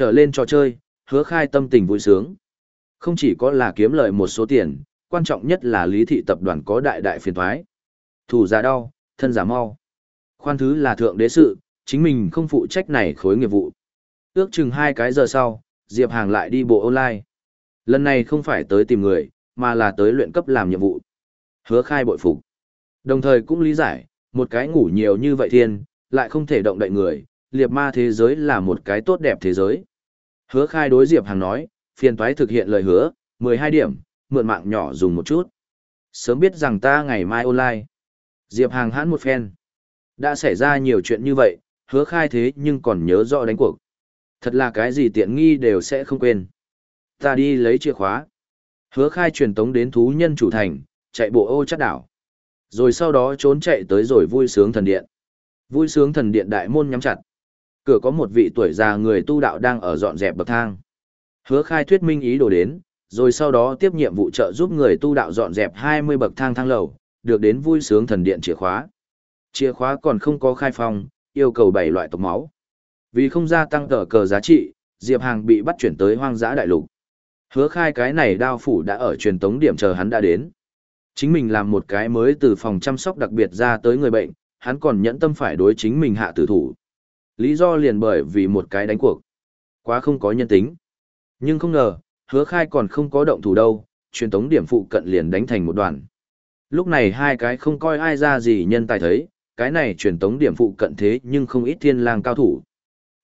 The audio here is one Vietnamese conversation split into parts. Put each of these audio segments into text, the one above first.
Trở lên trò chơi, hứa khai tâm tình vui sướng. Không chỉ có là kiếm lợi một số tiền, quan trọng nhất là lý thị tập đoàn có đại đại phiền thoái. Thủ giả đau, thân giả mau. Khoan thứ là thượng đế sự, chính mình không phụ trách này khối nghiệp vụ. Ước chừng hai cái giờ sau, Diệp Hàng lại đi bộ online. Lần này không phải tới tìm người, mà là tới luyện cấp làm nhiệm vụ. Hứa khai bội phục. Đồng thời cũng lý giải, một cái ngủ nhiều như vậy thiên, lại không thể động đậy người, liệt ma thế giới là một cái tốt đẹp thế giới. Hứa khai đối Diệp Hàng nói, phiền toái thực hiện lời hứa, 12 điểm, mượn mạng nhỏ dùng một chút. Sớm biết rằng ta ngày mai online. Diệp Hàng hãn một phen. Đã xảy ra nhiều chuyện như vậy, hứa khai thế nhưng còn nhớ rõ đánh cuộc. Thật là cái gì tiện nghi đều sẽ không quên. Ta đi lấy chìa khóa. Hứa khai truyền tống đến thú nhân chủ thành, chạy bộ ô chắc đảo. Rồi sau đó trốn chạy tới rồi vui sướng thần điện. Vui sướng thần điện đại môn nhắm chặt. Cửa có một vị tuổi già người tu đạo đang ở dọn dẹp bậc thang. Hứa khai thuyết minh ý đồ đến, rồi sau đó tiếp nhiệm vụ trợ giúp người tu đạo dọn dẹp 20 bậc thang thang lầu, được đến vui sướng thần điện chìa khóa. Chìa khóa còn không có khai phong, yêu cầu 7 loại tộc máu. Vì không gia tăng tờ cờ giá trị, Diệp Hàng bị bắt chuyển tới hoang dã đại lục. Hứa khai cái này đao phủ đã ở truyền tống điểm chờ hắn đã đến. Chính mình làm một cái mới từ phòng chăm sóc đặc biệt ra tới người bệnh, hắn còn nhẫn tâm phải đối chính mình hạ tử thủ. Lý do liền bởi vì một cái đánh cuộc. Quá không có nhân tính. Nhưng không ngờ, hứa khai còn không có động thủ đâu, truyền tống điểm phụ cận liền đánh thành một đoàn. Lúc này hai cái không coi ai ra gì nhân tài thấy, cái này truyền tống điểm phụ cận thế nhưng không ít thiên lang cao thủ.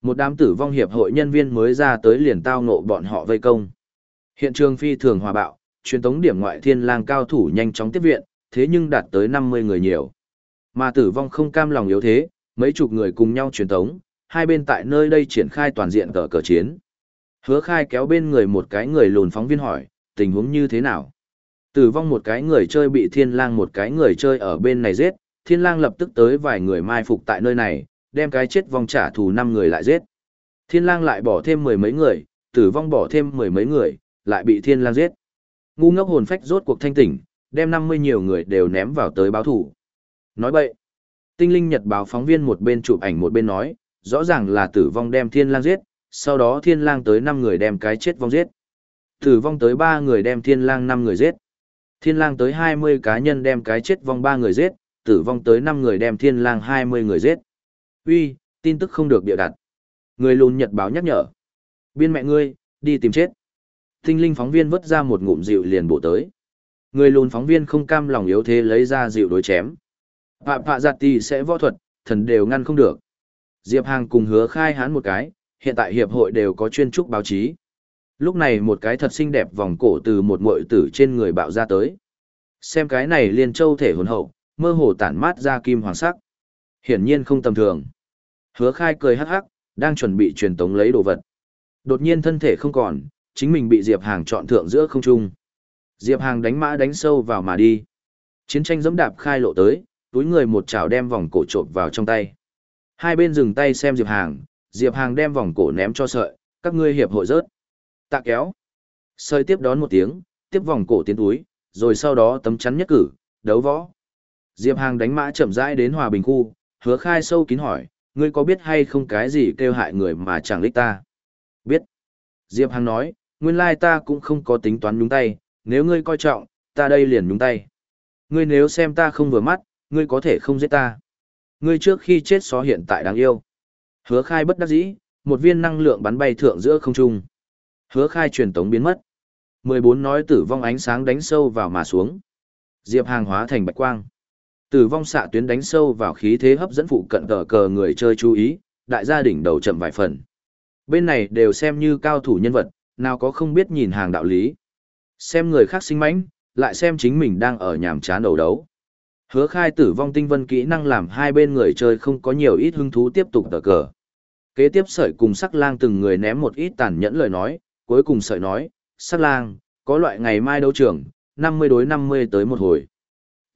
Một đám tử vong hiệp hội nhân viên mới ra tới liền tao ngộ bọn họ vây công. Hiện trường phi thường hòa bạo, truyền tống điểm ngoại thiên lang cao thủ nhanh chóng tiếp viện, thế nhưng đạt tới 50 người nhiều. Mà tử vong không cam lòng yếu thế, mấy chục người cùng nhau truyền tống, hai bên tại nơi đây triển khai toàn diện cờ cờ chiến. Hứa khai kéo bên người một cái người lùn phóng viên hỏi, tình huống như thế nào? Tử vong một cái người chơi bị thiên lang một cái người chơi ở bên này giết, thiên lang lập tức tới vài người mai phục tại nơi này, đem cái chết vong trả thù năm người lại giết. Thiên lang lại bỏ thêm mười mấy người, tử vong bỏ thêm mười mấy người, lại bị thiên lang giết. Ngu ngốc hồn phách rốt cuộc thanh tỉnh, đem 50 nhiều người đều ném vào tới báo thủ. Nói bậy. Tinh linh nhật báo phóng viên một bên chụp ảnh một bên nói, rõ ràng là tử vong đem thiên lang giết, sau đó thiên lang tới 5 người đem cái chết vong giết. Tử vong tới 3 người đem thiên lang 5 người giết. Thiên lang tới 20 cá nhân đem cái chết vong 3 người giết, tử vong tới 5 người đem thiên lang 20 người giết. Uy, tin tức không được bịa đặt. Người lùn nhật báo nhắc nhở. Biên mẹ ngươi, đi tìm chết. Tinh linh phóng viên vứt ra một ngụm rượu liền bổ tới. Người lùn phóng viên không cam lòng yếu thế lấy ra rượu đối chém. Phạm phạ giặt tì sẽ võ thuật, thần đều ngăn không được. Diệp Hàng cùng hứa khai hán một cái, hiện tại hiệp hội đều có chuyên trúc báo chí. Lúc này một cái thật xinh đẹp vòng cổ từ một muội tử trên người bạo ra tới. Xem cái này liên châu thể hồn hậu, mơ hồ tản mát ra kim hoàng sắc. Hiển nhiên không tầm thường. Hứa khai cười hắc hắc, đang chuẩn bị truyền tống lấy đồ vật. Đột nhiên thân thể không còn, chính mình bị Diệp Hàng chọn thượng giữa không trung. Diệp Hàng đánh mã đánh sâu vào mà đi. Chiến tranh dẫm đạp khai lộ tới, túi người một chảo đem vòng cổ trộm vào trong tay. Hai bên dừng tay xem Diệp Hàng, Diệp Hàng đem vòng cổ ném cho sợi, các ngươi hiệp hội rớt. Tạ kéo. Sợi tiếp đón một tiếng, tiếp vòng cổ tiến túi, rồi sau đó tấm chắn nhất cử, đấu võ. Diệp Hàng đánh mã chậm rãi đến Hòa Bình khu, hứa khai sâu kín hỏi, ngươi có biết hay không cái gì kêu hại người mà chẳng lích ta? Biết. Diệp Hàng nói, nguyên lai ta cũng không có tính toán nhúng tay, nếu ngươi coi trọng, ta đây liền nhúng tay. Ngươi nếu xem ta không vừa mắt, ngươi có thể không giết ta. Ngươi trước khi chết xó hiện tại đáng yêu. Hứa khai bất đắc dĩ, một viên năng lượng bắn bay thượng giữa không trung. Hứa khai truyền tống biến mất. 14 nói tử vong ánh sáng đánh sâu vào mà xuống. Diệp hàng hóa thành bạch quang. Tử vong xạ tuyến đánh sâu vào khí thế hấp dẫn phụ cận cờ cờ người chơi chú ý, đại gia đỉnh đầu chậm vài phần. Bên này đều xem như cao thủ nhân vật, nào có không biết nhìn hàng đạo lý. Xem người khác sinh mánh, lại xem chính mình đang ở nhàm chán đầu đấu. Hứa khai tử vong tinh vân kỹ năng làm hai bên người chơi không có nhiều ít hứng thú tiếp tục tờ cờ. Kế tiếp sợi cùng sắc lang từng người ném một ít tàn nhẫn lời nói, cuối cùng sợi nói, sắc lang, có loại ngày mai đấu trưởng, 50 đối 50 tới một hồi.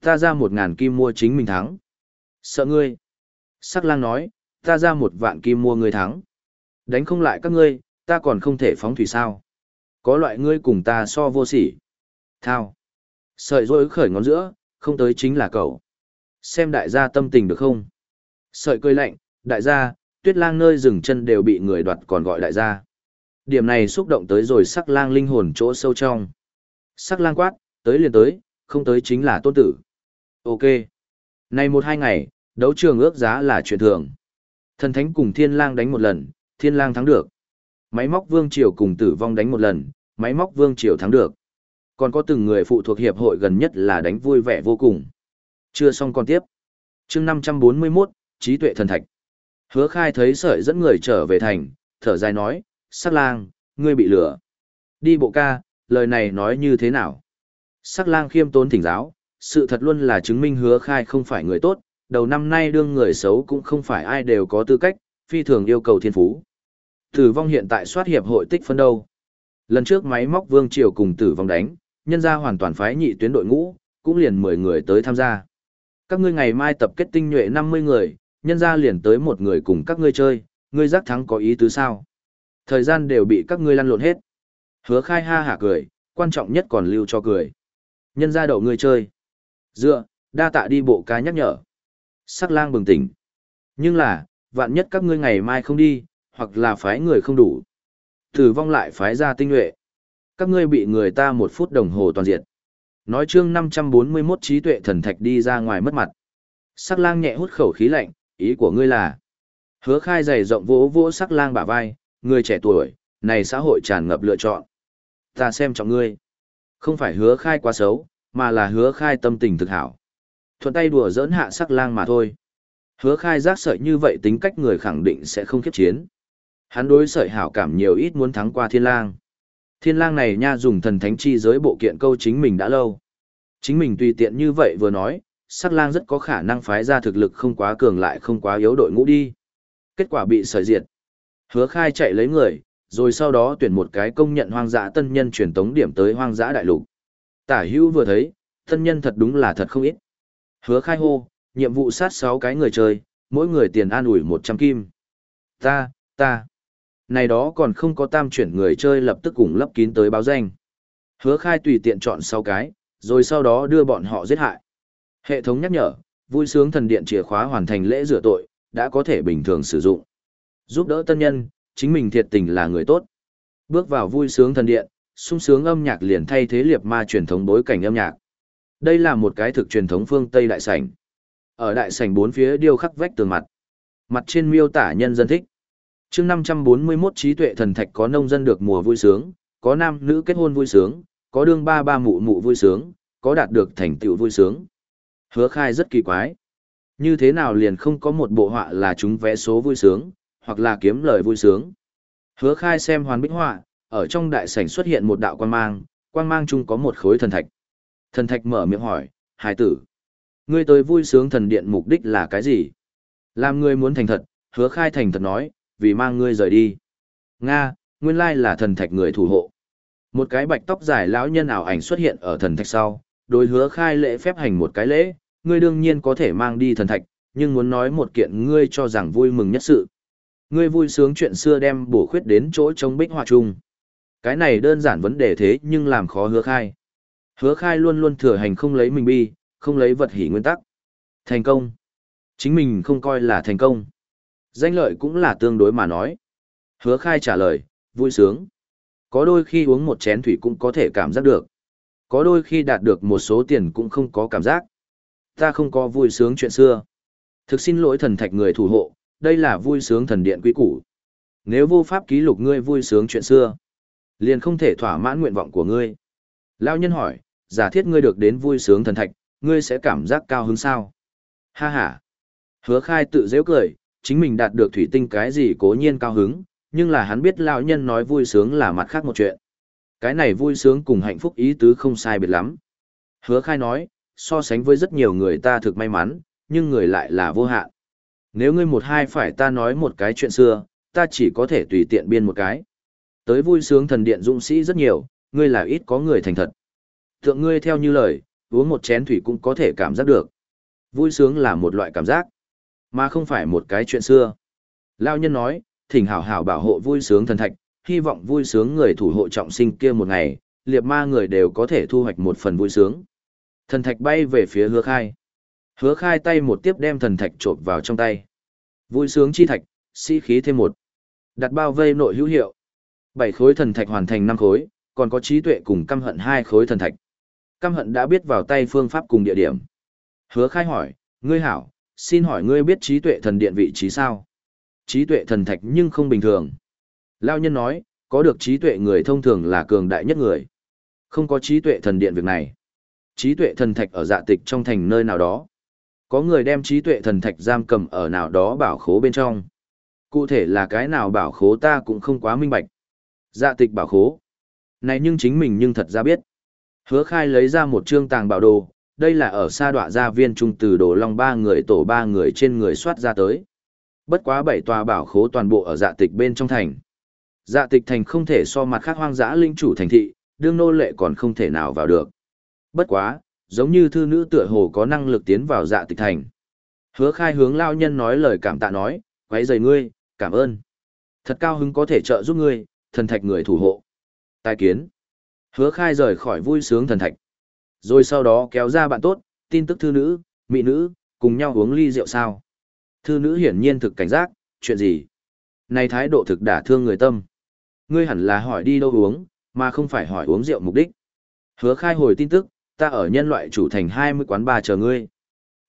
Ta ra một ngàn kim mua chính mình thắng. Sợ ngươi. Sắc lang nói, ta ra một vạn kim mua ngươi thắng. Đánh không lại các ngươi, ta còn không thể phóng thủy sao. Có loại ngươi cùng ta so vô sỉ. Thao. Sợi rối khởi ngón giữa, không tới chính là cậu. Xem đại gia tâm tình được không? Sợi cười lạnh, đại gia, tuyết lang nơi dừng chân đều bị người đoạt còn gọi đại gia. Điểm này xúc động tới rồi sắc lang linh hồn chỗ sâu trong. Sắc lang quát, tới liền tới, không tới chính là tôn tử. Ok. Này một hai ngày, đấu trường ước giá là chuyện thường. Thần thánh cùng thiên lang đánh một lần, thiên lang thắng được. Máy móc vương triều cùng tử vong đánh một lần, máy móc vương triều thắng được. Còn có từng người phụ thuộc hiệp hội gần nhất là đánh vui vẻ vô cùng. Chưa xong còn tiếp. chương 541, trí tuệ thần thạch. Hứa khai thấy sợi dẫn người trở về thành, thở dài nói, sắc lang, ngươi bị lửa. Đi bộ ca, lời này nói như thế nào? Sắc lang khiêm tốn thỉnh giáo, sự thật luôn là chứng minh hứa khai không phải người tốt, đầu năm nay đương người xấu cũng không phải ai đều có tư cách, phi thường yêu cầu thiên phú. Tử vong hiện tại soát hiệp hội tích phân đâu. Lần trước máy móc vương triều cùng tử vong đánh, nhân ra hoàn toàn phái nhị tuyến đội ngũ, cũng liền 10 người tới tham gia. Các ngươi ngày mai tập kết tinh nhuệ 50 người, nhân ra liền tới một người cùng các ngươi chơi, ngươi giác thắng có ý tứ sao? Thời gian đều bị các ngươi lăn lộn hết. Hứa khai ha hả cười, quan trọng nhất còn lưu cho cười. Nhân ra đậu ngươi chơi. Dựa, đa tạ đi bộ cá nhắc nhở. Sắc lang bừng tỉnh. Nhưng là, vạn nhất các ngươi ngày mai không đi, hoặc là phái người không đủ. Tử vong lại phái ra tinh nhuệ. Các ngươi bị người ta một phút đồng hồ toàn diệt. Nói chương 541 trí tuệ thần thạch đi ra ngoài mất mặt. Sắc lang nhẹ hút khẩu khí lạnh, ý của ngươi là. Hứa khai dày rộng vỗ vỗ sắc lang bả vai, người trẻ tuổi, này xã hội tràn ngập lựa chọn. Ta xem trọng ngươi. Không phải hứa khai quá xấu, mà là hứa khai tâm tình thực hảo. Thuận tay đùa giỡn hạ sắc lang mà thôi. Hứa khai giác sợi như vậy tính cách người khẳng định sẽ không khiếp chiến. Hắn đối sợi hảo cảm nhiều ít muốn thắng qua thiên lang. Thiên lang này nha dùng thần thánh chi giới bộ kiện câu chính mình đã lâu. Chính mình tùy tiện như vậy vừa nói, sắc lang rất có khả năng phái ra thực lực không quá cường lại không quá yếu đội ngũ đi. Kết quả bị sợi diệt. Hứa khai chạy lấy người, rồi sau đó tuyển một cái công nhận hoang dã tân nhân truyền tống điểm tới hoang dã đại lục. Tả hữu vừa thấy, tân nhân thật đúng là thật không ít. Hứa khai hô, nhiệm vụ sát 6 cái người chơi, mỗi người tiền an ủi 100 kim. Ta, ta. Này đó còn không có tam chuyển người chơi lập tức cùng lấp kín tới báo danh. Hứa khai tùy tiện chọn 6 cái, rồi sau đó đưa bọn họ giết hại. Hệ thống nhắc nhở, vui sướng thần điện chìa khóa hoàn thành lễ rửa tội, đã có thể bình thường sử dụng. Giúp đỡ tân nhân, chính mình thiệt tình là người tốt. Bước vào vui sướng thần điện, sung sướng âm nhạc liền thay thế liệp ma truyền thống bối cảnh âm nhạc. Đây là một cái thực truyền thống phương Tây đại sảnh. Ở đại sảnh bốn phía điêu khắc vách tường mặt. Mặt trên miêu tả nhân dân thích chương 541 trí tuệ thần thạch có nông dân được mùa vui sướng, có nam nữ kết hôn vui sướng, có đương ba ba mụ mụ vui sướng, có đạt được thành tựu vui sướng. Hứa khai rất kỳ quái. Như thế nào liền không có một bộ họa là chúng vẽ số vui sướng, hoặc là kiếm lời vui sướng. Hứa khai xem hoàn bích họa, ở trong đại sảnh xuất hiện một đạo quang mang, quang mang chung có một khối thần thạch. Thần thạch mở miệng hỏi, hài tử. Ngươi tới vui sướng thần điện mục đích là cái gì? Làm ngươi muốn thành thật, hứa khai thành thật nói, vì mang ngươi rời đi. Nga, nguyên lai là thần thạch người thủ hộ. Một cái bạch tóc dài lão nhân ảo ảnh xuất hiện ở thần thạch sau, đối hứa khai lễ phép hành một cái lễ, ngươi đương nhiên có thể mang đi thần thạch, nhưng muốn nói một kiện ngươi cho rằng vui mừng nhất sự. Ngươi vui sướng chuyện xưa đem bổ khuyết đến chỗ chống bích họa chung. Cái này đơn giản vấn đề thế nhưng làm khó hứa khai. Hứa khai luôn luôn thừa hành không lấy mình bi, không lấy vật hỷ nguyên tắc. Thành công. Chính mình không coi là thành công. Danh lợi cũng là tương đối mà nói. Hứa khai trả lời, vui sướng. Có đôi khi uống một chén thủy cũng có thể cảm giác được. Có đôi khi đạt được một số tiền cũng không có cảm giác. Ta không có vui sướng chuyện xưa. Thực xin lỗi thần thạch người thủ hộ, đây là vui sướng thần điện quý củ. Nếu vô pháp ký lục ngươi vui sướng chuyện xưa, liền không thể thỏa mãn nguyện vọng của ngươi. Lao nhân hỏi, giả thiết ngươi được đến vui sướng thần thạch, ngươi sẽ cảm giác cao hứng sao? Ha ha. Hứa khai tự dễ cười, chính mình đạt được thủy tinh cái gì cố nhiên cao hứng, nhưng là hắn biết lão nhân nói vui sướng là mặt khác một chuyện. Cái này vui sướng cùng hạnh phúc ý tứ không sai biệt lắm. Hứa khai nói, so sánh với rất nhiều người ta thực may mắn, nhưng người lại là vô hạn. Nếu ngươi một hai phải ta nói một cái chuyện xưa, ta chỉ có thể tùy tiện biên một cái. Tới vui sướng thần điện dũng sĩ rất nhiều, ngươi là ít có người thành thật. Thượng ngươi theo như lời, uống một chén thủy cũng có thể cảm giác được. Vui sướng là một loại cảm giác, mà không phải một cái chuyện xưa. Lao nhân nói, thỉnh hảo hảo bảo hộ vui sướng thần thạch, hy vọng vui sướng người thủ hộ trọng sinh kia một ngày, liệt ma người đều có thể thu hoạch một phần vui sướng. Thần thạch bay về phía hứa khai. Hứa khai tay một tiếp đem thần thạch trộn vào trong tay. Vui sướng chi thạch, sĩ khí thêm một. Đặt bao vây nội hữu hiệu. Bảy khối thần thạch hoàn thành năm khối, còn có trí tuệ cùng căm hận hai khối thần thạch. Căm hận đã biết vào tay phương pháp cùng địa điểm. Hứa khai hỏi, ngươi hảo, xin hỏi ngươi biết trí tuệ thần điện vị trí sao? Trí tuệ thần thạch nhưng không bình thường. Lao nhân nói, có được trí tuệ người thông thường là cường đại nhất người. Không có trí tuệ thần điện việc này. Trí tuệ thần thạch ở dạ tịch trong thành nơi nào đó. Có người đem trí tuệ thần thạch giam cầm ở nào đó bảo khố bên trong. Cụ thể là cái nào bảo khố ta cũng không quá minh bạch. Dạ tịch bảo khố. Này nhưng chính mình nhưng thật ra biết. Hứa khai lấy ra một trương tàng bảo đồ, đây là ở xa đọa gia viên trung từ đồ long ba người tổ ba người trên người soát ra tới. Bất quá bảy tòa bảo khố toàn bộ ở dạ tịch bên trong thành. Dạ tịch thành không thể so mặt khác hoang dã linh chủ thành thị, đương nô lệ còn không thể nào vào được. Bất quá, giống như thư nữ tựa hồ có năng lực tiến vào dạ tịch thành. Hứa khai hướng lao nhân nói lời cảm tạ nói, quấy rầy ngươi, cảm ơn. Thật cao hứng có thể trợ giúp ngươi, thần thạch người thủ hộ. Tài kiến. Hứa khai rời khỏi vui sướng thần thạch. Rồi sau đó kéo ra bạn tốt, tin tức thư nữ, mỹ nữ, cùng nhau uống ly rượu sao. Thư nữ hiển nhiên thực cảnh giác, chuyện gì? Này thái độ thực đả thương người tâm. Ngươi hẳn là hỏi đi đâu uống, mà không phải hỏi uống rượu mục đích. Hứa khai hồi tin tức, ta ở nhân loại chủ thành 20 quán ba chờ ngươi.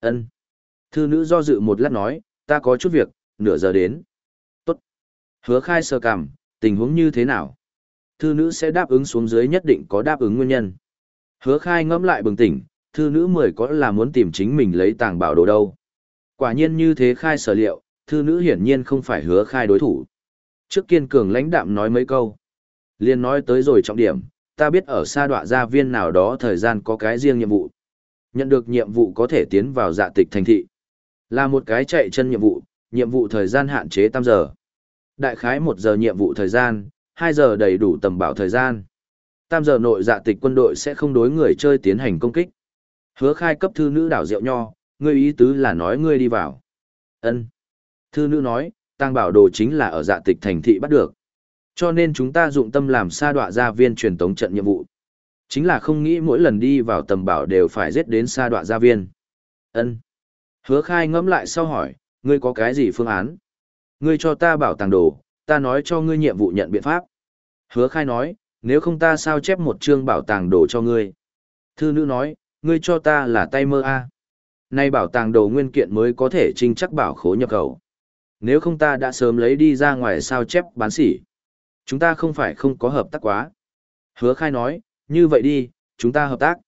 ân Thư nữ do dự một lát nói, ta có chút việc, nửa giờ đến. Tốt. Hứa khai sơ cằm, tình huống như thế nào? Thư nữ sẽ đáp ứng xuống dưới nhất định có đáp ứng nguyên nhân. Hứa khai ngẫm lại bừng tỉnh, thư nữ mười có là muốn tìm chính mình lấy tàng bảo đồ đâu. Quả nhiên như thế khai sở liệu, thư nữ hiển nhiên không phải hứa khai đối thủ. Trước kiên cường lãnh đạm nói mấy câu. Liên nói tới rồi trọng điểm, ta biết ở xa đọa gia viên nào đó thời gian có cái riêng nhiệm vụ. Nhận được nhiệm vụ có thể tiến vào dạ tịch thành thị. Là một cái chạy chân nhiệm vụ, nhiệm vụ thời gian hạn chế 8 giờ. Đại khái 1 giờ nhiệm vụ thời gian, 2 giờ đầy đủ tầm bảo thời gian. Tam giờ nội dạ tịch quân đội sẽ không đối người chơi tiến hành công kích. Hứa khai cấp thư nữ đảo rượu nho, ngươi ý tứ là nói ngươi đi vào. ân Thư nữ nói, tăng bảo đồ chính là ở dạ tịch thành thị bắt được. Cho nên chúng ta dụng tâm làm sa đọa gia viên truyền tống trận nhiệm vụ. Chính là không nghĩ mỗi lần đi vào tầm bảo đều phải giết đến sa đọa gia viên. ân Hứa khai ngẫm lại sau hỏi, ngươi có cái gì phương án? Ngươi cho ta bảo tàng đồ, ta nói cho ngươi nhiệm vụ nhận biện pháp. Hứa khai nói, nếu không ta sao chép một chương bảo tàng đồ cho ngươi. Thư nữ nói, ngươi cho ta là tay mơ A. Nay bảo tàng đồ nguyên kiện mới có thể trinh chắc bảo khố nhập khẩu. Nếu không ta đã sớm lấy đi ra ngoài sao chép bán sỉ. Chúng ta không phải không có hợp tác quá. Hứa khai nói, như vậy đi, chúng ta hợp tác.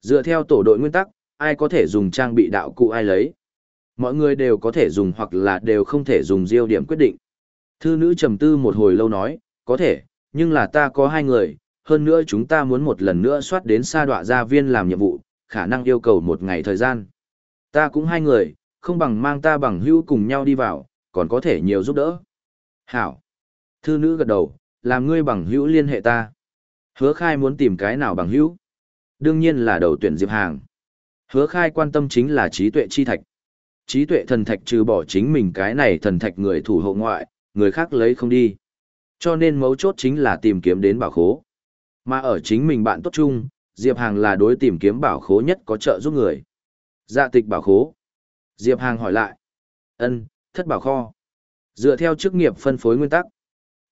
Dựa theo tổ đội nguyên tắc, ai có thể dùng trang bị đạo cụ ai lấy. Mọi người đều có thể dùng hoặc là đều không thể dùng diêu điểm quyết định. Thư nữ trầm tư một hồi lâu nói, có thể, nhưng là ta có hai người, hơn nữa chúng ta muốn một lần nữa soát đến sa đọa gia viên làm nhiệm vụ, khả năng yêu cầu một ngày thời gian. Ta cũng hai người, không bằng mang ta bằng hữu cùng nhau đi vào, còn có thể nhiều giúp đỡ. Hảo. Thư nữ gật đầu, làm ngươi bằng hữu liên hệ ta. Hứa khai muốn tìm cái nào bằng hữu? Đương nhiên là đầu tuyển Diệp Hàng. Hứa khai quan tâm chính là trí tuệ chi thạch. Trí tuệ thần thạch trừ bỏ chính mình cái này thần thạch người thủ hộ ngoại, người khác lấy không đi. Cho nên mấu chốt chính là tìm kiếm đến bảo khố. Mà ở chính mình bạn tốt chung, Diệp Hàng là đối tìm kiếm bảo khố nhất có trợ giúp người. Dạ tịch bảo khố. Diệp Hàng hỏi lại. ân thất bảo kho. Dựa theo chức nghiệp phân phối nguyên tắc.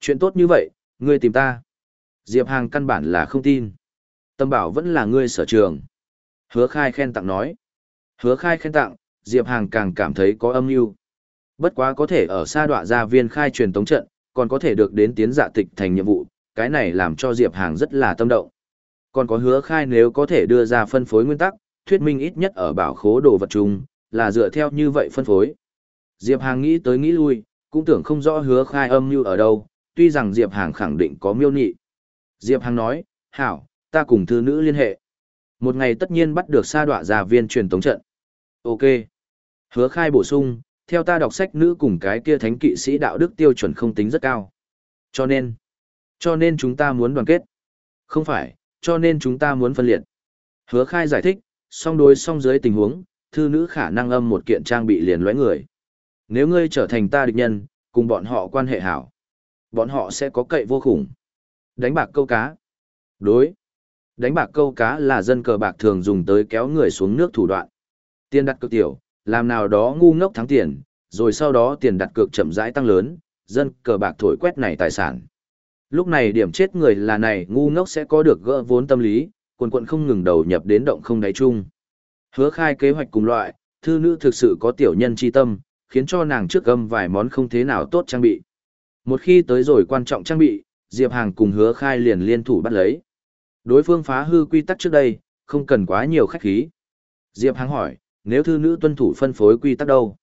Chuyện tốt như vậy, ngươi tìm ta. Diệp Hàng căn bản là không tin. Tâm bảo vẫn là ngươi sở trường. Hứa khai khen tặng nói. Hứa khai khen tặng, Diệp Hàng càng cảm thấy có âm mưu Bất quá có thể ở xa đọa gia viên khai truyền tống trận, còn có thể được đến tiến dạ tịch thành nhiệm vụ, cái này làm cho Diệp Hàng rất là tâm động. Còn có hứa khai nếu có thể đưa ra phân phối nguyên tắc, thuyết minh ít nhất ở bảo khố đồ vật chung, là dựa theo như vậy phân phối. Diệp Hàng nghĩ tới nghĩ lui, cũng tưởng không rõ hứa khai âm như ở đâu, tuy rằng Diệp Hàng khẳng định có miêu nị. Diệp Hàng nói, hảo, ta cùng thư nữ liên hệ. Một ngày tất nhiên bắt được sa đọa già viên truyền tống trận. Ok. Hứa khai bổ sung, theo ta đọc sách nữ cùng cái kia thánh kỵ sĩ đạo đức tiêu chuẩn không tính rất cao. Cho nên, cho nên chúng ta muốn đoàn kết. Không phải, cho nên chúng ta muốn phân liệt. Hứa khai giải thích, song đối song dưới tình huống, thư nữ khả năng âm một kiện trang bị liền lóe người. Nếu ngươi trở thành ta địch nhân, cùng bọn họ quan hệ hảo, bọn họ sẽ có cậy vô khủng. Đánh bạc câu cá. Đối. Đánh bạc câu cá là dân cờ bạc thường dùng tới kéo người xuống nước thủ đoạn. Tiên đặt cực tiểu, làm nào đó ngu ngốc thắng tiền, rồi sau đó tiền đặt cược chậm rãi tăng lớn, dân cờ bạc thổi quét này tài sản. Lúc này điểm chết người là này ngu ngốc sẽ có được gỡ vốn tâm lý, quần quận không ngừng đầu nhập đến động không đáy chung. Hứa khai kế hoạch cùng loại, thư nữ thực sự có tiểu nhân chi tâm, khiến cho nàng trước gâm vài món không thế nào tốt trang bị. Một khi tới rồi quan trọng trang bị, Diệp Hàng cùng hứa khai liền liên thủ bắt lấy. Đối phương phá hư quy tắc trước đây, không cần quá nhiều khách khí. Diệp Hàng hỏi, nếu thư nữ tuân thủ phân phối quy tắc đâu?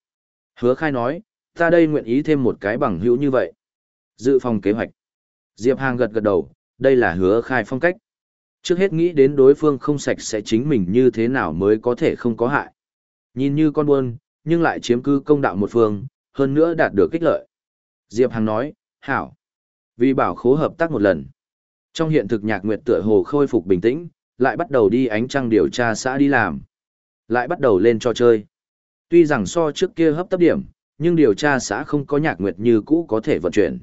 Hứa khai nói, ta đây nguyện ý thêm một cái bằng hữu như vậy. Dự phòng kế hoạch. Diệp Hàng gật gật đầu, đây là hứa khai phong cách. Trước hết nghĩ đến đối phương không sạch sẽ chính mình như thế nào mới có thể không có hại. Nhìn như con buôn, nhưng lại chiếm cư công đạo một phương, hơn nữa đạt được kích lợi. Diệp Hàng nói, hảo. Vì bảo khố hợp tác một lần. Trong hiện thực nhạc nguyệt tựa hồ khôi phục bình tĩnh, lại bắt đầu đi ánh trăng điều tra xã đi làm. Lại bắt đầu lên cho chơi. Tuy rằng so trước kia hấp tấp điểm, nhưng điều tra xã không có nhạc nguyệt như cũ có thể vận chuyển.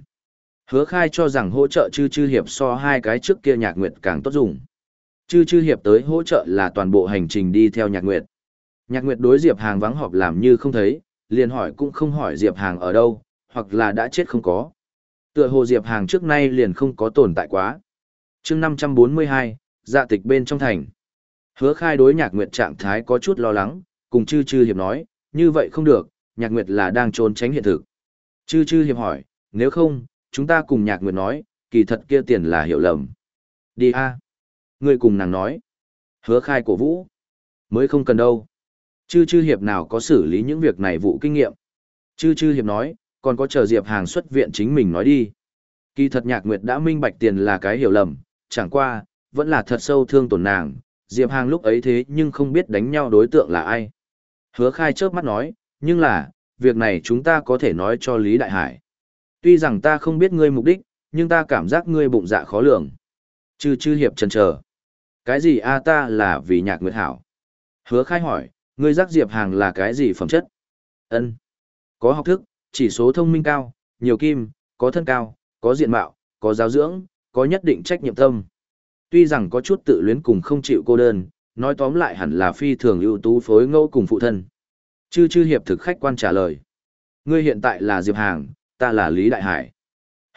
Hứa khai cho rằng hỗ trợ chư chư hiệp so hai cái trước kia nhạc nguyệt càng tốt dùng. Chư chư hiệp tới hỗ trợ là toàn bộ hành trình đi theo nhạc nguyệt. Nhạc nguyệt đối Diệp Hàng vắng họp làm như không thấy, liền hỏi cũng không hỏi Diệp Hàng ở đâu, hoặc là đã chết không có. Tựa hồ Diệp Hàng trước nay liền không có tồn tại quá. chương 542, dạ tịch bên trong thành. Hứa khai đối nhạc nguyệt trạng thái có chút lo lắng, cùng chư chư hiệp nói, như vậy không được, nhạc nguyệt là đang trốn tránh hiện thực. Chư chư hiệp hỏi, nếu không, chúng ta cùng nhạc nguyệt nói, kỳ thật kia tiền là hiểu lầm. Đi a Người cùng nàng nói. Hứa khai cổ vũ. Mới không cần đâu. Chư chư hiệp nào có xử lý những việc này vụ kinh nghiệm. Chư chư hiệp nói, còn có chờ Diệp Hàng xuất viện chính mình nói đi. Kỳ thật nhạc nguyệt đã minh bạch tiền là cái hiểu lầm, chẳng qua, vẫn là thật sâu thương tổn nàng. Diệp Hàng lúc ấy thế nhưng không biết đánh nhau đối tượng là ai. Hứa khai chớp mắt nói, nhưng là, việc này chúng ta có thể nói cho Lý Đại Hải. Tuy rằng ta không biết ngươi mục đích, nhưng ta cảm giác ngươi bụng dạ khó lường. Chư chư hiệp chần chờ. Cái gì a ta là vì nhạc nguyệt hảo? Hứa khai hỏi, ngươi giác diệp hàng là cái gì phẩm chất? ân Có học thức, chỉ số thông minh cao, nhiều kim, có thân cao, có diện mạo, có giáo dưỡng, có nhất định trách nhiệm tâm. Tuy rằng có chút tự luyến cùng không chịu cô đơn, nói tóm lại hẳn là phi thường ưu tú phối ngẫu cùng phụ thân. Chư chư hiệp thực khách quan trả lời. Ngươi hiện tại là Diệp Hàng, ta là Lý Đại Hải.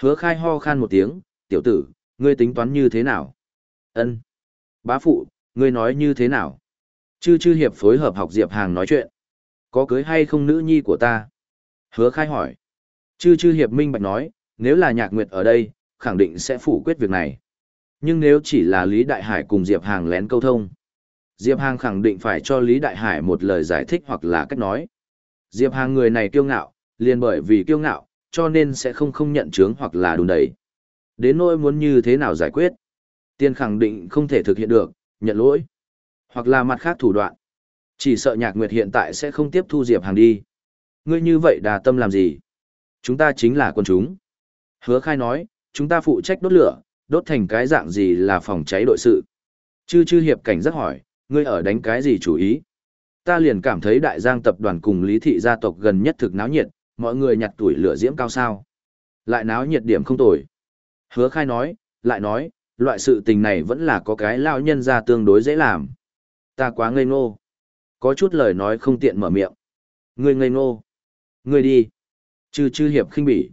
Hứa khai ho khan một tiếng, tiểu tử, ngươi tính toán như thế nào? ân Bá phụ, ngươi nói như thế nào? Chư chư hiệp phối hợp học Diệp Hàng nói chuyện. Có cưới hay không nữ nhi của ta? Hứa khai hỏi. Chư chư hiệp minh bạch nói, nếu là nhạc nguyệt ở đây, khẳng định sẽ phủ quyết việc này. Nhưng nếu chỉ là Lý Đại Hải cùng Diệp Hàng lén câu thông, Diệp Hàng khẳng định phải cho Lý Đại Hải một lời giải thích hoặc là cách nói. Diệp Hàng người này kiêu ngạo, liền bởi vì kiêu ngạo, cho nên sẽ không không nhận chướng hoặc là đùn đẩy. Đến nỗi muốn như thế nào giải quyết. Tiên khẳng định không thể thực hiện được, nhận lỗi. Hoặc là mặt khác thủ đoạn. Chỉ sợ nhạc nguyệt hiện tại sẽ không tiếp thu Diệp Hàng đi. Ngươi như vậy đà tâm làm gì? Chúng ta chính là quân chúng. Hứa khai nói, chúng ta phụ trách đốt lửa, đốt thành cái dạng gì là phòng cháy đội sự. Chư chư hiệp cảnh rất hỏi, ngươi ở đánh cái gì chủ ý? Ta liền cảm thấy đại giang tập đoàn cùng lý thị gia tộc gần nhất thực náo nhiệt, mọi người nhặt tuổi lửa diễm cao sao. Lại náo nhiệt điểm không tồi. Hứa khai nói, lại nói, loại sự tình này vẫn là có cái lao nhân ra tương đối dễ làm. Ta quá ngây ngô. Có chút lời nói không tiện mở miệng. Ngươi ngây ngô. Ngươi đi. Chư chư hiệp khinh bỉ.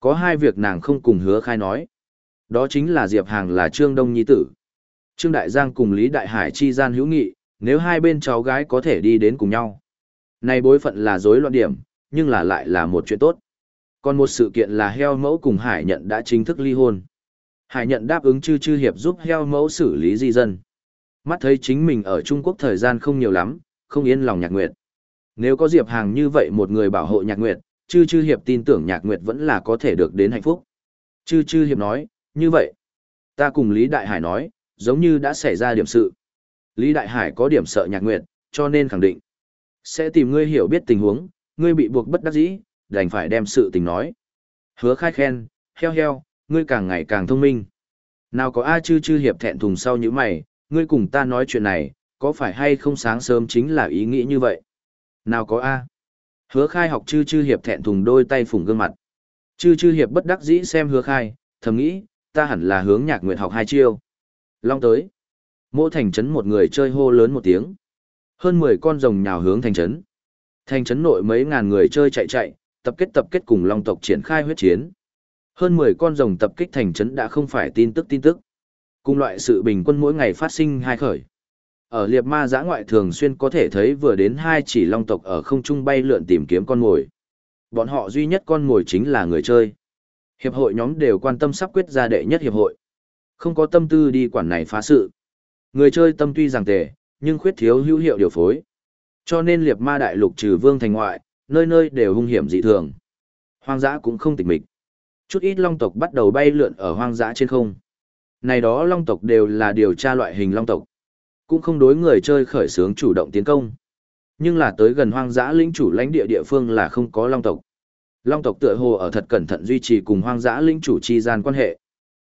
Có hai việc nàng không cùng hứa khai nói. Đó chính là Diệp Hàng là Trương Đông Nhi Tử. Trương Đại Giang cùng Lý Đại Hải chi gian hữu nghị, nếu hai bên cháu gái có thể đi đến cùng nhau. Này bối phận là dối loạn điểm, nhưng là lại là một chuyện tốt. Còn một sự kiện là heo mẫu cùng Hải nhận đã chính thức ly hôn. Hải nhận đáp ứng chư chư hiệp giúp heo mẫu xử lý di dân. Mắt thấy chính mình ở Trung Quốc thời gian không nhiều lắm, không yên lòng nhạc nguyệt. Nếu có Diệp Hàng như vậy một người bảo hộ nhạc nguyệt, chư chư hiệp tin tưởng nhạc nguyệt vẫn là có thể được đến hạnh phúc. Chư chư hiệp nói, như vậy. Ta cùng Lý Đại Hải nói, giống như đã xảy ra điểm sự. Lý Đại Hải có điểm sợ nhạc nguyệt, cho nên khẳng định. Sẽ tìm ngươi hiểu biết tình huống, ngươi bị buộc bất đắc dĩ, đành phải đem sự tình nói. Hứa khai khen, heo heo, ngươi càng ngày càng thông minh. Nào có A chư chư hiệp thẹn thùng sau như mày, ngươi cùng ta nói chuyện này, có phải hay không sáng sớm chính là ý nghĩ như vậy? Nào có A. Hứa khai học chư chư hiệp thẹn thùng đôi tay phủng gương mặt. Chư chư hiệp bất đắc dĩ xem hứa khai, thầm nghĩ, ta hẳn là hướng nhạc nguyện học hai chiêu. Long tới. Mô thành trấn một người chơi hô lớn một tiếng. Hơn 10 con rồng nhào hướng thành trấn. Thành trấn nội mấy ngàn người chơi chạy chạy, tập kết tập kết cùng long tộc triển khai huyết chiến. Hơn 10 con rồng tập kích thành trấn đã không phải tin tức tin tức. Cùng loại sự bình quân mỗi ngày phát sinh hai khởi. Ở liệp ma giã ngoại thường xuyên có thể thấy vừa đến hai chỉ long tộc ở không trung bay lượn tìm kiếm con mồi. Bọn họ duy nhất con mồi chính là người chơi. Hiệp hội nhóm đều quan tâm sắp quyết ra đệ nhất hiệp hội. Không có tâm tư đi quản này phá sự. Người chơi tâm tuy rằng tề, nhưng khuyết thiếu hữu hiệu điều phối. Cho nên liệt ma đại lục trừ vương thành ngoại, nơi nơi đều hung hiểm dị thường. Hoang dã cũng không tịch mịch. Chút ít long tộc bắt đầu bay lượn ở hoang dã trên không. Này đó long tộc đều là điều tra loại hình long tộc. Cũng không đối người chơi khởi xướng chủ động tiến công. Nhưng là tới gần hoang dã lĩnh chủ lãnh địa địa phương là không có long tộc. Long tộc tựa hồ ở thật cẩn thận duy trì cùng hoang dã lĩnh chủ chi gian quan hệ.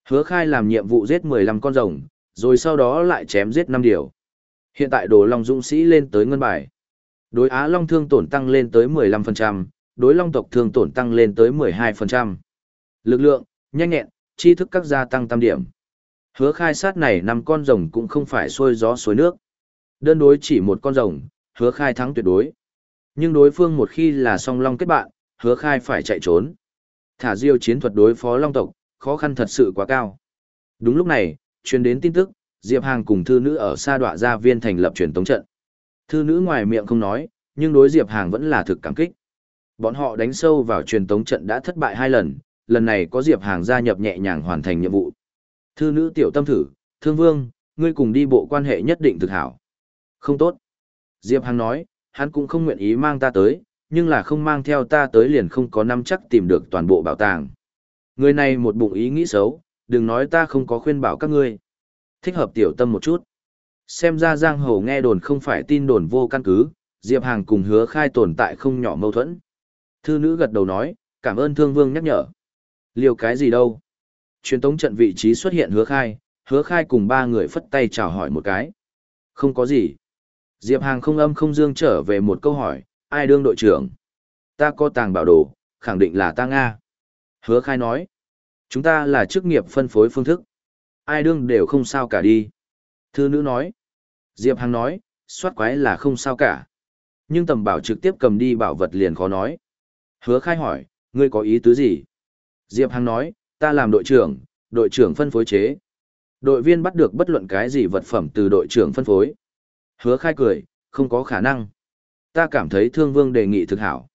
Hứa khai làm nhiệm vụ giết 15 con rồng, rồi sau đó lại chém giết 5 điều. Hiện tại đồ long dũng sĩ lên tới ngân bài. Đối Á Long thương tổn tăng lên tới 15%, đối Long tộc thương tổn tăng lên tới 12%. Lực lượng, nhanh nhẹn, tri thức các gia tăng tam điểm. Hứa khai sát này năm con rồng cũng không phải xuôi gió suối nước. Đơn đối chỉ một con rồng, hứa khai thắng tuyệt đối. Nhưng đối phương một khi là song long kết bạn, hứa khai phải chạy trốn. Thả diêu chiến thuật đối phó long tộc, khó khăn thật sự quá cao. Đúng lúc này, truyền đến tin tức, Diệp Hàng cùng thư nữ ở xa đọa gia viên thành lập truyền tống trận. Thư nữ ngoài miệng không nói, nhưng đối Diệp Hàng vẫn là thực cảm kích. Bọn họ đánh sâu vào truyền tống trận đã thất bại hai lần, lần này có Diệp Hàng gia nhập nhẹ nhàng hoàn thành nhiệm vụ. Thư nữ tiểu tâm thử, thương vương, ngươi cùng đi bộ quan hệ nhất định thực hảo. Không tốt. Diệp Hàng nói, hắn cũng không nguyện ý mang ta tới, nhưng là không mang theo ta tới liền không có năm chắc tìm được toàn bộ bảo tàng. Người này một bụng ý nghĩ xấu, đừng nói ta không có khuyên bảo các ngươi. Thích hợp tiểu tâm một chút. Xem ra giang hồ nghe đồn không phải tin đồn vô căn cứ, Diệp Hàng cùng hứa khai tồn tại không nhỏ mâu thuẫn. Thư nữ gật đầu nói, cảm ơn thương vương nhắc nhở. Liều cái gì đâu? Truyền tống trận vị trí xuất hiện hứa khai, hứa khai cùng ba người phất tay chào hỏi một cái. Không có gì. Diệp Hàng không âm không dương trở về một câu hỏi, ai đương đội trưởng? Ta có tàng bảo đồ, khẳng định là ta Nga. Hứa khai nói, chúng ta là chức nghiệp phân phối phương thức. Ai đương đều không sao cả đi. Thư nữ nói, Diệp Hằng nói, soát quái là không sao cả. Nhưng tầm bảo trực tiếp cầm đi bảo vật liền khó nói. Hứa khai hỏi, ngươi có ý tứ gì? Diệp Hằng nói, ta làm đội trưởng, đội trưởng phân phối chế. Đội viên bắt được bất luận cái gì vật phẩm từ đội trưởng phân phối. Hứa khai cười, không có khả năng. Ta cảm thấy Thương Vương đề nghị thực hảo.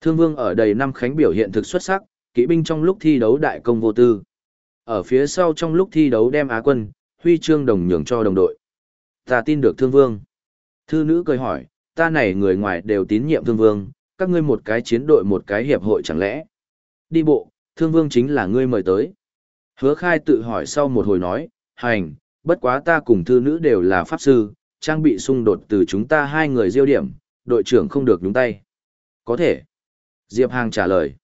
Thương Vương ở đầy năm khánh biểu hiện thực xuất sắc, kỵ binh trong lúc thi đấu đại công vô tư. Ở phía sau trong lúc thi đấu đem Á quân, huy chương đồng nhường cho đồng đội. Ta tin được Thương Vương. Thư nữ cười hỏi, ta này người ngoài đều tín nhiệm Thương Vương, các ngươi một cái chiến đội một cái hiệp hội chẳng lẽ. Đi bộ, thương vương chính là ngươi mời tới. Hứa khai tự hỏi sau một hồi nói, hành, bất quá ta cùng thư nữ đều là pháp sư, trang bị xung đột từ chúng ta hai người diêu điểm, đội trưởng không được nhúng tay. Có thể. Diệp Hàng trả lời.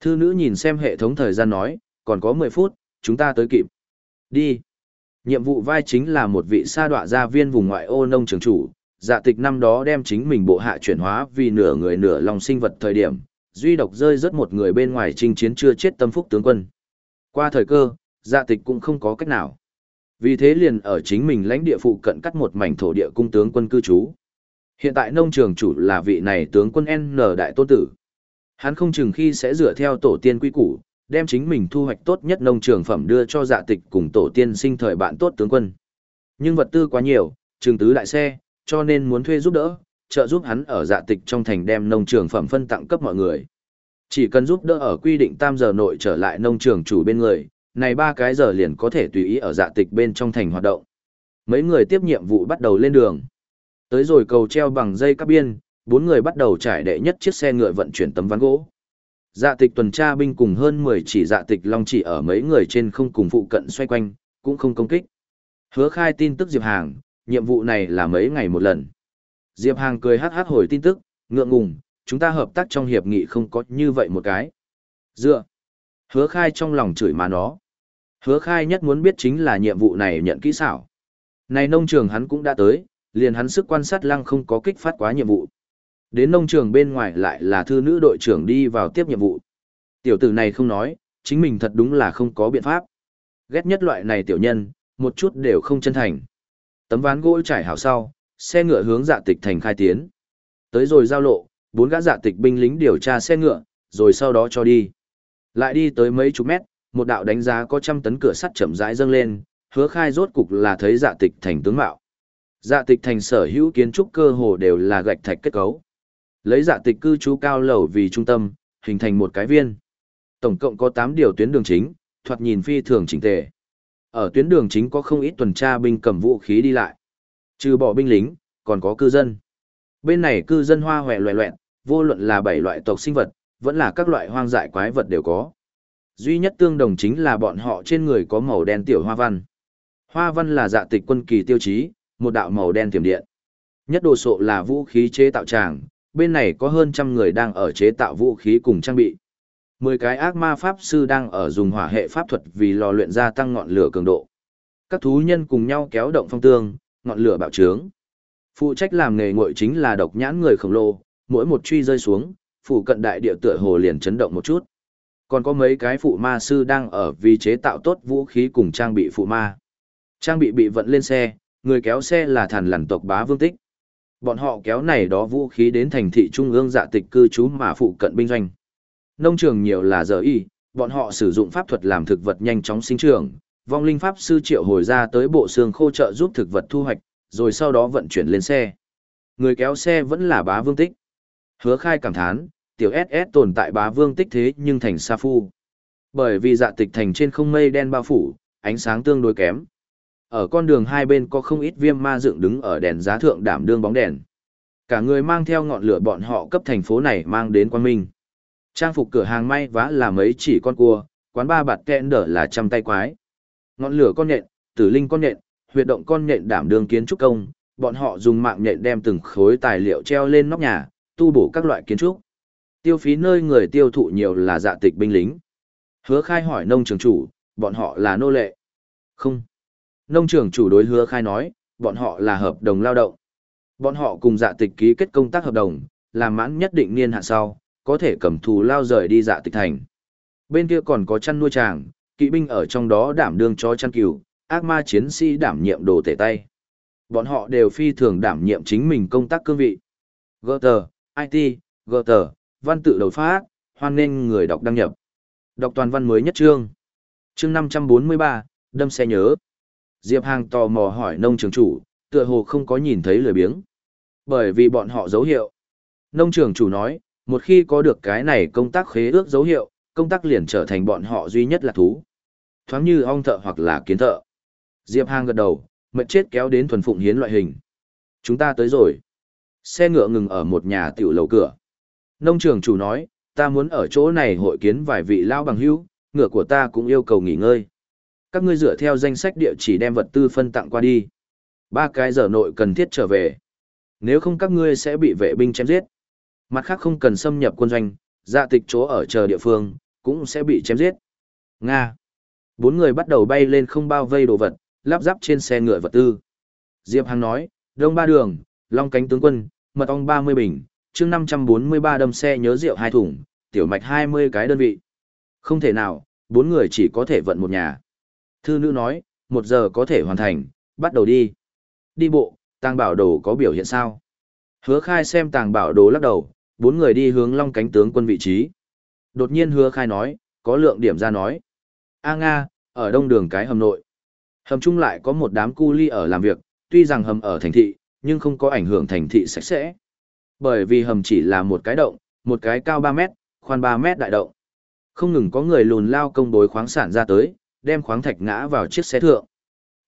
Thư nữ nhìn xem hệ thống thời gian nói, còn có 10 phút, chúng ta tới kịp. Đi. Nhiệm vụ vai chính là một vị sa đọa gia viên vùng ngoại ô nông trường chủ, dạ tịch năm đó đem chính mình bộ hạ chuyển hóa vì nửa người nửa lòng sinh vật thời điểm, duy độc rơi rất một người bên ngoài chinh chiến chưa chết tâm phúc tướng quân. Qua thời cơ, dạ tịch cũng không có cách nào. Vì thế liền ở chính mình lãnh địa phụ cận cắt một mảnh thổ địa cung tướng quân cư trú. Hiện tại nông trường chủ là vị này tướng quân N đại tôn tử. Hắn không chừng khi sẽ dựa theo tổ tiên quy củ, đem chính mình thu hoạch tốt nhất nông trường phẩm đưa cho dạ tịch cùng tổ tiên sinh thời bạn tốt tướng quân. Nhưng vật tư quá nhiều, trường tứ đại xe, cho nên muốn thuê giúp đỡ, trợ giúp hắn ở dạ tịch trong thành đem nông trường phẩm phân tặng cấp mọi người. Chỉ cần giúp đỡ ở quy định tam giờ nội trở lại nông trường chủ bên người, này ba cái giờ liền có thể tùy ý ở dạ tịch bên trong thành hoạt động. Mấy người tiếp nhiệm vụ bắt đầu lên đường. Tới rồi cầu treo bằng dây cáp biên, bốn người bắt đầu trải đệ nhất chiếc xe ngựa vận chuyển tấm ván gỗ. Dạ tịch tuần tra binh cùng hơn 10 chỉ dạ tịch long chỉ ở mấy người trên không cùng phụ cận xoay quanh, cũng không công kích. Hứa khai tin tức Diệp Hàng, nhiệm vụ này là mấy ngày một lần. Diệp Hàng cười hát hát hồi tin tức, ngượng ngùng, chúng ta hợp tác trong hiệp nghị không có như vậy một cái. Dựa. Hứa khai trong lòng chửi mà nó. Hứa khai nhất muốn biết chính là nhiệm vụ này nhận kỹ xảo. Này nông trường hắn cũng đã tới, liền hắn sức quan sát lăng không có kích phát quá nhiệm vụ. Đến nông trường bên ngoài lại là thư nữ đội trưởng đi vào tiếp nhiệm vụ. Tiểu tử này không nói, chính mình thật đúng là không có biện pháp. Ghét nhất loại này tiểu nhân, một chút đều không chân thành. Tấm ván gỗ trải hảo sau, xe ngựa hướng dạ tịch thành khai tiến. Tới rồi giao lộ, bốn gã dạ tịch binh lính điều tra xe ngựa, rồi sau đó cho đi. Lại đi tới mấy chục mét, một đạo đánh giá có trăm tấn cửa sắt chậm rãi dâng lên, hứa khai rốt cục là thấy dạ tịch thành tướng mạo. Dạ tịch thành sở hữu kiến trúc cơ hồ đều là gạch thạch kết cấu. Lấy dạ tịch cư trú cao lầu vì trung tâm, hình thành một cái viên. Tổng cộng có 8 điều tuyến đường chính, thoạt nhìn phi thường chỉnh tề. Ở tuyến đường chính có không ít tuần tra binh cầm vũ khí đi lại. Trừ bỏ binh lính, còn có cư dân. Bên này cư dân hoa hòe loẹ loẹn, vô luận là bảy loại tộc sinh vật, vẫn là các loại hoang dại quái vật đều có. Duy nhất tương đồng chính là bọn họ trên người có màu đen tiểu hoa văn. Hoa văn là dạ tịch quân kỳ tiêu chí, một đạo màu đen tiềm điện. Nhất đồ sộ là vũ khí chế tạo tràng, bên này có hơn trăm người đang ở chế tạo vũ khí cùng trang bị. Mười cái ác ma pháp sư đang ở dùng hỏa hệ pháp thuật vì lò luyện gia tăng ngọn lửa cường độ. Các thú nhân cùng nhau kéo động phong tương, ngọn lửa bạo trướng. Phụ trách làm nghề ngội chính là độc nhãn người khổng lồ, mỗi một truy rơi xuống, phụ cận đại địa tựa hồ liền chấn động một chút. Còn có mấy cái phụ ma sư đang ở vì chế tạo tốt vũ khí cùng trang bị phụ ma. Trang bị bị vận lên xe, người kéo xe là thần lằn tộc bá vương tích. Bọn họ kéo này đó vũ khí đến thành thị trung ương dạ tịch cư trú mà phụ cận binh doanh. Nông trường nhiều là giờ y, bọn họ sử dụng pháp thuật làm thực vật nhanh chóng sinh trưởng, vong linh pháp sư triệu hồi ra tới bộ xương khô trợ giúp thực vật thu hoạch, rồi sau đó vận chuyển lên xe. Người kéo xe vẫn là bá vương tích. Hứa khai cảm thán, tiểu SS tồn tại bá vương tích thế nhưng thành sa phu. Bởi vì dạ tịch thành trên không mây đen bao phủ, ánh sáng tương đối kém. Ở con đường hai bên có không ít viêm ma dựng đứng ở đèn giá thượng đảm đương bóng đèn. Cả người mang theo ngọn lửa bọn họ cấp thành phố này mang đến quan minh. Trang phục cửa hàng may vá là mấy chỉ con cua, quán ba bạt kẹn đở là trăm tay quái. Ngọn lửa con nhện, tử linh con nhện, huyệt động con nhện đảm đương kiến trúc công, bọn họ dùng mạng nhện đem từng khối tài liệu treo lên nóc nhà, tu bổ các loại kiến trúc. Tiêu phí nơi người tiêu thụ nhiều là dạ tịch binh lính. Hứa khai hỏi nông trường chủ, bọn họ là nô lệ. Không. Nông trường chủ đối hứa khai nói, bọn họ là hợp đồng lao động. Bọn họ cùng dạ tịch ký kết công tác hợp đồng, làm mãn nhất định niên hạn sau, có thể cầm thù lao rời đi dạ tịch thành. Bên kia còn có chăn nuôi tràng, kỵ binh ở trong đó đảm đương cho chăn cừu, ác ma chiến sĩ đảm nhiệm đồ tể tay. Bọn họ đều phi thường đảm nhiệm chính mình công tác cương vị. Gutter, IT, Gutter, văn tự đầu phát, hoan nên người đọc đăng nhập. Đọc toàn văn mới nhất chương. Chương 543, đâm xe nhớ. Diệp Hàng tò mò hỏi nông trường chủ, tựa hồ không có nhìn thấy lời biếng. Bởi vì bọn họ dấu hiệu. Nông trường chủ nói, một khi có được cái này công tác khế ước dấu hiệu, công tác liền trở thành bọn họ duy nhất là thú. Thoáng như ong thợ hoặc là kiến thợ. Diệp Hàng gật đầu, mệt chết kéo đến thuần phụng hiến loại hình. Chúng ta tới rồi. Xe ngựa ngừng ở một nhà tiểu lầu cửa. Nông trường chủ nói, ta muốn ở chỗ này hội kiến vài vị lao bằng hữu, ngựa của ta cũng yêu cầu nghỉ ngơi. Các ngươi dựa theo danh sách địa chỉ đem vật tư phân tặng qua đi. Ba cái giờ nội cần thiết trở về. Nếu không các ngươi sẽ bị vệ binh chém giết. Mặt khác không cần xâm nhập quân doanh, dạ tịch chỗ ở chờ địa phương, cũng sẽ bị chém giết. Nga. Bốn người bắt đầu bay lên không bao vây đồ vật, lắp ráp trên xe ngựa vật tư. Diệp Hằng nói, Đông Ba Đường, Long Cánh Tướng Quân, Mật ong 30 bình, chương 543 đâm xe nhớ rượu hai thùng, tiểu mạch 20 cái đơn vị. Không thể nào, bốn người chỉ có thể vận một nhà. Thư nữ nói, một giờ có thể hoàn thành, bắt đầu đi. Đi bộ, tàng bảo đồ có biểu hiện sao? Hứa khai xem tàng bảo đồ lắc đầu, bốn người đi hướng long cánh tướng quân vị trí. Đột nhiên hứa khai nói, có lượng điểm ra nói. A Nga, ở đông đường cái hầm nội. Hầm chung lại có một đám cu ly ở làm việc, tuy rằng hầm ở thành thị, nhưng không có ảnh hưởng thành thị sạch sẽ. Bởi vì hầm chỉ là một cái động, một cái cao 3 mét, khoan 3 mét đại động. Không ngừng có người lùn lao công bối khoáng sản ra tới, đem khoáng thạch ngã vào chiếc xe thượng.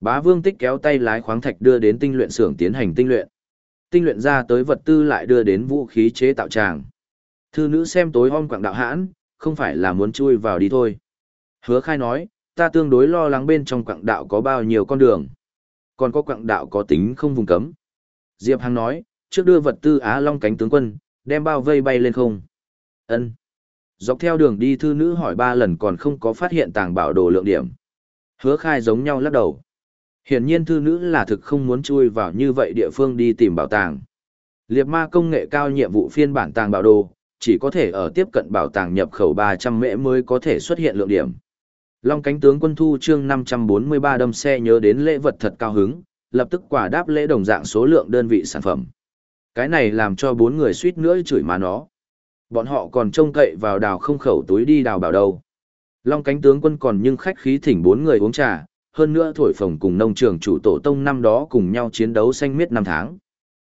Bá Vương Tích kéo tay lái khoáng thạch đưa đến tinh luyện xưởng tiến hành tinh luyện. Tinh luyện ra tới vật tư lại đưa đến vũ khí chế tạo tràng. Thư nữ xem tối om quảng đạo hãn, không phải là muốn chui vào đi thôi. Hứa khai nói, ta tương đối lo lắng bên trong quảng đạo có bao nhiêu con đường. Còn có quảng đạo có tính không vùng cấm. Diệp Hằng nói, trước đưa vật tư Á Long cánh tướng quân, đem bao vây bay lên không. Ân. Dọc theo đường đi thư nữ hỏi ba lần còn không có phát hiện tàng bảo đồ lượng điểm. Hứa khai giống nhau lắc đầu. Hiển nhiên thư nữ là thực không muốn chui vào như vậy địa phương đi tìm bảo tàng. Liệt ma công nghệ cao nhiệm vụ phiên bản tàng bảo đồ, chỉ có thể ở tiếp cận bảo tàng nhập khẩu 300 mễ mới có thể xuất hiện lượng điểm. Long cánh tướng quân thu chương 543 đâm xe nhớ đến lễ vật thật cao hứng, lập tức quả đáp lễ đồng dạng số lượng đơn vị sản phẩm. Cái này làm cho bốn người suýt nữa chửi má nó. Bọn họ còn trông cậy vào đào không khẩu túi đi đào bảo đâu. Long cánh tướng quân còn nhưng khách khí thỉnh bốn người uống trà, hơn nữa thổi phồng cùng nông trường chủ tổ tông năm đó cùng nhau chiến đấu xanh miết năm tháng.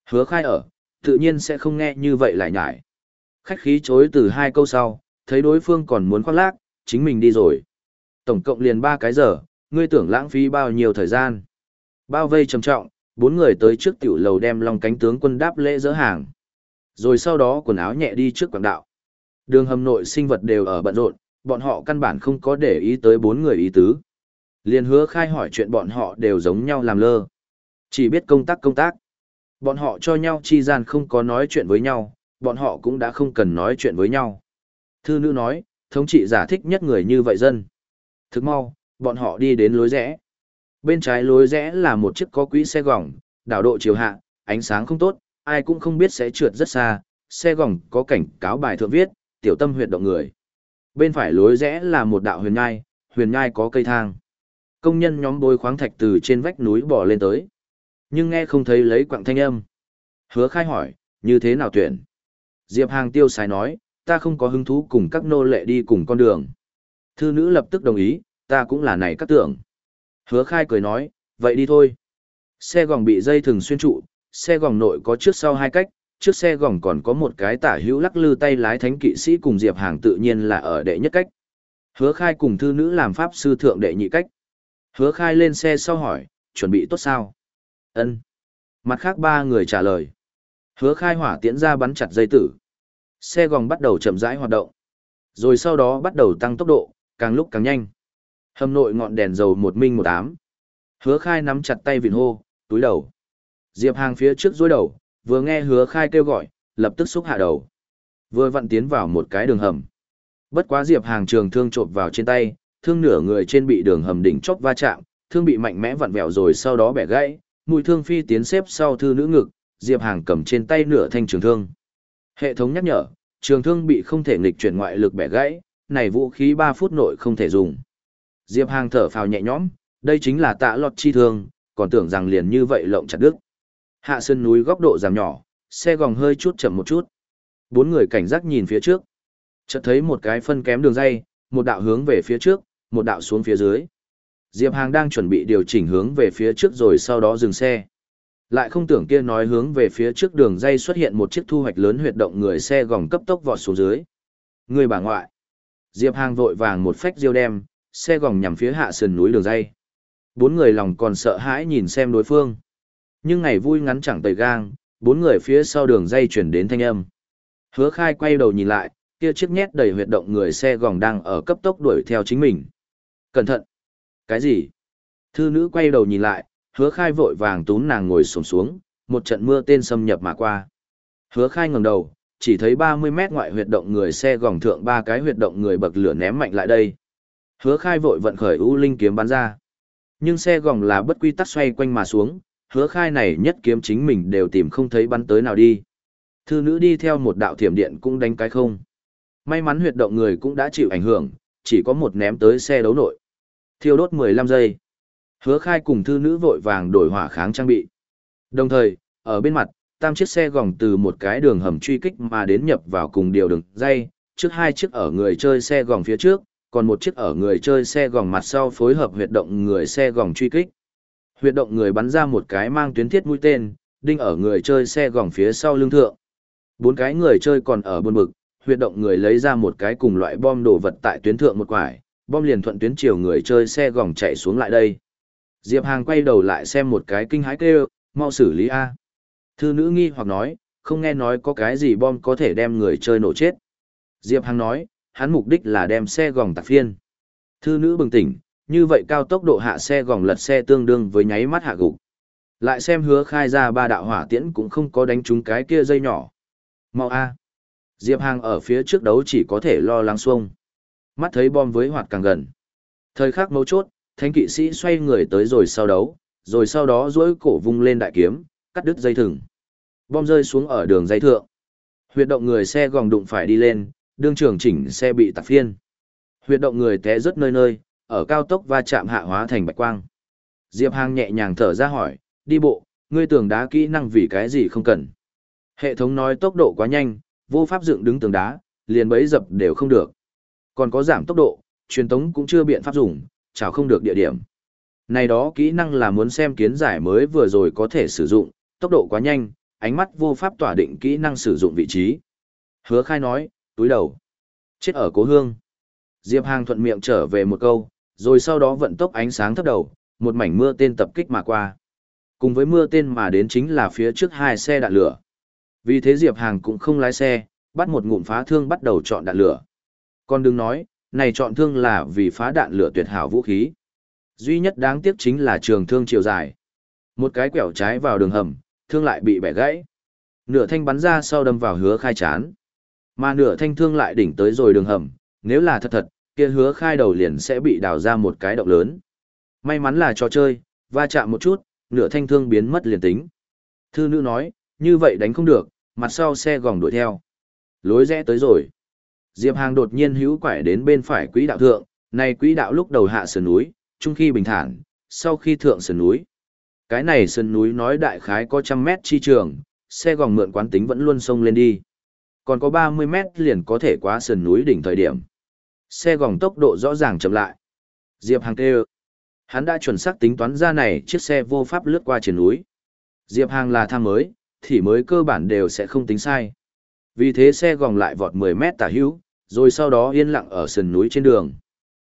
Hứa khai ở, tự nhiên sẽ không nghe như vậy lại nhải. Khách khí chối từ hai câu sau, thấy đối phương còn muốn khoác lác, chính mình đi rồi. Tổng cộng liền ba cái giờ, ngươi tưởng lãng phí bao nhiêu thời gian. Bao vây trầm trọng, bốn người tới trước tiểu lầu đem long cánh tướng quân đáp lễ dỡ hàng. Rồi sau đó quần áo nhẹ đi trước quảng đạo. Đường hầm nội sinh vật đều ở bận rộn, bọn họ căn bản không có để ý tới bốn người ý tứ. Liền hứa khai hỏi chuyện bọn họ đều giống nhau làm lơ. Chỉ biết công tác công tác. Bọn họ cho nhau chi gian không có nói chuyện với nhau, bọn họ cũng đã không cần nói chuyện với nhau. Thư nữ nói, thống trị giả thích nhất người như vậy dân. Thức mau, bọn họ đi đến lối rẽ. Bên trái lối rẽ là một chiếc có quỹ xe gỏng, đảo độ chiều hạ, ánh sáng không tốt, ai cũng không biết sẽ trượt rất xa, xe gỏng có cảnh cáo bài thượng viết, tiểu tâm huyệt động người. Bên phải lối rẽ là một đạo huyền nhai, huyền nhai có cây thang. Công nhân nhóm bôi khoáng thạch từ trên vách núi bò lên tới. Nhưng nghe không thấy lấy quặng thanh âm. Hứa khai hỏi, như thế nào tuyển? Diệp Hàng tiêu sai nói, ta không có hứng thú cùng các nô lệ đi cùng con đường. Thư nữ lập tức đồng ý, ta cũng là này các tưởng. Hứa khai cười nói, vậy đi thôi. Xe gòng bị dây thừng xuyên trụ, xe gòng nội có trước sau hai cách, trước xe gòng còn có một cái tả hữu lắc lư tay lái thánh kỵ sĩ cùng Diệp Hàng tự nhiên là ở đệ nhất cách. Hứa khai cùng thư nữ làm pháp sư thượng đệ nhị cách. Hứa khai lên xe sau hỏi, chuẩn bị tốt sao? ân Mặt khác ba người trả lời. Hứa khai hỏa tiễn ra bắn chặt dây tử. Xe gòng bắt đầu chậm rãi hoạt động. Rồi sau đó bắt đầu tăng tốc độ, càng lúc càng nhanh. Hầm nội ngọn đèn dầu một minh một ám. Hứa khai nắm chặt tay vịn hô, túi đầu. Diệp hàng phía trước dối đầu, vừa nghe hứa khai kêu gọi, lập tức xúc hạ đầu. Vừa vặn tiến vào một cái đường hầm. Bất quá Diệp hàng trường thương trộm vào trên tay, thương nửa người trên bị đường hầm đỉnh chóp va chạm, thương bị mạnh mẽ vặn vẹo rồi sau đó bẻ gãy, mùi thương phi tiến xếp sau thư nữ ngực, Diệp Hàng cầm trên tay nửa thanh trường thương. Hệ thống nhắc nhở, trường thương bị không thể nghịch chuyển ngoại lực bẻ gãy, này vũ khí 3 phút nội không thể dùng. Diệp Hàng thở phào nhẹ nhõm, đây chính là tạ lọt chi thương, còn tưởng rằng liền như vậy lộng chặt đứt. Hạ sơn núi góc độ giảm nhỏ, xe gòng hơi chút chậm một chút. Bốn người cảnh giác nhìn phía trước. Chợt thấy một cái phân kém đường dây, một đạo hướng về phía trước, một đạo xuống phía dưới. Diệp Hàng đang chuẩn bị điều chỉnh hướng về phía trước rồi sau đó dừng xe. Lại không tưởng kia nói hướng về phía trước đường dây xuất hiện một chiếc thu hoạch lớn huyệt động người xe gòng cấp tốc vọt xuống dưới. Người bà ngoại. Diệp Hàng vội vàng một phách diêu đem, xe gòng nhằm phía hạ sườn núi đường dây. Bốn người lòng còn sợ hãi nhìn xem đối phương. Nhưng ngày vui ngắn chẳng tầy gang, bốn người phía sau đường dây chuyển đến thanh âm. Hứa khai quay đầu nhìn lại, kia chiếc nhét đầy huyệt động người xe gòng đang ở cấp tốc đuổi theo chính mình. Cẩn thận! Cái gì? Thư nữ quay đầu nhìn lại, hứa khai vội vàng tún nàng ngồi xuống xuống, một trận mưa tên xâm nhập mà qua. Hứa khai ngẩng đầu, chỉ thấy 30 mét ngoại huyệt động người xe gòng thượng ba cái huyệt động người bậc lửa ném mạnh lại đây. Hứa khai vội vận khởi U Linh kiếm bắn ra. Nhưng xe gòng là bất quy tắc xoay quanh mà xuống, hứa khai này nhất kiếm chính mình đều tìm không thấy bắn tới nào đi. Thư nữ đi theo một đạo thiểm điện cũng đánh cái không. May mắn huyệt động người cũng đã chịu ảnh hưởng, chỉ có một ném tới xe đấu nội. Thiêu đốt 15 giây. Hứa khai cùng thư nữ vội vàng đổi hỏa kháng trang bị. Đồng thời, ở bên mặt, tam chiếc xe gỏng từ một cái đường hầm truy kích mà đến nhập vào cùng điều đường dây, trước hai chiếc ở người chơi xe gỏng phía trước, còn một chiếc ở người chơi xe gỏng mặt sau phối hợp huyệt động người xe gỏng truy kích. Huyệt động người bắn ra một cái mang tuyến thiết mũi tên, đinh ở người chơi xe gỏng phía sau lưng thượng. Bốn cái người chơi còn ở buồn bực, huyệt động người lấy ra một cái cùng loại bom đồ vật tại tuyến thượng một quải, bom liền thuận tuyến chiều người chơi xe gỏng chạy xuống lại đây. Diệp Hàng quay đầu lại xem một cái kinh hãi kêu, mau xử lý A. Thư nữ nghi hoặc nói, không nghe nói có cái gì bom có thể đem người chơi nổ chết. Diệp Hàng nói, hắn mục đích là đem xe gỏng tạc phiên. Thư nữ bừng tỉnh, như vậy cao tốc độ hạ xe gỏng lật xe tương đương với nháy mắt hạ gục. Lại xem hứa khai ra ba đạo hỏa tiễn cũng không có đánh trúng cái kia dây nhỏ. Mau A. Diệp Hàng ở phía trước đấu chỉ có thể lo lắng xuông. Mắt thấy bom với hoạt càng gần. Thời khắc mấu chốt, thánh kỵ sĩ xoay người tới rồi sau đấu, rồi sau đó duỗi cổ vung lên đại kiếm, cắt đứt dây thừng. Bom rơi xuống ở đường dây thượng. Huyệt động người xe gòng đụng phải đi lên, đương trường chỉnh xe bị tạc phiên. Huyệt động người té rất nơi nơi, ở cao tốc va chạm hạ hóa thành bạch quang. Diệp Hàng nhẹ nhàng thở ra hỏi, đi bộ, ngươi tường đá kỹ năng vì cái gì không cần. Hệ thống nói tốc độ quá nhanh, vô pháp dựng đứng tường đá, liền bấy dập đều không được. Còn có giảm tốc độ, truyền tống cũng chưa biện pháp dùng, chào không được địa điểm. Này đó kỹ năng là muốn xem kiến giải mới vừa rồi có thể sử dụng, tốc độ quá nhanh, ánh mắt vô pháp tỏa định kỹ năng sử dụng vị trí. Hứa khai nói, túi đầu. Chết ở cố hương. Diệp Hàng thuận miệng trở về một câu, rồi sau đó vận tốc ánh sáng thấp đầu, một mảnh mưa tên tập kích mà qua. Cùng với mưa tên mà đến chính là phía trước hai xe đạn lửa. Vì thế Diệp Hàng cũng không lái xe, bắt một ngụm phá thương bắt đầu chọn đạn lửa. Còn đừng nói, này chọn thương là vì phá đạn lửa tuyệt hảo vũ khí. Duy nhất đáng tiếc chính là trường thương chiều dài. Một cái quẹo trái vào đường hầm, thương lại bị bẻ gãy. Nửa thanh bắn ra sau đâm vào hứa khai chán. Mà nửa thanh thương lại đỉnh tới rồi đường hầm, nếu là thật thật, kia hứa khai đầu liền sẽ bị đào ra một cái động lớn. May mắn là trò chơi, va chạm một chút, nửa thanh thương biến mất liền tính. Thư nữ nói, như vậy đánh không được, mặt sau xe gòng đuổi theo. Lối rẽ tới rồi. Diệp Hàng đột nhiên hữu quải đến bên phải quỹ đạo thượng, này quỹ đạo lúc đầu hạ sườn núi, trung khi bình thản, sau khi thượng sườn núi. Cái này sườn núi nói đại khái có trăm mét chi trường, xe gòng mượn quán tính vẫn luôn sông lên đi. Còn có 30 mét liền có thể qua sườn núi đỉnh thời điểm. Xe gòng tốc độ rõ ràng chậm lại. Diệp Hàng kêu. Hắn đã chuẩn xác tính toán ra này chiếc xe vô pháp lướt qua triển núi. Diệp Hàng là tham mới, thì mới cơ bản đều sẽ không tính sai. Vì thế xe gòng lại vọt 10 mét tả hữu, rồi sau đó yên lặng ở sườn núi trên đường.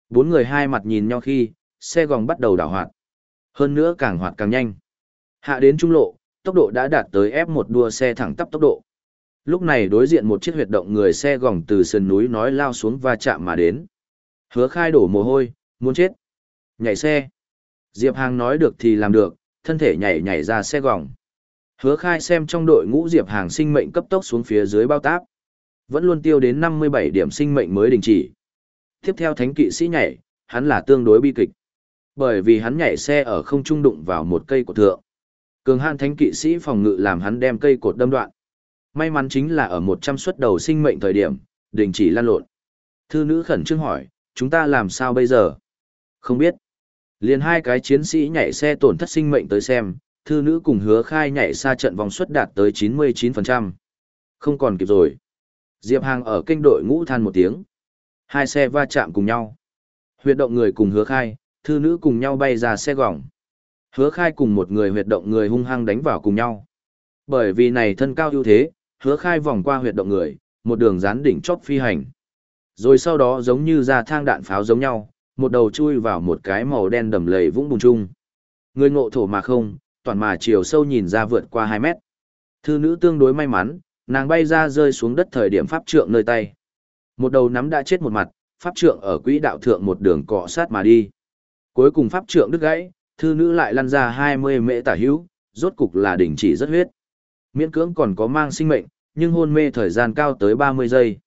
Bốn người hai mặt nhìn nhau khi, xe gòng bắt đầu đảo hoạt. Hơn nữa càng hoạt càng nhanh. Hạ đến trung lộ, tốc độ đã đạt tới F1 đua xe thẳng tắp tốc độ. Lúc này đối diện một chiếc huyệt động người xe gỏng từ sườn núi nói lao xuống và chạm mà đến. Hứa khai đổ mồ hôi, muốn chết. Nhảy xe. Diệp Hàng nói được thì làm được, thân thể nhảy nhảy ra xe gỏng Hứa khai xem trong đội ngũ Diệp Hàng sinh mệnh cấp tốc xuống phía dưới bao táp. Vẫn luôn tiêu đến 57 điểm sinh mệnh mới đình chỉ. Tiếp theo thánh kỵ sĩ nhảy, hắn là tương đối bi kịch. Bởi vì hắn nhảy xe ở không trung đụng vào một cây cột thượng. Cường hạn thánh kỵ sĩ phòng ngự làm hắn đem cây cột đâm đoạn. May mắn chính là ở 100 suất đầu sinh mệnh thời điểm, đình chỉ lan lộn. Thư nữ khẩn trương hỏi, chúng ta làm sao bây giờ? Không biết. Liền hai cái chiến sĩ nhảy xe tổn thất sinh mệnh tới xem, thư nữ cùng hứa khai nhảy xa trận vòng suất đạt tới 99%. Không còn kịp rồi. Diệp Hàng ở kênh đội ngũ than một tiếng. Hai xe va chạm cùng nhau. Huyệt động người cùng hứa khai, thư nữ cùng nhau bay ra xe gỏng. Hứa khai cùng một người huyệt động người hung hăng đánh vào cùng nhau. Bởi vì này thân cao ưu thế, hứa khai vòng qua huyệt động người, một đường dán đỉnh chóp phi hành. Rồi sau đó giống như ra thang đạn pháo giống nhau, một đầu chui vào một cái màu đen đầm lầy vũng bùn chung. Người ngộ thổ mà không, toàn mà chiều sâu nhìn ra vượt qua 2 mét. Thư nữ tương đối may mắn, nàng bay ra rơi xuống đất thời điểm pháp trượng nơi tay. Một đầu nắm đã chết một mặt, pháp trượng ở quỹ đạo thượng một đường cọ sát mà đi. Cuối cùng pháp trượng đứt gãy, thư nữ lại lăn ra 20 mễ tả hữu, rốt cục là đỉnh chỉ rất huyết. Miễn cưỡng còn có mang sinh mệnh, nhưng hôn mê thời gian cao tới 30 giây.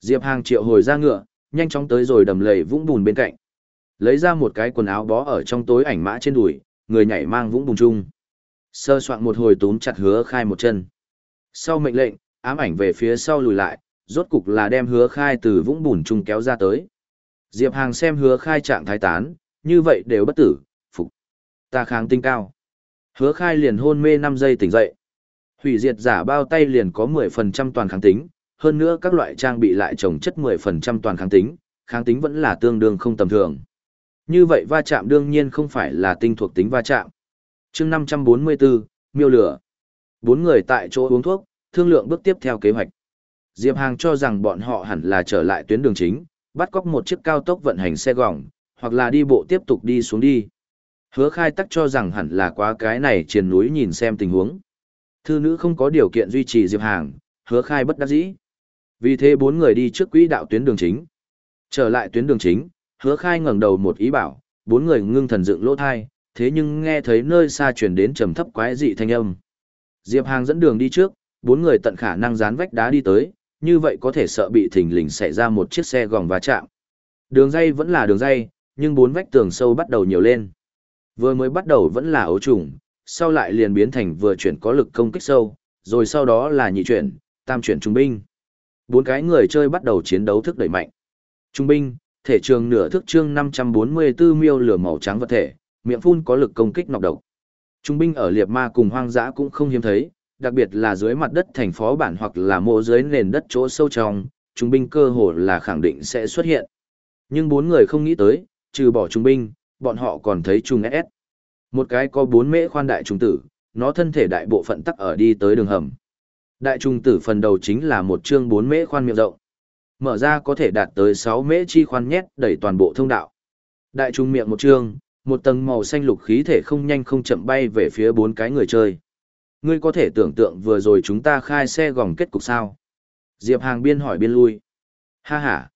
Diệp Hàng triệu hồi ra ngựa, nhanh chóng tới rồi đầm lầy vũng bùn bên cạnh. Lấy ra một cái quần áo bó ở trong tối ảnh mã trên đùi, người nhảy mang vũng bùn chung. Sơ soạn một hồi túm chặt hứa khai một chân. Sau mệnh lệnh, ám ảnh về phía sau lùi lại, rốt cục là đem hứa khai từ vũng bùn chung kéo ra tới. Diệp Hàng xem hứa khai trạng thái tán, như vậy đều bất tử, phục. Ta kháng tinh cao. Hứa khai liền hôn mê 5 giây tỉnh dậy. Hủy diệt giả bao tay liền có 10% toàn kháng tính, hơn nữa các loại trang bị lại trồng chất 10% toàn kháng tính, kháng tính vẫn là tương đương không tầm thường. Như vậy va chạm đương nhiên không phải là tinh thuộc tính va chạm. chương 544, miêu lửa. Bốn người tại chỗ uống thuốc, thương lượng bước tiếp theo kế hoạch. Diệp Hàng cho rằng bọn họ hẳn là trở lại tuyến đường chính, bắt cóc một chiếc cao tốc vận hành xe gỏng, hoặc là đi bộ tiếp tục đi xuống đi. Hứa khai tắc cho rằng hẳn là quá cái này trên núi nhìn xem tình huống. Thư nữ không có điều kiện duy trì Diệp Hàng, hứa khai bất đắc dĩ. Vì thế bốn người đi trước quỹ đạo tuyến đường chính. Trở lại tuyến đường chính, hứa khai ngẩng đầu một ý bảo, bốn người ngưng thần dựng lỗ thai, thế nhưng nghe thấy nơi xa chuyển đến trầm thấp quái dị thanh âm. Diệp Hàng dẫn đường đi trước, bốn người tận khả năng dán vách đá đi tới, như vậy có thể sợ bị thình lình xảy ra một chiếc xe gòng va chạm. Đường dây vẫn là đường dây, nhưng bốn vách tường sâu bắt đầu nhiều lên. Vừa mới bắt đầu vẫn là ấu trùng, sau lại liền biến thành vừa chuyển có lực công kích sâu, rồi sau đó là nhị chuyển, tam chuyển trung binh. Bốn cái người chơi bắt đầu chiến đấu thức đẩy mạnh. Trung binh, thể trường nửa thước chương 544 miêu lửa màu trắng vật thể, miệng phun có lực công kích nọc độc. Trung binh ở liệt ma cùng hoang dã cũng không hiếm thấy, đặc biệt là dưới mặt đất thành phố bản hoặc là mộ dưới nền đất chỗ sâu trong, trung binh cơ hồ là khẳng định sẽ xuất hiện. Nhưng bốn người không nghĩ tới, trừ bỏ trung binh, bọn họ còn thấy trùng SS. Một cái có bốn mễ khoan đại trùng tử, nó thân thể đại bộ phận tắc ở đi tới đường hầm. Đại trùng tử phần đầu chính là một chương bốn mễ khoan miệng rộng. Mở ra có thể đạt tới sáu mễ chi khoan nhét đẩy toàn bộ thông đạo. Đại trùng miệng một chương, một tầng màu xanh lục khí thể không nhanh không chậm bay về phía bốn cái người chơi. Ngươi có thể tưởng tượng vừa rồi chúng ta khai xe gòng kết cục sao? Diệp Hàng biên hỏi biên lui. Ha ha.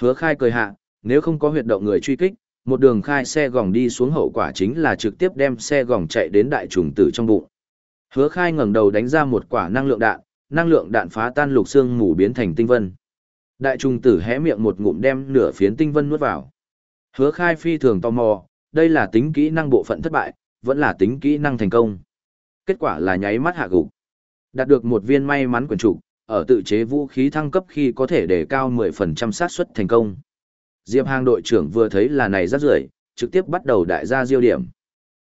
Hứa khai cười hạ, nếu không có huyệt động người truy kích, một đường khai xe gòng đi xuống hậu quả chính là trực tiếp đem xe gòng chạy đến đại trùng tử trong bụng. Hứa khai ngẩng đầu đánh ra một quả năng lượng đạn, năng lượng đạn phá tan lục xương mù biến thành tinh vân. Đại trùng tử hé miệng một ngụm đem nửa phiến tinh vân nuốt vào. Hứa khai phi thường tò mò, đây là tính kỹ năng bộ phận thất bại, vẫn là tính kỹ năng thành công. Kết quả là nháy mắt hạ gục. Đạt được một viên may mắn quyền trục, ở tự chế vũ khí thăng cấp khi có thể đề cao 10% xác suất thành công. Diệp Hàng đội trưởng vừa thấy là này rất rưởi, trực tiếp bắt đầu đại gia diêu điểm.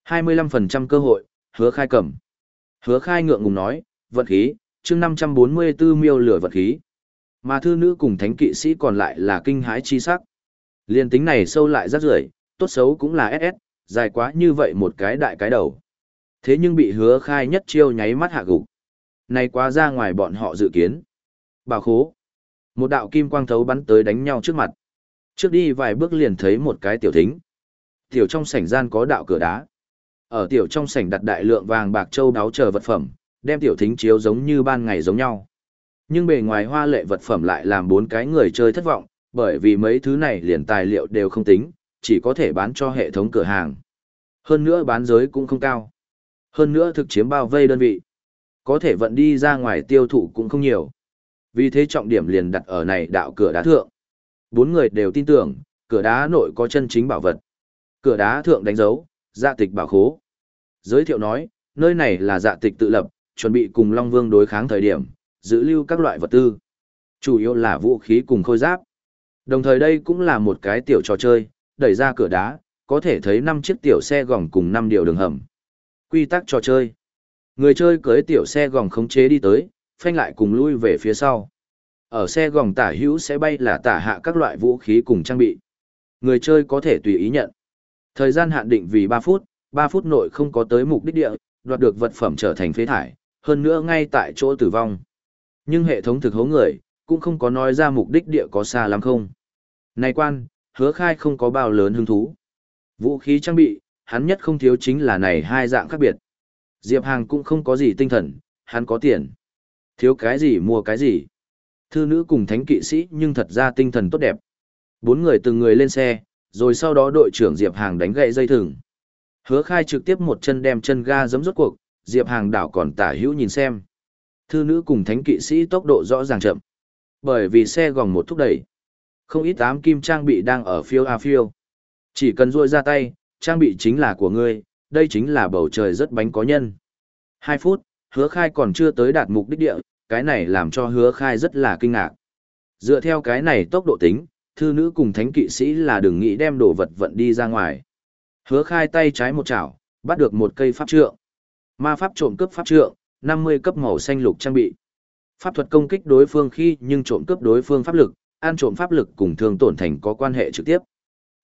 25% cơ hội, hứa khai cầm. Hứa khai ngượng ngùng nói, vận khí, chương 544 miêu lửa vận khí. Mà thư nữ cùng thánh kỵ sĩ còn lại là kinh hãi chi sắc. Liên tính này sâu lại rất rưởi, tốt xấu cũng là SS, dài quá như vậy một cái đại cái đầu. Thế nhưng bị hứa khai nhất chiêu nháy mắt hạ gục. Này quá ra ngoài bọn họ dự kiến. Bảo khố. Một đạo kim quang thấu bắn tới đánh nhau trước mặt. Trước đi vài bước liền thấy một cái tiểu thính. Tiểu trong sảnh gian có đạo cửa đá. Ở tiểu trong sảnh đặt đại lượng vàng bạc châu đáo chờ vật phẩm, đem tiểu thính chiếu giống như ban ngày giống nhau. Nhưng bề ngoài hoa lệ vật phẩm lại làm bốn cái người chơi thất vọng, bởi vì mấy thứ này liền tài liệu đều không tính, chỉ có thể bán cho hệ thống cửa hàng. Hơn nữa bán giới cũng không cao. Hơn nữa thực chiếm bao vây đơn vị. Có thể vận đi ra ngoài tiêu thụ cũng không nhiều. Vì thế trọng điểm liền đặt ở này đạo cửa đá thượng. Bốn người đều tin tưởng, cửa đá nội có chân chính bảo vật. Cửa đá thượng đánh dấu, dạ tịch bảo khố. Giới thiệu nói, nơi này là dạ tịch tự lập, chuẩn bị cùng Long Vương đối kháng thời điểm, giữ lưu các loại vật tư. Chủ yếu là vũ khí cùng khôi giáp. Đồng thời đây cũng là một cái tiểu trò chơi, đẩy ra cửa đá, có thể thấy năm chiếc tiểu xe gỏng cùng năm điều đường hầm. Quy tắc trò chơi. Người chơi cưới tiểu xe gỏng khống chế đi tới, phanh lại cùng lui về phía sau. Ở xe gòng tả hữu sẽ bay là tả hạ các loại vũ khí cùng trang bị. Người chơi có thể tùy ý nhận. Thời gian hạn định vì 3 phút, 3 phút nội không có tới mục đích địa, đoạt được vật phẩm trở thành phế thải, hơn nữa ngay tại chỗ tử vong. Nhưng hệ thống thực hố người, cũng không có nói ra mục đích địa có xa lắm không. Này quan, hứa khai không có bao lớn hứng thú. Vũ khí trang bị, hắn nhất không thiếu chính là này hai dạng khác biệt. Diệp Hàng cũng không có gì tinh thần, hắn có tiền. Thiếu cái gì mua cái gì. Thư nữ cùng thánh kỵ sĩ nhưng thật ra tinh thần tốt đẹp. Bốn người từng người lên xe, rồi sau đó đội trưởng Diệp Hàng đánh gậy dây thừng. Hứa khai trực tiếp một chân đem chân ga giấm rốt cuộc, Diệp Hàng đảo còn tả hữu nhìn xem. Thư nữ cùng thánh kỵ sĩ tốc độ rõ ràng chậm. Bởi vì xe gòng một thúc đẩy. Không ít ám kim trang bị đang ở phiêu a phiêu. Chỉ cần ruôi ra tay, trang bị chính là của ngươi, đây chính là bầu trời rất bánh có nhân. Hai phút, hứa khai còn chưa tới đạt mục đích địa, cái này làm cho hứa khai rất là kinh ngạc. Dựa theo cái này tốc độ tính, thư nữ cùng thánh kỵ sĩ là đừng nghĩ đem đồ vật vận đi ra ngoài. Hứa khai tay trái một chảo, bắt được một cây pháp trượng. Ma pháp trộm cướp pháp trượng, 50 cấp màu xanh lục trang bị. Pháp thuật công kích đối phương khi nhưng trộm cướp đối phương pháp lực, an trộm pháp lực cùng thương tổn thành có quan hệ trực tiếp.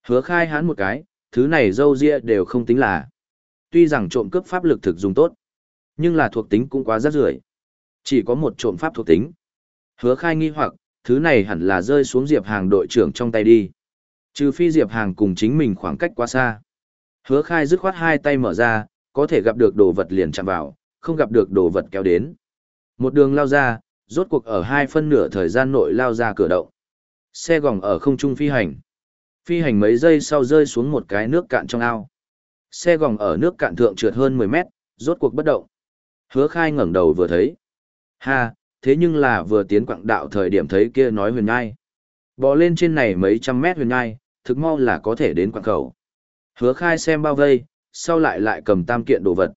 Hứa khai hắn một cái, thứ này dâu ria đều không tính là. Tuy rằng trộm cướp pháp lực thực dùng tốt, nhưng là thuộc tính cũng quá rất rưởi chỉ có một trộm pháp thuộc tính. Hứa khai nghi hoặc, thứ này hẳn là rơi xuống Diệp Hàng đội trưởng trong tay đi. Trừ phi Diệp Hàng cùng chính mình khoảng cách quá xa. Hứa khai dứt khoát hai tay mở ra, có thể gặp được đồ vật liền chạm vào, không gặp được đồ vật kéo đến. Một đường lao ra, rốt cuộc ở hai phân nửa thời gian nội lao ra cửa động. Xe gỏng ở không trung phi hành. Phi hành mấy giây sau rơi xuống một cái nước cạn trong ao. Xe gỏng ở nước cạn thượng trượt hơn 10 mét, rốt cuộc bất động. Hứa khai ngẩng đầu vừa thấy. Ha, thế nhưng là vừa tiến quặng đạo thời điểm thấy kia nói huyền ngai. Bò lên trên này mấy trăm mét huyền ngai, thực mau là có thể đến quặng khẩu. Hứa khai xem bao vây, sau lại lại cầm tam kiện đồ vật.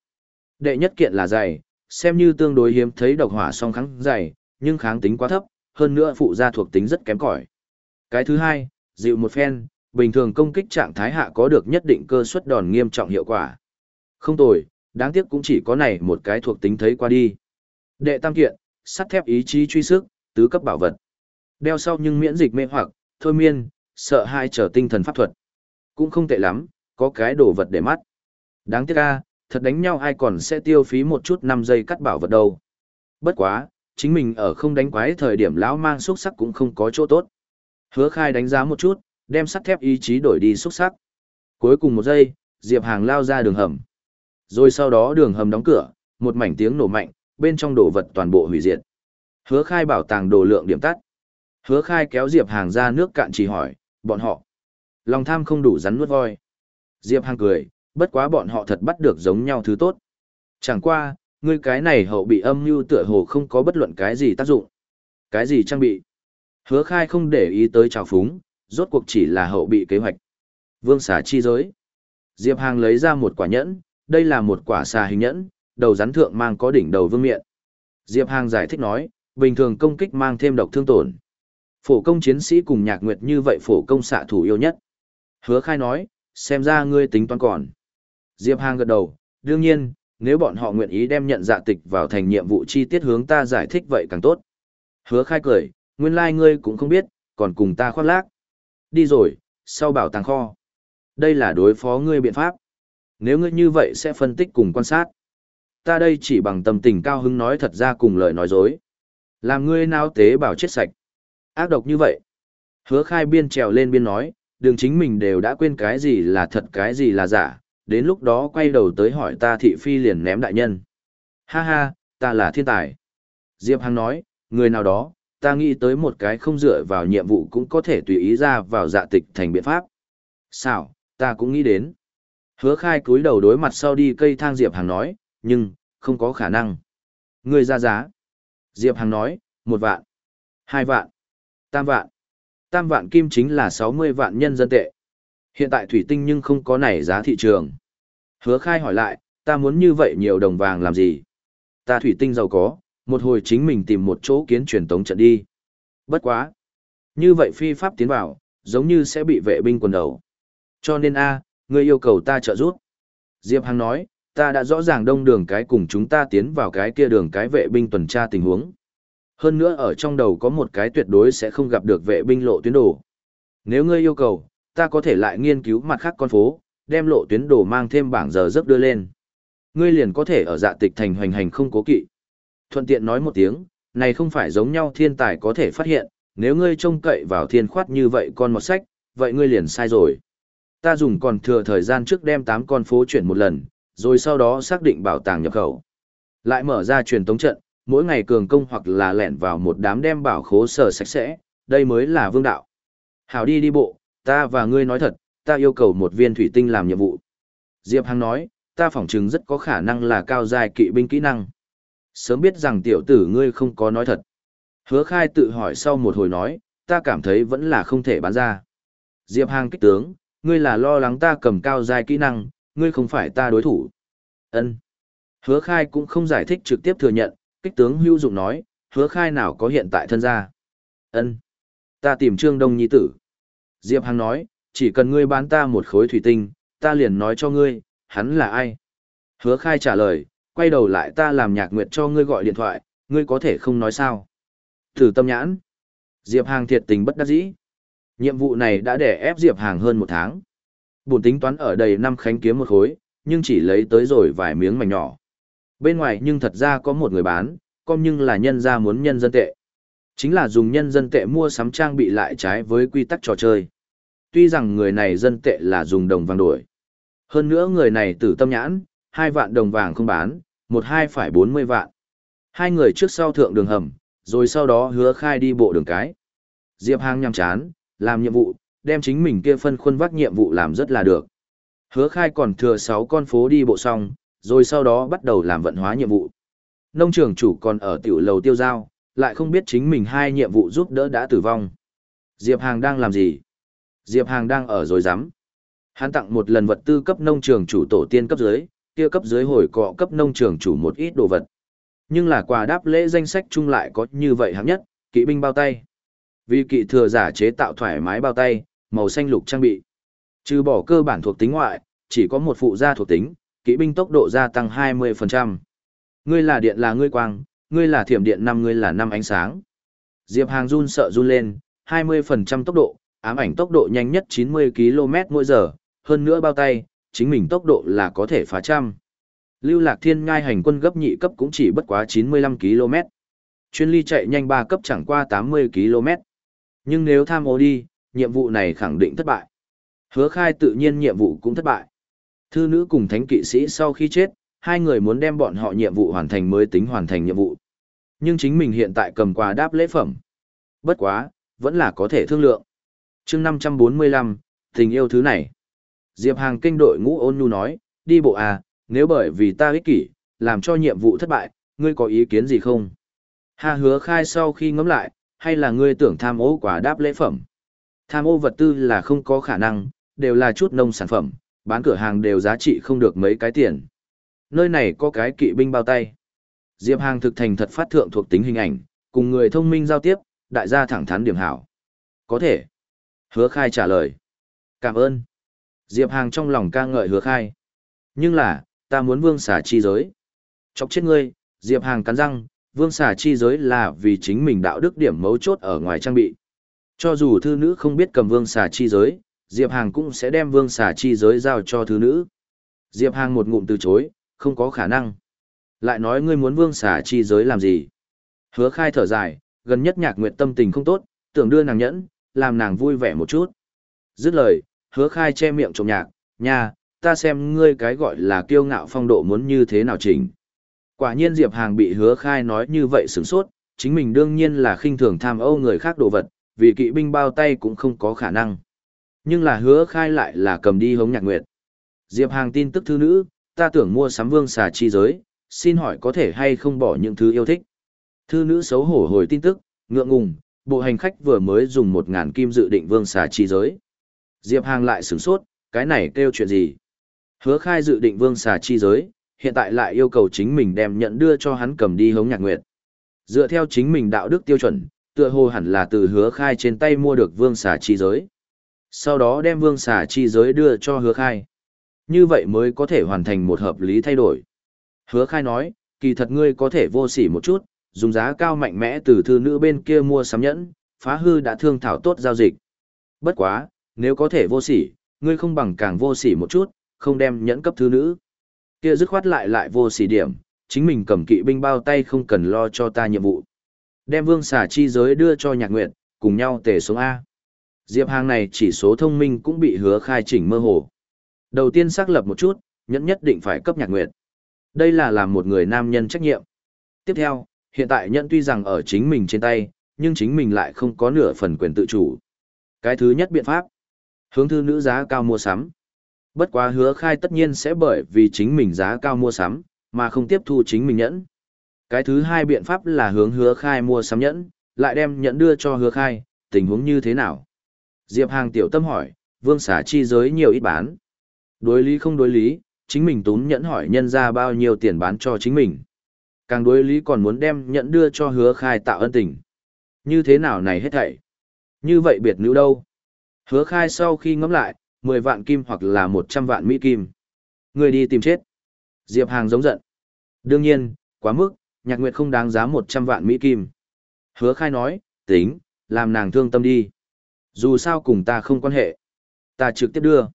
Đệ nhất kiện là dày, xem như tương đối hiếm thấy độc hỏa song kháng dày, nhưng kháng tính quá thấp, hơn nữa phụ gia thuộc tính rất kém cỏi. Cái thứ hai, dịu một phen, bình thường công kích trạng thái hạ có được nhất định cơ suất đòn nghiêm trọng hiệu quả. Không tồi, đáng tiếc cũng chỉ có này một cái thuộc tính thấy qua đi. Đệ tam kiện, sắt thép ý chí truy sức, tứ cấp bảo vật. Đeo sau nhưng miễn dịch mê hoặc, thôi miên, sợ hai trở tinh thần pháp thuật. Cũng không tệ lắm, có cái đồ vật để mắt. Đáng tiếc a, thật đánh nhau ai còn sẽ tiêu phí một chút 5 giây cắt bảo vật đâu. Bất quá, chính mình ở không đánh quái thời điểm lão mang xúc sắc cũng không có chỗ tốt. Hứa khai đánh giá một chút, đem sắt thép ý chí đổi đi xúc sắc. Cuối cùng một giây, Diệp Hàng lao ra đường hầm. Rồi sau đó đường hầm đóng cửa, một mảnh tiếng nổ mạnh, bên trong đồ vật toàn bộ hủy diệt. Hứa khai bảo tàng đồ lượng điểm tắt. Hứa khai kéo Diệp Hàng ra nước cạn chỉ hỏi, bọn họ. Lòng tham không đủ rắn nuốt voi. Diệp Hàng cười, bất quá bọn họ thật bắt được giống nhau thứ tốt. Chẳng qua, ngươi cái này hậu bị âm mưu tựa hồ không có bất luận cái gì tác dụng. Cái gì trang bị? Hứa khai không để ý tới trào phúng, rốt cuộc chỉ là hậu bị kế hoạch. Vương xà chi giới. Diệp Hàng lấy ra một quả nhẫn, đây là một quả xà hình nhẫn, đầu rắn thượng mang có đỉnh đầu vương miện. Diệp Hàng giải thích nói, bình thường công kích mang thêm độc thương tổn. Phổ công chiến sĩ cùng nhạc nguyệt như vậy phổ công xạ thủ yêu nhất. Hứa khai nói, xem ra ngươi tính toán còn. Diệp Hàng gật đầu, đương nhiên, nếu bọn họ nguyện ý đem nhận dạ tịch vào thành nhiệm vụ chi tiết hướng ta giải thích vậy càng tốt. Hứa khai cười, nguyên lai like ngươi cũng không biết, còn cùng ta khoác lác. Đi rồi, sau bảo tàng kho. Đây là đối phó ngươi biện pháp. Nếu ngươi như vậy sẽ phân tích cùng quan sát. Ta đây chỉ bằng tâm tình cao hứng nói thật ra cùng lời nói dối. Làm ngươi nào tế bảo chết sạch. Ác độc như vậy. Hứa khai biên trèo lên biên nói, đường chính mình đều đã quên cái gì là thật cái gì là giả, đến lúc đó quay đầu tới hỏi ta thị phi liền ném đại nhân. Ha ha, ta là thiên tài. Diệp Hằng nói, người nào đó, ta nghĩ tới một cái không dựa vào nhiệm vụ cũng có thể tùy ý ra vào dạ tịch thành biện pháp. Sao, ta cũng nghĩ đến. Hứa khai cúi đầu đối mặt sau đi cây thang Diệp Hằng nói, nhưng, không có khả năng. Người ra giá. Diệp Hằng nói, một vạn, hai vạn, tam vạn. Tam vạn kim chính là 60 vạn nhân dân tệ. Hiện tại thủy tinh nhưng không có nảy giá thị trường. Hứa khai hỏi lại, ta muốn như vậy nhiều đồng vàng làm gì? Ta thủy tinh giàu có, một hồi chính mình tìm một chỗ kiến truyền tống trận đi. Bất quá. Như vậy phi pháp tiến vào, giống như sẽ bị vệ binh quần đầu. Cho nên a ngươi yêu cầu ta trợ giúp. Diệp Hằng nói, ta đã rõ ràng đông đường cái cùng chúng ta tiến vào cái kia đường cái vệ binh tuần tra tình huống. Hơn nữa ở trong đầu có một cái tuyệt đối sẽ không gặp được vệ binh lộ tuyến đồ. Nếu ngươi yêu cầu, ta có thể lại nghiên cứu mặt khác con phố, đem lộ tuyến đồ mang thêm bảng giờ giấc đưa lên. Ngươi liền có thể ở dạ tịch thành hoành hành không cố kỵ. Thuận tiện nói một tiếng, này không phải giống nhau thiên tài có thể phát hiện, nếu ngươi trông cậy vào thiên khoát như vậy con một sách, vậy ngươi liền sai rồi. Ta dùng còn thừa thời gian trước đem 8 con phố chuyển một lần, rồi sau đó xác định bảo tàng nhập khẩu. Lại mở ra truyền tống trận, mỗi ngày cường công hoặc là lẻn vào một đám đem bảo khố sở sạch sẽ, đây mới là vương đạo. Hảo đi đi bộ, ta và ngươi nói thật, ta yêu cầu một viên thủy tinh làm nhiệm vụ. Diệp Hằng nói, ta phỏng chứng rất có khả năng là cao dài kỵ binh kỹ năng. Sớm biết rằng tiểu tử ngươi không có nói thật. Hứa khai tự hỏi sau một hồi nói, ta cảm thấy vẫn là không thể bán ra. Diệp Hằng kích tướng, ngươi là lo lắng ta cầm cao dài kỹ năng, ngươi không phải ta đối thủ. Ân. Hứa khai cũng không giải thích trực tiếp thừa nhận, kích tướng hưu dụng nói, hứa khai nào có hiện tại thân gia. Ân. Ta tìm Trương Đông Nhi tử. Diệp Hằng nói, chỉ cần ngươi bán ta một khối thủy tinh, ta liền nói cho ngươi, hắn là ai. Hứa khai trả lời, quay đầu lại ta làm nhạc nguyệt cho ngươi gọi điện thoại, ngươi có thể không nói sao. Thử tâm nhãn. Diệp Hàng thiệt tình bất đắc dĩ. Nhiệm vụ này đã để ép Diệp Hàng hơn một tháng. Bùn tính toán ở đầy năm khánh kiếm một khối, nhưng chỉ lấy tới rồi vài miếng mảnh nhỏ. Bên ngoài nhưng thật ra có một người bán, com nhưng là nhân ra muốn nhân dân tệ. Chính là dùng nhân dân tệ mua sắm trang bị lại trái với quy tắc trò chơi. Tuy rằng người này dân tệ là dùng đồng vàng đổi. Hơn nữa người này tử tâm nhãn, hai vạn đồng vàng không bán, một hai phải bốn mươi vạn. Hai người trước sau thượng đường hầm, rồi sau đó hứa khai đi bộ đường cái. Diệp Hàng nhằm chán, làm nhiệm vụ, đem chính mình kia phân khuôn vác nhiệm vụ làm rất là được. Hứa khai còn thừa 6 con phố đi bộ xong, rồi sau đó bắt đầu làm vận hóa nhiệm vụ. Nông trường chủ còn ở tiểu lầu tiêu giao, lại không biết chính mình hai nhiệm vụ giúp đỡ đã tử vong. Diệp Hàng đang làm gì? Diệp Hàng đang ở rồi rắm Hắn tặng một lần vật tư cấp nông trường chủ tổ tiên cấp dưới, kia cấp dưới hồi cọ cấp nông trường chủ một ít đồ vật. Nhưng là quà đáp lễ danh sách chung lại có như vậy hạng nhất, kỵ binh bao tay. Vì kỵ thừa giả chế tạo thoải mái bao tay, màu xanh lục trang bị. Trừ bỏ cơ bản thuộc tính ngoại, chỉ có một phụ gia thuộc tính, kỵ binh tốc độ gia tăng 20%. Ngươi là điện là ngươi quang, ngươi là thiểm điện năm ngươi là năm ánh sáng. Diệp Hàng run sợ run lên, 20% tốc độ, ám ảnh tốc độ nhanh nhất 90 km mỗi giờ, hơn nữa bao tay, chính mình tốc độ là có thể phá trăm. Lưu Lạc Thiên ngai hành quân gấp nhị cấp cũng chỉ bất quá 95 km. Chuyên ly chạy nhanh 3 cấp chẳng qua 80 km. Nhưng nếu tham ô đi, nhiệm vụ này khẳng định thất bại. Hứa khai tự nhiên nhiệm vụ cũng thất bại. Thư nữ cùng thánh kỵ sĩ sau khi chết, hai người muốn đem bọn họ nhiệm vụ hoàn thành mới tính hoàn thành nhiệm vụ. Nhưng chính mình hiện tại cầm quà đáp lễ phẩm. Bất quá, vẫn là có thể thương lượng. chương 545, tình yêu thứ này. Diệp Hàng kinh đội ngũ ôn nhu nói, đi bộ à, nếu bởi vì ta ích kỷ, làm cho nhiệm vụ thất bại, ngươi có ý kiến gì không? Hà hứa khai sau khi ngẫm lại, hay là ngươi tưởng tham ô quả đáp lễ phẩm? Tham ô vật tư là không có khả năng, đều là chút nông sản phẩm, bán cửa hàng đều giá trị không được mấy cái tiền. Nơi này có cái kỵ binh bao tay. Diệp Hàng thực thành thật phát thượng thuộc tính hình ảnh, cùng người thông minh giao tiếp, đại gia thẳng thắn điểm hảo. Có thể. Hứa khai trả lời. Cảm ơn. Diệp Hàng trong lòng ca ngợi hứa khai. Nhưng là, ta muốn vương xả chi giới. Chọc chết ngươi, Diệp Hàng cắn răng, vương xả chi giới là vì chính mình đạo đức điểm mấu chốt ở ngoài trang bị. Cho dù thư nữ không biết cầm vương xà chi giới, Diệp Hàng cũng sẽ đem vương xà chi giới giao cho thư nữ. Diệp Hàng một ngụm từ chối, không có khả năng. Lại nói ngươi muốn vương xà chi giới làm gì? Hứa khai thở dài, gần nhất nhạc nguyệt tâm tình không tốt, tưởng đưa nàng nhẫn, làm nàng vui vẻ một chút. Dứt lời, hứa khai che miệng trộm nhạc, nha, ta xem ngươi cái gọi là kiêu ngạo phong độ muốn như thế nào chỉnh. Quả nhiên Diệp Hàng bị hứa khai nói như vậy sướng sốt, chính mình đương nhiên là khinh thường tham âu người khác đồ vật, vì kỵ binh bao tay cũng không có khả năng. Nhưng là hứa khai lại là cầm đi hống nhạc nguyệt. Diệp Hàng tin tức thư nữ, ta tưởng mua sắm vương xà chi giới, xin hỏi có thể hay không bỏ những thứ yêu thích. Thư nữ xấu hổ hồi tin tức, ngượng ngùng, bộ hành khách vừa mới dùng 1.000 kim dự định vương xà chi giới. Diệp Hàng lại sửng sốt, cái này kêu chuyện gì? Hứa khai dự định vương xà chi giới, hiện tại lại yêu cầu chính mình đem nhận đưa cho hắn cầm đi hống nhạc nguyệt. Dựa theo chính mình đạo đức tiêu chuẩn, tựa hồ hẳn là từ hứa khai trên tay mua được vương xà chi giới. Sau đó đem vương xà chi giới đưa cho hứa khai. Như vậy mới có thể hoàn thành một hợp lý thay đổi. Hứa khai nói, kỳ thật ngươi có thể vô sỉ một chút, dùng giá cao mạnh mẽ từ thư nữ bên kia mua sắm nhẫn, phá hư đã thương thảo tốt giao dịch. Bất quá, nếu có thể vô sỉ, ngươi không bằng càng vô sỉ một chút, không đem nhẫn cấp thư nữ. Kia dứt khoát lại lại vô sỉ điểm, chính mình cầm kỵ binh bao tay không cần lo cho ta nhiệm vụ. Đem vương xà chi giới đưa cho nhạc nguyệt, cùng nhau tề xuống A. Diệp hàng này chỉ số thông minh cũng bị hứa khai chỉnh mơ hồ. Đầu tiên xác lập một chút, nhẫn nhất định phải cấp nhạc nguyệt. Đây là làm một người nam nhân trách nhiệm. Tiếp theo, hiện tại nhẫn tuy rằng ở chính mình trên tay, nhưng chính mình lại không có nửa phần quyền tự chủ. Cái thứ nhất biện pháp, hướng thư nữ giá cao mua sắm. Bất quá hứa khai tất nhiên sẽ bởi vì chính mình giá cao mua sắm, mà không tiếp thu chính mình nhẫn. Cái thứ hai biện pháp là hướng hứa khai mua sắm nhẫn, lại đem nhẫn đưa cho hứa khai, tình huống như thế nào? Diệp Hàng tiểu tâm hỏi, vương xả chi giới nhiều ít bán. Đối lý không đối lý, chính mình tún nhẫn hỏi nhân ra bao nhiêu tiền bán cho chính mình. Càng đối lý còn muốn đem nhẫn đưa cho hứa khai tạo ân tình. Như thế nào này hết thảy? Như vậy biệt nữ đâu? Hứa khai sau khi ngẫm lại, 10 vạn kim hoặc là 100 vạn mỹ kim. Người đi tìm chết. Diệp Hàng giống giận. Đương nhiên, quá mức, nhạc nguyệt không đáng giá 100 vạn mỹ kim. Hứa khai nói, tính, làm nàng thương tâm đi. Dù sao cùng ta không quan hệ. Ta trực tiếp đưa.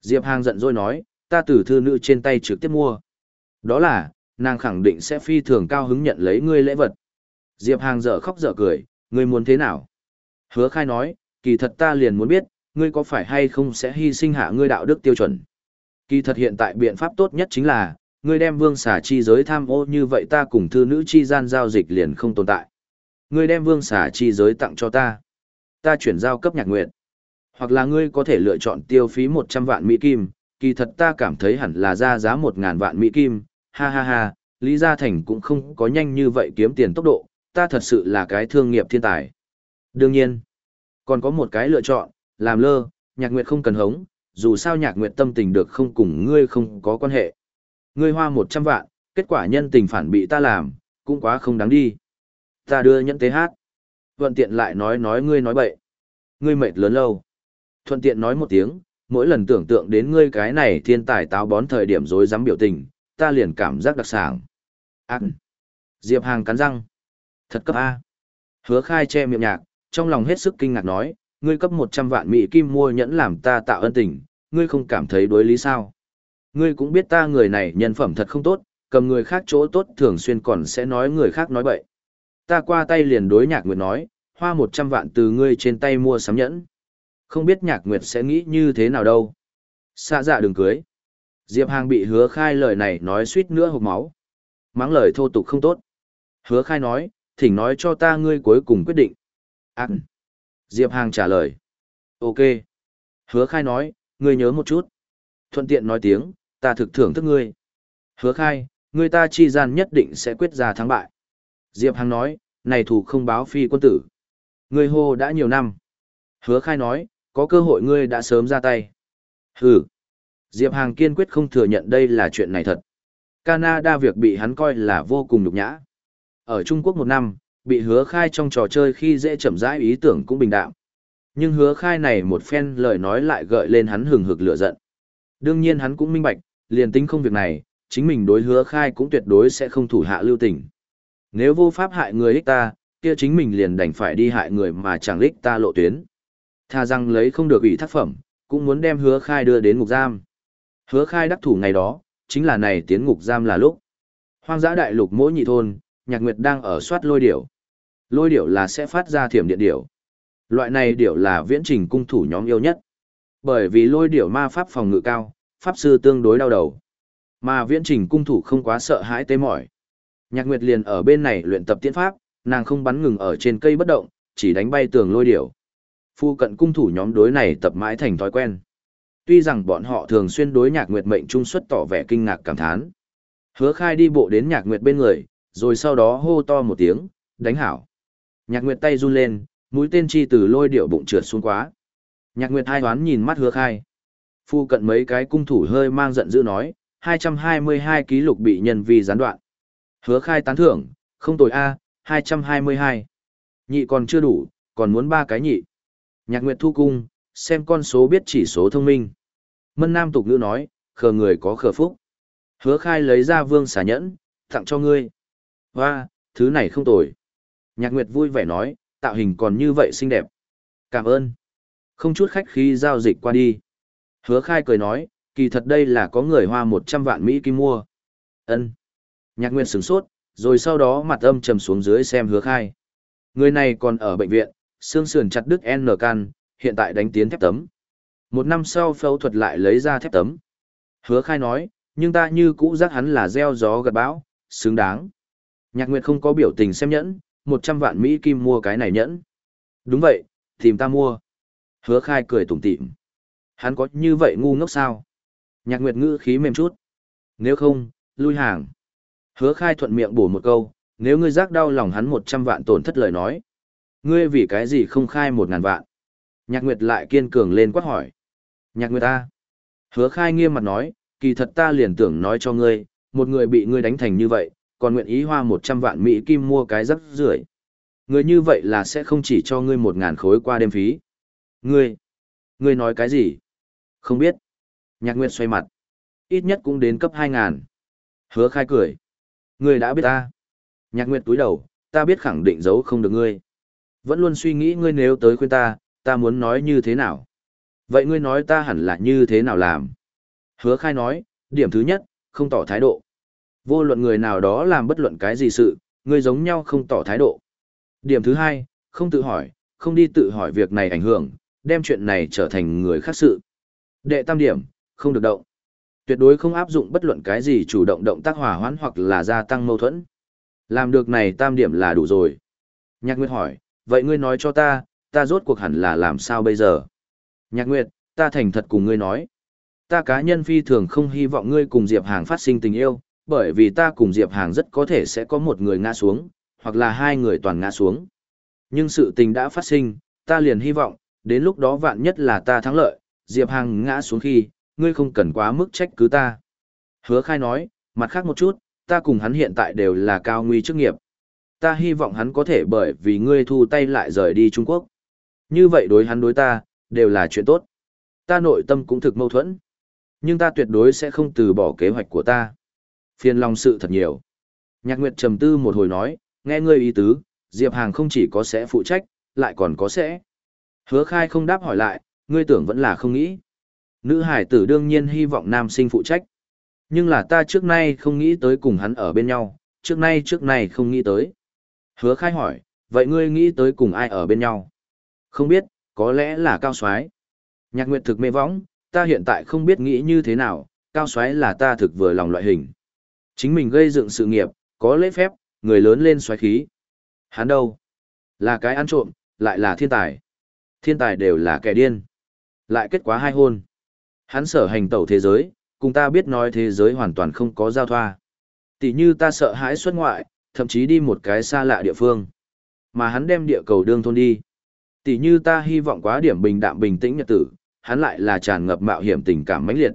Diệp Hàng giận dỗi nói, ta từ thư nữ trên tay trực tiếp mua. Đó là, nàng khẳng định sẽ phi thường cao hứng nhận lấy ngươi lễ vật. Diệp Hàng dở khóc dở cười, ngươi muốn thế nào? Hứa khai nói, kỳ thật ta liền muốn biết, ngươi có phải hay không sẽ hy sinh hạ ngươi đạo đức tiêu chuẩn. Kỳ thật hiện tại biện pháp tốt nhất chính là, ngươi đem vương xà chi giới tham ô như vậy ta cùng thư nữ chi gian giao dịch liền không tồn tại. Ngươi đem vương xà chi giới tặng cho ta. Ta chuyển giao cấp nhạc nguyện. Hoặc là ngươi có thể lựa chọn tiêu phí 100 vạn Mỹ Kim, kỳ thật ta cảm thấy hẳn là ra giá một ngàn vạn Mỹ Kim, ha ha ha, Lý Gia Thành cũng không có nhanh như vậy kiếm tiền tốc độ, ta thật sự là cái thương nghiệp thiên tài. Đương nhiên, còn có một cái lựa chọn, làm lơ, nhạc nguyệt không cần hống, dù sao nhạc nguyệt tâm tình được không cùng ngươi không có quan hệ. Ngươi hoa 100 vạn, kết quả nhân tình phản bị ta làm, cũng quá không đáng đi. Ta đưa nhẫn tế hát. Thuận tiện lại nói nói ngươi nói bậy. Ngươi mệt lớn lâu. Thuận tiện nói một tiếng, mỗi lần tưởng tượng đến ngươi cái này thiên tài táo bón thời điểm rối rắm biểu tình, ta liền cảm giác đặc sảng. Ác. Diệp Hàng cắn răng. Thật cấp A. Hứa khai che miệng nhạc, trong lòng hết sức kinh ngạc nói, ngươi cấp 100 vạn mỹ kim mua nhẫn làm ta tạo ân tình, ngươi không cảm thấy đối lý sao? Ngươi cũng biết ta người này nhân phẩm thật không tốt, cầm người khác chỗ tốt thường xuyên còn sẽ nói người khác nói bậy. Ta qua tay liền đối nhạc nguyệt nói, hoa 100 vạn từ ngươi trên tay mua sắm nhẫn. Không biết nhạc nguyệt sẽ nghĩ như thế nào đâu. Xa dạ đừng cưới. Diệp Hàng bị hứa khai lời này nói suýt nữa hộp máu. Mắng lời thô tục không tốt. Hứa khai nói, thỉnh nói cho ta ngươi cuối cùng quyết định. Ản. Diệp Hàng trả lời. Ok. Hứa khai nói, ngươi nhớ một chút. Thuận tiện nói tiếng, ta thực thưởng thức ngươi. Hứa khai, ngươi ta chi gian nhất định sẽ quyết ra thắng bại. Diệp Hằng nói, này thủ không báo phi quân tử. Ngươi hô đã nhiều năm. Hứa khai nói, có cơ hội ngươi đã sớm ra tay. Hừ. Diệp Hàng kiên quyết không thừa nhận đây là chuyện này thật. Canada việc bị hắn coi là vô cùng nhục nhã. Ở Trung Quốc một năm, bị hứa khai trong trò chơi khi dễ chậm rãi ý tưởng cũng bình đạm. Nhưng hứa khai này một phen lời nói lại gợi lên hắn hừng hực lửa giận. Đương nhiên hắn cũng minh bạch, liền tính không việc này, chính mình đối hứa khai cũng tuyệt đối sẽ không thủ hạ lưu tình. Nếu vô pháp hại người ích ta, kia chính mình liền đành phải đi hại người mà chẳng ích ta lộ tuyến. Tha rằng lấy không được ủy thác phẩm, cũng muốn đem hứa khai đưa đến ngục giam. Hứa khai đắc thủ ngày đó, chính là này tiến ngục giam là lúc. Hoang dã đại lục mỗi nhị thôn, nhạc nguyệt đang ở soát lôi điểu. Lôi điểu là sẽ phát ra thiểm điện điểu. Loại này điểu là viễn trình cung thủ nhóm yêu nhất. Bởi vì lôi điểu ma pháp phòng ngự cao, pháp sư tương đối đau đầu. Mà viễn trình cung thủ không quá sợ hãi tê mỏi. Nhạc Nguyệt liền ở bên này luyện tập tiễn pháp, nàng không bắn ngừng ở trên cây bất động, chỉ đánh bay tường lôi điểu. Phu cận cung thủ nhóm đối này tập mãi thành thói quen. Tuy rằng bọn họ thường xuyên đối Nhạc Nguyệt mệnh trung xuất tỏ vẻ kinh ngạc cảm thán. Hứa Khai đi bộ đến Nhạc Nguyệt bên người, rồi sau đó hô to một tiếng, đánh hảo. Nhạc Nguyệt tay run lên, mũi tên chi từ lôi điệu bụng trượt xuống quá. Nhạc Nguyệt hai đoán nhìn mắt hứa khai. Phu cận mấy cái cung thủ hơi mang giận dữ nói, 222 ký lục bị nhân vi gián đoạn. Hứa khai tán thưởng, không tồi A, 222. Nhị còn chưa đủ, còn muốn ba cái nhị. Nhạc Nguyệt thu cung, xem con số biết chỉ số thông minh. Mân Nam tục ngữ nói, khờ người có khờ phúc. Hứa khai lấy ra vương xả nhẫn, tặng cho ngươi. Hoa, thứ này không tồi. Nhạc Nguyệt vui vẻ nói, tạo hình còn như vậy xinh đẹp. Cảm ơn. Không chút khách khí giao dịch qua đi. Hứa khai cười nói, kỳ thật đây là có người hoa 100 vạn Mỹ kim mua. ân Nhạc Nguyệt sửng sốt, rồi sau đó mặt âm trầm xuống dưới xem hứa khai. Người này còn ở bệnh viện, xương sườn chặt đứt N can, hiện tại đánh tiến thép tấm. Một năm sau phẫu thuật lại lấy ra thép tấm. Hứa khai nói, nhưng ta như cũ giác hắn là gieo gió gật bão, xứng đáng. Nhạc Nguyệt không có biểu tình xem nhẫn, 100 vạn Mỹ kim mua cái này nhẫn. Đúng vậy, tìm ta mua. Hứa khai cười tủm tỉm. Hắn có như vậy ngu ngốc sao? Nhạc Nguyệt ngữ khí mềm chút. Nếu không, lui hàng. Hứa khai thuận miệng bổ một câu, nếu ngươi giác đau lòng hắn 100 vạn tổn thất lời nói. Ngươi vì cái gì không khai 1.000 vạn? Nhạc Nguyệt lại kiên cường lên quát hỏi. Nhạc Nguyệt ta. Hứa khai nghiêm mặt nói, kỳ thật ta liền tưởng nói cho ngươi, một người bị ngươi đánh thành như vậy, còn nguyện ý hoa 100 vạn Mỹ kim mua cái rắc rưởi Người như vậy là sẽ không chỉ cho ngươi 1.000 khối qua đêm phí. Ngươi, ngươi nói cái gì? Không biết. Nhạc Nguyệt xoay mặt. Ít nhất cũng đến cấp 2000 Hứa khai cười. Ngươi đã biết ta. Nhạc Nguyệt túi đầu, ta biết khẳng định giấu không được ngươi. Vẫn luôn suy nghĩ ngươi nếu tới khuyên ta, ta muốn nói như thế nào. Vậy ngươi nói ta hẳn là như thế nào làm? Hứa khai nói, điểm thứ nhất, không tỏ thái độ. Vô luận người nào đó làm bất luận cái gì sự, ngươi giống nhau không tỏ thái độ. Điểm thứ hai, không tự hỏi, không đi tự hỏi việc này ảnh hưởng, đem chuyện này trở thành người khác sự. Đệ tam điểm, không được động. Tuyệt đối không áp dụng bất luận cái gì chủ động động tác hòa hoãn hoặc là gia tăng mâu thuẫn. Làm được này tam điểm là đủ rồi. Nhạc Nguyệt hỏi, vậy ngươi nói cho ta, ta rốt cuộc hẳn là làm sao bây giờ? Nhạc Nguyệt, ta thành thật cùng ngươi nói. Ta cá nhân phi thường không hy vọng ngươi cùng Diệp Hàng phát sinh tình yêu, bởi vì ta cùng Diệp Hàng rất có thể sẽ có một người ngã xuống, hoặc là hai người toàn ngã xuống. Nhưng sự tình đã phát sinh, ta liền hy vọng, đến lúc đó vạn nhất là ta thắng lợi, Diệp Hàng ngã xuống khi, ngươi không cần quá mức trách cứ ta. Hứa khai nói, mặt khác một chút, ta cùng hắn hiện tại đều là cao nguy chức nghiệp. Ta hy vọng hắn có thể bởi vì ngươi thu tay lại rời đi Trung Quốc. Như vậy đối hắn đối ta, đều là chuyện tốt. Ta nội tâm cũng thực mâu thuẫn. Nhưng ta tuyệt đối sẽ không từ bỏ kế hoạch của ta. Phiền lòng sự thật nhiều. Nhạc Nguyệt trầm tư một hồi nói, nghe ngươi ý tứ, Diệp Hàng không chỉ có sẽ phụ trách, lại còn có sẽ. Hứa khai không đáp hỏi lại, ngươi tưởng vẫn là không nghĩ. Nữ hải tử đương nhiên hy vọng nam sinh phụ trách. Nhưng là ta trước nay không nghĩ tới cùng hắn ở bên nhau, trước nay trước nay không nghĩ tới. Hứa khai hỏi, vậy ngươi nghĩ tới cùng ai ở bên nhau? Không biết, có lẽ là cao soái Nhạc nguyệt thực mê võng, ta hiện tại không biết nghĩ như thế nào, cao soái là ta thực vừa lòng loại hình. Chính mình gây dựng sự nghiệp, có lễ phép, người lớn lên xoáy khí. Hắn đâu? Là cái ăn trộm, lại là thiên tài. Thiên tài đều là kẻ điên. Lại kết quả hai hôn. Hắn sở hành tẩu thế giới, cùng ta biết nói thế giới hoàn toàn không có giao thoa. Tỷ như ta sợ hãi xuất ngoại, thậm chí đi một cái xa lạ địa phương. Mà hắn đem địa cầu đương thôn đi. Tỷ như ta hy vọng quá điểm bình đạm bình tĩnh nhật tử, hắn lại là tràn ngập mạo hiểm tình cảm mãnh liệt.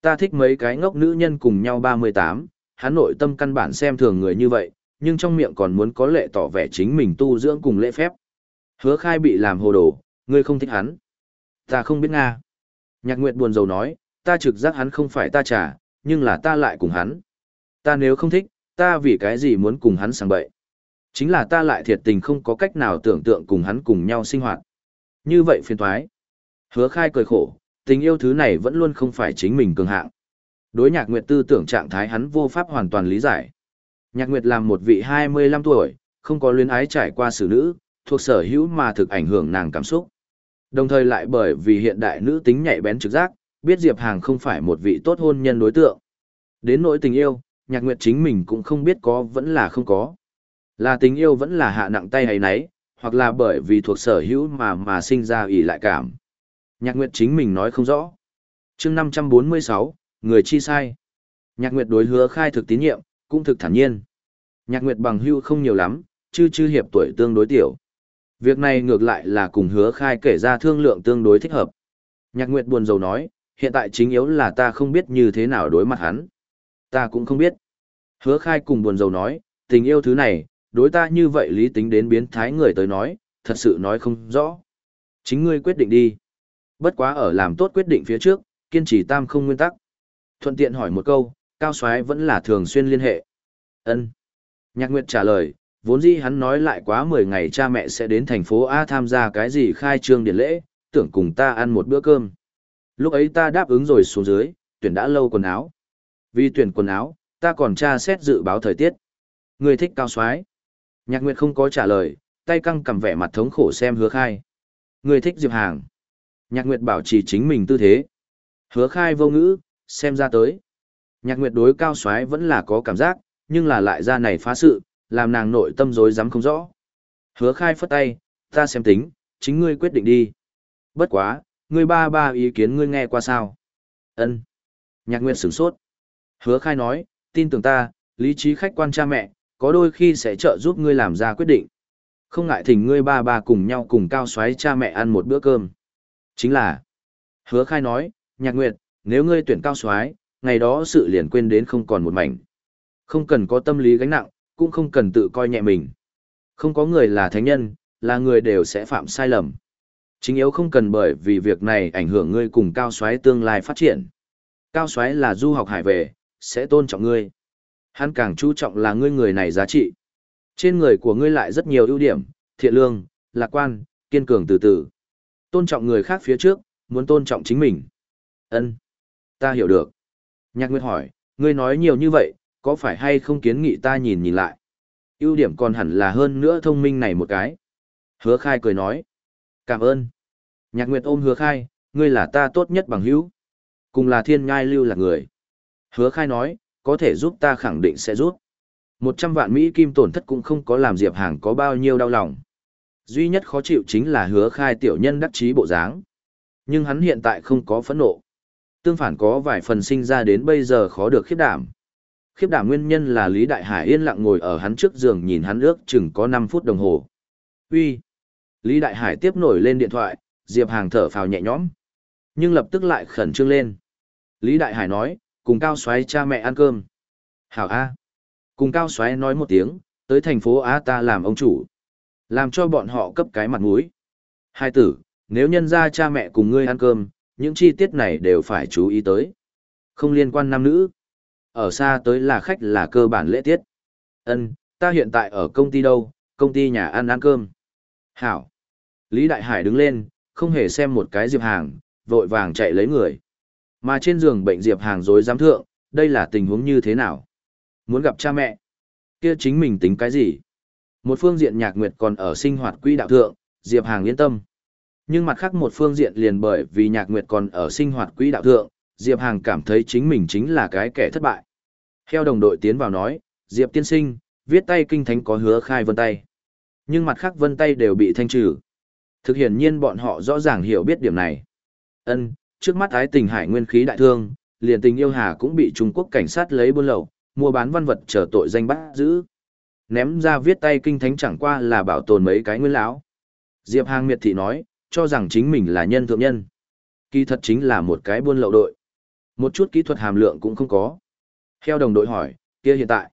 Ta thích mấy cái ngốc nữ nhân cùng nhau 38, hắn nội tâm căn bản xem thường người như vậy, nhưng trong miệng còn muốn có lệ tỏ vẻ chính mình tu dưỡng cùng lễ phép. Hứa khai bị làm hồ đồ, ngươi không thích hắn. Ta không biết Nga. Nhạc Nguyệt buồn rầu nói, ta trực giác hắn không phải ta trả, nhưng là ta lại cùng hắn. Ta nếu không thích, ta vì cái gì muốn cùng hắn sang bậy. Chính là ta lại thiệt tình không có cách nào tưởng tượng cùng hắn cùng nhau sinh hoạt. Như vậy phiền thoái. Hứa khai cười khổ, tình yêu thứ này vẫn luôn không phải chính mình cường hạng. Đối nhạc nguyệt tư tưởng trạng thái hắn vô pháp hoàn toàn lý giải. Nhạc nguyệt làm một vị 25 tuổi, không có luyến ái trải qua xử nữ, thuộc sở hữu mà thực ảnh hưởng nàng cảm xúc. Đồng thời lại bởi vì hiện đại nữ tính nhạy bén trực giác, biết Diệp Hàng không phải một vị tốt hôn nhân đối tượng. Đến nỗi tình yêu, nhạc nguyệt chính mình cũng không biết có vẫn là không có. Là tình yêu vẫn là hạ nặng tay hay nấy, hoặc là bởi vì thuộc sở hữu mà mà sinh ra ỷ lại cảm. Nhạc nguyệt chính mình nói không rõ. chương 546, người chi sai. Nhạc nguyệt đối hứa khai thực tín nhiệm, cũng thực thản nhiên. Nhạc nguyệt bằng hưu không nhiều lắm, chư chư hiệp tuổi tương đối tiểu. Việc này ngược lại là cùng hứa khai kể ra thương lượng tương đối thích hợp. Nhạc nguyệt buồn rầu nói, hiện tại chính yếu là ta không biết như thế nào đối mặt hắn. Ta cũng không biết. Hứa khai cùng buồn rầu nói, tình yêu thứ này, đối ta như vậy lý tính đến biến thái người tới nói, thật sự nói không rõ. Chính ngươi quyết định đi. Bất quá ở làm tốt quyết định phía trước, kiên trì tam không nguyên tắc. Thuận tiện hỏi một câu, Cao Xoái vẫn là thường xuyên liên hệ. Ân. Nhạc Nguyệt trả lời, vốn dĩ hắn nói lại quá 10 ngày cha mẹ sẽ đến thành phố A tham gia cái gì khai trương điển lễ, tưởng cùng ta ăn một bữa cơm. Lúc ấy ta đáp ứng rồi xuống dưới, tuyển đã lâu quần áo. Vì tuyển quần áo, ta còn tra xét dự báo thời tiết. Người thích cao soái Nhạc Nguyệt không có trả lời, tay căng cầm vẻ mặt thống khổ xem hứa khai. Người thích Diệp Hàng. Nhạc Nguyệt bảo trì chính mình tư thế. Hứa khai vô ngữ, xem ra tới. Nhạc Nguyệt đối cao soái vẫn là có cảm giác, nhưng là lại ra này phá sự, làm nàng nội tâm rối rắm không rõ. Hứa khai phất tay, ta xem tính, chính ngươi quyết định đi. Bất quá, ngươi ba ba ý kiến ngươi nghe qua sao? Ân. Nhạc Nguyệt sửng sốt. Hứa khai nói, tin tưởng ta, lý trí khách quan cha mẹ, có đôi khi sẽ trợ giúp ngươi làm ra quyết định. Không ngại thỉnh ngươi ba ba cùng nhau cùng cao xoáy cha mẹ ăn một bữa cơm. Chính là, hứa khai nói, nhạc nguyệt, nếu ngươi tuyển cao xoáy, ngày đó sự liền quên đến không còn một mảnh. Không cần có tâm lý gánh nặng, cũng không cần tự coi nhẹ mình. Không có người là thánh nhân, là người đều sẽ phạm sai lầm. Chính yếu không cần bởi vì việc này ảnh hưởng ngươi cùng cao xoáy tương lai phát triển. Cao xoáy là du học hải về, sẽ tôn trọng ngươi. Hắn càng chú trọng là ngươi người này giá trị. Trên người của ngươi lại rất nhiều ưu điểm, thiện lương, lạc quan, kiên cường từ từ. Tôn trọng người khác phía trước, muốn tôn trọng chính mình. Ân, Ta hiểu được. Nhạc Nguyệt hỏi, ngươi nói nhiều như vậy, có phải hay không kiến nghị ta nhìn nhìn lại? ưu điểm còn hẳn là hơn nữa thông minh này một cái. Hứa khai cười nói. Cảm ơn. Nhạc Nguyệt ôm hứa khai, ngươi là ta tốt nhất bằng hữu. Cùng là thiên ngai lưu là người. Hứa khai nói, có thể giúp ta khẳng định sẽ giúp. Một trăm vạn Mỹ kim tổn thất cũng không có làm Diệp Hàng có bao nhiêu đau lòng. Duy nhất khó chịu chính là hứa khai tiểu nhân đắc chí bộ dáng. Nhưng hắn hiện tại không có phẫn nộ. Tương phản có vài phần sinh ra đến bây giờ khó được khiếp đảm. Khiếp đảm nguyên nhân là Lý Đại Hải yên lặng ngồi ở hắn trước giường nhìn hắn ước chừng có 5 phút đồng hồ. Uy. Lý Đại Hải tiếp nổi lên điện thoại, Diệp Hàng thở phào nhẹ nhõm. Nhưng lập tức lại khẩn trương lên. Lý Đại Hải nói, cùng cao xoáy cha mẹ ăn cơm. Hảo A. Cùng cao xoáy nói một tiếng, tới thành phố Á ta làm ông chủ. Làm cho bọn họ cấp cái mặt mũi. Hai tử, nếu nhân ra cha mẹ cùng ngươi ăn cơm, những chi tiết này đều phải chú ý tới. Không liên quan nam nữ. Ở xa tới là khách là cơ bản lễ tiết. Ân, ta hiện tại ở công ty đâu, công ty nhà ăn ăn cơm. Hảo. Lý Đại Hải đứng lên, không hề xem một cái Diệp Hàng, vội vàng chạy lấy người. Mà trên giường bệnh Diệp Hàng dối giám thượng, đây là tình huống như thế nào? Muốn gặp cha mẹ? Kia chính mình tính cái gì? Một phương diện nhạc nguyệt còn ở sinh hoạt quỹ đạo thượng, Diệp Hàng yên tâm. Nhưng mặt khác một phương diện liền bởi vì nhạc nguyệt còn ở sinh hoạt quỹ đạo thượng, Diệp Hàng cảm thấy chính mình chính là cái kẻ thất bại. Theo đồng đội tiến vào nói, Diệp tiên sinh, viết tay kinh thánh có hứa khai vân tay. Nhưng mặt khác vân tay đều bị thanh trừ. Thực hiện nhiên bọn họ rõ ràng hiểu biết điểm này. Ân, trước mắt ái tình hải nguyên khí đại thương, liền tình yêu hà cũng bị Trung Quốc cảnh sát lấy buôn lậu, mua bán văn vật trở tội danh bắt giữ. Ném ra viết tay kinh thánh chẳng qua là bảo tồn mấy cái nguyên lão. Diệp Hàng miệt thị nói, cho rằng chính mình là nhân thượng nhân. Kỳ thật chính là một cái buôn lậu đội. Một chút kỹ thuật hàm lượng cũng không có. Theo đồng đội hỏi, kia hiện tại.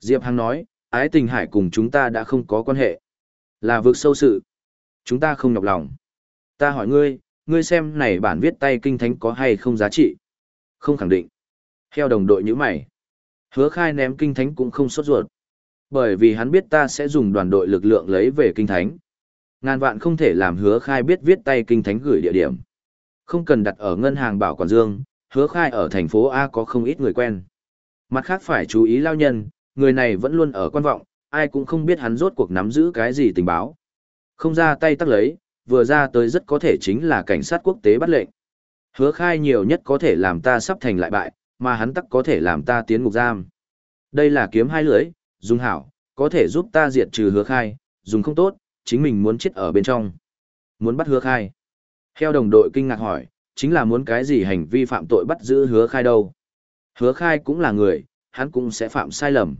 Diệp Hằng nói, ái tình hải cùng chúng ta đã không có quan hệ. Là vực sâu sự. Chúng ta không nhọc lòng. Ta hỏi ngươi, ngươi xem này bản viết tay kinh thánh có hay không giá trị? Không khẳng định. Theo đồng đội như mày. Hứa khai ném kinh thánh cũng không sốt ruột. Bởi vì hắn biết ta sẽ dùng đoàn đội lực lượng lấy về kinh thánh. Ngàn vạn không thể làm hứa khai biết viết tay kinh thánh gửi địa điểm. Không cần đặt ở ngân hàng bảo quản dương, hứa khai ở thành phố A có không ít người quen. Mặt khác phải chú ý lao nhân, người này vẫn luôn ở quan vọng, ai cũng không biết hắn rốt cuộc nắm giữ cái gì tình báo. Không ra tay tắt lấy, vừa ra tới rất có thể chính là cảnh sát quốc tế bắt lệnh. Hứa khai nhiều nhất có thể làm ta sắp thành lại bại, mà hắn tắc có thể làm ta tiến ngục giam. Đây là kiếm hai lưỡi, dùng hảo, có thể giúp ta diệt trừ hứa khai, dùng không tốt, chính mình muốn chết ở bên trong. Muốn bắt hứa khai. Theo đồng đội kinh ngạc hỏi, chính là muốn cái gì hành vi phạm tội bắt giữ hứa khai đâu. Hứa khai cũng là người, hắn cũng sẽ phạm sai lầm.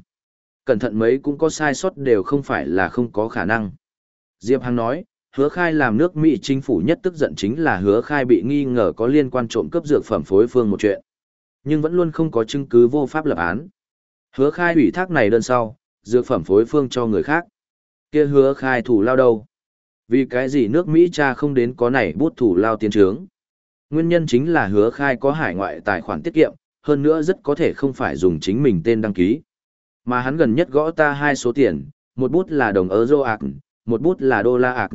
Cẩn thận mấy cũng có sai sót đều không phải là không có khả năng. Diệp Hằng nói, hứa khai làm nước Mỹ chính phủ nhất tức giận chính là hứa khai bị nghi ngờ có liên quan trộm cướp dược phẩm phối phương một chuyện. Nhưng vẫn luôn không có chứng cứ vô pháp lập án. Hứa khai ủy thác này đơn sau, dược phẩm phối phương cho người khác. kia hứa khai thủ lao đâu? Vì cái gì nước Mỹ cha không đến có này bút thủ lao tiến trướng? Nguyên nhân chính là hứa khai có hải ngoại tài khoản tiết kiệm, hơn nữa rất có thể không phải dùng chính mình tên đăng ký. Mà hắn gần nhất gõ ta hai số tiền, một bút là đồng euro ạc, một bút là đô la ạc.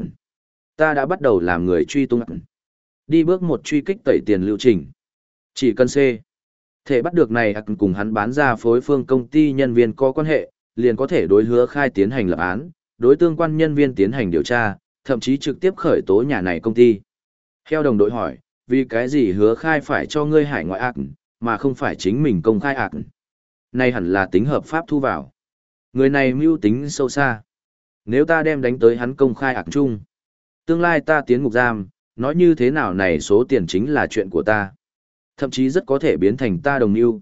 Ta đã bắt đầu làm người truy tung ạc. Đi bước một truy kích tẩy tiền lưu trình. Chỉ cần C. Thể bắt được này ạc cùng hắn bán ra phối phương công ty nhân viên có quan hệ, liền có thể đối hứa khai tiến hành lập án, đối tương quan nhân viên tiến hành điều tra, thậm chí trực tiếp khởi tố nhà này công ty. Theo đồng đội hỏi, vì cái gì hứa khai phải cho ngươi hải ngoại ạc, mà không phải chính mình công khai ạc. Này hẳn là tính hợp pháp thu vào. Người này mưu tính sâu xa. Nếu ta đem đánh tới hắn công khai ạc chung, tương lai ta tiến ngục giam, nói như thế nào này số tiền chính là chuyện của ta. Thậm chí rất có thể biến thành ta đồng mưu.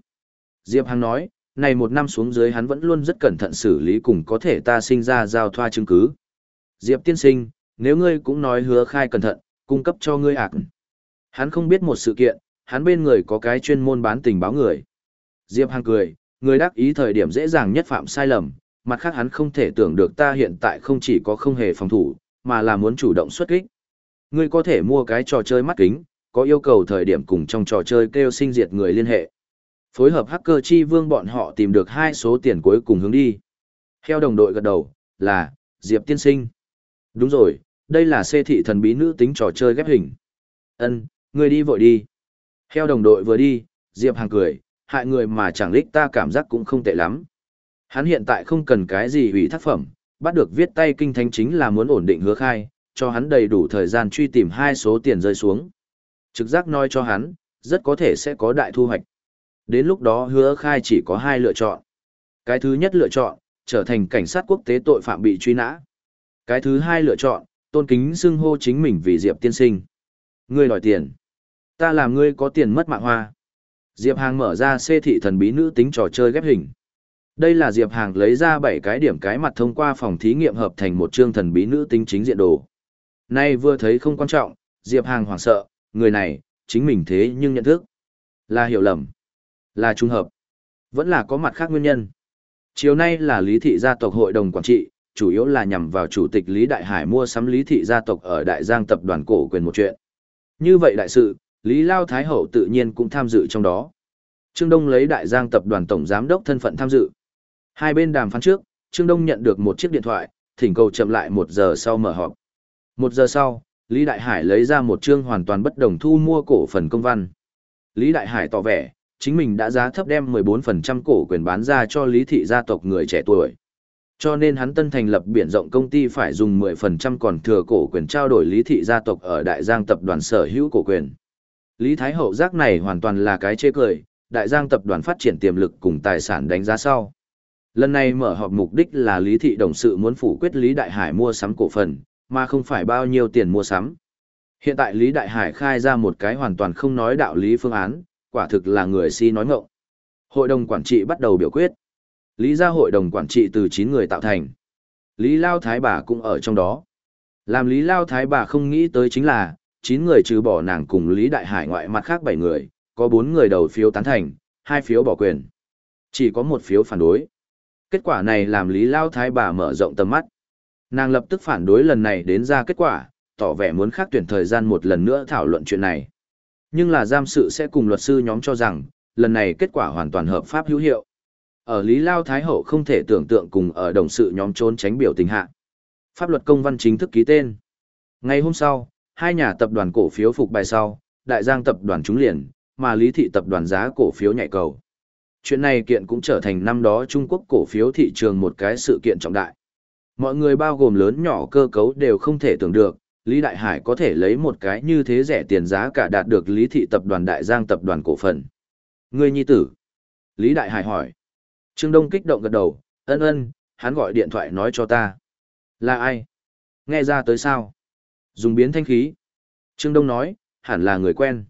Diệp Hằng nói, này một năm xuống dưới hắn vẫn luôn rất cẩn thận xử lý cùng có thể ta sinh ra giao thoa chứng cứ. Diệp tiên sinh, nếu ngươi cũng nói hứa khai cẩn thận, cung cấp cho ngươi ạc. Hắn không biết một sự kiện, hắn bên người có cái chuyên môn bán tình báo người. Diệp Hằng cười, người đắc ý thời điểm dễ dàng nhất phạm sai lầm, mặt khác hắn không thể tưởng được ta hiện tại không chỉ có không hề phòng thủ, mà là muốn chủ động xuất kích. Ngươi có thể mua cái trò chơi mắt kính, có yêu cầu thời điểm cùng trong trò chơi kêu sinh diệt người liên hệ. Phối hợp hacker chi vương bọn họ tìm được hai số tiền cuối cùng hướng đi. Theo đồng đội gật đầu, là, Diệp tiên sinh. Đúng rồi, đây là xê thị thần bí nữ tính trò chơi ghép hình. Ân, ngươi đi vội đi. Theo đồng đội vừa đi, Diệp Hàng cười, hại người mà chẳng lích ta cảm giác cũng không tệ lắm. Hắn hiện tại không cần cái gì hủy thác phẩm, bắt được viết tay kinh thánh chính là muốn ổn định hứa khai, cho hắn đầy đủ thời gian truy tìm hai số tiền rơi xuống. Trực giác nói cho hắn, rất có thể sẽ có đại thu hoạch. Đến lúc đó hứa khai chỉ có hai lựa chọn. Cái thứ nhất lựa chọn, trở thành cảnh sát quốc tế tội phạm bị truy nã. Cái thứ hai lựa chọn, tôn kính xưng hô chính mình vì Diệp tiên sinh. Ngươi đòi tiền. Ta làm ngươi có tiền mất mạng hoa. Diệp Hàng mở ra xê thị thần bí nữ tính trò chơi ghép hình. Đây là Diệp Hàng lấy ra 7 cái điểm cái mặt thông qua phòng thí nghiệm hợp thành một chương thần bí nữ tính chính diện đồ. Nay vừa thấy không quan trọng, Diệp Hàng hoảng sợ, người này, chính mình thế nhưng nhận thức. Là hiểu lầm, là trung hợp, vẫn là có mặt khác nguyên nhân. Chiều nay là Lý Thị gia tộc hội đồng quản trị, chủ yếu là nhằm vào Chủ tịch Lý Đại Hải mua sắm Lý Thị gia tộc ở Đại Giang tập đoàn cổ quyền một chuyện. Như vậy đại sự, Lý Lao Thái Hậu tự nhiên cũng tham dự trong đó. Trương Đông lấy đại giang tập đoàn tổng giám đốc thân phận tham dự. Hai bên đàm phán trước, Trương Đông nhận được một chiếc điện thoại, thỉnh cầu chậm lại một giờ sau mở họp. Một giờ sau, Lý Đại Hải lấy ra một chương hoàn toàn bất đồng thu mua cổ phần công văn. Lý Đại Hải tỏ vẻ, chính mình đã giá thấp đem 14% cổ quyền bán ra cho Lý thị gia tộc người trẻ tuổi. Cho nên hắn tân thành lập biển rộng công ty phải dùng 10% còn thừa cổ quyền trao đổi Lý thị gia tộc ở Đại Giang tập đoàn sở hữu cổ quyền. Lý Thái Hậu giác này hoàn toàn là cái chê cười, Đại Giang tập đoàn phát triển tiềm lực cùng tài sản đánh giá sau. Lần này mở họp mục đích là Lý thị đồng sự muốn phủ quyết Lý Đại Hải mua sắm cổ phần, mà không phải bao nhiêu tiền mua sắm. Hiện tại Lý Đại Hải khai ra một cái hoàn toàn không nói đạo lý phương án, quả thực là người si nói ngọng. Hội đồng quản trị bắt đầu biểu quyết. Lý gia hội đồng quản trị từ 9 người tạo thành. Lý Lao Thái bà cũng ở trong đó. Làm Lý Lao Thái bà không nghĩ tới chính là, 9 người trừ bỏ nàng cùng Lý Đại Hải ngoại mặt khác 7 người, có 4 người đầu phiếu tán thành, 2 phiếu bỏ quyền. Chỉ có một phiếu phản đối. Kết quả này làm Lý Lao Thái bà mở rộng tầm mắt. Nàng lập tức phản đối lần này đến ra kết quả, tỏ vẻ muốn khác tuyển thời gian một lần nữa thảo luận chuyện này. Nhưng là giam sự sẽ cùng luật sư nhóm cho rằng, lần này kết quả hoàn toàn hợp pháp hữu hiệu. Ở Lý Lao Thái Hậu không thể tưởng tượng cùng ở đồng sự nhóm trốn tránh biểu tình hạ. Pháp luật công văn chính thức ký tên. Ngày hôm sau, hai nhà tập đoàn cổ phiếu phục bài sau, Đại Giang tập đoàn trúng liền, mà Lý Thị tập đoàn giá cổ phiếu nhảy cầu. Chuyện này kiện cũng trở thành năm đó Trung Quốc cổ phiếu thị trường một cái sự kiện trọng đại. Mọi người bao gồm lớn nhỏ cơ cấu đều không thể tưởng được, Lý Đại Hải có thể lấy một cái như thế rẻ tiền giá cả đạt được Lý Thị tập đoàn Đại Giang tập đoàn cổ phần. Người nhi tử. Lý Đại Hải hỏi. Trương Đông kích động gật đầu, ân ân, hắn gọi điện thoại nói cho ta. Là ai? Nghe ra tới sao? Dùng biến thanh khí. Trương Đông nói, hẳn là người quen.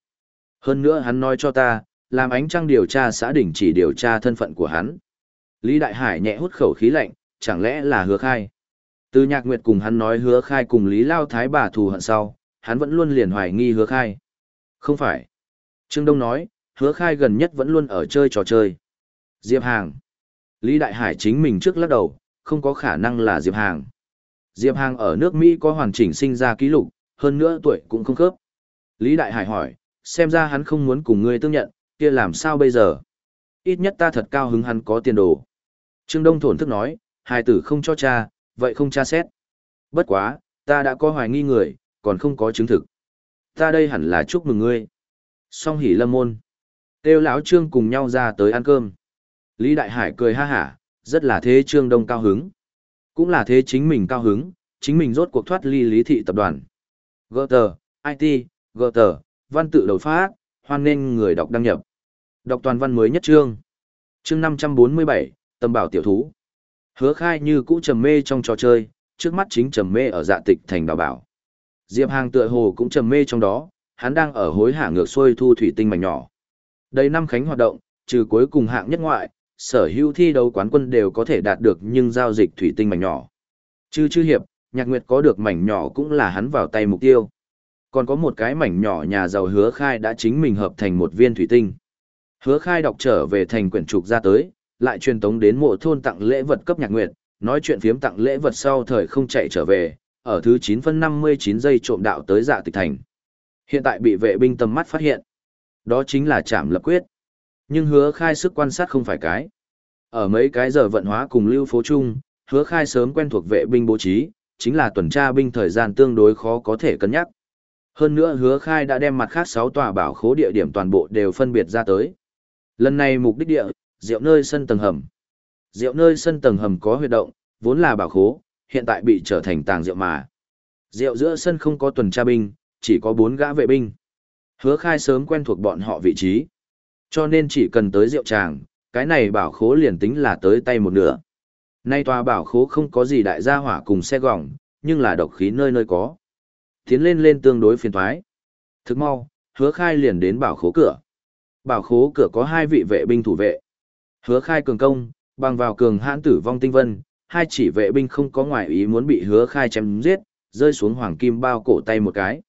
Hơn nữa hắn nói cho ta, làm ánh trăng điều tra xã đỉnh chỉ điều tra thân phận của hắn. Lý Đại Hải nhẹ hút khẩu khí lạnh, chẳng lẽ là hứa khai. Từ nhạc nguyệt cùng hắn nói hứa khai cùng Lý Lao Thái bà thù hận sau, hắn vẫn luôn liền hoài nghi hứa khai. Không phải. Trương Đông nói, hứa khai gần nhất vẫn luôn ở chơi trò chơi. Diệp Hàng. Lý Đại Hải chính mình trước lắc đầu, không có khả năng là Diệp Hàng. Diệp Hàng ở nước Mỹ có hoàn chỉnh sinh ra ký lục, hơn nữa tuổi cũng không khớp. Lý Đại Hải hỏi, xem ra hắn không muốn cùng ngươi tương nhận, kia làm sao bây giờ? Ít nhất ta thật cao hứng hắn có tiền đồ. Trương Đông thổn thức nói, hai tử không cho cha, vậy không cha xét. Bất quá, ta đã có hoài nghi người, còn không có chứng thực. Ta đây hẳn là chúc mừng ngươi. Song hỉ lâm môn. Têu lão Trương cùng nhau ra tới ăn cơm. Lý Đại Hải cười ha hả, rất là thế Trương Đông cao hứng. Cũng là thế chính mình cao hứng, chính mình rốt cuộc thoát ly lý thị tập đoàn. Gutter, IT, Gutter, văn tự đầu phát, hoan nên người đọc đăng nhập. Đọc toàn văn mới nhất chương. Chương 547, tâm bảo tiểu thú. Hứa khai như cũ trầm mê trong trò chơi, trước mắt chính trầm mê ở dạ tịch thành đào bảo. Diệp Hàng tựa hồ cũng trầm mê trong đó, hắn đang ở hối hả ngược xuôi thu thủy tinh mảnh nhỏ. Đây năm khánh hoạt động, trừ cuối cùng hạng nhất ngoại, sở hữu thi đấu quán quân đều có thể đạt được nhưng giao dịch thủy tinh mảnh nhỏ. Chư chư hiệp, nhạc nguyệt có được mảnh nhỏ cũng là hắn vào tay mục tiêu. Còn có một cái mảnh nhỏ nhà giàu hứa khai đã chính mình hợp thành một viên thủy tinh. Hứa khai đọc trở về thành quyển trục ra tới, lại truyền tống đến mộ thôn tặng lễ vật cấp nhạc nguyệt, nói chuyện phiếm tặng lễ vật sau thời không chạy trở về, ở thứ 9 phân 59 giây trộm đạo tới dạ tịch thành. Hiện tại bị vệ binh tầm mắt phát hiện. Đó chính là chạm lập quyết. Nhưng hứa khai sức quan sát không phải cái. Ở mấy cái giờ vận hóa cùng lưu phố chung, hứa khai sớm quen thuộc vệ binh bố trí, chính là tuần tra binh thời gian tương đối khó có thể cân nhắc. Hơn nữa hứa khai đã đem mặt khác 6 tòa bảo khố địa điểm toàn bộ đều phân biệt ra tới. Lần này mục đích địa, rượu nơi sân tầng hầm. Rượu nơi sân tầng hầm có huyệt động, vốn là bảo khố, hiện tại bị trở thành tàng rượu mà. Rượu giữa sân không có tuần tra binh, chỉ có 4 gã vệ binh. Hứa khai sớm quen thuộc bọn họ vị trí. Cho nên chỉ cần tới rượu tràng, cái này bảo khố liền tính là tới tay một nửa. Nay tòa bảo khố không có gì đại gia hỏa cùng xe gỏng, nhưng là độc khí nơi nơi có. Tiến lên lên tương đối phiền thoái. Thức mau, hứa khai liền đến bảo khố cửa. Bảo khố cửa có hai vị vệ binh thủ vệ. Hứa khai cường công, bằng vào cường hãn tử vong tinh vân, hai chỉ vệ binh không có ngoại ý muốn bị hứa khai chém giết, rơi xuống hoàng kim bao cổ tay một cái.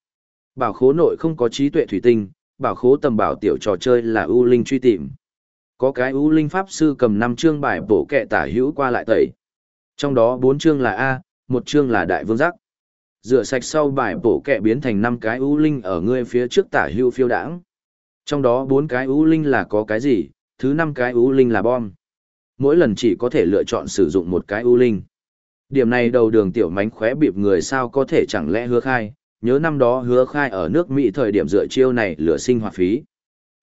Bảo khố nội không có trí tuệ thủy tinh, bảo khố tầm bảo tiểu trò chơi là ưu linh truy tìm. Có cái ưu linh pháp sư cầm 5 chương bài bổ kệ tả hữu qua lại tẩy. Trong đó 4 chương là A, một chương là đại vương giác. Rửa sạch sau bài bổ kệ biến thành 5 cái ưu linh ở ngươi phía trước tả hữu phiêu đảng. Trong đó 4 cái ưu linh là có cái gì, thứ 5 cái ưu linh là bom. Mỗi lần chỉ có thể lựa chọn sử dụng một cái ưu linh. Điểm này đầu đường tiểu mánh khóe bịp người sao có thể chẳng lẽ hứa khai, nhớ năm đó hứa khai ở nước Mỹ thời điểm dựa chiêu này lửa sinh hoạt phí.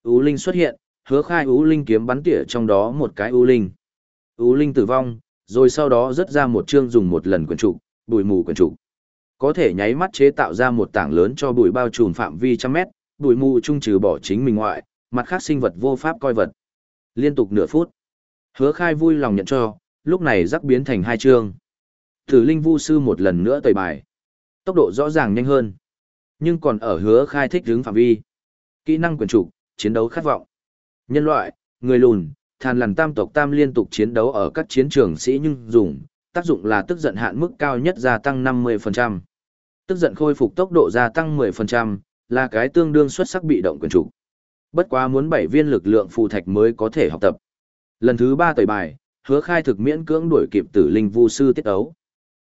Ú Linh xuất hiện, hứa khai Ú Linh kiếm bắn tỉa trong đó một cái Ú Linh. Ú Linh tử vong, rồi sau đó rớt ra một chương dùng một lần quyển trục, bụi mù quyển trục. Có thể nháy mắt chế tạo ra một tảng lớn cho bụi bao trùm phạm vi trăm mét, bụi mù trung trừ bỏ chính mình ngoại, mặt khác sinh vật vô pháp coi vật. Liên tục nửa phút. Hứa khai vui lòng nhận cho, lúc này rắc biến thành hai chương. Thử linh vu sư một lần nữa tẩy bài. Tốc độ rõ ràng nhanh hơn. Nhưng còn ở hứa khai thích hướng phạm vi. Kỹ năng quyền trục, chiến đấu khát vọng. Nhân loại, người lùn, thàn lằn tam tộc tam liên tục chiến đấu ở các chiến trường sĩ nhưng dùng, tác dụng là tức giận hạn mức cao nhất gia tăng 50%. Tức giận khôi phục tốc độ gia tăng 10%, là cái tương đương xuất sắc bị động quyền trục. Bất quá muốn 7 viên lực lượng phù thạch mới có thể học tập. Lần thứ ba tẩy bài, hứa khai thực miễn cưỡng đuổi kịp tử linh vu sư tiết ấu.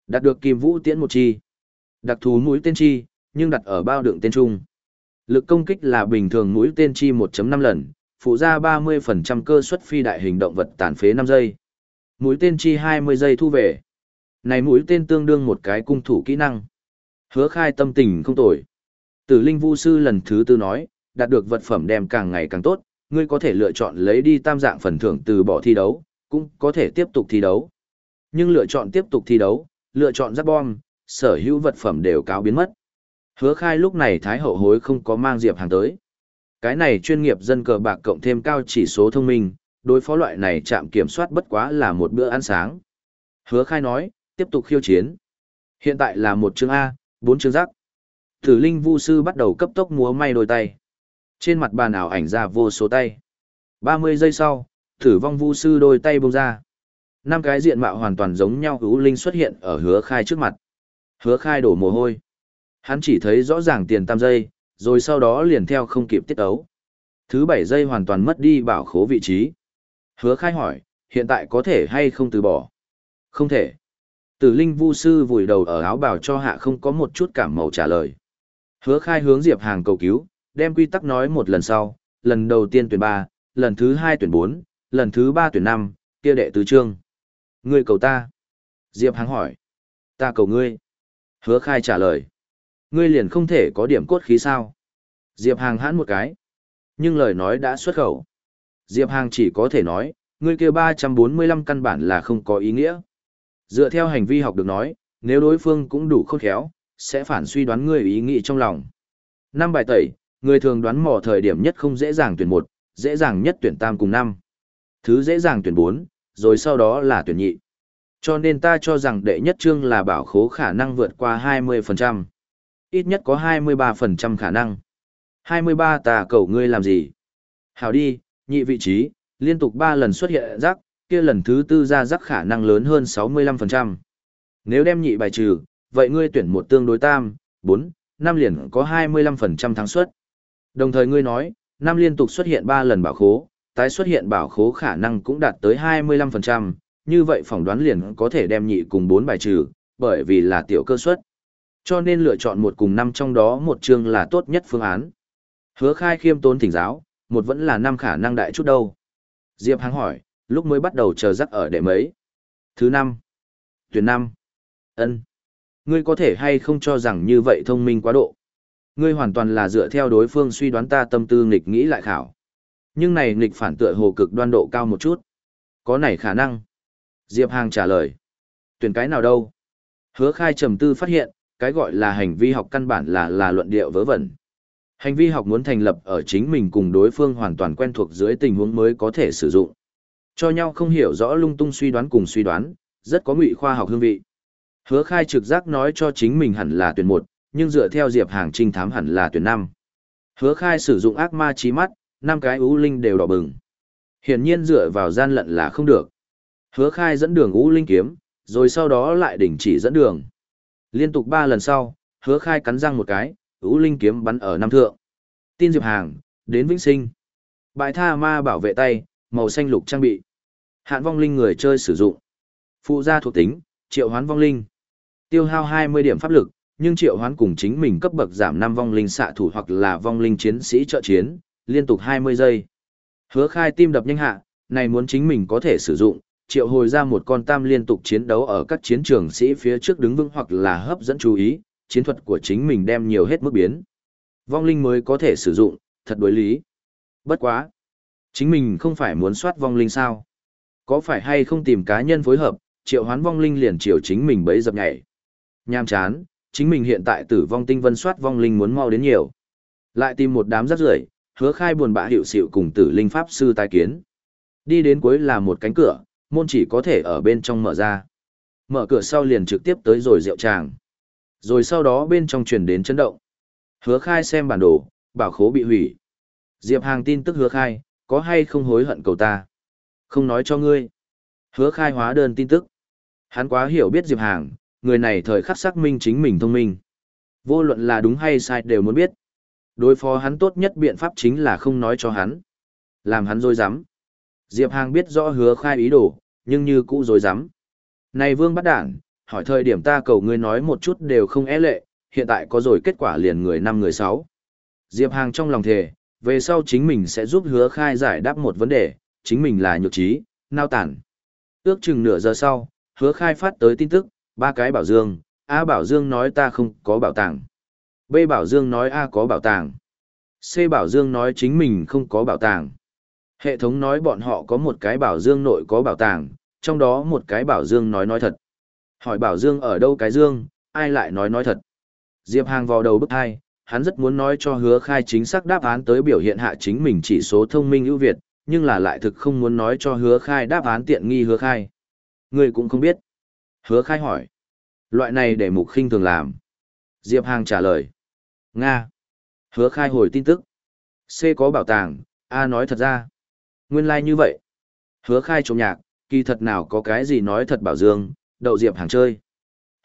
Đạt được kim vũ tiễn một chi. Đặc thù mũi tên chi, nhưng đặt ở bao đựng tên trung. Lực công kích là bình thường mũi tên chi 1.5 lần, phụ ra 30% cơ suất phi đại hình động vật tàn phế 5 giây. Mũi tên chi 20 giây thu về. Này mũi tên tương đương một cái cung thủ kỹ năng. Hứa khai tâm tình không tồi. Tử linh vu sư lần thứ tư nói, đạt được vật phẩm đem càng ngày càng tốt, ngươi có thể lựa chọn lấy đi tam dạng phần thưởng từ bỏ thi đấu, cũng có thể tiếp tục thi đấu. Nhưng lựa chọn tiếp tục thi đấu, lựa chọn giáp bom, sở hữu vật phẩm đều cáo biến mất. Hứa khai lúc này Thái Hậu hối không có mang Diệp Hàng tới. Cái này chuyên nghiệp dân cờ bạc cộng thêm cao chỉ số thông minh, đối phó loại này chạm kiểm soát bất quá là một bữa ăn sáng. Hứa khai nói, tiếp tục khiêu chiến. Hiện tại là một chương A, bốn chương rắc. Thử linh vu sư bắt đầu cấp tốc múa may đôi tay. Trên mặt bàn ảo ảnh ra vô số tay. 30 giây sau, thử vong vu sư đôi tay bông ra. năm cái diện mạo hoàn toàn giống nhau hữu linh xuất hiện ở hứa khai trước mặt. Hứa khai đổ mồ hôi. Hắn chỉ thấy rõ ràng tiền tam giây, rồi sau đó liền theo không kịp tiết ấu. Thứ bảy giây hoàn toàn mất đi bảo khố vị trí. Hứa khai hỏi, hiện tại có thể hay không từ bỏ? Không thể. Tử linh vu sư vùi đầu ở áo bảo cho hạ không có một chút cảm màu trả lời. Hứa khai hướng Diệp Hàng cầu cứu, đem quy tắc nói một lần sau, lần đầu tiên tuyển 3, lần thứ 2 tuyển 4, lần thứ 3 tuyển 5, kia đệ tứ trương. Ngươi cầu ta. Diệp Hàng hỏi. Ta cầu ngươi. Hứa khai trả lời. Ngươi liền không thể có điểm cốt khí sao? Diệp Hàng hãn một cái. Nhưng lời nói đã xuất khẩu. Diệp Hàng chỉ có thể nói, ngươi kia 345 căn bản là không có ý nghĩa. Dựa theo hành vi học được nói, nếu đối phương cũng đủ khôn khéo, sẽ phản suy đoán ngươi ý nghĩ trong lòng. Năm bài tẩy, người thường đoán mò thời điểm nhất không dễ dàng tuyển một, dễ dàng nhất tuyển tam cùng năm. Thứ dễ dàng tuyển bốn, rồi sau đó là tuyển nhị. Cho nên ta cho rằng đệ nhất chương là bảo khố khả năng vượt qua 20%. Ít nhất có 23% khả năng. 23 ta cầu ngươi làm gì? Hảo đi, nhị vị trí, liên tục 3 lần xuất hiện rắc, kia lần thứ tư ra rắc khả năng lớn hơn 65%. Nếu đem nhị bài trừ, vậy ngươi tuyển một tương đối tam, 4, 5 liền có 25% thắng suất. Đồng thời ngươi nói, năm liên tục xuất hiện 3 lần bảo khố, tái xuất hiện bảo khố khả năng cũng đạt tới 25%, như vậy phỏng đoán liền có thể đem nhị cùng bốn bài trừ, bởi vì là tiểu cơ suất. Cho nên lựa chọn một cùng năm trong đó một chương là tốt nhất phương án. Hứa khai khiêm tốn thỉnh giáo, một vẫn là năm khả năng đại chút đâu. Diệp Hằng hỏi, lúc mới bắt đầu chờ rắc ở đệ mấy? Thứ năm. Tuyển năm. ân Ngươi có thể hay không cho rằng như vậy thông minh quá độ? Ngươi hoàn toàn là dựa theo đối phương suy đoán ta tâm tư nghịch nghĩ lại khảo. Nhưng này nghịch phản tựa hồ cực đoan độ cao một chút. Có này khả năng. Diệp Hàng trả lời. Tuyển cái nào đâu? Hứa khai trầm tư phát hiện, cái gọi là hành vi học căn bản là là luận điệu vớ vẩn. Hành vi học muốn thành lập ở chính mình cùng đối phương hoàn toàn quen thuộc dưới tình huống mới có thể sử dụng. Cho nhau không hiểu rõ lung tung suy đoán cùng suy đoán, rất có ngụy khoa học hương vị. Hứa khai trực giác nói cho chính mình hẳn là tuyển một, nhưng dựa theo Diệp Hàng trinh thám hẳn là tuyển năm. Hứa khai sử dụng ác ma trí mắt, năm cái ưu linh đều đỏ bừng. Hiển nhiên dựa vào gian lận là không được. Hứa khai dẫn đường ưu linh kiếm, rồi sau đó lại đỉnh chỉ dẫn đường. Liên tục 3 lần sau, hứa khai cắn răng một cái, ưu linh kiếm bắn ở năm thượng. Tin Diệp Hàng, đến vĩnh sinh. Bại tha ma bảo vệ tay, màu xanh lục trang bị. Hạn vong linh người chơi sử dụng. Phụ gia thuộc tính, triệu hoán vong linh. Tiêu hao 20 điểm pháp lực, nhưng triệu hoán cùng chính mình cấp bậc giảm 5 vong linh xạ thủ hoặc là vong linh chiến sĩ trợ chiến, liên tục 20 giây. Hứa khai tim đập nhanh hạ, này muốn chính mình có thể sử dụng, triệu hồi ra một con tam liên tục chiến đấu ở các chiến trường sĩ phía trước đứng vững hoặc là hấp dẫn chú ý, chiến thuật của chính mình đem nhiều hết mức biến. Vong linh mới có thể sử dụng, thật đối lý. Bất quá. Chính mình không phải muốn soát vong linh sao? Có phải hay không tìm cá nhân phối hợp, triệu hoán vong linh liền triệu chính mình bấy dập nhảy. Nham chán, chính mình hiện tại tử vong tinh vân soát vong linh muốn mau đến nhiều. Lại tìm một đám rác rưởi, hứa khai buồn bã hiệu xịu cùng tử linh pháp sư tai kiến. Đi đến cuối là một cánh cửa, môn chỉ có thể ở bên trong mở ra. Mở cửa sau liền trực tiếp tới rồi rượu tràng. Rồi sau đó bên trong truyền đến chấn động. Hứa khai xem bản đồ, bảo khố bị hủy. Diệp Hàng tin tức hứa khai, có hay không hối hận cầu ta? Không nói cho ngươi. Hứa khai hóa đơn tin tức. Hắn quá hiểu biết Diệp Hàng, người này thời khắc xác minh chính mình thông minh. Vô luận là đúng hay sai đều muốn biết. Đối phó hắn tốt nhất biện pháp chính là không nói cho hắn. Làm hắn dối rắm Diệp Hàng biết rõ hứa khai ý đồ, nhưng như cũ dối rắm Này vương bắt đảng, hỏi thời điểm ta cầu ngươi nói một chút đều không e lệ, hiện tại có rồi kết quả liền người năm người sáu. Diệp Hàng trong lòng thề, về sau chính mình sẽ giúp hứa khai giải đáp một vấn đề, chính mình là nhược trí, nao tản. Ước chừng nửa giờ sau, hứa khai phát tới tin tức, ba cái bảo dương, A bảo dương nói ta không có bảo tàng. B bảo dương nói A có bảo tàng. C bảo dương nói chính mình không có bảo tàng. Hệ thống nói bọn họ có một cái bảo dương nội có bảo tàng, trong đó một cái bảo dương nói nói thật. Hỏi bảo dương ở đâu cái dương, ai lại nói nói thật. Diệp Hàng vào đầu bức hai, hắn rất muốn nói cho hứa khai chính xác đáp án tới biểu hiện hạ chính mình chỉ số thông minh ưu việt, nhưng là lại thực không muốn nói cho hứa khai đáp án tiện nghi hứa khai. Người cũng không biết. Hứa khai hỏi. Loại này để mục khinh thường làm. Diệp Hàng trả lời. Nga. Hứa khai hồi tin tức. C có bảo tàng, A nói thật ra. Nguyên lai like như vậy. Hứa khai trộm nhạc, kỳ thật nào có cái gì nói thật bảo dương, đậu Diệp Hàng chơi.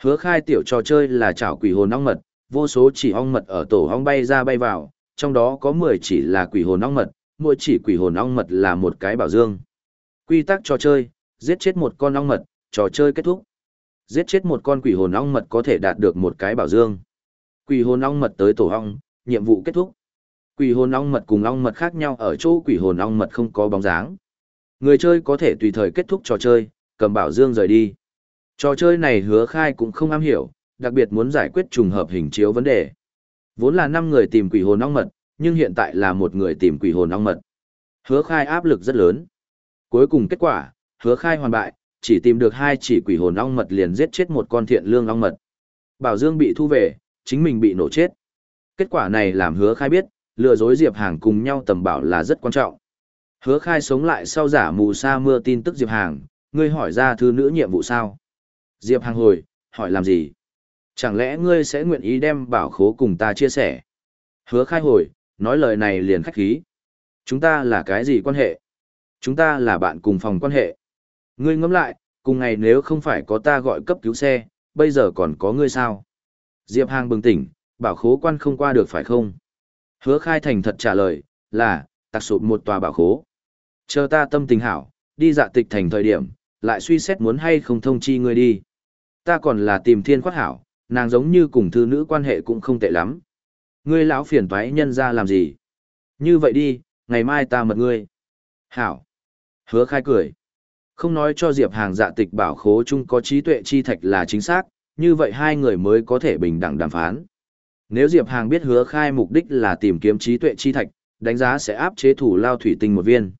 Hứa khai tiểu trò chơi là chảo quỷ hồn ong mật, vô số chỉ ong mật ở tổ ong bay ra bay vào, trong đó có 10 chỉ là quỷ hồn ong mật, mỗi chỉ quỷ hồn ong mật là một cái bảo dương. Quy tắc trò chơi, giết chết một con ong mật, trò chơi kết thúc. Giết chết một con quỷ hồn ong mật có thể đạt được một cái bảo dương. Quỷ hồn ong mật tới tổ ong, nhiệm vụ kết thúc. Quỷ hồn ong mật cùng ong mật khác nhau ở chỗ quỷ hồn ong mật không có bóng dáng. Người chơi có thể tùy thời kết thúc trò chơi, cầm bảo dương rời đi. Trò chơi này hứa khai cũng không am hiểu, đặc biệt muốn giải quyết trùng hợp hình chiếu vấn đề. Vốn là 5 người tìm quỷ hồn ong mật, nhưng hiện tại là một người tìm quỷ hồn ong mật. Hứa khai áp lực rất lớn. Cuối cùng kết quả, hứa khai hoàn bại, chỉ tìm được hai chỉ quỷ hồn ong mật liền giết chết một con thiện lương ong mật. Bảo Dương bị thu về, chính mình bị nổ chết. Kết quả này làm hứa khai biết, lừa dối Diệp Hàng cùng nhau tầm bảo là rất quan trọng. Hứa khai sống lại sau giả mù sa mưa tin tức Diệp Hàng, ngươi hỏi ra thư nữ nhiệm vụ sao? Diệp Hàng hồi, hỏi làm gì? Chẳng lẽ ngươi sẽ nguyện ý đem bảo khố cùng ta chia sẻ? Hứa khai hồi, nói lời này liền khách khí. Chúng ta là cái gì quan hệ? Chúng ta là bạn cùng phòng quan hệ. Ngươi ngẫm lại, cùng ngày nếu không phải có ta gọi cấp cứu xe, bây giờ còn có ngươi sao? Diệp Hàng bừng tỉnh, bảo khố quan không qua được phải không? Hứa khai thành thật trả lời, là, tạc sụp một tòa bảo khố. Chờ ta tâm tình hảo, đi dạ tịch thành thời điểm, lại suy xét muốn hay không thông chi ngươi đi. Ta còn là tìm thiên khoát hảo, nàng giống như cùng thư nữ quan hệ cũng không tệ lắm. Ngươi lão phiền toái nhân ra làm gì? Như vậy đi, ngày mai ta mật ngươi. Hảo. Hứa khai cười. Không nói cho Diệp Hàng dạ tịch bảo khố chung có trí tuệ chi thạch là chính xác, như vậy hai người mới có thể bình đẳng đàm phán. Nếu Diệp Hàng biết hứa khai mục đích là tìm kiếm trí tuệ chi thạch, đánh giá sẽ áp chế thủ lao thủy tinh một viên.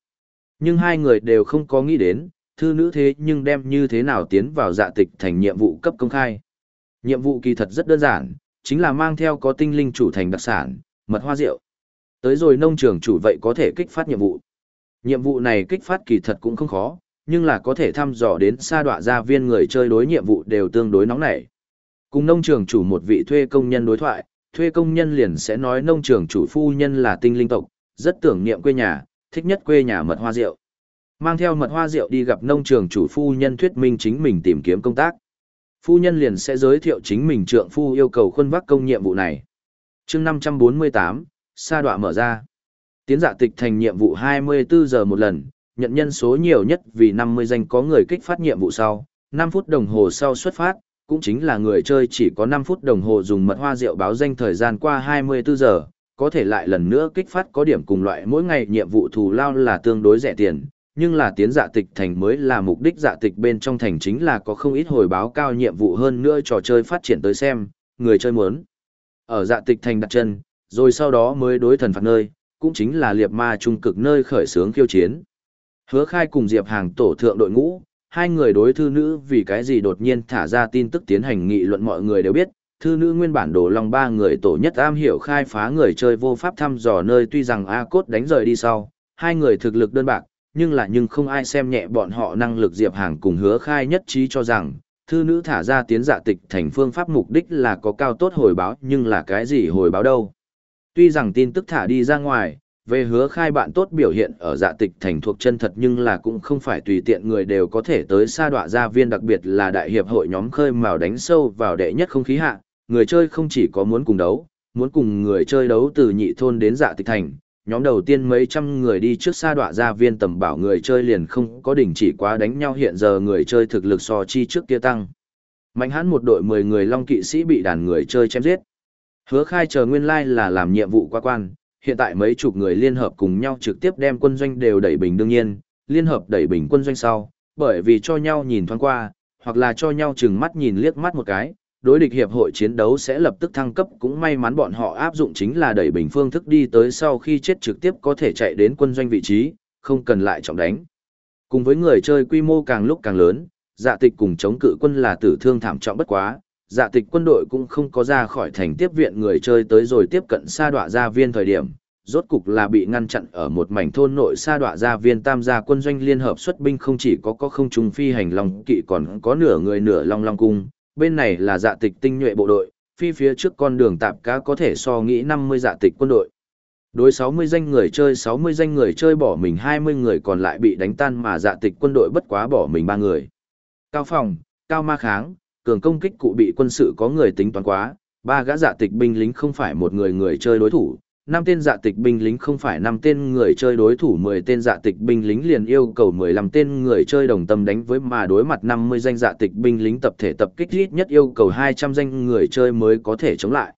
Nhưng hai người đều không có nghĩ đến, thư nữ thế nhưng đem như thế nào tiến vào dạ tịch thành nhiệm vụ cấp công khai. Nhiệm vụ kỳ thật rất đơn giản, chính là mang theo có tinh linh chủ thành đặc sản, mật hoa rượu. Tới rồi nông trường chủ vậy có thể kích phát nhiệm vụ. Nhiệm vụ này kích phát kỳ thật cũng không khó, nhưng là có thể thăm dò đến xa đọa gia viên người chơi đối nhiệm vụ đều tương đối nóng nảy. Cùng nông trường chủ một vị thuê công nhân đối thoại, thuê công nhân liền sẽ nói nông trường chủ phu nhân là tinh linh tộc, rất tưởng niệm quê nhà, thích nhất quê nhà mật hoa rượu. Mang theo mật hoa rượu đi gặp nông trường chủ phu nhân thuyết minh chính mình tìm kiếm công tác. Phu nhân liền sẽ giới thiệu chính mình trượng phu yêu cầu khuân vác công nhiệm vụ này. chương 548, sa đọa mở ra. Tiến dạ tịch thành nhiệm vụ 24 giờ một lần, nhận nhân số nhiều nhất vì 50 danh có người kích phát nhiệm vụ sau, 5 phút đồng hồ sau xuất phát, cũng chính là người chơi chỉ có 5 phút đồng hồ dùng mật hoa rượu báo danh thời gian qua 24 giờ, có thể lại lần nữa kích phát có điểm cùng loại mỗi ngày nhiệm vụ thù lao là tương đối rẻ tiền, nhưng là tiến dạ tịch thành mới là mục đích dạ tịch bên trong thành chính là có không ít hồi báo cao nhiệm vụ hơn nữa trò chơi phát triển tới xem, người chơi muốn. Ở dạ tịch thành đặt chân, rồi sau đó mới đối thần phạt nơi, cũng chính là liệp ma trung cực nơi khởi xướng khiêu chiến. Hứa khai cùng Diệp Hàng tổ thượng đội ngũ, hai người đối thư nữ vì cái gì đột nhiên thả ra tin tức tiến hành nghị luận mọi người đều biết, thư nữ nguyên bản đồ lòng ba người tổ nhất am hiểu khai phá người chơi vô pháp thăm dò nơi tuy rằng A cốt đánh rời đi sau, hai người thực lực đơn bạc, nhưng là nhưng không ai xem nhẹ bọn họ năng lực Diệp Hàng cùng hứa khai nhất trí cho rằng, thư nữ thả ra tiến dạ tịch thành phương pháp mục đích là có cao tốt hồi báo nhưng là cái gì hồi báo đâu. Tuy rằng tin tức thả đi ra ngoài, về hứa khai bạn tốt biểu hiện ở dạ tịch thành thuộc chân thật nhưng là cũng không phải tùy tiện người đều có thể tới sa đọa gia viên đặc biệt là đại hiệp hội nhóm khơi mào đánh sâu vào đệ nhất không khí hạ, người chơi không chỉ có muốn cùng đấu, muốn cùng người chơi đấu từ nhị thôn đến dạ tịch thành, nhóm đầu tiên mấy trăm người đi trước sa đọa gia viên tầm bảo người chơi liền không có đỉnh chỉ quá đánh nhau hiện giờ người chơi thực lực so chi trước kia tăng. Mạnh hãn một đội 10 người long kỵ sĩ bị đàn người chơi chém giết. Hứa khai chờ nguyên lai like là làm nhiệm vụ qua quan, hiện tại mấy chục người liên hợp cùng nhau trực tiếp đem quân doanh đều đẩy bình đương nhiên, liên hợp đẩy bình quân doanh sau, bởi vì cho nhau nhìn thoáng qua, hoặc là cho nhau chừng mắt nhìn liếc mắt một cái, đối địch hiệp hội chiến đấu sẽ lập tức thăng cấp cũng may mắn bọn họ áp dụng chính là đẩy bình phương thức đi tới sau khi chết trực tiếp có thể chạy đến quân doanh vị trí, không cần lại trọng đánh. Cùng với người chơi quy mô càng lúc càng lớn, dạ tịch cùng chống cự quân là tử thương thảm trọng bất quá, dạ tịch quân đội cũng không có ra khỏi thành tiếp viện người chơi tới rồi tiếp cận sa đọa gia viên thời điểm, rốt cục là bị ngăn chặn ở một mảnh thôn nội sa đọa gia viên tam gia quân doanh liên hợp xuất binh không chỉ có có không trùng phi hành long kỵ còn có nửa người nửa long long cung, bên này là dạ tịch tinh nhuệ bộ đội, phi phía trước con đường tạp cá có thể so nghĩ 50 dạ tịch quân đội. Đối 60 danh người chơi 60 danh người chơi bỏ mình 20 người còn lại bị đánh tan mà dạ tịch quân đội bất quá bỏ mình ba người. Cao phòng, cao ma kháng, cường công kích cụ bị quân sự có người tính toán quá, ba gã dạ tịch binh lính không phải một người người chơi đối thủ, năm tên dạ tịch binh lính không phải năm tên người chơi đối thủ 10 tên dạ tịch binh lính liền yêu cầu 15 tên người chơi đồng tâm đánh với mà đối mặt 50 danh dạ tịch binh lính tập thể tập kích ít nhất yêu cầu 200 danh người chơi mới có thể chống lại.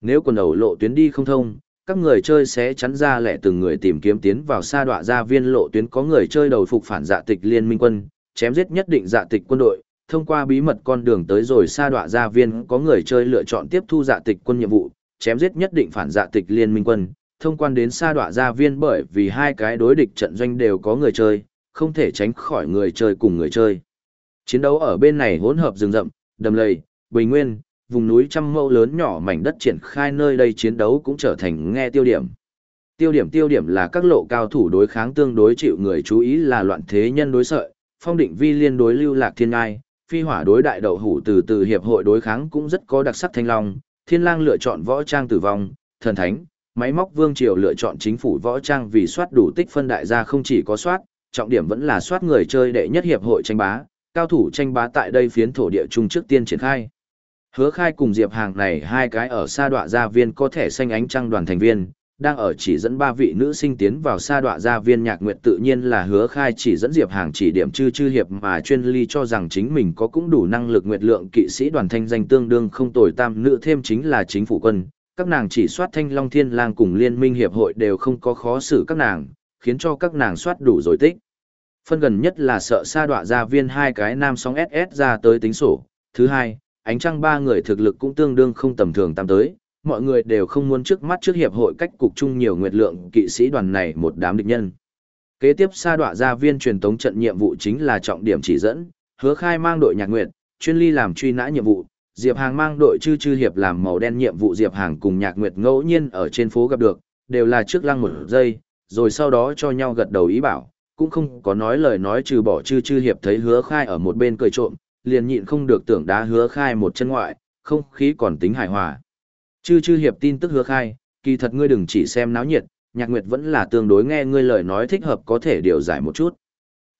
Nếu quần đầu lộ tuyến đi không thông, các người chơi sẽ chắn ra lẻ từng người tìm kiếm tiến vào sa đọa gia viên lộ tuyến có người chơi đầu phục phản dạ tịch liên minh quân, chém giết nhất định dạ tịch quân đội, thông qua bí mật con đường tới rồi sa đọa gia viên có người chơi lựa chọn tiếp thu dạ tịch quân nhiệm vụ, chém giết nhất định phản dạ tịch liên minh quân, thông quan đến sa đọa gia viên bởi vì hai cái đối địch trận doanh đều có người chơi, không thể tránh khỏi người chơi cùng người chơi. Chiến đấu ở bên này hỗn hợp rừng rậm, đầm lầy, bình nguyên, vùng núi trăm mẫu lớn nhỏ mảnh đất triển khai nơi đây chiến đấu cũng trở thành nghe tiêu điểm. Tiêu điểm tiêu điểm là các lộ cao thủ đối kháng tương đối chịu người chú ý là loạn thế nhân đối sợi, phong định vi liên đối lưu lạc thiên ngai, phi hỏa đối đại đậu hủ từ từ hiệp hội đối kháng cũng rất có đặc sắc thanh long, thiên lang lựa chọn võ trang tử vong, thần thánh, máy móc vương triều lựa chọn chính phủ võ trang vì soát đủ tích phân đại gia không chỉ có soát, trọng điểm vẫn là soát người chơi đệ nhất hiệp hội tranh bá, cao thủ tranh bá tại đây phiến thổ địa trung trước tiên triển khai. Hứa khai cùng Diệp Hàng này hai cái ở xa đọa gia viên có thể xanh ánh trăng đoàn thành viên, đang ở chỉ dẫn ba vị nữ sinh tiến vào sa đọa gia viên nhạc nguyệt tự nhiên là hứa khai chỉ dẫn Diệp Hàng chỉ điểm chư chư hiệp mà chuyên ly cho rằng chính mình có cũng đủ năng lực nguyệt lượng kỵ sĩ đoàn thanh danh tương đương không tồi tam nữ thêm chính là chính phủ quân. Các nàng chỉ soát thanh long thiên lang cùng liên minh hiệp hội đều không có khó xử các nàng, khiến cho các nàng soát đủ rồi tích. Phân gần nhất là sợ sa đọa gia viên hai cái nam sóng SS ra tới tính sổ. Thứ hai, ánh trăng ba người thực lực cũng tương đương không tầm thường tam tới, mọi người đều không muốn trước mắt trước hiệp hội cách cục chung nhiều nguyệt lượng kỵ sĩ đoàn này một đám địch nhân. Kế tiếp sa đọa gia viên truyền tống trận nhiệm vụ chính là trọng điểm chỉ dẫn, hứa khai mang đội nhạc nguyệt, chuyên ly làm truy nã nhiệm vụ, Diệp Hàng mang đội chư chư hiệp làm màu đen nhiệm vụ Diệp Hàng cùng nhạc nguyệt ngẫu nhiên ở trên phố gặp được, đều là trước lăng một giây, rồi sau đó cho nhau gật đầu ý bảo, cũng không có nói lời nói trừ bỏ chư chư hiệp thấy hứa khai ở một bên cười trộm, liền nhịn không được tưởng đá hứa khai một chân ngoại, không khí còn tính hài hòa. Chư chư hiệp tin tức hứa khai, kỳ thật ngươi đừng chỉ xem náo nhiệt, nhạc nguyệt vẫn là tương đối nghe ngươi lời nói thích hợp có thể điều giải một chút.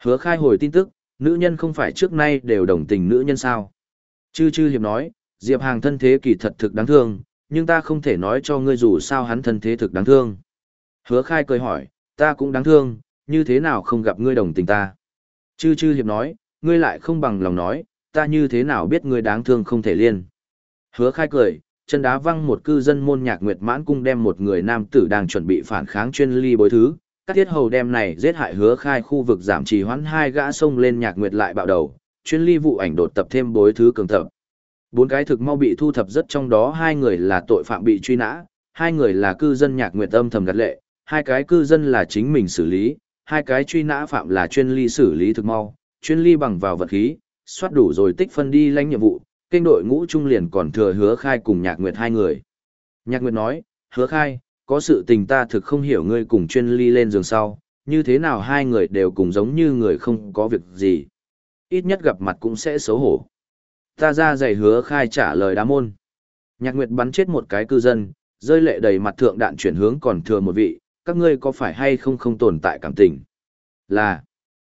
Hứa khai hồi tin tức, nữ nhân không phải trước nay đều đồng tình nữ nhân sao. Chư chư hiệp nói, Diệp Hàng thân thế kỳ thật thực đáng thương, nhưng ta không thể nói cho ngươi dù sao hắn thân thế thực đáng thương. Hứa khai cười hỏi, ta cũng đáng thương, như thế nào không gặp ngươi đồng tình ta. Chư chư hiệp nói, ngươi lại không bằng lòng nói, ta như thế nào biết ngươi đáng thương không thể liên. Hứa khai cười, chân đá văng một cư dân môn nhạc nguyệt mãn cung đem một người nam tử đang chuẩn bị phản kháng chuyên ly bối thứ. Các thiết hầu đem này giết hại hứa khai khu vực giảm trì hoãn hai gã sông lên nhạc nguyệt lại bạo đầu, chuyên ly vụ ảnh đột tập thêm bối thứ cường thập Bốn cái thực mau bị thu thập rất trong đó hai người là tội phạm bị truy nã, hai người là cư dân nhạc nguyệt âm thầm đặt lệ, hai cái cư dân là chính mình xử lý, hai cái truy nã phạm là chuyên ly xử lý thực mau, chuyên ly bằng vào vật khí, soát đủ rồi tích phân đi lãnh nhiệm vụ, kênh đội ngũ trung liền còn thừa hứa khai cùng nhạc nguyệt hai người. Nhạc nguyệt nói, hứa khai, có sự tình ta thực không hiểu ngươi cùng chuyên ly lên giường sau, như thế nào hai người đều cùng giống như người không có việc gì. Ít nhất gặp mặt cũng sẽ xấu hổ. Ta ra giày hứa khai trả lời đá môn. Nhạc nguyệt bắn chết một cái cư dân, rơi lệ đầy mặt thượng đạn chuyển hướng còn thừa một vị, các ngươi có phải hay không không tồn tại cảm tình? Là.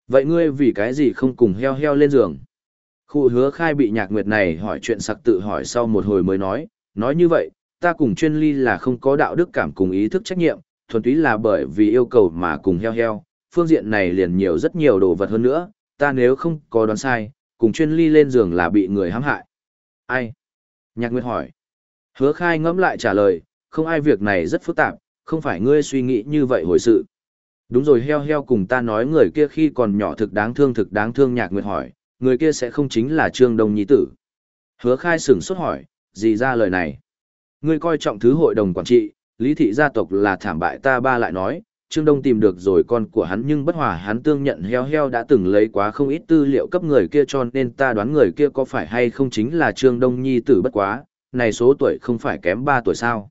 Vậy ngươi vì cái gì không cùng heo heo lên giường? Khu hứa khai bị nhạc nguyệt này hỏi chuyện sặc tự hỏi sau một hồi mới nói, nói như vậy, ta cùng chuyên ly là không có đạo đức cảm cùng ý thức trách nhiệm, thuần túy là bởi vì yêu cầu mà cùng heo heo, phương diện này liền nhiều rất nhiều đồ vật hơn nữa, ta nếu không có đoán sai, cùng chuyên ly lên giường là bị người hãm hại. Ai? Nhạc Nguyệt hỏi. Hứa khai ngẫm lại trả lời, không ai việc này rất phức tạp, không phải ngươi suy nghĩ như vậy hồi sự. Đúng rồi heo heo cùng ta nói người kia khi còn nhỏ thực đáng thương thực đáng thương Nhạc Nguyệt hỏi, người kia sẽ không chính là Trương Đông Nhi Tử. Hứa khai sửng sốt hỏi, gì ra lời này? Ngươi coi trọng thứ hội đồng quản trị, lý thị gia tộc là thảm bại ta ba lại nói, Trương Đông tìm được rồi con của hắn nhưng bất hòa hắn tương nhận heo heo đã từng lấy quá không ít tư liệu cấp người kia cho nên ta đoán người kia có phải hay không chính là Trương Đông Nhi tử bất quá, này số tuổi không phải kém 3 tuổi sao.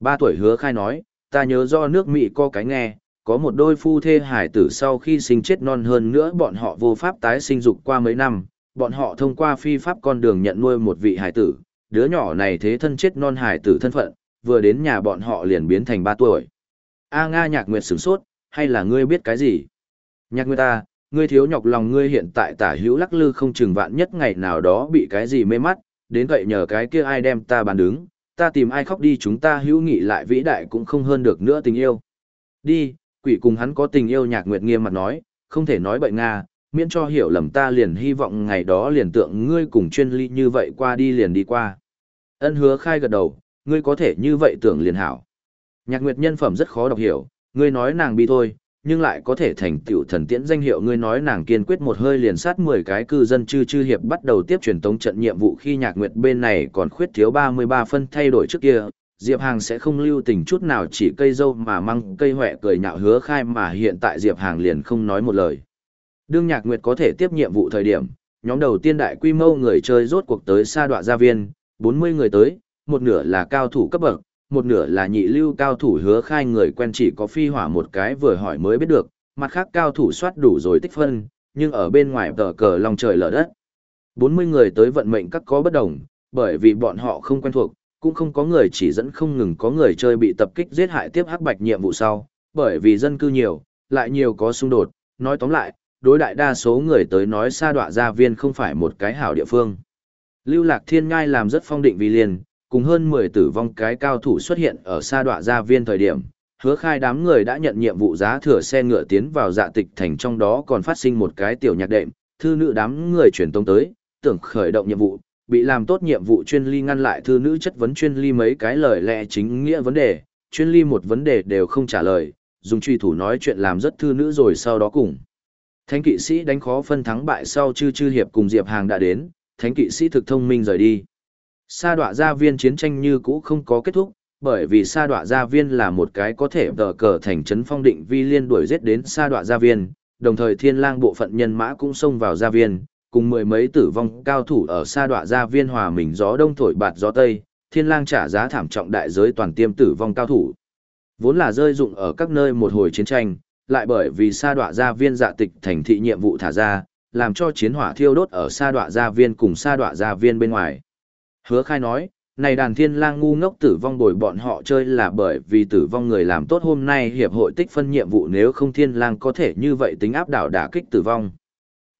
3 tuổi hứa khai nói, ta nhớ do nước Mỹ có cái nghe, có một đôi phu thê hải tử sau khi sinh chết non hơn nữa bọn họ vô pháp tái sinh dục qua mấy năm, bọn họ thông qua phi pháp con đường nhận nuôi một vị hải tử, đứa nhỏ này thế thân chết non hải tử thân phận, vừa đến nhà bọn họ liền biến thành 3 tuổi. A Nga Nhạc Nguyệt sửng sốt, hay là ngươi biết cái gì? Nhạc Nguyệt ta, ngươi thiếu nhọc lòng ngươi hiện tại tả hữu lắc lư không chừng vạn nhất ngày nào đó bị cái gì mê mắt, đến vậy nhờ cái kia ai đem ta bàn đứng, ta tìm ai khóc đi chúng ta hữu nghị lại vĩ đại cũng không hơn được nữa tình yêu. Đi, quỷ cùng hắn có tình yêu Nhạc Nguyệt nghiêm mặt nói, không thể nói bậy Nga, miễn cho hiểu lầm ta liền hy vọng ngày đó liền tượng ngươi cùng chuyên ly như vậy qua đi liền đi qua. Ân hứa khai gật đầu, ngươi có thể như vậy tưởng liền hảo. Nhạc Nguyệt nhân phẩm rất khó đọc hiểu, ngươi nói nàng bi thôi, nhưng lại có thể thành tiểu thần tiễn danh hiệu ngươi nói nàng kiên quyết một hơi liền sát 10 cái cư dân chư chư hiệp bắt đầu tiếp truyền tống trận nhiệm vụ khi Nhạc Nguyệt bên này còn khuyết thiếu 33 phân thay đổi trước kia, Diệp Hàng sẽ không lưu tình chút nào chỉ cây dâu mà măng cây hoẹ cười nhạo hứa khai mà hiện tại Diệp Hàng liền không nói một lời. Đương Nhạc Nguyệt có thể tiếp nhiệm vụ thời điểm, nhóm đầu tiên đại quy mô người chơi rốt cuộc tới sa đoạ gia viên, 40 người tới, một nửa là cao thủ cấp bậc, một nửa là nhị lưu cao thủ hứa khai người quen chỉ có phi hỏa một cái vừa hỏi mới biết được, mặt khác cao thủ soát đủ rồi tích phân, nhưng ở bên ngoài tờ cờ lòng trời lở đất. 40 người tới vận mệnh các có bất đồng, bởi vì bọn họ không quen thuộc, cũng không có người chỉ dẫn không ngừng có người chơi bị tập kích giết hại tiếp hắc bạch nhiệm vụ sau, bởi vì dân cư nhiều, lại nhiều có xung đột, nói tóm lại, đối đại đa số người tới nói sa đọa gia viên không phải một cái hảo địa phương. Lưu Lạc Thiên Ngai làm rất phong định vì liền, cùng hơn 10 tử vong cái cao thủ xuất hiện ở sa đọa gia viên thời điểm, hứa khai đám người đã nhận nhiệm vụ giá thừa xe ngựa tiến vào dạ tịch thành trong đó còn phát sinh một cái tiểu nhạc đệm, thư nữ đám người chuyển tông tới, tưởng khởi động nhiệm vụ, bị làm tốt nhiệm vụ chuyên ly ngăn lại thư nữ chất vấn chuyên ly mấy cái lời lẽ chính nghĩa vấn đề, chuyên ly một vấn đề đều không trả lời, dùng truy thủ nói chuyện làm rất thư nữ rồi sau đó cùng. Thánh kỵ sĩ đánh khó phân thắng bại sau chư chư hiệp cùng Diệp Hàng đã đến, thánh kỵ sĩ thực thông minh rời đi. Sa đọa gia viên chiến tranh như cũ không có kết thúc, bởi vì sa đọa gia viên là một cái có thể tờ cờ thành trấn phong định vi liên đuổi giết đến sa đọa gia viên, đồng thời thiên lang bộ phận nhân mã cũng xông vào gia viên, cùng mười mấy tử vong cao thủ ở sa đọa gia viên hòa mình gió đông thổi bạt gió tây, thiên lang trả giá thảm trọng đại giới toàn tiêm tử vong cao thủ. Vốn là rơi dụng ở các nơi một hồi chiến tranh, lại bởi vì sa đọa gia viên dạ tịch thành thị nhiệm vụ thả ra, làm cho chiến hỏa thiêu đốt ở sa đọa gia viên cùng sa đọa gia viên bên ngoài. Hứa khai nói, này đàn thiên lang ngu ngốc tử vong bồi bọn họ chơi là bởi vì tử vong người làm tốt hôm nay hiệp hội tích phân nhiệm vụ nếu không thiên lang có thể như vậy tính áp đảo đả kích tử vong.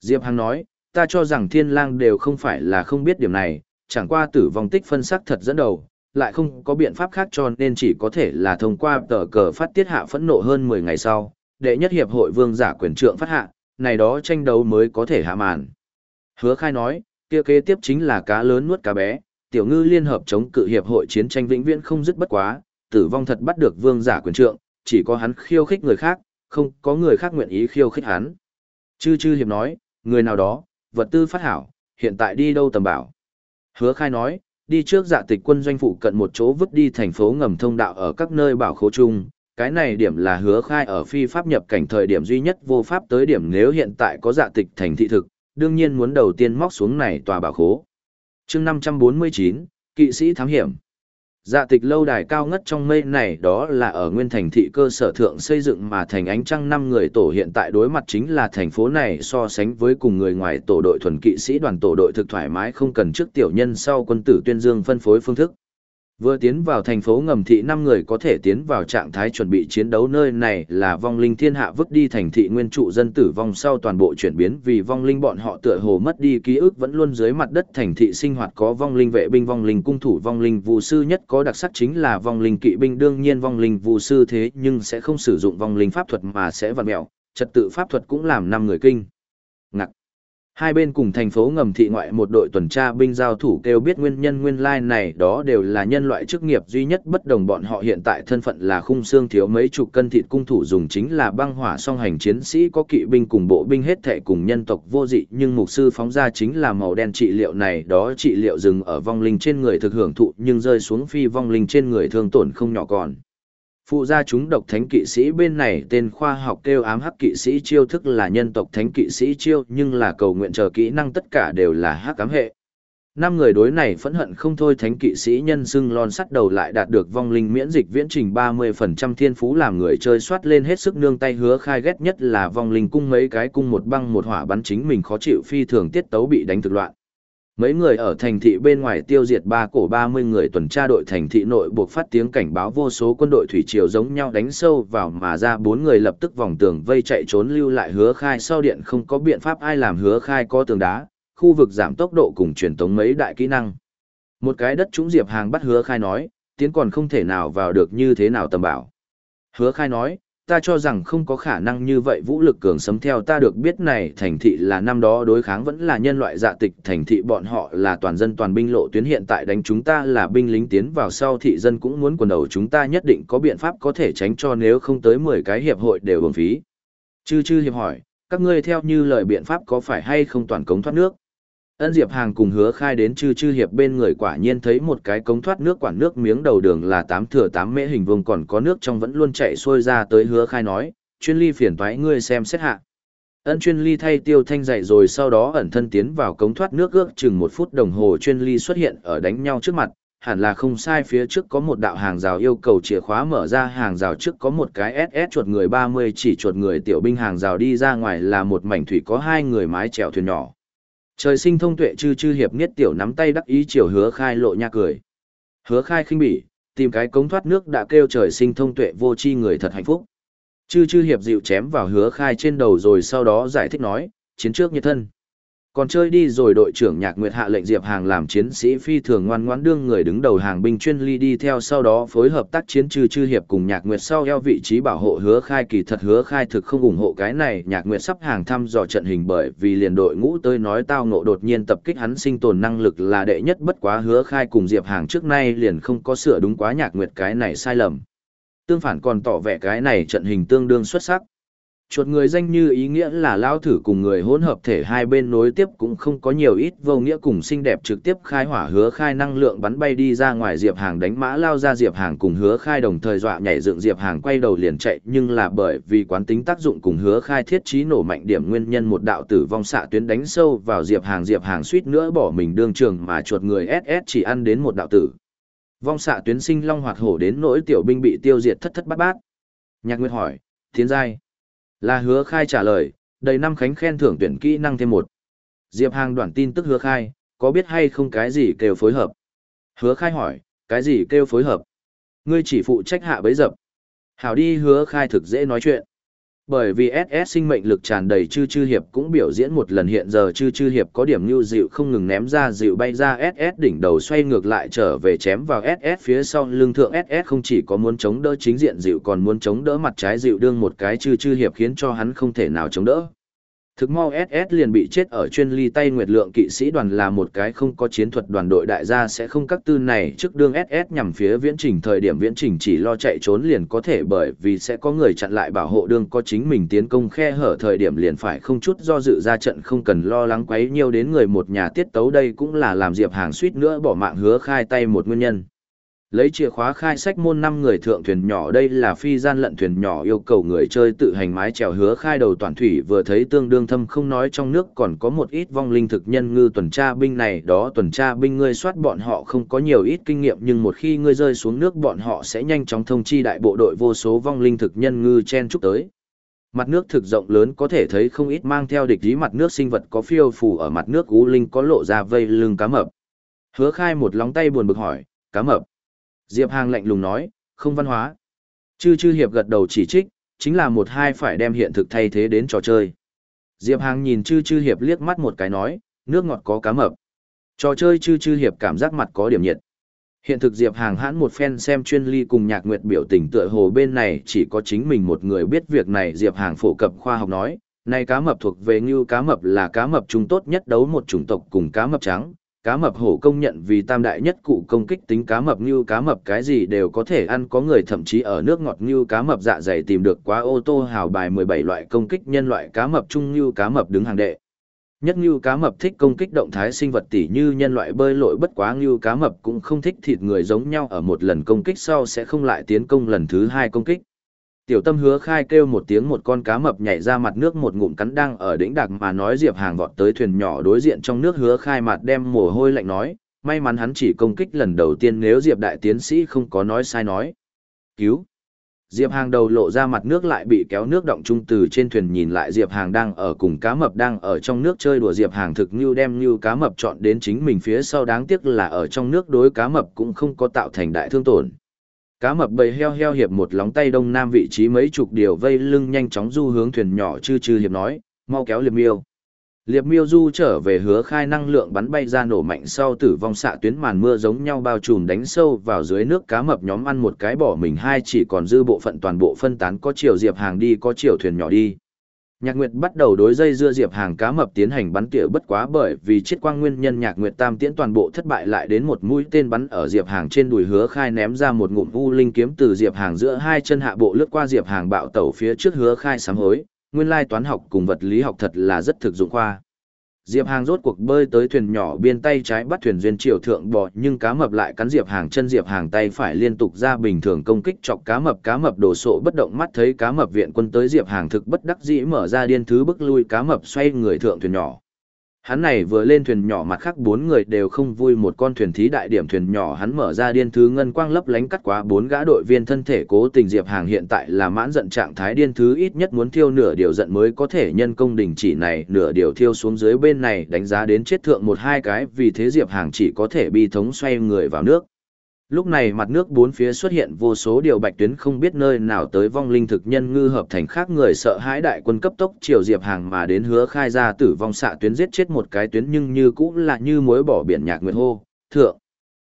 Diệp Hằng nói, ta cho rằng thiên lang đều không phải là không biết điểm này, chẳng qua tử vong tích phân sắc thật dẫn đầu, lại không có biện pháp khác cho nên chỉ có thể là thông qua tờ cờ phát tiết hạ phẫn nộ hơn 10 ngày sau, đệ nhất hiệp hội vương giả quyền trượng phát hạ, này đó tranh đấu mới có thể hạ màn. Hứa khai nói, kia kế tiếp chính là cá lớn nuốt cá bé, tiểu ngư liên hợp chống cự hiệp hội chiến tranh vĩnh viễn không dứt bất quá, tử vong thật bắt được vương giả quyền trượng, chỉ có hắn khiêu khích người khác, không có người khác nguyện ý khiêu khích hắn. Chư chư hiệp nói, người nào đó, vật tư phát hảo, hiện tại đi đâu tầm bảo. Hứa khai nói, đi trước dạ tịch quân doanh phụ cận một chỗ vứt đi thành phố ngầm thông đạo ở các nơi bảo khố chung. Cái này điểm là hứa khai ở phi pháp nhập cảnh thời điểm duy nhất vô pháp tới điểm nếu hiện tại có dạ tịch thành thị thực, đương nhiên muốn đầu tiên móc xuống này tòa bảo khố. chương 549, kỵ sĩ thám hiểm. Dạ tịch lâu đài cao ngất trong mây này đó là ở nguyên thành thị cơ sở thượng xây dựng mà thành ánh trăng năm người tổ hiện tại đối mặt chính là thành phố này so sánh với cùng người ngoài tổ đội thuần kỵ sĩ đoàn tổ đội thực thoải mái không cần trước tiểu nhân sau quân tử tuyên dương phân phối phương thức. Vừa tiến vào thành phố ngầm thị năm người có thể tiến vào trạng thái chuẩn bị chiến đấu nơi này là vong linh thiên hạ vứt đi thành thị nguyên trụ dân tử vong sau toàn bộ chuyển biến vì vong linh bọn họ tựa hồ mất đi ký ức vẫn luôn dưới mặt đất thành thị sinh hoạt có vong linh vệ binh, vong linh cung thủ, vong linh vụ sư nhất có đặc sắc chính là vong linh kỵ binh đương nhiên vong linh vụ sư thế nhưng sẽ không sử dụng vong linh pháp thuật mà sẽ vặn mẹo, trật tự pháp thuật cũng làm năm người kinh. Ngạc Hai bên cùng thành phố ngầm thị ngoại một đội tuần tra binh giao thủ kêu biết nguyên nhân nguyên lai này đó đều là nhân loại chức nghiệp duy nhất bất đồng bọn họ. Hiện tại thân phận là khung xương thiếu mấy chục cân thịt cung thủ dùng chính là băng hỏa song hành chiến sĩ có kỵ binh cùng bộ binh hết thể cùng nhân tộc vô dị. Nhưng mục sư phóng ra chính là màu đen trị liệu này, đó trị liệu dừng ở vong linh trên người thực hưởng thụ nhưng rơi xuống phi vong linh trên người thương tổn không nhỏ còn phụ gia chúng độc thánh kỵ sĩ bên này tên khoa học kêu ám hắc kỵ sĩ chiêu thức là nhân tộc thánh kỵ sĩ chiêu, nhưng là cầu nguyện chờ kỹ năng tất cả đều là hắc ám hệ. Năm người đối này phẫn hận không thôi, thánh kỵ sĩ nhân xưng lon sắt đầu lại đạt được vong linh miễn dịch viễn trình 30% thiên phú, làm người chơi soát lên hết sức nương tay hứa khai ghét nhất là vong linh cung mấy cái cung một băng một hỏa bắn chính mình khó chịu phi thường tiết tấu bị đánh thực loạn. Mấy người ở thành thị bên ngoài tiêu diệt ba cổ 30 người tuần tra đội thành thị nội buộc phát tiếng cảnh báo vô số quân đội thủy triều giống nhau đánh sâu vào mà ra bốn người lập tức vòng tường vây chạy trốn lưu lại hứa khai sau điện không có biện pháp ai làm hứa khai có tường đá, khu vực giảm tốc độ cùng truyền tống mấy đại kỹ năng. Một cái đất trúng diệp hàng bắt hứa khai nói, tiến còn không thể nào vào được như thế nào tầm bảo. Hứa khai nói, ta cho rằng không có khả năng như vậy vũ lực cường sấm theo ta được biết này thành thị là năm đó đối kháng vẫn là nhân loại dạ tịch thành thị bọn họ là toàn dân toàn binh lộ tuyến hiện tại đánh chúng ta là binh lính tiến vào sau thị dân cũng muốn quần đầu chúng ta nhất định có biện pháp có thể tránh cho nếu không tới 10 cái hiệp hội đều bổng phí. Chư chư hiệp hỏi, các ngươi theo như lời biện pháp có phải hay không toàn cống thoát nước? Ân Diệp Hàng cùng hứa khai đến chư chư hiệp bên người quả nhiên thấy một cái cống thoát nước quản nước miếng đầu đường là tám thừa tám mễ hình vuông còn có nước trong vẫn luôn chạy xuôi ra tới hứa khai nói, chuyên ly phiền toái ngươi xem xét hạ. Ân chuyên ly thay tiêu thanh dậy rồi sau đó ẩn thân tiến vào cống thoát nước ước chừng một phút đồng hồ chuyên ly xuất hiện ở đánh nhau trước mặt, hẳn là không sai phía trước có một đạo hàng rào yêu cầu chìa khóa mở ra hàng rào trước có một cái SS chuột người 30 chỉ chuột người tiểu binh hàng rào đi ra ngoài là một mảnh thủy có hai người mái chèo thuyền nhỏ. Trời sinh thông tuệ chư chư hiệp niết tiểu nắm tay đắc ý chiều hứa khai lộ nha cười. Hứa khai khinh bỉ, tìm cái cống thoát nước đã kêu trời sinh thông tuệ vô chi người thật hạnh phúc. Chư chư hiệp dịu chém vào hứa khai trên đầu rồi sau đó giải thích nói, chiến trước như thân. Còn chơi đi rồi đội trưởng Nhạc Nguyệt hạ lệnh Diệp Hàng làm chiến sĩ phi thường ngoan ngoãn đương người đứng đầu hàng binh chuyên ly đi theo sau đó phối hợp tác chiến trừ chư hiệp cùng Nhạc Nguyệt sau eo vị trí bảo hộ hứa khai kỳ thật hứa khai thực không ủng hộ cái này Nhạc Nguyệt sắp hàng thăm dò trận hình bởi vì liền đội ngũ tới nói tao ngộ đột nhiên tập kích hắn sinh tồn năng lực là đệ nhất bất quá hứa khai cùng Diệp Hàng trước nay liền không có sửa đúng quá Nhạc Nguyệt cái này sai lầm. Tương phản còn tỏ vẻ cái này trận hình tương đương xuất sắc chuột người danh như ý nghĩa là lao thử cùng người hỗn hợp thể hai bên nối tiếp cũng không có nhiều ít vô nghĩa cùng xinh đẹp trực tiếp khai hỏa hứa khai năng lượng bắn bay đi ra ngoài diệp hàng đánh mã lao ra diệp hàng cùng hứa khai đồng thời dọa nhảy dựng diệp hàng quay đầu liền chạy, nhưng là bởi vì quán tính tác dụng cùng hứa khai thiết trí nổ mạnh điểm nguyên nhân một đạo tử vong xạ tuyến đánh sâu vào diệp hàng diệp hàng suýt nữa bỏ mình đương trường mà chuột người ss chỉ ăn đến một đạo tử. Vong xạ tuyến sinh long hoạt hổ đến nỗi tiểu binh bị tiêu diệt thất thất bát bát. Nhạc nguyên hỏi, tiến giai là hứa khai trả lời, đầy năm khánh khen thưởng tuyển kỹ năng thêm một. Diệp Hàng đoạn tin tức hứa khai, có biết hay không cái gì kêu phối hợp? Hứa khai hỏi, cái gì kêu phối hợp? Ngươi chỉ phụ trách hạ bấy dập. Hảo đi hứa khai thực dễ nói chuyện. Bởi vì SS sinh mệnh lực tràn đầy chư chư hiệp cũng biểu diễn một lần hiện giờ chư chư hiệp có điểm như dịu không ngừng ném ra dịu bay ra SS đỉnh đầu xoay ngược lại trở về chém vào SS phía sau lưng thượng SS không chỉ có muốn chống đỡ chính diện dịu còn muốn chống đỡ mặt trái dịu đương một cái chư chư hiệp khiến cho hắn không thể nào chống đỡ. Thực mau SS liền bị chết ở chuyên ly tay nguyệt lượng kỵ sĩ đoàn là một cái không có chiến thuật đoàn đội đại gia sẽ không các tư này trước đương SS nhằm phía viễn trình thời điểm viễn trình chỉ lo chạy trốn liền có thể bởi vì sẽ có người chặn lại bảo hộ đương có chính mình tiến công khe hở thời điểm liền phải không chút do dự ra trận không cần lo lắng quấy nhiều đến người một nhà tiết tấu đây cũng là làm Diệp Hàng suýt nữa bỏ mạng hứa khai tay một nguyên nhân. Lấy chìa khóa khai sách môn năm người thượng thuyền nhỏ đây là phi gian lận thuyền nhỏ yêu cầu người chơi tự hành mái chèo hứa khai đầu toàn thủy vừa thấy tương đương thâm không nói trong nước còn có một ít vong linh thực nhân ngư tuần tra binh này đó tuần tra binh ngươi soát bọn họ không có nhiều ít kinh nghiệm nhưng một khi ngươi rơi xuống nước bọn họ sẽ nhanh chóng thông chi đại bộ đội vô số vong linh thực nhân ngư chen chúc tới. Mặt nước thực rộng lớn có thể thấy không ít mang theo địch ý mặt nước sinh vật có phiêu phù ở mặt nước ú linh có lộ ra vây lưng cá mập. Hứa khai một lóng tay buồn bực hỏi, cá mập. Diệp Hàng lạnh lùng nói, không văn hóa. Chư chư hiệp gật đầu chỉ trích, chính là một hai phải đem hiện thực thay thế đến trò chơi. Diệp Hàng nhìn chư chư hiệp liếc mắt một cái nói, nước ngọt có cá mập. Trò chơi chư chư hiệp cảm giác mặt có điểm nhiệt. Hiện thực Diệp Hàng hãn một phen xem chuyên ly cùng nhạc nguyệt biểu tình tựa hồ bên này chỉ có chính mình một người biết việc này Diệp Hàng phổ cập khoa học nói, này cá mập thuộc về như cá mập là cá mập trung tốt nhất đấu một chủng tộc cùng cá mập trắng, cá mập hổ công nhận vì tam đại nhất cụ công kích tính cá mập như cá mập cái gì đều có thể ăn, có người thậm chí ở nước ngọt như cá mập dạ dày tìm được quá ô tô hào bài 17 loại công kích nhân loại cá mập chung như cá mập đứng hàng đệ. Nhất như cá mập thích công kích động thái sinh vật tỉ như nhân loại bơi lội bất quá như cá mập cũng không thích thịt người giống nhau, ở một lần công kích sau sẽ không lại tiến công lần thứ hai công kích. Tiểu tâm hứa khai kêu một tiếng một con cá mập nhảy ra mặt nước một ngụm cắn đang ở đỉnh đặc mà nói Diệp Hàng vọt tới thuyền nhỏ đối diện trong nước hứa khai mặt đem mồ hôi lạnh nói, may mắn hắn chỉ công kích lần đầu tiên nếu Diệp đại tiến sĩ không có nói sai nói. Cứu! Diệp Hàng đầu lộ ra mặt nước lại bị kéo nước động trung từ trên thuyền nhìn lại Diệp Hàng đang ở cùng cá mập đang ở trong nước chơi đùa Diệp Hàng thực như đem như cá mập chọn đến chính mình phía sau đáng tiếc là ở trong nước đối cá mập cũng không có tạo thành đại thương tổn. Cá mập bầy heo heo hiệp một lóng tay đông nam vị trí mấy chục điều vây lưng nhanh chóng du hướng thuyền nhỏ chư chư hiệp nói, mau kéo liệp miêu. Liệp miêu du trở về hứa khai năng lượng bắn bay ra nổ mạnh sau tử vong xạ tuyến màn mưa giống nhau bao trùm đánh sâu vào dưới nước cá mập nhóm ăn một cái bỏ mình hai chỉ còn dư bộ phận toàn bộ phân tán có chiều diệp hàng đi có chiều thuyền nhỏ đi. Nhạc Nguyệt bắt đầu đối dây dưa diệp hàng cá mập tiến hành bắn tỉa bất quá bởi vì chiết quang nguyên nhân Nhạc Nguyệt tam tiễn toàn bộ thất bại lại đến một mũi tên bắn ở diệp hàng trên đùi hứa khai ném ra một ngụm u linh kiếm từ diệp hàng giữa hai chân hạ bộ lướt qua diệp hàng bạo tẩu phía trước hứa khai sám hối, nguyên lai toán học cùng vật lý học thật là rất thực dụng khoa. Diệp Hàng rốt cuộc bơi tới thuyền nhỏ bên tay trái bắt thuyền duyên triều thượng bò, nhưng cá mập lại cắn Diệp Hàng chân, Diệp Hàng tay phải liên tục ra bình thường công kích chọc cá mập cá mập đổ sộ bất động mắt thấy cá mập viện quân tới Diệp Hàng thực bất đắc dĩ mở ra điên thứ bức lui, cá mập xoay người thượng thuyền nhỏ. Hắn này vừa lên thuyền nhỏ mặt khác bốn người đều không vui, một con thuyền thí đại điểm thuyền nhỏ hắn mở ra điên thứ ngân quang lấp lánh cắt quá bốn gã đội viên thân thể cố tình Diệp Hàng hiện tại là mãn giận trạng thái điên thứ ít nhất muốn thiêu nửa điều giận mới có thể nhân công đình chỉ này, nửa điều thiêu xuống dưới bên này đánh giá đến chết thượng một hai cái, vì thế Diệp Hàng chỉ có thể bi thống xoay người vào nước. Lúc này mặt nước bốn phía xuất hiện vô số điều bạch tuyến không biết nơi nào tới vong linh thực nhân ngư hợp thành khác người sợ hãi đại quân cấp tốc triều diệp hàng mà đến hứa khai ra tử vong xạ tuyến giết chết một cái tuyến nhưng như cũng là như mối bỏ biển nhạc nguyệt hô, thượng.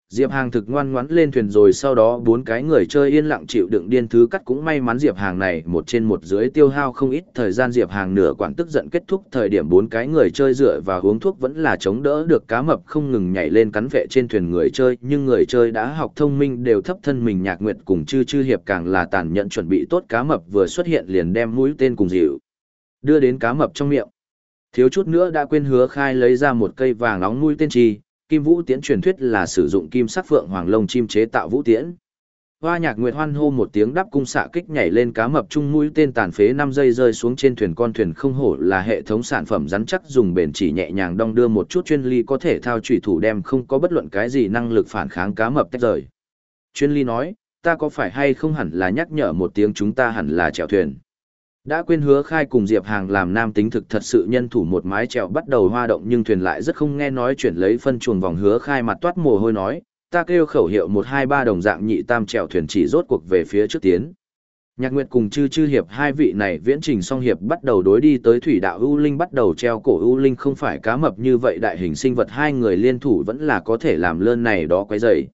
Diệp Hàng thực ngoan ngoãn lên thuyền rồi sau đó bốn cái người chơi yên lặng chịu đựng điên thứ cắt cũng may mắn Diệp Hàng này một trên một dưới tiêu hao không ít thời gian Diệp Hàng nửa quản tức giận kết thúc thời điểm bốn cái người chơi dựa và uống thuốc vẫn là chống đỡ được cá mập không ngừng nhảy lên cắn vệ trên thuyền người chơi, nhưng người chơi đã học thông minh đều thấp thân mình nhạc nguyệt cùng chư chư hiệp càng là tàn nhẫn chuẩn bị tốt cá mập vừa xuất hiện liền đem mũi tên cùng dịu, đưa đến cá mập trong miệng. Thiếu chút nữa đã quên hứa khai lấy ra một cây vàng nóng mũi tên chi kim vũ tiễn truyền thuyết là sử dụng kim sắc phượng hoàng lông chim chế tạo vũ tiễn. Hoa nhạc nguyệt hoan hô một tiếng đáp cung xạ kích nhảy lên cá mập trung mũi tên tàn phế năm giây rơi xuống trên thuyền con thuyền không hổ là hệ thống sản phẩm rắn chắc dùng bền chỉ nhẹ nhàng đong đưa một chút chuyên ly có thể thao chủy thủ đem không có bất luận cái gì năng lực phản kháng cá mập tách rời. Chuyên ly nói, ta có phải hay không hẳn là nhắc nhở một tiếng chúng ta hẳn là chèo thuyền. Đã quên hứa khai cùng Diệp Hàng làm nam tính thực thật sự nhân thủ một mái trèo bắt đầu hoa động nhưng thuyền lại rất không nghe nói chuyển lấy phân chuồng vòng hứa khai mặt toát mồ hôi nói, ta kêu khẩu hiệu 123 đồng dạng nhị tam trèo thuyền chỉ rốt cuộc về phía trước tiến. Nhạc Nguyệt cùng chư chư hiệp hai vị này viễn trình song hiệp bắt đầu đối đi tới thủy đạo U Linh bắt đầu treo cổ U Linh không phải cá mập như vậy đại hình sinh vật hai người liên thủ vẫn là có thể làm lơn này đó quấy dậy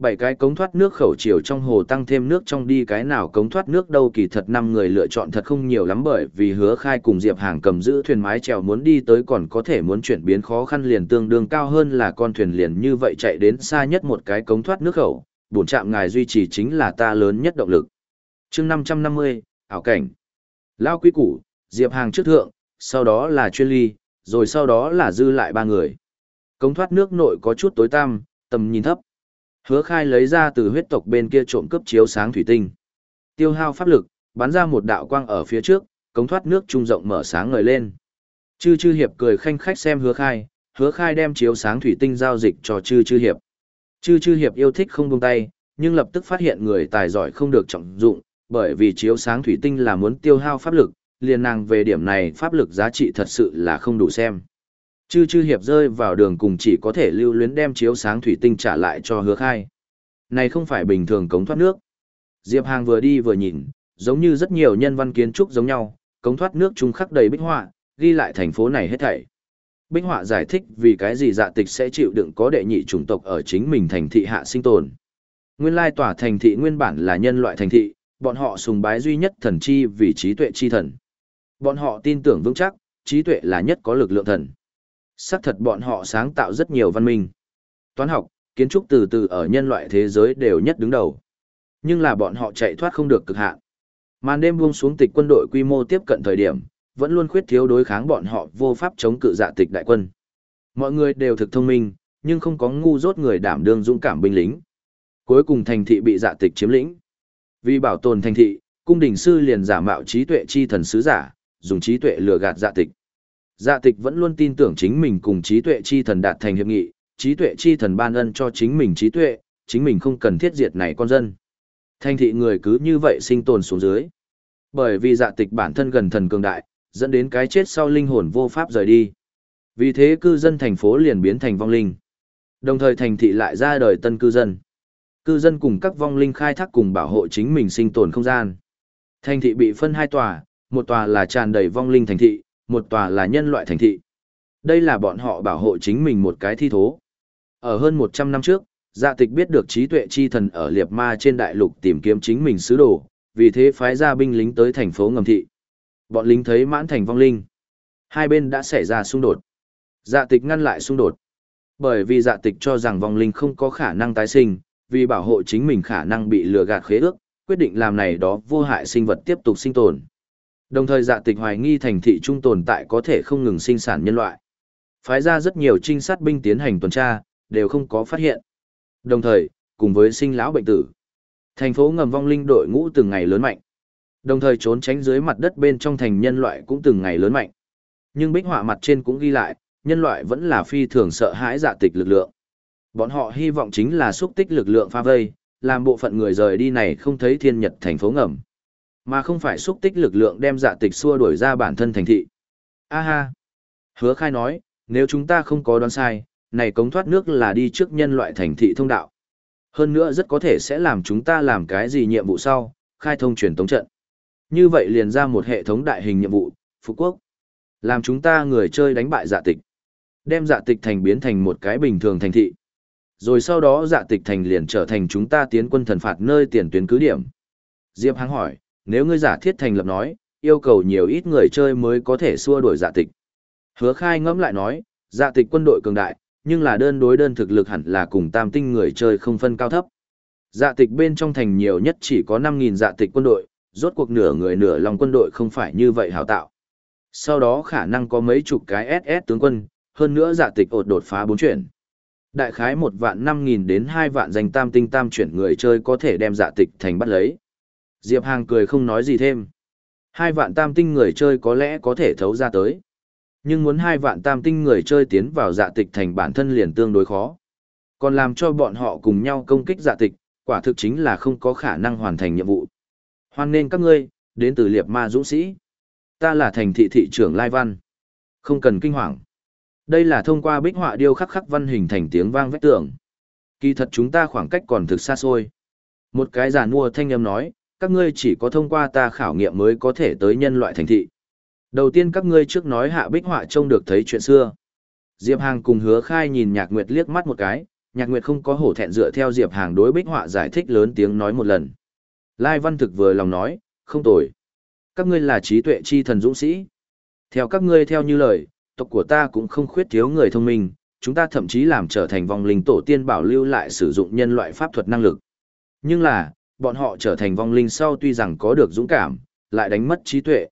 Bảy cái cống thoát nước khẩu chiều trong hồ tăng thêm nước trong đi cái nào cống thoát nước đâu kỳ thật năm người lựa chọn thật không nhiều lắm bởi vì hứa khai cùng Diệp Hàng cầm giữ thuyền mái chèo muốn đi tới còn có thể muốn chuyển biến khó khăn liền tương đương cao hơn là con thuyền liền như vậy chạy đến xa nhất một cái cống thoát nước khẩu, bổn trạm ngài duy trì chính là ta lớn nhất động lực. chương 550, ảo cảnh. Lao quý củ, Diệp Hàng trước thượng, sau đó là chuyên ly, rồi sau đó là dư lại ba người. Cống thoát nước nội có chút tối tăm, tầm nhìn thấp. Hứa khai lấy ra từ huyết tộc bên kia trộm cướp chiếu sáng thủy tinh. Tiêu hao pháp lực, bắn ra một đạo quang ở phía trước, cống thoát nước trung rộng mở sáng ngời lên. Chư chư hiệp cười khanh khách xem hứa khai, hứa khai đem chiếu sáng thủy tinh giao dịch cho chư chư hiệp. Chư chư hiệp yêu thích không buông tay, nhưng lập tức phát hiện người tài giỏi không được trọng dụng, bởi vì chiếu sáng thủy tinh là muốn tiêu hao pháp lực, liền nàng về điểm này pháp lực giá trị thật sự là không đủ xem. Chư chư hiệp rơi vào đường cùng chỉ có thể lưu luyến đem chiếu sáng thủy tinh trả lại cho hứa khai. Này không phải bình thường cống thoát nước. Diệp Hàng vừa đi vừa nhìn, giống như rất nhiều nhân văn kiến trúc giống nhau, cống thoát nước trung khắc đầy bích họa, ghi lại thành phố này hết thảy. Bích họa giải thích vì cái gì dạ tịch sẽ chịu đựng có đệ nhị chủng tộc ở chính mình thành thị hạ sinh tồn. Nguyên lai tỏa thành thị nguyên bản là nhân loại thành thị, bọn họ sùng bái duy nhất thần chi vì trí tuệ chi thần. Bọn họ tin tưởng vững chắc, trí tuệ là nhất có lực lượng thần xác thật bọn họ sáng tạo rất nhiều văn minh. Toán học, kiến trúc từ từ ở nhân loại thế giới đều nhất đứng đầu. Nhưng là bọn họ chạy thoát không được cực hạn. Màn đêm buông xuống tịch quân đội quy mô tiếp cận thời điểm, vẫn luôn khuyết thiếu đối kháng bọn họ vô pháp chống cự dạ tịch đại quân. Mọi người đều thực thông minh, nhưng không có ngu dốt người đảm đương dũng cảm binh lính. Cuối cùng thành thị bị dạ tịch chiếm lĩnh. Vì bảo tồn thành thị, cung đình sư liền giả mạo trí tuệ chi thần sứ giả, dùng trí tuệ lừa gạt dạ tịch. Dạ tịch vẫn luôn tin tưởng chính mình cùng trí tuệ chi thần đạt thành hiệp nghị, trí tuệ chi thần ban ân cho chính mình trí tuệ, chính mình không cần thiết diệt này con dân. Thanh thị người cứ như vậy sinh tồn xuống dưới. Bởi vì dạ tịch bản thân gần thần cường đại, dẫn đến cái chết sau linh hồn vô pháp rời đi. Vì thế cư dân thành phố liền biến thành vong linh. Đồng thời thành thị lại ra đời tân cư dân. Cư dân cùng các vong linh khai thác cùng bảo hộ chính mình sinh tồn không gian. Thành thị bị phân hai tòa, một tòa là tràn đầy vong linh thành thị, một tòa là nhân loại thành thị. Đây là bọn họ bảo hộ chính mình một cái thi thố. Ở hơn 100 năm trước, dạ tịch biết được trí tuệ chi thần ở liệp ma trên đại lục tìm kiếm chính mình sứ đồ, vì thế phái ra binh lính tới thành phố ngầm thị. Bọn lính thấy mãn thành vong linh. Hai bên đã xảy ra xung đột. Dạ tịch ngăn lại xung đột. Bởi vì dạ tịch cho rằng vong linh không có khả năng tái sinh, vì bảo hộ chính mình khả năng bị lừa gạt khế ước, quyết định làm này đó vô hại sinh vật tiếp tục sinh tồn. Đồng thời dạ tịch hoài nghi thành thị trung tồn tại có thể không ngừng sinh sản nhân loại. Phái ra rất nhiều trinh sát binh tiến hành tuần tra, đều không có phát hiện. Đồng thời, cùng với sinh lão bệnh tử, thành phố ngầm vong linh đội ngũ từng ngày lớn mạnh. Đồng thời trốn tránh dưới mặt đất bên trong thành nhân loại cũng từng ngày lớn mạnh. Nhưng bích họa mặt trên cũng ghi lại, nhân loại vẫn là phi thường sợ hãi dạ tịch lực lượng. Bọn họ hy vọng chính là xúc tích lực lượng pha vây, làm bộ phận người rời đi này không thấy thiên nhật thành phố ngầm. Mà không phải xúc tích lực lượng đem dạ tịch xua đuổi ra bản thân thành thị. A ha! Hứa khai nói, nếu chúng ta không có đoán sai, này cống thoát nước là đi trước nhân loại thành thị thông đạo. Hơn nữa rất có thể sẽ làm chúng ta làm cái gì nhiệm vụ sau, khai thông truyền tống trận. Như vậy liền ra một hệ thống đại hình nhiệm vụ, Phú Quốc. Làm chúng ta người chơi đánh bại dạ tịch. Đem dạ tịch thành biến thành một cái bình thường thành thị. Rồi sau đó dạ tịch thành liền trở thành chúng ta tiến quân thần phạt nơi tiền tuyến cứ điểm. Diệp Háng hỏi, nếu ngươi giả thiết thành lập nói, yêu cầu nhiều ít người chơi mới có thể xua đuổi dạ tịch. Hứa khai ngẫm lại nói, dạ tịch quân đội cường đại, nhưng là đơn đối đơn thực lực hẳn là cùng tam tinh người chơi không phân cao thấp. Dạ tịch bên trong thành nhiều nhất chỉ có 5.000 dạ tịch quân đội, rốt cuộc nửa người nửa lòng quân đội không phải như vậy hào tạo. Sau đó khả năng có mấy chục cái SS tướng quân, hơn nữa dạ tịch ột đột phá bốn chuyển. Đại khái một vạn 5.000 đến 2 vạn danh tam tinh tam chuyển người chơi có thể đem dạ tịch thành bắt lấy. Diệp Hàng cười không nói gì thêm. Hai vạn tam tinh người chơi có lẽ có thể thấu ra tới. Nhưng muốn hai vạn tam tinh người chơi tiến vào dạ tịch thành bản thân liền tương đối khó. Còn làm cho bọn họ cùng nhau công kích dạ tịch, quả thực chính là không có khả năng hoàn thành nhiệm vụ. Hoan nên các ngươi, đến từ liệp ma dũng sĩ. Ta là thành thị thị trưởng Lai Văn. Không cần kinh hoàng. Đây là thông qua bích họa điêu khắc khắc văn hình thành tiếng vang vách tường. Kỳ thật chúng ta khoảng cách còn thực xa xôi. Một cái giả mua thanh âm nói, các ngươi chỉ có thông qua ta khảo nghiệm mới có thể tới nhân loại thành thị. Đầu tiên các ngươi trước nói hạ bích họa trông được thấy chuyện xưa. Diệp Hàng cùng hứa khai nhìn nhạc nguyệt liếc mắt một cái, Nhạc Nguyệt không có hổ thẹn dựa theo Diệp Hàng đối bích họa giải thích lớn tiếng nói một lần. Lai Văn Thực vừa lòng nói, không tồi. Các ngươi là trí tuệ chi thần dũng sĩ. Theo các ngươi theo như lời, tộc của ta cũng không khuyết thiếu người thông minh, chúng ta thậm chí làm trở thành vong linh tổ tiên bảo lưu lại sử dụng nhân loại pháp thuật năng lực. Nhưng là, bọn họ trở thành vong linh sau tuy rằng có được dũng cảm, lại đánh mất trí tuệ.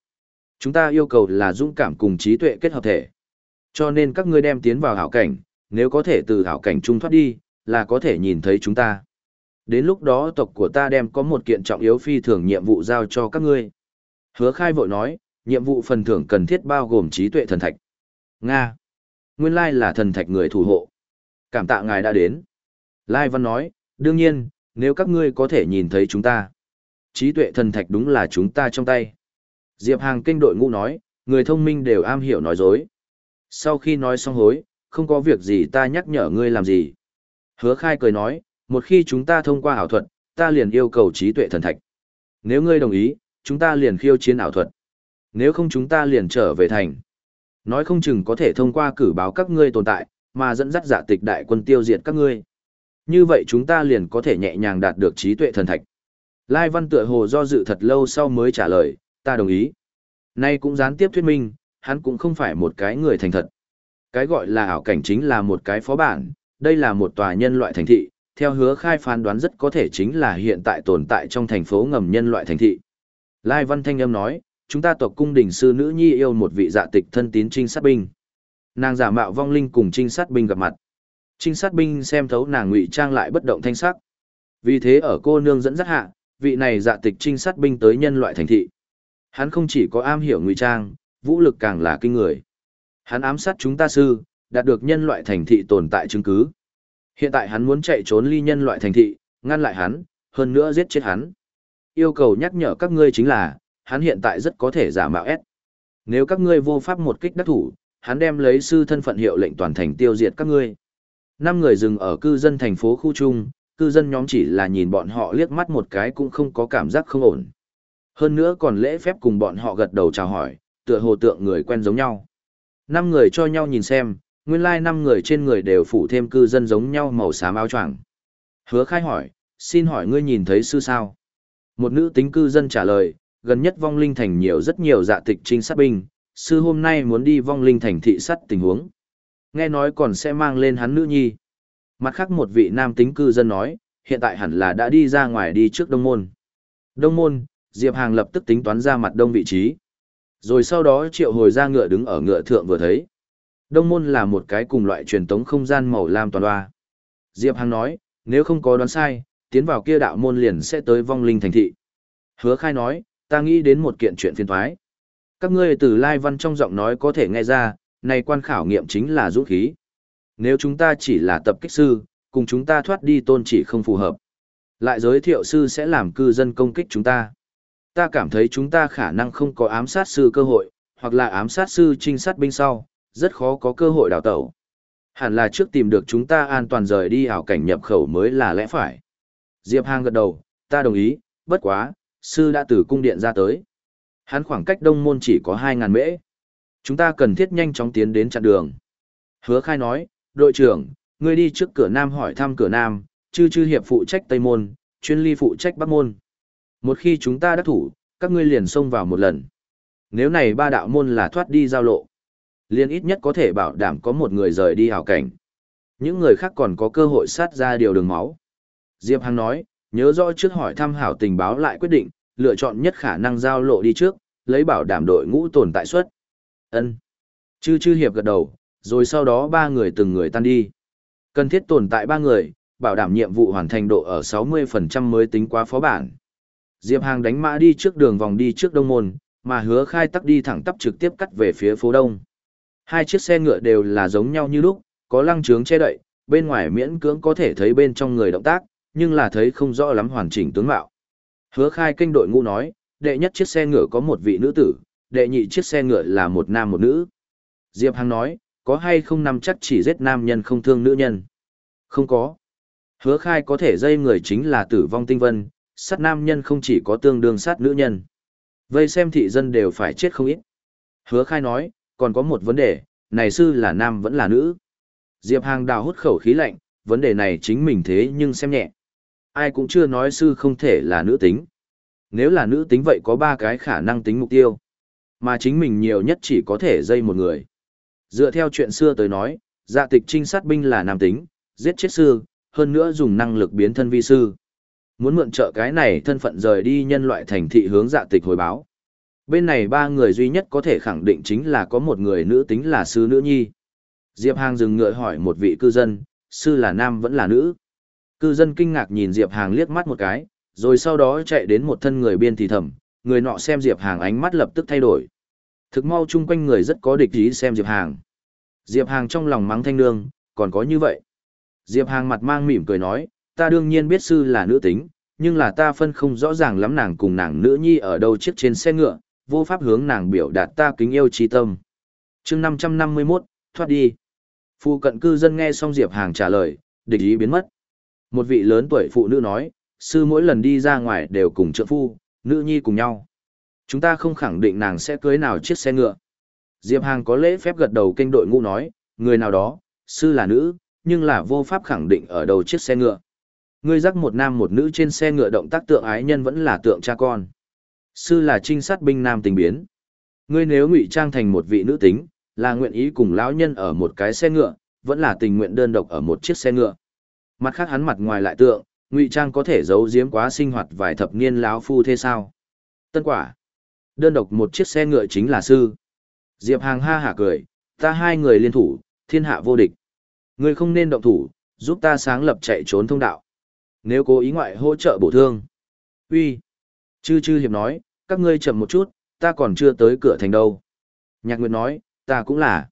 Chúng ta yêu cầu là dũng cảm cùng trí tuệ kết hợp thể. Cho nên các ngươi đem tiến vào hảo cảnh, nếu có thể từ hảo cảnh trung thoát đi, là có thể nhìn thấy chúng ta. Đến lúc đó tộc của ta đem có một kiện trọng yếu phi thường nhiệm vụ giao cho các ngươi. Hứa khai vội nói, nhiệm vụ phần thưởng cần thiết bao gồm trí tuệ thần thạch. Nga. Nguyên lai là thần thạch người thủ hộ. Cảm tạ ngài đã đến. Lai Văn nói, đương nhiên, nếu các ngươi có thể nhìn thấy chúng ta. Trí tuệ thần thạch đúng là chúng ta trong tay. Diệp Hàng kinh đội ngũ nói, người thông minh đều am hiểu nói dối. Sau khi nói xong hối, không có việc gì ta nhắc nhở ngươi làm gì. Hứa khai cười nói, một khi chúng ta thông qua ảo thuật, ta liền yêu cầu trí tuệ thần thạch. Nếu ngươi đồng ý, chúng ta liền khiêu chiến ảo thuật. Nếu không chúng ta liền trở về thành. Nói không chừng có thể thông qua cử báo các ngươi tồn tại, mà dẫn dắt giả tịch đại quân tiêu diệt các ngươi. Như vậy chúng ta liền có thể nhẹ nhàng đạt được trí tuệ thần thạch. Lai Văn tựa hồ do dự thật lâu sau mới trả lời, ta đồng ý. Nay cũng gián tiếp thuyết minh, hắn cũng không phải một cái người thành thật. Cái gọi là ảo cảnh chính là một cái phó bản, đây là một tòa nhân loại thành thị, theo hứa khai phán đoán rất có thể chính là hiện tại tồn tại trong thành phố ngầm nhân loại thành thị. Lai Văn Thanh Âm nói, chúng ta tộc cung đình sư nữ nhi yêu một vị dạ tịch thân tín trinh sát binh. Nàng giả mạo vong linh cùng trinh sát binh gặp mặt. Trinh sát binh xem thấu nàng ngụy trang lại bất động thanh sắc. Vì thế ở cô nương dẫn dắt hạ, vị này dạ tịch trinh sát binh tới nhân loại thành thị. Hắn không chỉ có am hiểu ngụy trang, vũ lực càng là kinh người. Hắn ám sát chúng ta sư, đạt được nhân loại thành thị tồn tại chứng cứ. Hiện tại hắn muốn chạy trốn ly nhân loại thành thị, ngăn lại hắn, hơn nữa giết chết hắn. Yêu cầu nhắc nhở các ngươi chính là, hắn hiện tại rất có thể giả mạo S. Nếu các ngươi vô pháp một kích đắc thủ, hắn đem lấy sư thân phận hiệu lệnh toàn thành tiêu diệt các ngươi. Năm người dừng ở cư dân thành phố khu trung, cư dân nhóm chỉ là nhìn bọn họ liếc mắt một cái cũng không có cảm giác không ổn. Hơn nữa còn lễ phép cùng bọn họ gật đầu chào hỏi, tựa hồ tượng người quen giống nhau. Năm người cho nhau nhìn xem, nguyên lai like năm người trên người đều phủ thêm cư dân giống nhau màu xám áo choàng. Hứa khai hỏi, xin hỏi ngươi nhìn thấy sư sao? Một nữ tính cư dân trả lời, gần nhất vong linh thành nhiều rất nhiều dạ tịch trinh sát binh, sư hôm nay muốn đi vong linh thành thị sát tình huống. Nghe nói còn sẽ mang lên hắn nữ nhi. Mặt khác một vị nam tính cư dân nói, hiện tại hẳn là đã đi ra ngoài đi trước đông môn. Đông môn, Diệp Hàng lập tức tính toán ra mặt đông vị trí. Rồi sau đó triệu hồi ra ngựa đứng ở ngựa thượng vừa thấy. Đông môn là một cái cùng loại truyền tống không gian màu lam toàn hoa. Diệp Hàng nói, nếu không có đoán sai, tiến vào kia đạo môn liền sẽ tới vong linh thành thị. Hứa khai nói, ta nghĩ đến một kiện chuyện phiền thoái. Các ngươi từ lai văn trong giọng nói có thể nghe ra, này quan khảo nghiệm chính là dũng khí. Nếu chúng ta chỉ là tập kích sư, cùng chúng ta thoát đi tôn chỉ không phù hợp. Lại giới thiệu sư sẽ làm cư dân công kích chúng ta. Ta cảm thấy chúng ta khả năng không có ám sát sư cơ hội, hoặc là ám sát sư trinh sát binh sau, rất khó có cơ hội đào tẩu. Hẳn là trước tìm được chúng ta an toàn rời đi ảo cảnh nhập khẩu mới là lẽ phải. Diệp Hàng gật đầu, ta đồng ý, bất quá, sư đã từ cung điện ra tới. Hắn khoảng cách đông môn chỉ có 2.000 mễ. Chúng ta cần thiết nhanh chóng tiến đến chặn đường. Hứa khai nói, đội trưởng, ngươi đi trước cửa nam hỏi thăm cửa nam, chư chư hiệp phụ trách tây môn, chuyên ly phụ trách bắc môn. Một khi chúng ta đã thủ, các ngươi liền xông vào một lần. Nếu này ba đạo môn là thoát đi giao lộ, liền ít nhất có thể bảo đảm có một người rời đi hảo cảnh. Những người khác còn có cơ hội sát ra điều đường máu. Diệp Hằng nói, nhớ rõ trước hỏi thăm hảo tình báo lại quyết định, lựa chọn nhất khả năng giao lộ đi trước, lấy bảo đảm đội ngũ tồn tại suất. Ân. Chư chư hiệp gật đầu, rồi sau đó ba người từng người tan đi. Cần thiết tồn tại ba người, bảo đảm nhiệm vụ hoàn thành độ ở 60% mới tính quá phó bản. Diệp Hàng đánh mã đi trước đường vòng đi trước đông môn, mà hứa khai tắc đi thẳng tắp trực tiếp cắt về phía phố đông. Hai chiếc xe ngựa đều là giống nhau như lúc, có lăng trướng che đậy, bên ngoài miễn cưỡng có thể thấy bên trong người động tác, nhưng là thấy không rõ lắm hoàn chỉnh tướng mạo. Hứa khai kênh đội ngũ nói, đệ nhất chiếc xe ngựa có một vị nữ tử, đệ nhị chiếc xe ngựa là một nam một nữ. Diệp Hằng nói, có hay không nằm chắc chỉ giết nam nhân không thương nữ nhân? Không có. Hứa khai có thể dây người chính là tử vong tinh vân, sát nam nhân không chỉ có tương đương sát nữ nhân. Vây xem thị dân đều phải chết không ít. Hứa khai nói, còn có một vấn đề, này sư là nam vẫn là nữ. Diệp Hàng đào hút khẩu khí lạnh, vấn đề này chính mình thế nhưng xem nhẹ. Ai cũng chưa nói sư không thể là nữ tính. Nếu là nữ tính vậy có ba cái khả năng tính mục tiêu. Mà chính mình nhiều nhất chỉ có thể dây một người. Dựa theo chuyện xưa tới nói, dạ tịch trinh sát binh là nam tính, giết chết sư, hơn nữa dùng năng lực biến thân vi sư. Muốn mượn trợ cái này thân phận rời đi nhân loại thành thị hướng dạ tịch hồi báo. Bên này ba người duy nhất có thể khẳng định chính là có một người nữ tính là sư nữ nhi. Diệp Hàng dừng ngựa hỏi một vị cư dân, sư là nam vẫn là nữ. Cư dân kinh ngạc nhìn Diệp Hàng liếc mắt một cái, rồi sau đó chạy đến một thân người biên thì thầm, người nọ xem Diệp Hàng ánh mắt lập tức thay đổi. Thực mau chung quanh người rất có địch ý xem Diệp Hàng. Diệp Hàng trong lòng mắng thanh nương, còn có như vậy. Diệp Hàng mặt mang mỉm cười nói, ta đương nhiên biết sư là nữ tính, nhưng là ta phân không rõ ràng lắm nàng cùng nàng nữ nhi ở đâu chiếc trên xe ngựa, vô pháp hướng nàng biểu đạt ta kính yêu trí tâm. chương 551, thoát đi. Phụ cận cư dân nghe xong Diệp Hàng trả lời, địch ý biến mất. Một vị lớn tuổi phụ nữ nói, sư mỗi lần đi ra ngoài đều cùng trợ phu, nữ nhi cùng nhau. Chúng ta không khẳng định nàng sẽ cưới nào chiếc xe ngựa. Diệp Hàng có lễ phép gật đầu kênh đội ngũ nói, người nào đó, sư là nữ, nhưng là vô pháp khẳng định ở đầu chiếc xe ngựa. Ngươi dắt một nam một nữ trên xe ngựa động tác tượng ái nhân vẫn là tượng cha con. Sư là trinh sát binh nam tình biến. Ngươi nếu ngụy trang thành một vị nữ tính, là nguyện ý cùng lão nhân ở một cái xe ngựa, vẫn là tình nguyện đơn độc ở một chiếc xe ngựa. Mặt khác hắn mặt ngoài lại tượng, ngụy trang có thể giấu giếm quá sinh hoạt vài thập niên lão phu thế sao? Tân quả. Đơn độc một chiếc xe ngựa chính là sư. Diệp Hàng ha hả cười, ta hai người liên thủ, thiên hạ vô địch. Ngươi không nên động thủ, giúp ta sáng lập chạy trốn thông đạo. Nếu cố ý ngoại hỗ trợ bổ thương. Uy. Chư chư hiệp nói, các ngươi chậm một chút, ta còn chưa tới cửa thành đâu. Nhạc Nguyệt nói, ta cũng là.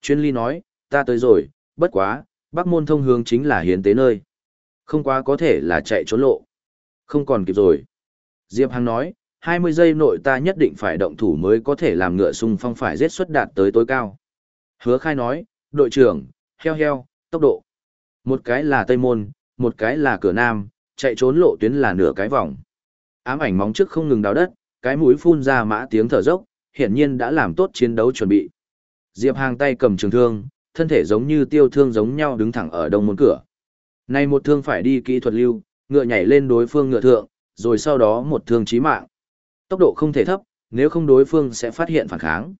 Chuyên ly nói, ta tới rồi, bất quá, bắc môn thông hướng chính là hiến tế nơi. Không quá có thể là chạy trốn lộ. Không còn kịp rồi. Diệp Hằng nói, 20 giây nội ta nhất định phải động thủ mới có thể làm ngựa sung phong phải giết xuất đạt tới tối cao. Hứa khai nói, đội trưởng, heo heo, tốc độ. Một cái là Tây Môn, một cái là cửa Nam, chạy trốn lộ tuyến là nửa cái vòng. Ám ảnh móng trước không ngừng đào đất, cái mũi phun ra mã tiếng thở dốc, hiển nhiên đã làm tốt chiến đấu chuẩn bị. Diệp Hàng tay cầm trường thương, thân thể giống như tiêu thương giống nhau đứng thẳng ở đông môn cửa. Này một thương phải đi kỹ thuật lưu, ngựa nhảy lên đối phương ngựa thượng, rồi sau đó một thương chí mạng. Tốc độ không thể thấp, nếu không đối phương sẽ phát hiện phản kháng.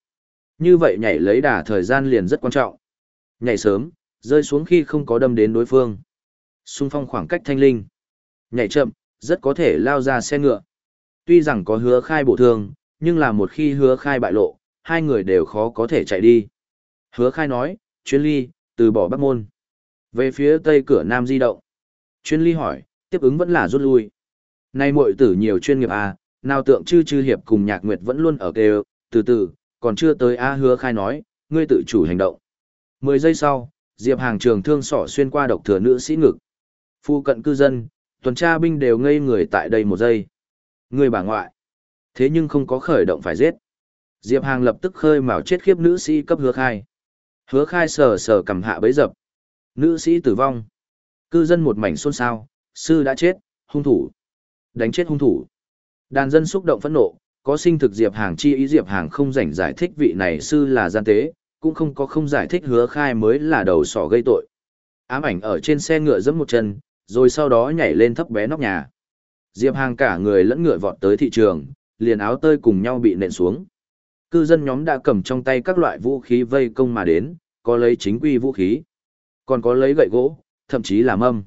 Như vậy nhảy lấy đà thời gian liền rất quan trọng. Nhảy sớm, rơi xuống khi không có đâm đến đối phương. Xung phong khoảng cách thanh linh. Nhảy chậm, rất có thể lao ra xe ngựa. Tuy rằng có hứa khai bổ thương, nhưng là một khi hứa khai bại lộ, hai người đều khó có thể chạy đi. Hứa khai nói, chuyên ly, từ bỏ bắc môn. Về phía tây cửa nam di động. Chuyên ly hỏi, tiếp ứng vẫn là rút lui. Nay muội tử nhiều chuyên nghiệp à, nào tượng chư chư hiệp cùng nhạc nguyệt vẫn luôn ở kề từ từ, còn chưa tới A hứa khai nói, ngươi tự chủ hành động. Mười giây sau, Diệp Hàng trường thương sỏ xuyên qua độc thừa nữ sĩ ngực. Phu cận cư dân, tuần tra binh đều ngây người tại đây một giây. Người bà ngoại. Thế nhưng không có khởi động phải giết. Diệp Hàng lập tức khơi mào chết khiếp nữ sĩ cấp hứa khai. Hứa khai sờ sờ cầm hạ bấy dập. Nữ sĩ tử vong. Cư dân một mảnh xôn xao, sư đã chết, hung thủ. Đánh chết hung thủ. Đàn dân xúc động phẫn nộ, có sinh thực Diệp Hàng chi ý Diệp Hàng không rảnh giải thích vị này sư là gian tế, cũng không có không giải thích hứa khai mới là đầu sỏ gây tội. Ám ảnh ở trên xe ngựa dẫm một chân, rồi sau đó nhảy lên thấp bé nóc nhà. Diệp Hàng cả người lẫn ngựa vọt tới thị trường, liền áo tơi cùng nhau bị nện xuống. Cư dân nhóm đã cầm trong tay các loại vũ khí vây công mà đến, có lấy chính quy vũ khí, còn có lấy gậy gỗ, thậm chí là mâm.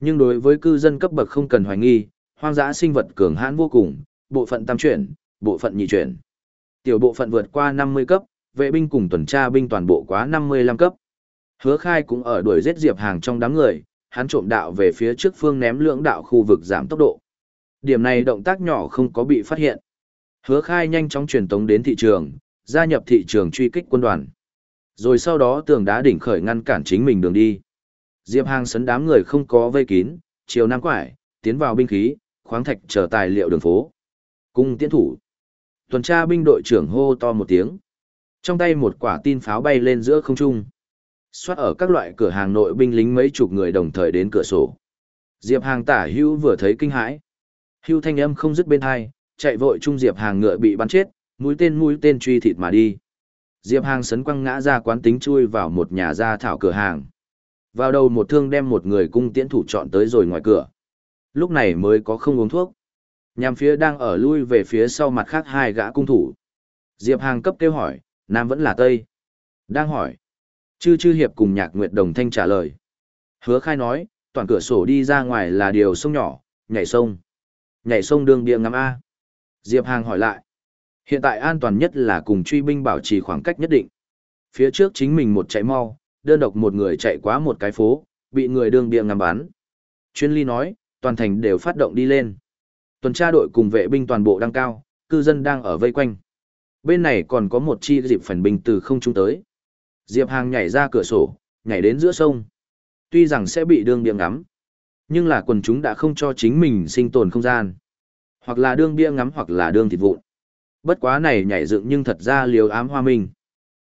Nhưng đối với cư dân cấp bậc không cần hoài nghi, hoang dã sinh vật cường hãn vô cùng, bộ phận tam chuyển, bộ phận nhị chuyển. Tiểu bộ phận vượt qua 50 cấp, vệ binh cùng tuần tra binh toàn bộ quá 55 cấp. Hứa khai cũng ở đuổi giết Diệp Hàng trong đám người, hắn trộm đạo về phía trước phương ném lưỡng đạo khu vực giảm tốc độ. Điểm này động tác nhỏ không có bị phát hiện. Hứa khai nhanh chóng truyền tống đến thị trường, gia nhập thị trường truy kích quân đoàn. Rồi sau đó tường đá đỉnh khởi ngăn cản chính mình đường đi. Diệp Hàng sấn đám người không có vây kín, chiều nam quải, tiến vào binh khí, khoáng thạch chờ tài liệu đường phố. Cung tiến thủ. Tuần tra binh đội trưởng hô to một tiếng. Trong tay một quả tin pháo bay lên giữa không trung. Xoát ở các loại cửa hàng nội binh lính mấy chục người đồng thời đến cửa sổ. Diệp Hàng tả hưu vừa thấy kinh hãi. Hưu thanh âm không dứt bên hai, chạy vội trung Diệp Hàng ngựa bị bắn chết, mũi tên mũi tên truy thịt mà đi. Diệp Hàng sấn quăng ngã ra quán tính chui vào một nhà gia thảo cửa hàng. Vào đầu một thương đem một người cung tiễn thủ chọn tới rồi ngoài cửa. Lúc này mới có không uống thuốc. Nhằm phía đang ở lui về phía sau mặt khác hai gã cung thủ. Diệp Hàng cấp kêu hỏi, Nam vẫn là Tây. Đang hỏi. Chư chư hiệp cùng nhạc nguyệt đồng thanh trả lời. Hứa khai nói, toàn cửa sổ đi ra ngoài là điều sông nhỏ, nhảy sông. Nhảy sông đường địa ngắm A. Diệp Hàng hỏi lại. Hiện tại an toàn nhất là cùng truy binh bảo trì khoảng cách nhất định. Phía trước chính mình một chạy mau, đơn độc một người chạy quá một cái phố, bị người đường địa ngắm bắn. Chuyên ly nói, toàn thành đều phát động đi lên. Tuần tra đội cùng vệ binh toàn bộ đang cao, cư dân đang ở vây quanh. Bên này còn có một chi dịp phần binh từ không trung tới. Diệp Hàng nhảy ra cửa sổ, nhảy đến giữa sông. Tuy rằng sẽ bị đương bia ngắm, nhưng là quần chúng đã không cho chính mình sinh tồn không gian. Hoặc là đương bia ngắm hoặc là đương thịt vụn. Bất quá này nhảy dựng nhưng thật ra liều ám hoa minh.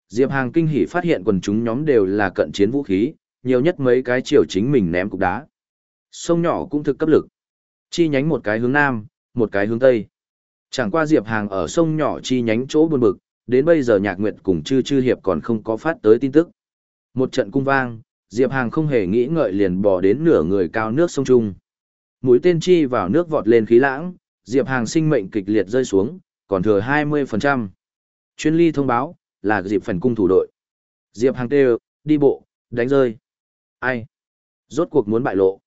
Diệp Hàng kinh hỉ phát hiện quần chúng nhóm đều là cận chiến vũ khí, nhiều nhất mấy cái chiều chính mình ném cục đá. Sông nhỏ cũng thực cấp lực. Chi nhánh một cái hướng nam, một cái hướng tây. Chẳng qua Diệp Hàng ở sông nhỏ chi nhánh chỗ buồn bực, đến bây giờ Nhạc Nguyệt cùng Chư Chư Hiệp còn không có phát tới tin tức. Một trận cung vang, Diệp Hàng không hề nghĩ ngợi liền bỏ đến nửa người cao nước sông Trung. Mũi tên chi vào nước vọt lên khí lãng, Diệp Hàng sinh mệnh kịch liệt rơi xuống, còn thừa 20%. Chuyên ly thông báo, là dịp phần cung thủ đội. Diệp Hàng Tê, đi bộ, đánh rơi. Ai? Rốt cuộc muốn bại lộ.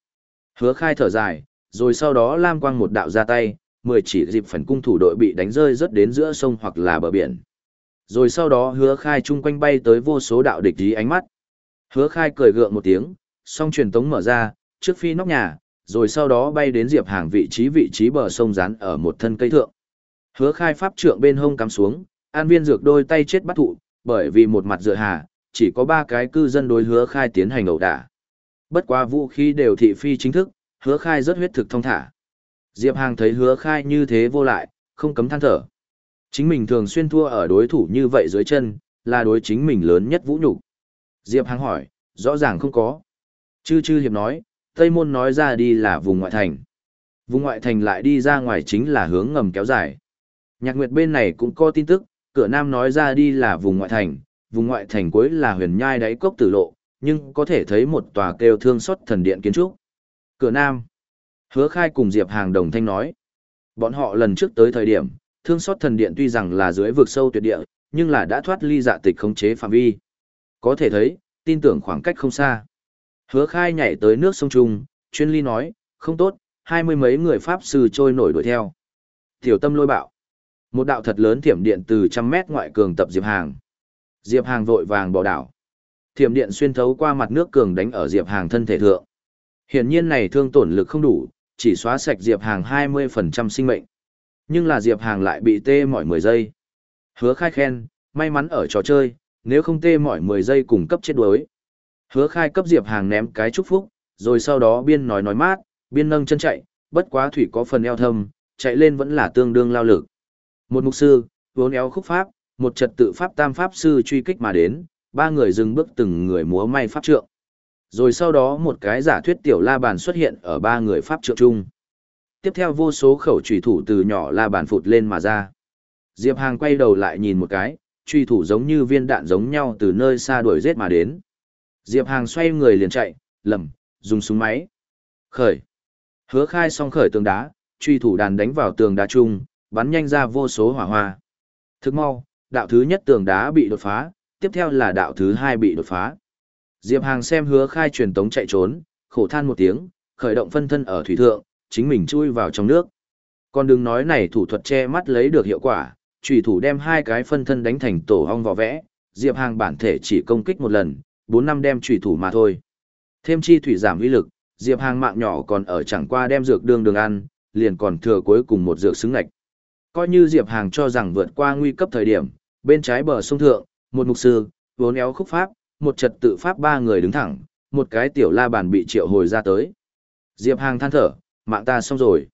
Hứa khai thở dài, rồi sau đó Lam Quang một đạo ra tay, mười chỉ dịp phần cung thủ đội bị đánh rơi rất đến giữa sông hoặc là bờ biển. Rồi sau đó hứa khai chung quanh bay tới vô số đạo địch ý ánh mắt. Hứa khai cười gượng một tiếng, song truyền tống mở ra, trước phi nóc nhà, rồi sau đó bay đến diệp hàng vị trí vị trí bờ sông rán ở một thân cây thượng. Hứa khai pháp trượng bên hông cắm xuống, an viên dược đôi tay chết bắt thụ, bởi vì một mặt dựa hà, chỉ có ba cái cư dân đối hứa khai tiến hành ẩu đả. Bất quá vũ khí đều thị phi chính thức, hứa khai rất huyết thực thông thả. Diệp Hàng thấy hứa khai như thế vô lại, không cấm than thở. Chính mình thường xuyên thua ở đối thủ như vậy dưới chân, là đối chính mình lớn nhất vũ nhục. Diệp Hàng hỏi, rõ ràng không có. Chư chư hiệp nói, Tây Môn nói ra đi là vùng ngoại thành. Vùng ngoại thành lại đi ra ngoài chính là hướng ngầm kéo dài. Nhạc Nguyệt bên này cũng có tin tức, cửa Nam nói ra đi là vùng ngoại thành, vùng ngoại thành cuối là huyền nhai đáy cốc tử lộ, nhưng có thể thấy một tòa kêu thương xót thần điện kiến trúc. Cửa Nam. Hứa khai cùng Diệp Hàng đồng thanh nói. Bọn họ lần trước tới thời điểm, thương xót thần điện tuy rằng là dưới vực sâu tuyệt địa, nhưng là đã thoát ly dạ tịch khống chế phạm vi. Có thể thấy, tin tưởng khoảng cách không xa. Hứa khai nhảy tới nước sông Trung, chuyên ly nói, không tốt, hai mươi mấy người Pháp sư trôi nổi đuổi theo. Tiểu tâm lôi bạo. Một đạo thật lớn thiểm điện từ trăm mét ngoại cường tập Diệp Hàng. Diệp Hàng vội vàng bỏ đảo. Thiểm điện xuyên thấu qua mặt nước cường đánh ở Diệp Hàng thân thể thượng. Hiển nhiên này thương tổn lực không đủ, chỉ xóa sạch Diệp Hàng 20% sinh mệnh. Nhưng là Diệp Hàng lại bị tê mỏi 10 giây. Hứa khai khen, may mắn ở trò chơi, nếu không tê mỏi 10 giây cùng cấp chết đuối. Hứa khai cấp Diệp Hàng ném cái chúc phúc, rồi sau đó biên nói nói mát, biên nâng chân chạy, bất quá thủy có phần eo thâm, chạy lên vẫn là tương đương lao lực. Một mục sư, vốn éo khúc pháp, một trật tự pháp tam pháp sư truy kích mà đến, ba người dừng bước từng người múa may pháp trượng. Rồi sau đó một cái giả thuyết tiểu la bàn xuất hiện ở ba người pháp trượng chung. Tiếp theo vô số khẩu trùy thủ từ nhỏ la bàn phụt lên mà ra. Diệp Hàng quay đầu lại nhìn một cái, truy thủ giống như viên đạn giống nhau từ nơi xa đuổi giết mà đến. Diệp Hàng xoay người liền chạy, lầm, dùng súng máy. Khởi. Hứa khai xong khởi tường đá, truy thủ đàn đánh vào tường đá chung, bắn nhanh ra vô số hỏa hoa. Thức mau, đạo thứ nhất tường đá bị đột phá, tiếp theo là đạo thứ hai bị đột phá. Diệp Hàng xem hứa khai truyền tống chạy trốn, khổ than một tiếng, khởi động phân thân ở thủy thượng, chính mình chui vào trong nước. Còn đừng nói này thủ thuật che mắt lấy được hiệu quả, trùy thủ đem hai cái phân thân đánh thành tổ hong vỏ vẽ, Diệp Hàng bản thể chỉ công kích một lần, 4 năm đem trùy thủ mà thôi. Thêm chi thủy giảm uy lực, Diệp Hàng mạng nhỏ còn ở chẳng qua đem dược đường đường ăn, liền còn thừa cuối cùng một dược xứng ngạch. Coi như Diệp Hàng cho rằng vượt qua nguy cấp thời điểm, bên trái bờ sông thượng, một mục sư, vốn éo khúc pháp, một trật tự pháp ba người đứng thẳng, một cái tiểu la bàn bị triệu hồi ra tới. Diệp Hàng than thở, mạng ta xong rồi.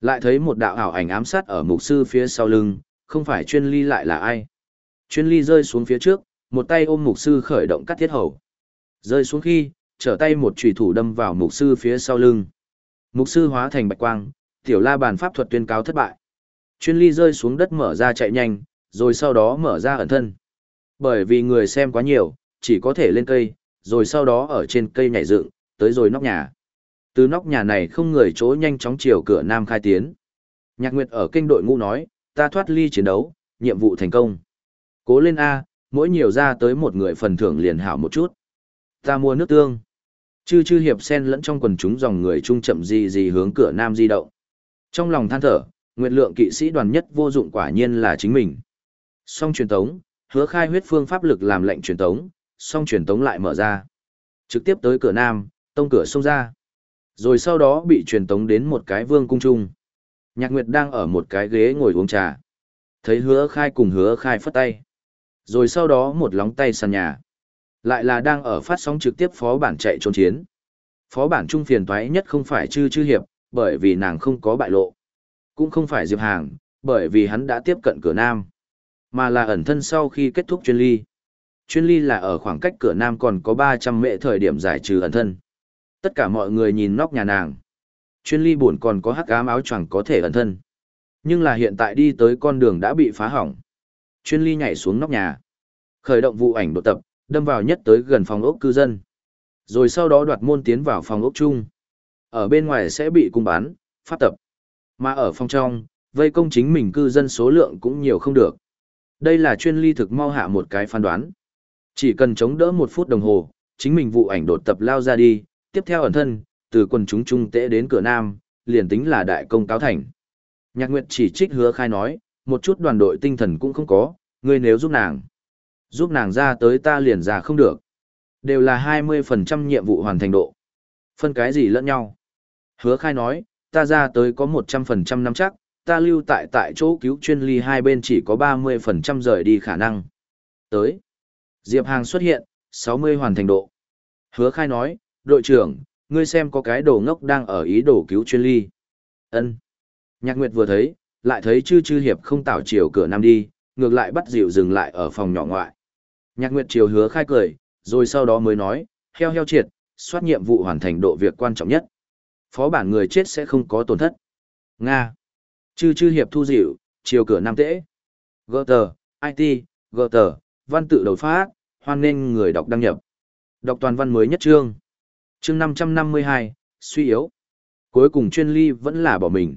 Lại thấy một đạo ảo ảnh ám sát ở mục sư phía sau lưng, không phải chuyên ly lại là ai. Chuyên ly rơi xuống phía trước, một tay ôm mục sư khởi động cắt thiết hầu. Rơi xuống khi, trở tay một chủy thủ đâm vào mục sư phía sau lưng. Mục sư hóa thành bạch quang, tiểu la bàn pháp thuật tuyên cáo thất bại. Chuyên ly rơi xuống đất mở ra chạy nhanh, rồi sau đó mở ra ẩn thân. Bởi vì người xem quá nhiều, chỉ có thể lên cây, rồi sau đó ở trên cây nhảy dựng, tới rồi nóc nhà. Từ nóc nhà này không người chỗ nhanh chóng chiều cửa nam khai tiến. Nhạc Nguyệt ở kinh đội ngũ nói, ta thoát ly chiến đấu, nhiệm vụ thành công. Cố lên A, mỗi nhiều ra tới một người phần thưởng liền hảo một chút. Ta mua nước tương. Chư chư hiệp sen lẫn trong quần chúng dòng người trung chậm gì gì hướng cửa nam di động. Trong lòng than thở, nguyện lượng kỵ sĩ đoàn nhất vô dụng quả nhiên là chính mình. Song truyền tống, hứa khai huyết phương pháp lực làm lệnh truyền tống, song truyền tống lại mở ra. Trực tiếp tới cửa nam, tông cửa xông ra. Rồi sau đó bị truyền tống đến một cái vương cung trung. Nhạc Nguyệt đang ở một cái ghế ngồi uống trà. Thấy hứa khai cùng hứa khai phất tay. Rồi sau đó một lóng tay sàn nhà. Lại là đang ở phát sóng trực tiếp phó bản chạy trốn chiến. Phó bản trung phiền toái nhất không phải chư chư hiệp, bởi vì nàng không có bại lộ. Cũng không phải Diệp Hàng, bởi vì hắn đã tiếp cận cửa nam. Mà là ẩn thân sau khi kết thúc chuyên ly. Chuyên ly là ở khoảng cách cửa nam còn có 300 mệ thời điểm giải trừ ẩn thân. Tất cả mọi người nhìn nóc nhà nàng. Chuyên ly buồn còn có hắc ám áo choàng có thể ẩn thân. Nhưng là hiện tại đi tới con đường đã bị phá hỏng. Chuyên ly nhảy xuống nóc nhà. Khởi động vụ ảnh đột tập, đâm vào nhất tới gần phòng ốc cư dân. Rồi sau đó đoạt môn tiến vào phòng ốc chung. Ở bên ngoài sẽ bị cung bán, phát tập. Mà ở phòng trong, vây công chính mình cư dân số lượng cũng nhiều không được. Đây là chuyên ly thực mau hạ một cái phán đoán. Chỉ cần chống đỡ một phút đồng hồ, chính mình vụ ảnh đột tập lao ra đi, tiếp theo ẩn thân, từ quần chúng trung tễ đến cửa nam, liền tính là đại công cáo thành. Nhạc Nguyệt chỉ trích hứa khai nói, một chút đoàn đội tinh thần cũng không có, ngươi nếu giúp nàng. Giúp nàng ra tới ta liền ra không được. Đều là 20% nhiệm vụ hoàn thành độ. Phân cái gì lẫn nhau. Hứa khai nói, ta ra tới có 100% nắm chắc, ta lưu tại tại chỗ cứu chuyên ly hai bên chỉ có 30% rời đi khả năng. Tới. Diệp Hàng xuất hiện, 60 hoàn thành độ. Hứa khai nói, đội trưởng, ngươi xem có cái đồ ngốc đang ở ý đồ cứu chuyên ly. ân Nhạc Nguyệt vừa thấy, lại thấy chư chư hiệp không tảo chiều cửa nam đi, ngược lại bắt dịu dừng lại ở phòng nhỏ ngoại. Nhạc Nguyệt chiều hứa khai cười, rồi sau đó mới nói, heo heo triệt, soát nhiệm vụ hoàn thành độ việc quan trọng nhất. Phó bản người chết sẽ không có tổn thất. Nga. Chư chư hiệp thu dịu, chiều cửa nam tễ. Gơ tờ, IT, gơ tờ, văn tự đầu phát, hoan nên người đọc đăng nhập. Đọc toàn văn mới nhất chương. Chương 552, suy yếu. Cuối cùng chuyên ly vẫn là bỏ mình.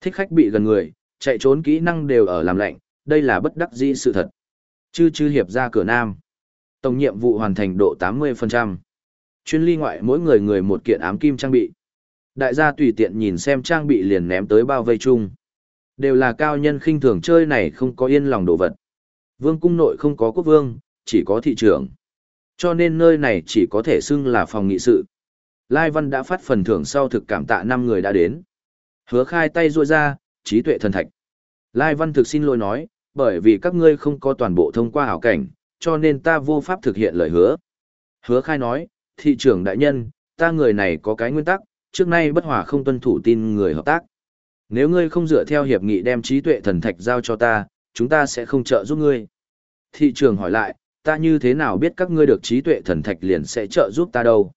Thích khách bị gần người, chạy trốn kỹ năng đều ở làm lạnh, đây là bất đắc dĩ sự thật. Chư chư hiệp ra cửa nam. Tổng nhiệm vụ hoàn thành độ 80%. Chuyên ly ngoại mỗi người người một kiện ám kim trang bị. Đại gia tùy tiện nhìn xem trang bị liền ném tới bao vây chung. Đều là cao nhân khinh thường chơi này không có yên lòng đồ vật. Vương cung nội không có quốc vương, chỉ có thị trưởng. Cho nên nơi này chỉ có thể xưng là phòng nghị sự. Lai Văn đã phát phần thưởng sau thực cảm tạ năm người đã đến. Hứa khai tay ruôi ra, trí tuệ thần thạch. Lai Văn thực xin lỗi nói, bởi vì các ngươi không có toàn bộ thông qua hảo cảnh, cho nên ta vô pháp thực hiện lời hứa. Hứa khai nói, thị trưởng đại nhân, ta người này có cái nguyên tắc, trước nay bất hòa không tuân thủ tin người hợp tác. Nếu ngươi không dựa theo hiệp nghị đem trí tuệ thần thạch giao cho ta, chúng ta sẽ không trợ giúp ngươi. Thị trường hỏi lại, ta như thế nào biết các ngươi được trí tuệ thần thạch liền sẽ trợ giúp ta đâu?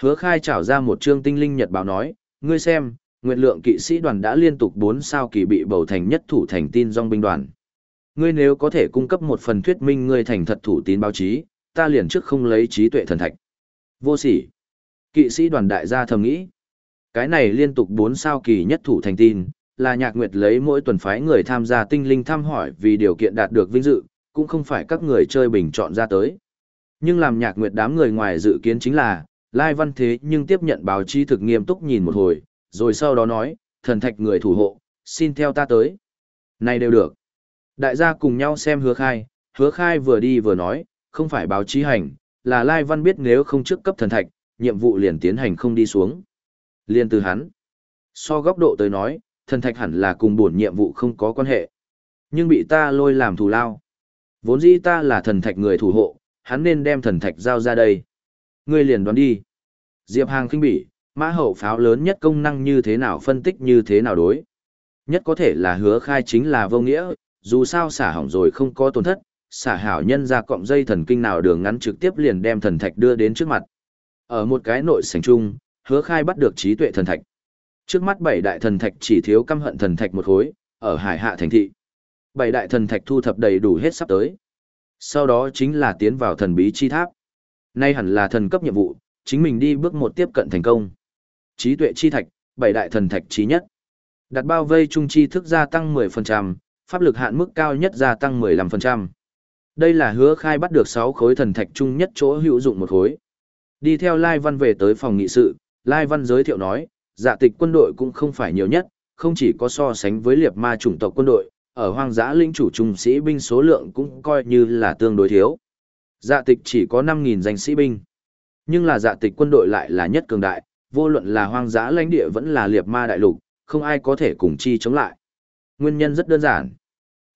Hứa khai trảo ra một chương tinh linh nhật báo nói, ngươi xem, nguyện lượng kỵ sĩ đoàn đã liên tục 4 sao kỳ bị bầu thành nhất thủ thành tin dòng binh đoàn. Ngươi nếu có thể cung cấp một phần thuyết minh ngươi thành thật thủ tín báo chí, ta liền trước không lấy trí tuệ thần thạch. Vô sỉ. Kỵ sĩ đoàn đại gia thầm nghĩ. Cái này liên tục 4 sao kỳ nhất thủ thành tin, là nhạc nguyệt lấy mỗi tuần phái người tham gia tinh linh thăm hỏi vì điều kiện đạt được vinh dự, cũng không phải các người chơi bình chọn ra tới. Nhưng làm nhạc nguyệt đám người ngoài dự kiến chính là, Lai Văn thế nhưng tiếp nhận báo chí thực nghiêm túc nhìn một hồi, rồi sau đó nói, thần thạch người thủ hộ, xin theo ta tới. Này đều được. Đại gia cùng nhau xem hứa khai, hứa khai vừa đi vừa nói, không phải báo chí hành, là Lai Văn biết nếu không trước cấp thần thạch, nhiệm vụ liền tiến hành không đi xuống. Liên từ hắn. So góc độ tới nói, thần thạch hẳn là cùng bổn nhiệm vụ không có quan hệ. Nhưng bị ta lôi làm thù lao. Vốn dĩ ta là thần thạch người thủ hộ, hắn nên đem thần thạch giao ra đây. Ngươi liền đoán đi. Diệp Hàng kinh bỉ, mã hậu pháo lớn nhất công năng như thế nào phân tích như thế nào đối. Nhất có thể là hứa khai chính là vô nghĩa, dù sao xả hỏng rồi không có tổn thất, xả hảo nhân ra cọng dây thần kinh nào đường ngắn trực tiếp liền đem thần thạch đưa đến trước mặt. Ở một cái nội sảnh chung, hứa khai bắt được trí tuệ thần thạch. Trước mắt bảy đại thần thạch chỉ thiếu căm hận thần thạch một khối, ở hải hạ thành thị. Bảy đại thần thạch thu thập đầy đủ hết sắp tới. Sau đó chính là tiến vào thần bí chi tháp. Nay hẳn là thần cấp nhiệm vụ, chính mình đi bước một tiếp cận thành công. Trí tuệ chi thạch, bảy đại thần thạch trí nhất. Đặt bao vây trung chi thức gia tăng 10%, pháp lực hạn mức cao nhất gia tăng 15%. Đây là hứa khai bắt được 6 khối thần thạch trung nhất chỗ hữu dụng một khối. Đi theo Lai Văn về tới phòng nghị sự, Lai Văn giới thiệu nói, dạ tịch quân đội cũng không phải nhiều nhất, không chỉ có so sánh với liệt ma chủng tộc quân đội, ở hoang dã lĩnh chủ trung sĩ binh số lượng cũng coi như là tương đối thiếu. Dạ tịch chỉ có 5.000 danh sĩ binh. Nhưng là dạ tịch quân đội lại là nhất cường đại, vô luận là hoang dã lãnh địa vẫn là liệt ma đại lục, không ai có thể cùng chi chống lại. Nguyên nhân rất đơn giản.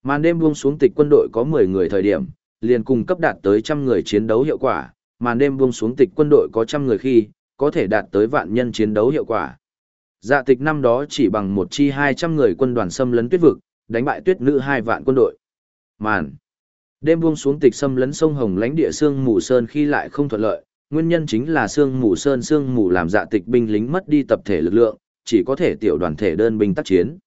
Màn đêm buông xuống tịch quân đội có 10 người thời điểm, liền cùng cấp đạt tới trăm người chiến đấu hiệu quả, màn đêm buông xuống tịch quân đội có trăm người khi, có thể đạt tới vạn nhân chiến đấu hiệu quả. Dạ tịch năm đó chỉ bằng một chi 200 người quân đoàn xâm lấn tuyết vực, đánh bại tuyết nữ hai vạn quân đội. Màn. Đêm buông xuống tịch xâm lấn sông Hồng lãnh địa xương mù sơn khi lại không thuận lợi, nguyên nhân chính là xương mù sơn xương mù làm dạ tịch binh lính mất đi tập thể lực lượng, chỉ có thể tiểu đoàn thể đơn binh tác chiến.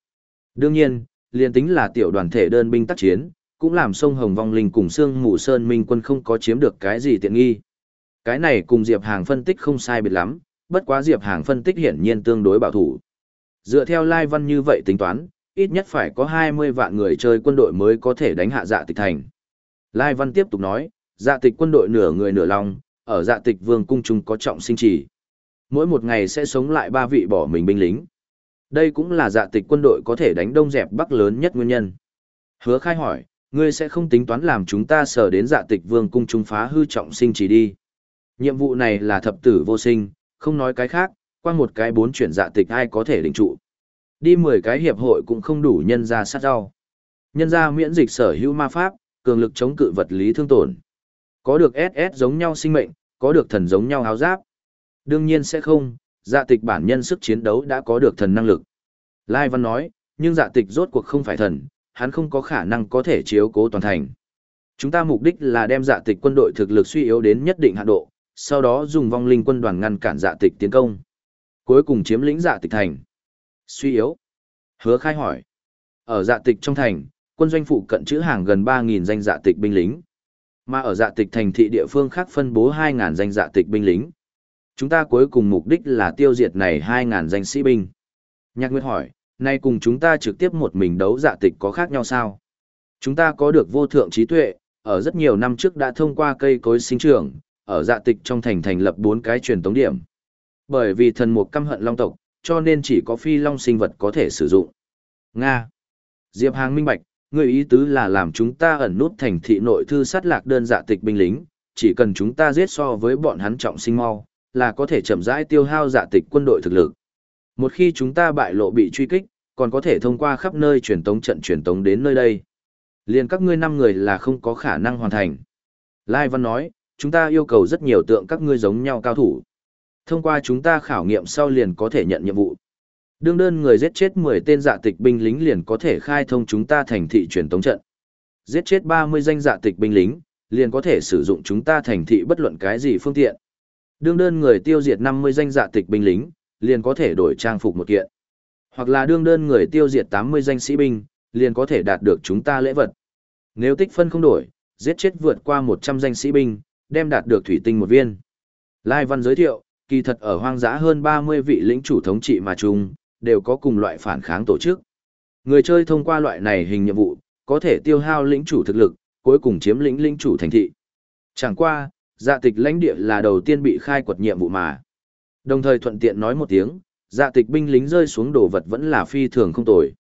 Đương nhiên, liền tính là tiểu đoàn thể đơn binh tác chiến, cũng làm sông Hồng vong linh cùng xương mù sơn minh quân không có chiếm được cái gì tiện nghi. Cái này cùng Diệp Hàng phân tích không sai biệt lắm, bất quá Diệp Hàng phân tích hiển nhiên tương đối bảo thủ. Dựa theo Lai Văn như vậy tính toán, ít nhất phải có 20 vạn người chơi quân đội mới có thể đánh hạ dạ tịch thành. Lai Văn tiếp tục nói, dạ tịch quân đội nửa người nửa lòng, ở dạ tịch vương cung trung có trọng sinh trì. Mỗi một ngày sẽ sống lại ba vị bỏ mình binh lính. Đây cũng là dạ tịch quân đội có thể đánh đông dẹp bắc lớn nhất nguyên nhân. Hứa khai hỏi, ngươi sẽ không tính toán làm chúng ta sở đến dạ tịch vương cung trung phá hư trọng sinh trì đi. Nhiệm vụ này là thập tử vô sinh, không nói cái khác, qua một cái bốn chuyển dạ tịch ai có thể định trụ. Đi 10 cái hiệp hội cũng không đủ nhân ra sát rau. Nhân ra miễn dịch sở hữu ma pháp, cường lực chống cự vật lý thương tổn. Có được SS giống nhau sinh mệnh, có được thần giống nhau áo giáp. Đương nhiên sẽ không, dạ tịch bản nhân sức chiến đấu đã có được thần năng lực. Lai Văn nói, nhưng dạ tịch rốt cuộc không phải thần, hắn không có khả năng có thể chiếu cố toàn thành. Chúng ta mục đích là đem dạ tịch quân đội thực lực suy yếu đến nhất định hạn độ, sau đó dùng vong linh quân đoàn ngăn cản dạ tịch tiến công. Cuối cùng chiếm lĩnh dạ tịch thành. Suy yếu. Hứa khai hỏi. Ở dạ tịch trong thành, quân doanh phụ cận chữ hàng gần 3.000 danh dạ tịch binh lính. Mà ở dạ tịch thành thị địa phương khác phân bố 2.000 danh dạ tịch binh lính. Chúng ta cuối cùng mục đích là tiêu diệt này 2.000 danh sĩ binh. Nhạc Nguyệt hỏi, nay cùng chúng ta trực tiếp một mình đấu dạ tịch có khác nhau sao? Chúng ta có được vô thượng trí tuệ, ở rất nhiều năm trước đã thông qua cây cối sinh trưởng, ở dạ tịch trong thành thành lập bốn cái truyền tống điểm. Bởi vì thần mục căm hận long tộc, cho nên chỉ có phi long sinh vật có thể sử dụng. Nga. Diệp Hàng minh bạch, người ý tứ là làm chúng ta ẩn nút thành thị nội thư sát lạc đơn dạ tịch binh lính, chỉ cần chúng ta giết so với bọn hắn trọng sinh mau, là có thể chậm rãi tiêu hao dạ tịch quân đội thực lực. Một khi chúng ta bại lộ bị truy kích, còn có thể thông qua khắp nơi truyền tống trận truyền tống đến nơi đây. Liền các ngươi năm người là không có khả năng hoàn thành. Lai Văn nói, chúng ta yêu cầu rất nhiều tượng các ngươi giống nhau cao thủ. Thông qua chúng ta khảo nghiệm sau liền có thể nhận nhiệm vụ. Đương đơn người giết chết 10 tên dạ tịch binh lính liền có thể khai thông chúng ta thành thị truyền tống trận. Giết chết 30 danh dạ tịch binh lính, liền có thể sử dụng chúng ta thành thị bất luận cái gì phương tiện. Đương đơn người tiêu diệt 50 danh dạ tịch binh lính, liền có thể đổi trang phục một kiện. Hoặc là đương đơn người tiêu diệt 80 danh sĩ binh, liền có thể đạt được chúng ta lễ vật. Nếu tích phân không đổi, giết chết vượt qua 100 danh sĩ binh, đem đạt được thủy tinh một viên. Lai Văn giới thiệu, kỳ thật ở hoang dã hơn 30 vị lĩnh chủ thống trị mà chung, đều có cùng loại phản kháng tổ chức. Người chơi thông qua loại này hình nhiệm vụ, có thể tiêu hao lĩnh chủ thực lực, cuối cùng chiếm lĩnh lĩnh chủ thành thị. Chẳng qua, dạ tịch lãnh địa là đầu tiên bị khai quật nhiệm vụ mà. Đồng thời thuận tiện nói một tiếng, dạ tịch binh lính rơi xuống đồ vật vẫn là phi thường không tồi.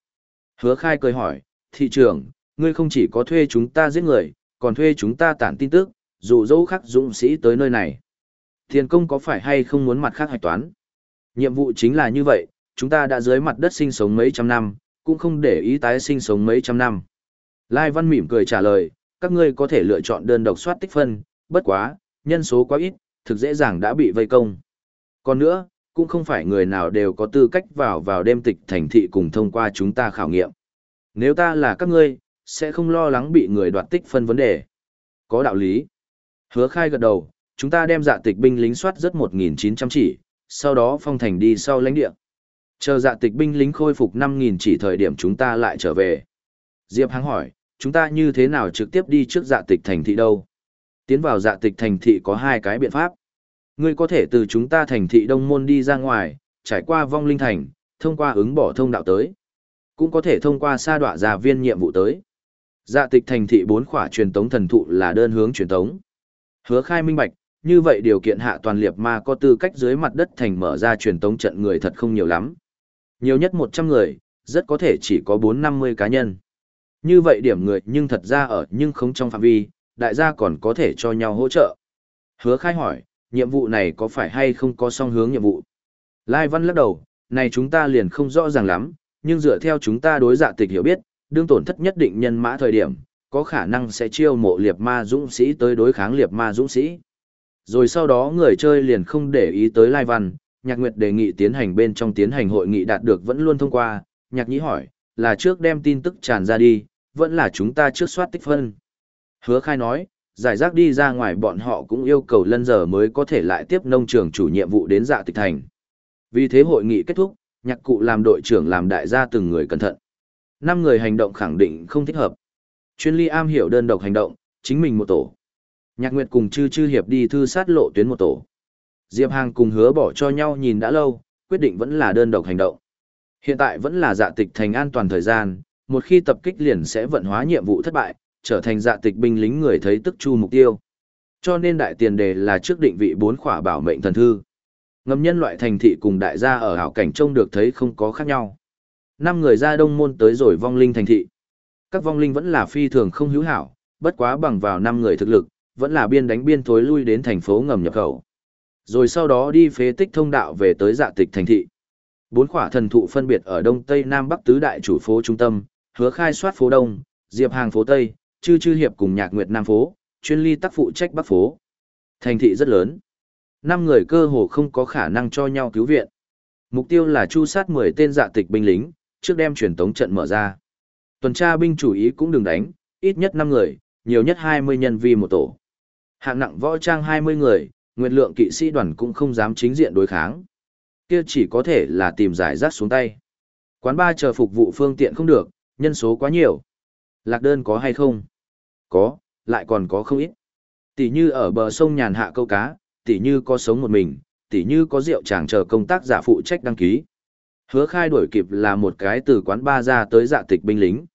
Hứa khai cười hỏi, thị trưởng, ngươi không chỉ có thuê chúng ta giết người, còn thuê chúng ta tản tin tức, dụ dỗ khắc dũng sĩ tới nơi này. Thiền công có phải hay không muốn mặt khác hạch toán? Nhiệm vụ chính là như vậy, chúng ta đã dưới mặt đất sinh sống mấy trăm năm, cũng không để ý tái sinh sống mấy trăm năm. Lai Văn mỉm cười trả lời, các ngươi có thể lựa chọn đơn độc soát tích phân, bất quá, nhân số quá ít, thực dễ dàng đã bị vây công. Còn nữa, cũng không phải người nào đều có tư cách vào vào đêm tịch thành thị cùng thông qua chúng ta khảo nghiệm. Nếu ta là các ngươi, sẽ không lo lắng bị người đoạt tích phân vấn đề. Có đạo lý. Hứa khai gật đầu, chúng ta đem dạ tịch binh lính soát rất 1.900 chỉ, sau đó phong thành đi sau lãnh địa. Chờ dạ tịch binh lính khôi phục 5.000 chỉ thời điểm chúng ta lại trở về. Diệp Hằng hỏi, chúng ta như thế nào trực tiếp đi trước dạ tịch thành thị đâu? Tiến vào dạ tịch thành thị có hai cái biện pháp. Ngươi có thể từ chúng ta thành thị Đông Môn đi ra ngoài, trải qua vong linh thành, thông qua ứng bỏ thông đạo tới. Cũng có thể thông qua sa đọa gia viên nhiệm vụ tới. Dạ tịch thành thị bốn khỏa truyền tống thần thụ là đơn hướng truyền tống. Hứa khai minh bạch, như vậy điều kiện hạ toàn liệt ma có tư cách dưới mặt đất thành mở ra truyền tống trận người thật không nhiều lắm. Nhiều nhất 100 người, rất có thể chỉ có 4-50 cá nhân. Như vậy điểm người nhưng thật ra ở nhưng không trong phạm vi, đại gia còn có thể cho nhau hỗ trợ. Hứa khai hỏi, nhiệm vụ này có phải hay không có song hướng nhiệm vụ? Lai Văn lắc đầu, này chúng ta liền không rõ ràng lắm, nhưng dựa theo chúng ta đối dạ tịch hiểu biết, đương tổn thất nhất định nhân mã thời điểm, có khả năng sẽ chiêu mộ liệt ma dũng sĩ tới đối kháng liệt ma dũng sĩ. Rồi sau đó người chơi liền không để ý tới Lai Văn, Nhạc Nguyệt đề nghị tiến hành bên trong tiến hành hội nghị đạt được vẫn luôn thông qua, Nhạc Nhĩ hỏi, là trước đem tin tức tràn ra đi, vẫn là chúng ta trước soát tích phân. Hứa khai nói, giải rác đi ra ngoài bọn họ cũng yêu cầu lân giờ mới có thể lại tiếp nông trường chủ nhiệm vụ đến dạ tịch thành. Vì thế hội nghị kết thúc, nhạc cụ làm đội trưởng làm đại gia từng người cẩn thận. Năm người hành động khẳng định không thích hợp. Chuyên ly am hiểu đơn độc hành động, chính mình một tổ. Nhạc Nguyệt cùng chư chư hiệp đi thư sát lộ tuyến một tổ. Diệp Hàng cùng hứa bỏ cho nhau nhìn đã lâu, quyết định vẫn là đơn độc hành động. Hiện tại vẫn là dạ tịch thành an toàn thời gian, một khi tập kích liền sẽ vận hóa nhiệm vụ thất bại, trở thành dạ tịch binh lính người thấy tức chu mục tiêu. Cho nên đại tiền đề là trước định vị bốn khỏa bảo mệnh thần thư. Ngầm nhân loại thành thị cùng đại gia ở hảo cảnh trông được thấy không có khác nhau. Năm người ra đông môn tới rồi vong linh thành thị. Các vong linh vẫn là phi thường không hữu hảo, bất quá bằng vào năm người thực lực, vẫn là biên đánh biên thối lui đến thành phố ngầm nhập khẩu. Rồi sau đó đi phế tích thông đạo về tới dạ tịch thành thị. Bốn khỏa thần thụ phân biệt ở đông tây nam bắc tứ đại chủ phố trung tâm, hứa khai soát phố đông, diệp hàng phố tây, chư chư hiệp cùng nhạc nguyệt nam phố, chuyên ly tác phụ trách bắc phố. Thành thị rất lớn. Năm người cơ hồ không có khả năng cho nhau cứu viện. Mục tiêu là chu sát 10 tên dạ tịch binh lính, trước đem truyền tống trận mở ra. Tuần tra binh chủ ý cũng đừng đánh, ít nhất 5 người, nhiều nhất 20 nhân vi một tổ. Hạng nặng võ trang 20 người, nguyệt lượng kỵ sĩ đoàn cũng không dám chính diện đối kháng. Kia chỉ có thể là tìm giải rác xuống tay. Quán ba chờ phục vụ phương tiện không được, nhân số quá nhiều. Lạc đơn có hay không? Có, lại còn có không ít. Tỷ như ở bờ sông nhàn hạ câu cá, tỷ như có sống một mình, tỷ như có rượu chàng chờ công tác giả phụ trách đăng ký. Hứa khai đuổi kịp là một cái từ quán ba ra tới dạ tịch binh lính.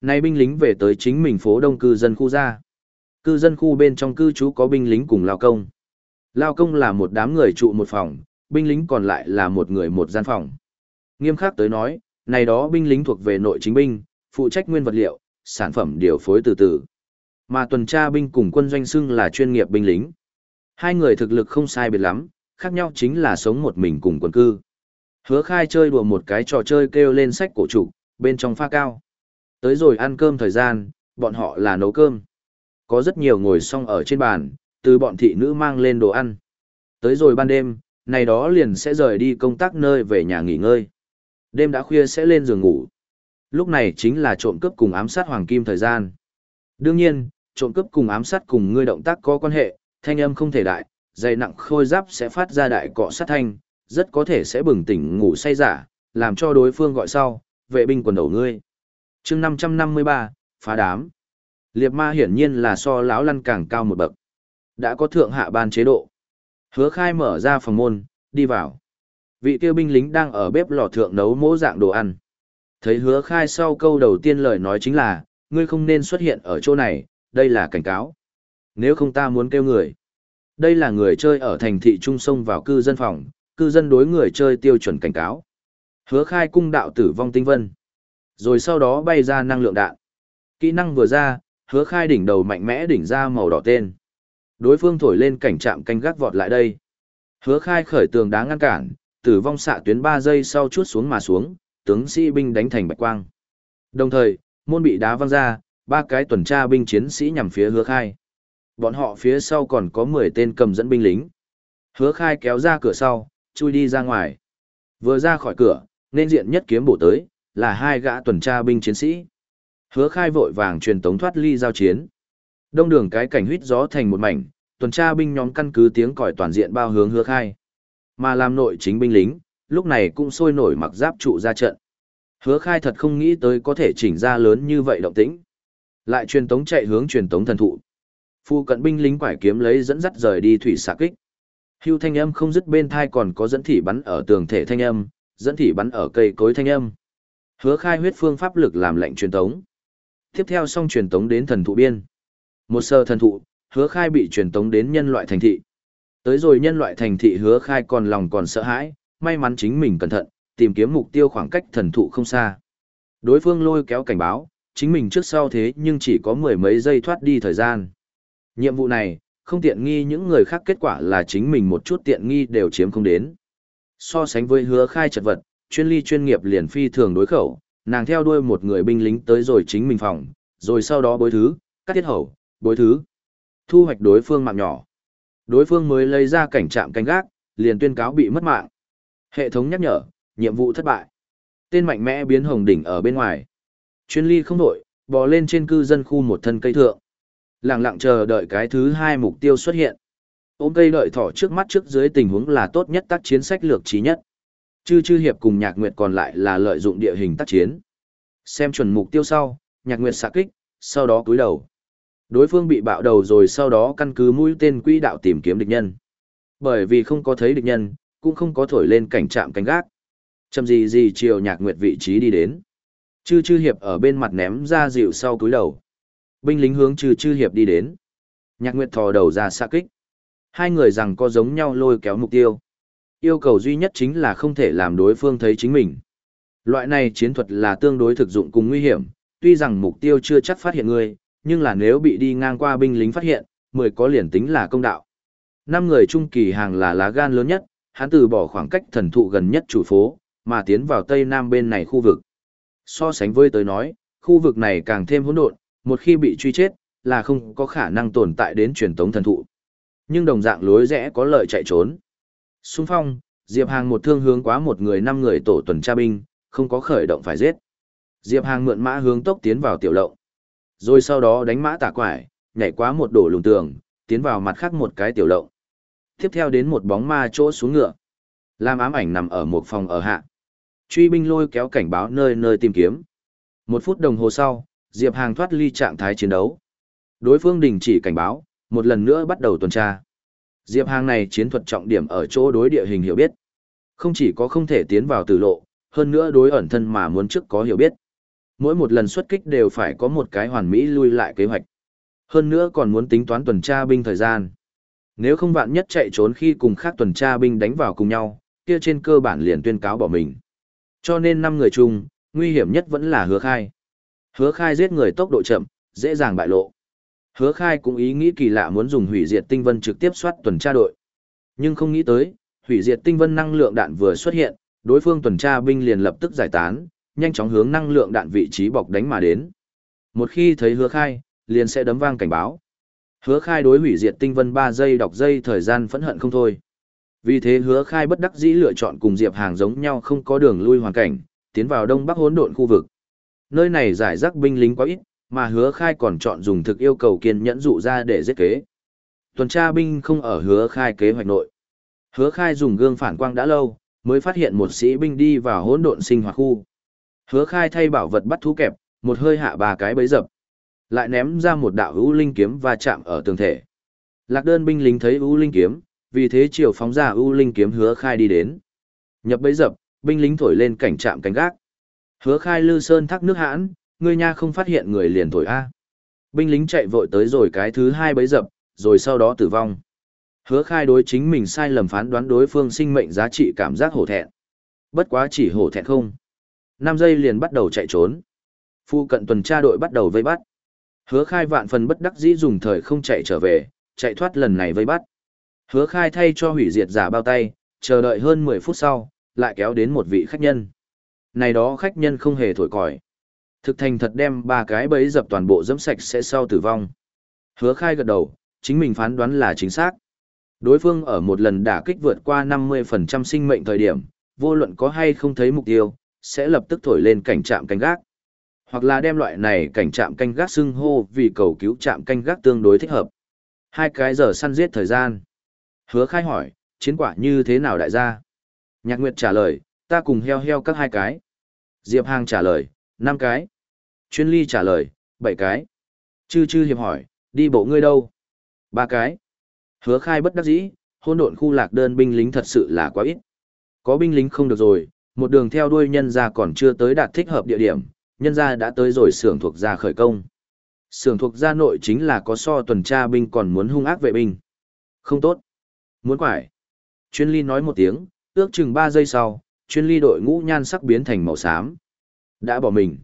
Nay binh lính về tới chính mình phố đông cư dân khu ra. Cư dân khu bên trong cư trú có binh lính cùng lao công. Lao công là một đám người trụ một phòng, binh lính còn lại là một người một gian phòng. Nghiêm khắc tới nói, này đó binh lính thuộc về nội chính binh, phụ trách nguyên vật liệu, sản phẩm điều phối từ từ. Mà tuần tra binh cùng quân doanh xưng là chuyên nghiệp binh lính. Hai người thực lực không sai biệt lắm, khác nhau chính là sống một mình cùng quân cư. Hứa khai chơi đùa một cái trò chơi kêu lên sách cổ trục, bên trong pha cao. Tới rồi ăn cơm thời gian, bọn họ là nấu cơm. Có rất nhiều ngồi xong ở trên bàn, từ bọn thị nữ mang lên đồ ăn. Tới rồi ban đêm, này đó liền sẽ rời đi công tác nơi về nhà nghỉ ngơi. Đêm đã khuya sẽ lên giường ngủ. Lúc này chính là trộm cướp cùng ám sát hoàng kim thời gian. Đương nhiên, trộm cướp cùng ám sát cùng ngươi động tác có quan hệ, thanh âm không thể đại, dày nặng khôi giáp sẽ phát ra đại cọ sát thanh, rất có thể sẽ bừng tỉnh ngủ say giả, làm cho đối phương gọi sau, vệ binh quần đầu ngươi. chương 553, phá đám. Liệt ma hiển nhiên là so lão lăn càng cao một bậc. Đã có thượng hạ ban chế độ. Hứa khai mở ra phòng môn, đi vào. Vị tiêu binh lính đang ở bếp lò thượng nấu mỗ dạng đồ ăn. Thấy hứa khai sau câu đầu tiên lời nói chính là, ngươi không nên xuất hiện ở chỗ này, đây là cảnh cáo. Nếu không ta muốn kêu người. Đây là người chơi ở thành thị trung sông vào cư dân phòng, cư dân đối người chơi tiêu chuẩn cảnh cáo. Hứa khai cung đạo tử vong tinh vân. Rồi sau đó bay ra năng lượng đạn. Kỹ năng vừa ra, hứa khai đỉnh đầu mạnh mẽ đỉnh ra màu đỏ tên. Đối phương thổi lên cảnh trạm canh gác vọt lại đây. Hứa khai khởi tường đá ngăn cản, tử vong xạ tuyến 3 giây sau chuốt xuống mà xuống, tướng sĩ binh đánh thành bạch quang. Đồng thời, môn bị đá văng ra, ba cái tuần tra binh chiến sĩ nhằm phía hứa khai. Bọn họ phía sau còn có 10 tên cầm dẫn binh lính. Hứa khai kéo ra cửa sau, chui đi ra ngoài. Vừa ra khỏi cửa, nên diện nhất kiếm bổ tới, là hai gã tuần tra binh chiến sĩ. Hứa khai vội vàng truyền tống thoát ly giao chiến. Đông đường cái cảnh huyết gió thành một mảnh, tuần tra binh nhóm căn cứ tiếng còi toàn diện bao hướng hứa khai. Mà làm nội chính binh lính, lúc này cũng sôi nổi mặc giáp trụ ra trận. Hứa khai thật không nghĩ tới có thể chỉnh ra lớn như vậy động tĩnh. Lại truyền tống chạy hướng truyền tống thần thụ. Phu cận binh lính quải kiếm lấy dẫn dắt rời đi thủy xạ kích. Hưu thanh âm không dứt bên thai còn có dẫn thị bắn ở tường thể thanh âm, dẫn thị bắn ở cây cối thanh âm. Hứa khai huyết phương pháp lực làm lệnh truyền tống. Tiếp theo xong truyền tống đến thần thụ biên. Một sơ thần thụ, hứa khai bị truyền tống đến nhân loại thành thị. Tới rồi nhân loại thành thị hứa khai còn lòng còn sợ hãi, may mắn chính mình cẩn thận, tìm kiếm mục tiêu khoảng cách thần thụ không xa. Đối phương lôi kéo cảnh báo, chính mình trước sau thế nhưng chỉ có mười mấy giây thoát đi thời gian. Nhiệm vụ này, không tiện nghi những người khác kết quả là chính mình một chút tiện nghi đều chiếm không đến. So sánh với hứa khai trật vật, chuyên ly chuyên nghiệp liền phi thường đối khẩu, nàng theo đuôi một người binh lính tới rồi chính mình phòng, rồi sau đó bối thứ, cắt tiết hậu, bối thứ. Thu hoạch đối phương mạng nhỏ. Đối phương mới lấy ra cảnh trạm canh gác, liền tuyên cáo bị mất mạng. Hệ thống nhắc nhở, nhiệm vụ thất bại. Tên mạnh mẽ biến hồng đỉnh ở bên ngoài. Chuyên ly không đổi, bò lên trên cư dân khu một thân cây thượng. Lặng lặng chờ đợi cái thứ hai mục tiêu xuất hiện. Ôm cây đợi thỏ trước mắt trước dưới tình huống là tốt nhất tác chiến sách lược trí nhất. Chư chư hiệp cùng nhạc nguyệt còn lại là lợi dụng địa hình tác chiến. Xem chuẩn mục tiêu sau, nhạc nguyệt xạ kích, sau đó cúi đầu. Đối phương bị bạo đầu rồi sau đó căn cứ mũi tên quỹ đạo tìm kiếm địch nhân. Bởi vì không có thấy địch nhân, cũng không có thổi lên cảnh trạm cánh gác. Chầm gì gì chiều nhạc nguyệt vị trí đi đến. Chư chư hiệp ở bên mặt ném ra dịu sau cúi đầu. Binh lính hướng trừ chư hiệp đi đến. Nhạc nguyệt thò đầu ra xạ kích. Hai người rằng có giống nhau lôi kéo mục tiêu. Yêu cầu duy nhất chính là không thể làm đối phương thấy chính mình. Loại này chiến thuật là tương đối thực dụng cùng nguy hiểm, tuy rằng mục tiêu chưa chắc phát hiện người, nhưng là nếu bị đi ngang qua binh lính phát hiện, mười có liền tính là công đạo. Năm người trung kỳ hàng là lá gan lớn nhất, hắn từ bỏ khoảng cách thần thụ gần nhất chủ phố, mà tiến vào tây nam bên này khu vực. So sánh với tới nói, khu vực này càng thêm hỗn độn, một khi bị truy chết, là không có khả năng tồn tại đến truyền tống thần thụ. Nhưng đồng dạng lối rẽ có lợi chạy trốn. Xung phong, Diệp Hàng một thương hướng quá một người năm người tổ tuần tra binh, không có khởi động phải giết. Diệp Hàng mượn mã hướng tốc tiến vào tiểu lộng. Rồi sau đó đánh mã tả quải, nhảy quá một đổ lùng tường, tiến vào mặt khác một cái tiểu lộng. Tiếp theo đến một bóng ma chỗ xuống ngựa. Lam ám ảnh nằm ở một phòng ở hạ. Truy binh lôi kéo cảnh báo nơi nơi tìm kiếm. Một phút đồng hồ sau, Diệp Hàng thoát ly trạng thái chiến đấu. Đối phương đình chỉ cảnh báo, một lần nữa bắt đầu tuần tra. Diệp Hàng này chiến thuật trọng điểm ở chỗ đối địa hình hiểu biết. Không chỉ có không thể tiến vào tử lộ, hơn nữa đối ẩn thân mà muốn trước có hiểu biết. Mỗi một lần xuất kích đều phải có một cái hoàn mỹ lui lại kế hoạch. Hơn nữa còn muốn tính toán tuần tra binh thời gian. Nếu không vạn nhất chạy trốn khi cùng khác tuần tra binh đánh vào cùng nhau, kia trên cơ bản liền tuyên cáo bỏ mình. Cho nên năm người chung, nguy hiểm nhất vẫn là hứa khai. Hứa khai giết người tốc độ chậm, dễ dàng bại lộ. Hứa khai cũng ý nghĩ kỳ lạ muốn dùng hủy diệt tinh vân trực tiếp soát tuần tra đội. Nhưng không nghĩ tới, hủy diệt tinh vân năng lượng đạn vừa xuất hiện, đối phương tuần tra binh liền lập tức giải tán, nhanh chóng hướng năng lượng đạn vị trí bọc đánh mà đến. Một khi thấy hứa khai, liền sẽ đấm vang cảnh báo. Hứa khai đối hủy diệt tinh vân 3 giây đọc giây thời gian phẫn hận không thôi. Vì thế hứa khai bất đắc dĩ lựa chọn cùng Diệp Hàng giống nhau không có đường lui hoàn cảnh, tiến vào đông bắc hỗn độn khu vực. Nơi này giải rác binh lính quá ít, mà hứa khai còn chọn dùng thực yêu cầu kiên nhẫn dụ ra để giết kế. Tuần tra binh không ở hứa khai kế hoạch nội. Hứa khai dùng gương phản quang đã lâu, mới phát hiện một sĩ binh đi vào hỗn độn sinh hoạt khu. Hứa khai thay bảo vật bắt thú kẹp, một hơi hạ ba cái bấy dập. Lại ném ra một đạo ưu linh kiếm và chạm ở tường thể. Lạc đơn binh lính thấy ưu linh kiếm, vì thế chiều phóng ra ưu linh kiếm hứa khai đi đến. Nhập bấy dập, binh lính thổi lên cảnh trạm cánh gác. Hứa khai lư sơn thác nước hãn, ngươi nha không phát hiện người liền thổi A. Binh lính chạy vội tới rồi cái thứ hai bấy dập, rồi sau đó tử vong. Hứa khai đối chính mình sai lầm phán đoán đối phương sinh mệnh giá trị cảm giác hổ thẹn. Bất quá chỉ hổ thẹn không. 5 giây liền bắt đầu chạy trốn. Phu cận tuần tra đội bắt đầu vây bắt. Hứa khai vạn phần bất đắc dĩ dùng thời không chạy trở về, chạy thoát lần này vây bắt. Hứa khai thay cho hủy diệt giả bao tay, chờ đợi hơn 10 phút sau, lại kéo đến một vị khách nhân. Này đó khách nhân không hề thổi còi. Thực thành thật đem ba cái bẫy dập toàn bộ dẫm sạch sẽ sau tử vong. Hứa khai gật đầu, chính mình phán đoán là chính xác. Đối phương ở một lần đả kích vượt qua 50% sinh mệnh thời điểm, vô luận có hay không thấy mục tiêu, sẽ lập tức thổi lên cảnh trạm canh gác. Hoặc là đem loại này cảnh trạm canh gác xưng hô vì cầu cứu trạm canh gác tương đối thích hợp. Hai cái giờ săn giết thời gian. Hứa khai hỏi, chiến quả như thế nào đại gia? Nhạc Nguyệt trả lời, ta cùng heo heo các hai cái. Diệp Hàng trả lời, năm cái. Chuyên ly trả lời, bảy cái. Chư chư hiệp hỏi, đi bộ ngươi đâu? Ba cái. Hứa khai bất đắc dĩ, hôn độn khu lạc đơn binh lính thật sự là quá ít. Có binh lính không được rồi, một đường theo đuôi nhân ra còn chưa tới đạt thích hợp địa điểm, nhân ra đã tới rồi xưởng thuộc ra khởi công. Xưởng thuộc gia nội chính là có so tuần tra binh còn muốn hung ác vệ binh. Không tốt. Muốn quải. Chuyên ly nói một tiếng, ước chừng 3 giây sau, chuyên ly đội ngũ nhan sắc biến thành màu xám. Đã bỏ mình.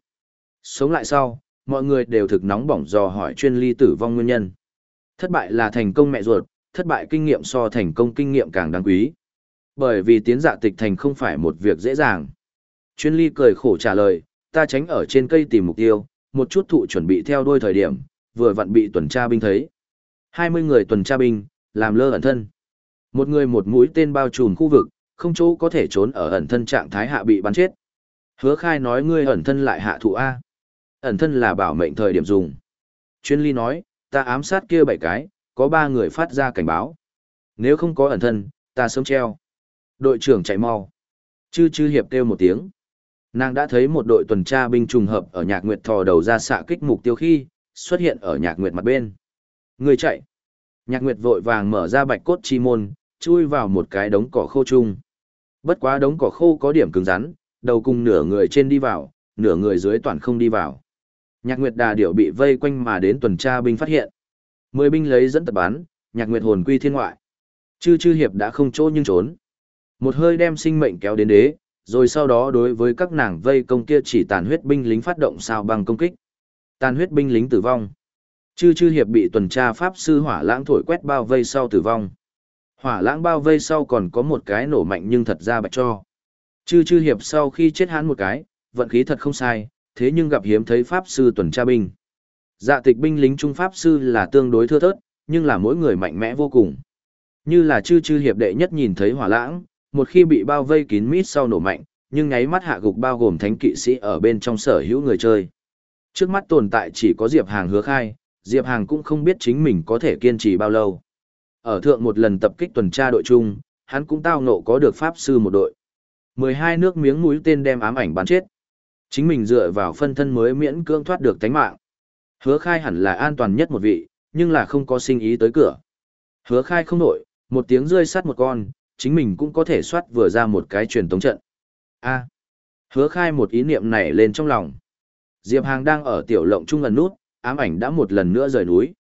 Sống lại sau, mọi người đều thực nóng bỏng dò hỏi chuyên ly tử vong nguyên nhân. Thất bại là thành công mẹ ruột, thất bại kinh nghiệm so thành công kinh nghiệm càng đáng quý. Bởi vì tiến dạ tịch thành không phải một việc dễ dàng. Chuyên ly cười khổ trả lời, ta tránh ở trên cây tìm mục tiêu, một chút thụ chuẩn bị theo đuôi thời điểm, vừa vặn bị tuần tra binh thấy. 20 người tuần tra binh, làm lơ ẩn thân. Một người một mũi tên bao trùm khu vực, không chỗ có thể trốn ở ẩn thân trạng thái hạ bị bắn chết. Hứa khai nói ngươi ẩn thân lại hạ thụ A. Ẩn thân là bảo mệnh thời điểm dùng. Chuyên ly nói, ta ám sát kia bảy cái, có ba người phát ra cảnh báo. Nếu không có ẩn thân, ta sớm treo. Đội trưởng chạy mau. Chư chư hiệp kêu một tiếng. Nàng đã thấy một đội tuần tra binh trùng hợp ở nhạc nguyệt thò đầu ra xạ kích mục tiêu khi, xuất hiện ở nhạc nguyệt mặt bên. Người chạy. Nhạc nguyệt vội vàng mở ra bạch cốt chi môn, chui vào một cái đống cỏ khô chung. Bất quá đống cỏ khô có điểm cứng rắn, đầu cùng nửa người trên đi vào, nửa người dưới toàn không đi vào. Nhạc Nguyệt Đà điệu bị vây quanh mà đến tuần tra binh phát hiện. Mười binh lấy dẫn tập bắn, Nhạc Nguyệt hồn quy thiên ngoại. Chư chư hiệp đã không chỗ nhưng trốn. Một hơi đem sinh mệnh kéo đến đế, rồi sau đó đối với các nàng vây công kia chỉ tàn huyết binh lính phát động sao bằng công kích. Tàn huyết binh lính tử vong. Chư chư hiệp bị tuần tra pháp sư hỏa lãng thổi quét bao vây sau tử vong. Hỏa lãng bao vây sau còn có một cái nổ mạnh nhưng thật ra bạch cho. Chư chư hiệp sau khi chết hắn một cái, vận khí thật không sai, thế nhưng gặp hiếm thấy pháp sư tuần tra binh. Dạ tịch binh lính trung pháp sư là tương đối thưa thớt, nhưng là mỗi người mạnh mẽ vô cùng. Như là chư chư hiệp đệ nhất nhìn thấy hỏa lãng, một khi bị bao vây kín mít sau nổ mạnh, nhưng nháy mắt hạ gục bao gồm thánh kỵ sĩ ở bên trong sở hữu người chơi. Trước mắt tồn tại chỉ có Diệp Hàng hứa khai, Diệp Hàng cũng không biết chính mình có thể kiên trì bao lâu. Ở thượng một lần tập kích tuần tra đội chung, hắn cũng tao ngộ có được pháp sư một đội. 12 nước miếng mũi tên đem ám ảnh bắn chết. Chính mình dựa vào phân thân mới miễn cưỡng thoát được tánh mạng. Hứa khai hẳn là an toàn nhất một vị, nhưng là không có sinh ý tới cửa. Hứa khai không nổi, một tiếng rơi sát một con, chính mình cũng có thể soát vừa ra một cái truyền tống trận. A. hứa khai một ý niệm này lên trong lòng. Diệp Hàng đang ở tiểu lộng trung ẩn nút, ám ảnh đã một lần nữa rời núi.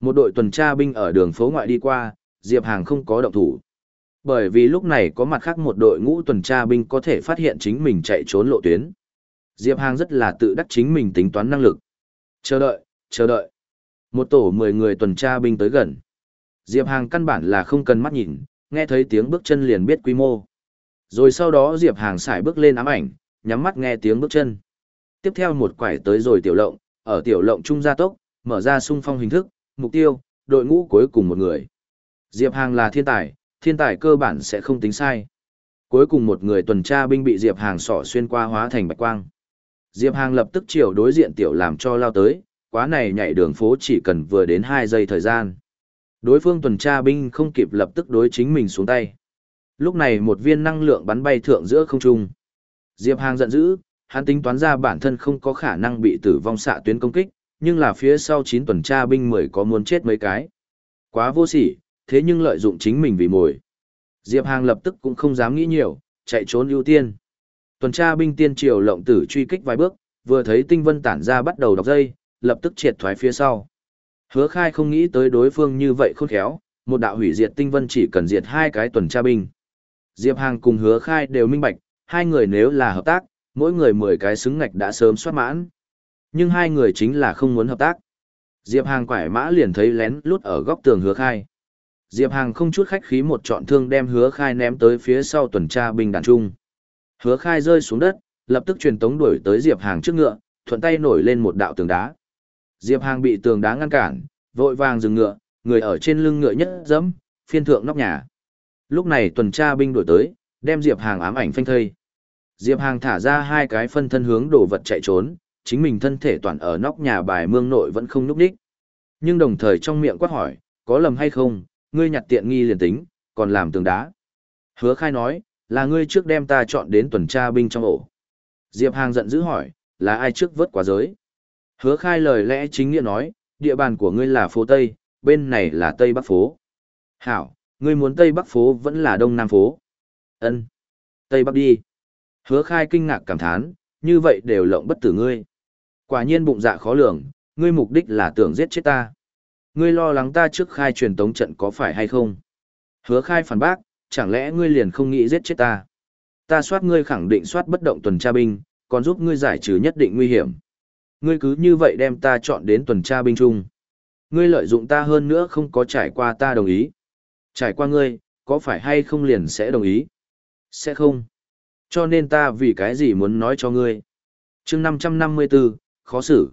Một đội tuần tra binh ở đường phố ngoại đi qua, Diệp Hàng không có động thủ. Bởi vì lúc này có mặt khác một đội ngũ tuần tra binh có thể phát hiện chính mình chạy trốn lộ tuyến. Diệp Hàng rất là tự đắc chính mình tính toán năng lực. Chờ đợi, chờ đợi. Một tổ 10 người tuần tra binh tới gần. Diệp Hàng căn bản là không cần mắt nhìn, nghe thấy tiếng bước chân liền biết quy mô. Rồi sau đó Diệp Hàng xài bước lên ám ảnh, nhắm mắt nghe tiếng bước chân. Tiếp theo một quải tới rồi tiểu lộng, ở tiểu lộng trung gia tốc, mở ra sung phong hình thức, mục tiêu, đội ngũ cuối cùng một người. Diệp Hàng là thiên tài, thiên tài cơ bản sẽ không tính sai. Cuối cùng một người tuần tra binh bị Diệp Hàng sỏ xuyên qua hóa thành bạch quang. Diệp Hàng lập tức chiều đối diện tiểu làm cho lao tới, quá này nhảy đường phố chỉ cần vừa đến 2 giây thời gian. Đối phương tuần tra binh không kịp lập tức đối chính mình xuống tay. Lúc này một viên năng lượng bắn bay thượng giữa không trung. Diệp Hàng giận dữ, hắn tính toán ra bản thân không có khả năng bị tử vong xạ tuyến công kích, nhưng là phía sau 9 tuần tra binh 10 có muốn chết mấy cái. Quá vô sỉ, thế nhưng lợi dụng chính mình vì mồi. Diệp Hàng lập tức cũng không dám nghĩ nhiều, chạy trốn ưu tiên. Tuần tra binh tiên triều lộng tử truy kích vài bước, vừa thấy tinh vân tản ra bắt đầu đọc dây, lập tức triệt thoái phía sau. Hứa khai không nghĩ tới đối phương như vậy khôn khéo, một đạo hủy diệt tinh vân chỉ cần diệt hai cái tuần tra binh. Diệp Hàng cùng hứa khai đều minh bạch, hai người nếu là hợp tác, mỗi người 10 cái xứng ngạch đã sớm soát mãn. Nhưng hai người chính là không muốn hợp tác. Diệp Hàng quải mã liền thấy lén lút ở góc tường hứa khai. Diệp Hàng không chút khách khí một trọn thương đem hứa khai ném tới phía sau tuần tra binh đàn trung. Hứa khai rơi xuống đất, lập tức truyền tống đuổi tới Diệp Hàng trước ngựa, thuận tay nổi lên một đạo tường đá. Diệp Hàng bị tường đá ngăn cản, vội vàng dừng ngựa, người ở trên lưng ngựa nhất dẫm, phiên thượng nóc nhà. Lúc này tuần tra binh đuổi tới, đem Diệp Hàng ám ảnh phanh thây. Diệp Hàng thả ra hai cái phân thân hướng đổ vật chạy trốn, chính mình thân thể toàn ở nóc nhà bài mương nội vẫn không núp đích. Nhưng đồng thời trong miệng quát hỏi, có lầm hay không, ngươi nhặt tiện nghi liền tính, còn làm tường đá. Hứa khai nói, là ngươi trước đem ta chọn đến tuần tra binh trong ổ. Diệp Hàng giận dữ hỏi, là ai trước vớt quá giới? Hứa khai lời lẽ chính nghĩa nói, địa bàn của ngươi là phố Tây, bên này là Tây Bắc phố. Hảo, ngươi muốn Tây Bắc phố vẫn là Đông Nam phố. Ân, Tây Bắc đi. Hứa khai kinh ngạc cảm thán, như vậy đều lộng bất tử ngươi. Quả nhiên bụng dạ khó lường, ngươi mục đích là tưởng giết chết ta. Ngươi lo lắng ta trước khai truyền tống trận có phải hay không? Hứa khai phản bác, chẳng lẽ ngươi liền không nghĩ giết chết ta? Ta soát ngươi khẳng định soát bất động tuần tra binh, còn giúp ngươi giải trừ nhất định nguy hiểm. Ngươi cứ như vậy đem ta chọn đến tuần tra binh chung. Ngươi lợi dụng ta hơn nữa không có trải qua ta đồng ý. Trải qua ngươi, có phải hay không liền sẽ đồng ý? Sẽ không. Cho nên ta vì cái gì muốn nói cho ngươi. chương 554, khó xử.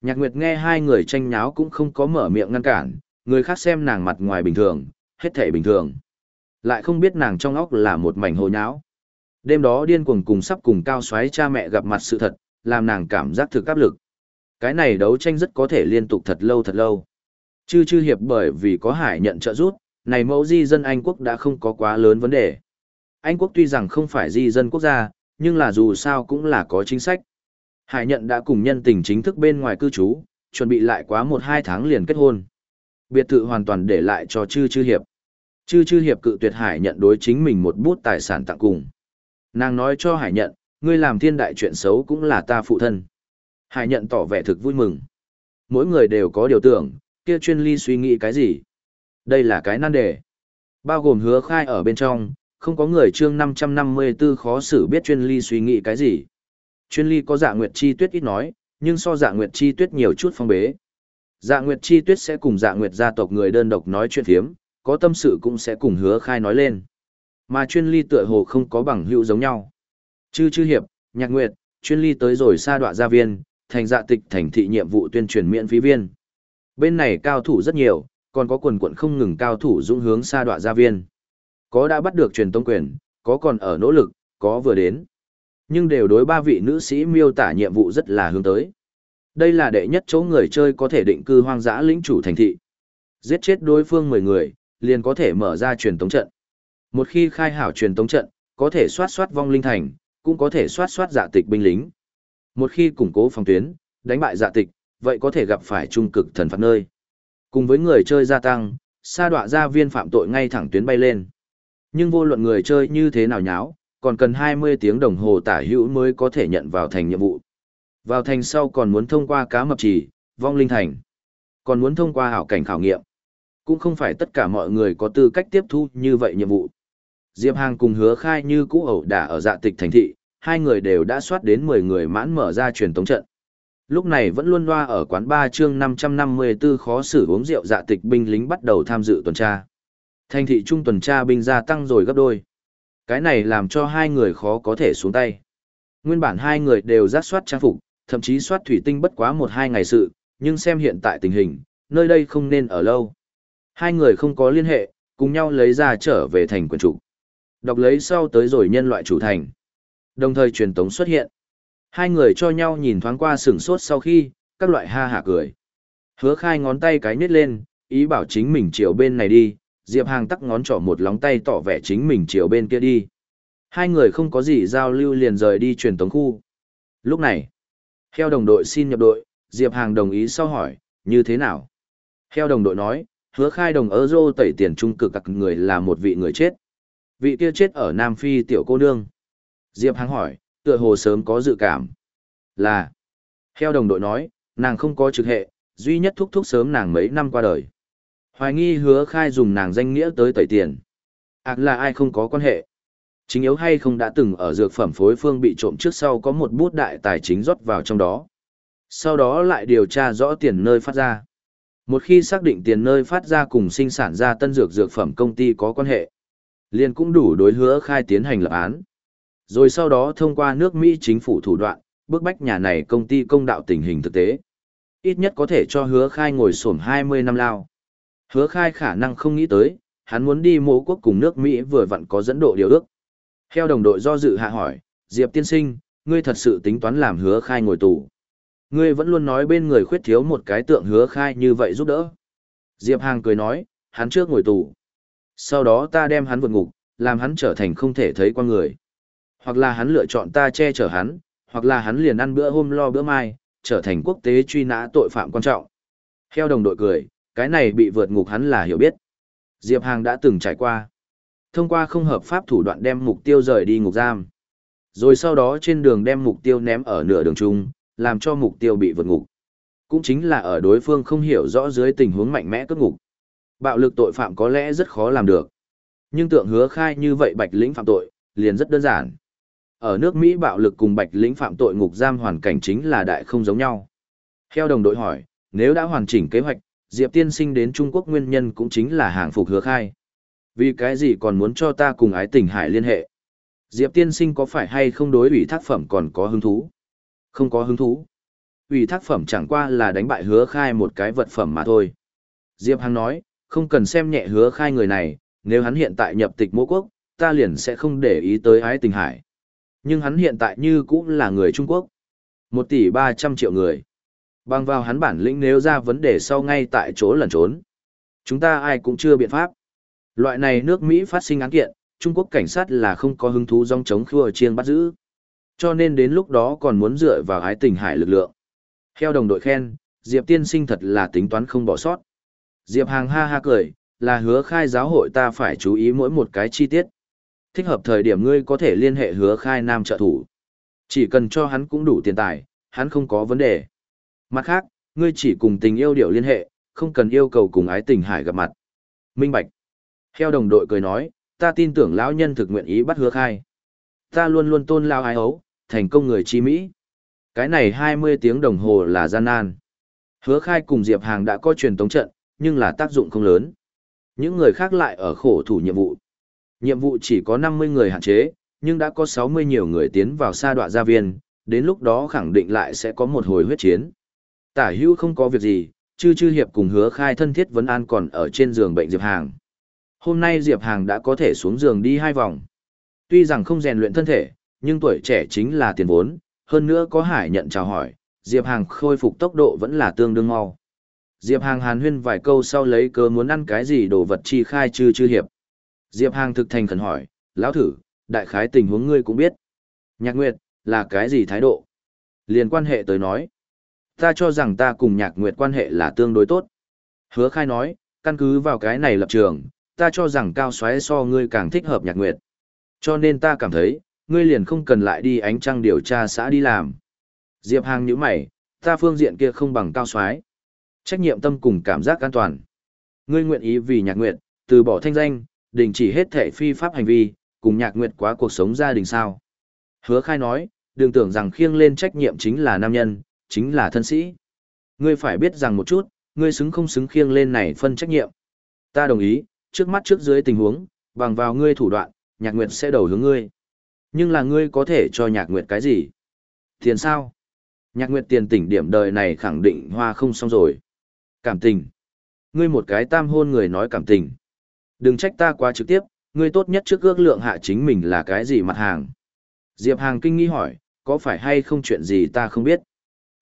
Nhạc Nguyệt nghe hai người tranh nháo cũng không có mở miệng ngăn cản, người khác xem nàng mặt ngoài bình thường, hết thể bình thường. Lại không biết nàng trong óc là một mảnh hồ nháo. Đêm đó điên cuồng cùng sắp cùng cao xoáy cha mẹ gặp mặt sự thật, làm nàng cảm giác thực áp lực. Cái này đấu tranh rất có thể liên tục thật lâu thật lâu. Chư chư hiệp bởi vì có hải nhận trợ giúp, này mẫu di dân Anh quốc đã không có quá lớn vấn đề. Anh quốc tuy rằng không phải di dân quốc gia, nhưng là dù sao cũng là có chính sách. Hải nhận đã cùng nhân tình chính thức bên ngoài cư trú, chuẩn bị lại quá một hai tháng liền kết hôn. Biệt thự hoàn toàn để lại cho chư chư hiệp. Chư chư hiệp cự tuyệt hải nhận đối chính mình một bút tài sản tặng cùng. Nàng nói cho hải nhận, ngươi làm thiên đại chuyện xấu cũng là ta phụ thân. Hải nhận tỏ vẻ thực vui mừng. Mỗi người đều có điều tưởng, kia chuyên ly suy nghĩ cái gì. Đây là cái nan đề. Bao gồm hứa khai ở bên trong, không có người chương 554 khó xử biết chuyên ly suy nghĩ cái gì. Chuyên ly có dạ nguyệt chi tuyết ít nói, nhưng so dạ nguyệt chi tuyết nhiều chút phong bế. Dạ nguyệt chi tuyết sẽ cùng dạ nguyệt gia tộc người đơn độc nói chuyện thiếm, có tâm sự cũng sẽ cùng hứa khai nói lên. Mà chuyên ly tựa hồ không có bằng hữu giống nhau. Chư chư hiệp, nhạc nguyệt, chuyên ly tới rồi xa đoạ gia viên, thành dạ tịch thành thị nhiệm vụ tuyên truyền miễn phí viên. Bên này cao thủ rất nhiều, còn có quần quận không ngừng cao thủ dũng hướng xa đoạ gia viên. Có đã bắt được truyền tông quyền, có còn ở nỗ lực, có vừa đến. Nhưng đều đối ba vị nữ sĩ miêu tả nhiệm vụ rất là hướng tới. Đây là đệ nhất chỗ người chơi có thể định cư hoang dã lĩnh chủ thành thị. Giết chết đối phương 10 người, liền có thể mở ra truyền tống trận. Một khi khai hảo truyền tống trận, có thể soát soát vong linh thành, cũng có thể soát soát dạ tịch binh lính. Một khi củng cố phòng tuyến, đánh bại dạ tịch, vậy có thể gặp phải trung cực thần phạt nơi. Cùng với người chơi gia tăng, sa đọa gia viên phạm tội ngay thẳng tuyến bay lên. Nhưng vô luận người chơi như thế nào nháo, còn cần 20 tiếng đồng hồ tả hữu mới có thể nhận vào thành nhiệm vụ. Vào thành sau còn muốn thông qua cá mập trì, vong linh thành. Còn muốn thông qua hảo cảnh khảo nghiệm. Cũng không phải tất cả mọi người có tư cách tiếp thu như vậy nhiệm vụ. Diệp Hàng cùng hứa khai như cũ ẩu đả ở dạ tịch thành thị, hai người đều đã soát đến 10 người mãn mở ra truyền tống trận. Lúc này vẫn luôn loa ở quán ba chương 554 khó xử uống rượu dạ tịch binh lính bắt đầu tham dự tuần tra. Thành thị trung tuần tra binh gia tăng rồi gấp đôi. Cái này làm cho hai người khó có thể xuống tay. Nguyên bản hai người đều rát soát trang phục, thậm chí soát thủy tinh bất quá một hai ngày sự, nhưng xem hiện tại tình hình, nơi đây không nên ở lâu. Hai người không có liên hệ, cùng nhau lấy ra trở về thành quần chủ. Đọc lấy sau tới rồi nhân loại chủ thành. Đồng thời truyền tống xuất hiện. Hai người cho nhau nhìn thoáng qua sửng sốt sau khi, các loại ha hả cười. Hứa khai ngón tay cái nhét lên, ý bảo chính mình chiều bên này đi, Diệp Hàng tắc ngón trỏ một lóng tay tỏ vẻ chính mình chiều bên kia đi. Hai người không có gì giao lưu liền rời đi truyền tống khu. Lúc này, heo đồng đội xin nhập đội, Diệp Hàng đồng ý sau hỏi, như thế nào? Heo đồng đội nói, hứa khai đồng euro tẩy tiền trung cực các người là một vị người chết. Vị kia chết ở Nam Phi tiểu cô nương. Diệp Hàng hỏi, tựa hồ sớm có dự cảm. Là, heo đồng đội nói, nàng không có trực hệ, duy nhất thúc thúc sớm nàng mấy năm qua đời. Hoài nghi hứa khai dùng nàng danh nghĩa tới tẩy tiền. ác là ai không có quan hệ. Chính yếu hay không đã từng ở dược phẩm phối phương bị trộm trước sau có một bút đại tài chính rót vào trong đó. Sau đó lại điều tra rõ tiền nơi phát ra. Một khi xác định tiền nơi phát ra cùng sinh sản ra tân dược dược phẩm công ty có quan hệ, liền cũng đủ đối hứa khai tiến hành lập án. Rồi sau đó thông qua nước Mỹ chính phủ thủ đoạn, bức bách nhà này công ty công đạo tình hình thực tế. Ít nhất có thể cho hứa khai ngồi sổm 20 năm lao. Hứa khai khả năng không nghĩ tới, hắn muốn đi mô quốc cùng nước Mỹ vừa vặn có dẫn độ điều ước. Theo đồng đội do dự hạ hỏi, Diệp tiên sinh, ngươi thật sự tính toán làm hứa khai ngồi tù. Ngươi vẫn luôn nói bên người khuyết thiếu một cái tượng hứa khai như vậy giúp đỡ. Diệp Hàng cười nói, hắn trước ngồi tù. Sau đó ta đem hắn vượt ngục, làm hắn trở thành không thể thấy qua người. Hoặc là hắn lựa chọn ta che chở hắn, hoặc là hắn liền ăn bữa hôm lo bữa mai, trở thành quốc tế truy nã tội phạm quan trọng. Theo đồng đội cười, cái này bị vượt ngục hắn là hiểu biết. Diệp Hàng đã từng trải qua. Thông qua không hợp pháp thủ đoạn đem mục tiêu rời đi ngục giam. Rồi sau đó trên đường đem mục tiêu ném ở nửa đường chung, làm cho mục tiêu bị vượt ngục. Cũng chính là ở đối phương không hiểu rõ dưới tình huống mạnh mẽ cất ngục. Bạo lực tội phạm có lẽ rất khó làm được. Nhưng tượng hứa khai như vậy bạch lĩnh phạm tội, liền rất đơn giản. Ở nước Mỹ bạo lực cùng bạch lĩnh phạm tội ngục giam hoàn cảnh chính là đại không giống nhau. Theo đồng đội hỏi, nếu đã hoàn chỉnh kế hoạch, Diệp tiên sinh đến Trung Quốc nguyên nhân cũng chính là hàng phục hứa khai. Vì cái gì còn muốn cho ta cùng ái tình hải liên hệ? Diệp tiên sinh có phải hay không đối ủy thác phẩm còn có hứng thú? Không có hứng thú. Ủy thác phẩm chẳng qua là đánh bại hứa khai một cái vật phẩm mà thôi. Diệp Hằng nói, không cần xem nhẹ hứa khai người này, nếu hắn hiện tại nhập tịch mô quốc, ta liền sẽ không để ý tới ái tình hải. Nhưng hắn hiện tại như cũng là người Trung Quốc. một tỷ ba trăm triệu người. Bằng vào hắn bản lĩnh nếu ra vấn đề sau ngay tại chỗ lẩn trốn. Chúng ta ai cũng chưa biện pháp. Loại này nước Mỹ phát sinh án kiện, Trung Quốc cảnh sát là không có hứng thú dòng chống khua chiêng bắt giữ. Cho nên đến lúc đó còn muốn dựa vào ái tình hải lực lượng. Theo đồng đội khen, Diệp tiên sinh thật là tính toán không bỏ sót. Diệp hàng ha ha cười, là hứa khai giáo hội ta phải chú ý mỗi một cái chi tiết. Thích hợp thời điểm ngươi có thể liên hệ hứa khai nam trợ thủ. Chỉ cần cho hắn cũng đủ tiền tài, hắn không có vấn đề. Mặt khác, ngươi chỉ cùng tình yêu điệu liên hệ, không cần yêu cầu cùng ái tình hải gặp mặt. Minh Bạch. Theo đồng đội cười nói, ta tin tưởng lão nhân thực nguyện ý bắt hứa khai. Ta luôn luôn tôn lao ái ấu, thành công người chi Mỹ. Cái này 20 tiếng đồng hồ là gian nan. Hứa khai cùng Diệp Hàng đã có truyền tống trận, nhưng là tác dụng không lớn. Những người khác lại ở khổ thủ nhiệm vụ. Nhiệm vụ chỉ có 50 người hạn chế, nhưng đã có 60 nhiều người tiến vào sa đoạn gia viên, đến lúc đó khẳng định lại sẽ có một hồi huyết chiến. Tả hưu không có việc gì, chư chư hiệp cùng hứa khai thân thiết vấn an còn ở trên giường bệnh Diệp Hàng. Hôm nay Diệp Hàng đã có thể xuống giường đi hai vòng. Tuy rằng không rèn luyện thân thể, nhưng tuổi trẻ chính là tiền vốn, hơn nữa có hải nhận chào hỏi, Diệp Hàng khôi phục tốc độ vẫn là tương đương mau. Diệp Hàng hàn huyên vài câu sau lấy cớ muốn ăn cái gì đồ vật chi khai chư chư hiệp. Diệp Hàng thực thành khẩn hỏi, lão thử, đại khái tình huống ngươi cũng biết. Nhạc Nguyệt, là cái gì thái độ? Liên quan hệ tới nói. Ta cho rằng ta cùng Nhạc Nguyệt quan hệ là tương đối tốt. Hứa khai nói, căn cứ vào cái này lập trường, ta cho rằng cao xoáy so ngươi càng thích hợp Nhạc Nguyệt. Cho nên ta cảm thấy, ngươi liền không cần lại đi ánh trăng điều tra xã đi làm. Diệp Hàng những mày, ta phương diện kia không bằng cao xoáy. Trách nhiệm tâm cùng cảm giác an toàn. Ngươi nguyện ý vì Nhạc Nguyệt, từ bỏ thanh danh, đình chỉ hết thể phi pháp hành vi, cùng nhạc nguyệt quá cuộc sống gia đình sao. Hứa khai nói, đừng tưởng rằng khiêng lên trách nhiệm chính là nam nhân, chính là thân sĩ. Ngươi phải biết rằng một chút, ngươi xứng không xứng khiêng lên này phân trách nhiệm. Ta đồng ý, trước mắt trước dưới tình huống, bằng vào ngươi thủ đoạn, nhạc nguyệt sẽ đầu hướng ngươi. Nhưng là ngươi có thể cho nhạc nguyệt cái gì? Tiền sao? Nhạc nguyệt tiền tỉnh điểm đời này khẳng định hoa không xong rồi. Cảm tình. Ngươi một cái tam hôn người nói cảm tình. Đừng trách ta quá trực tiếp, ngươi tốt nhất trước ước lượng hạ chính mình là cái gì mặt hàng. Diệp Hàng kinh nghi hỏi, có phải hay không chuyện gì ta không biết.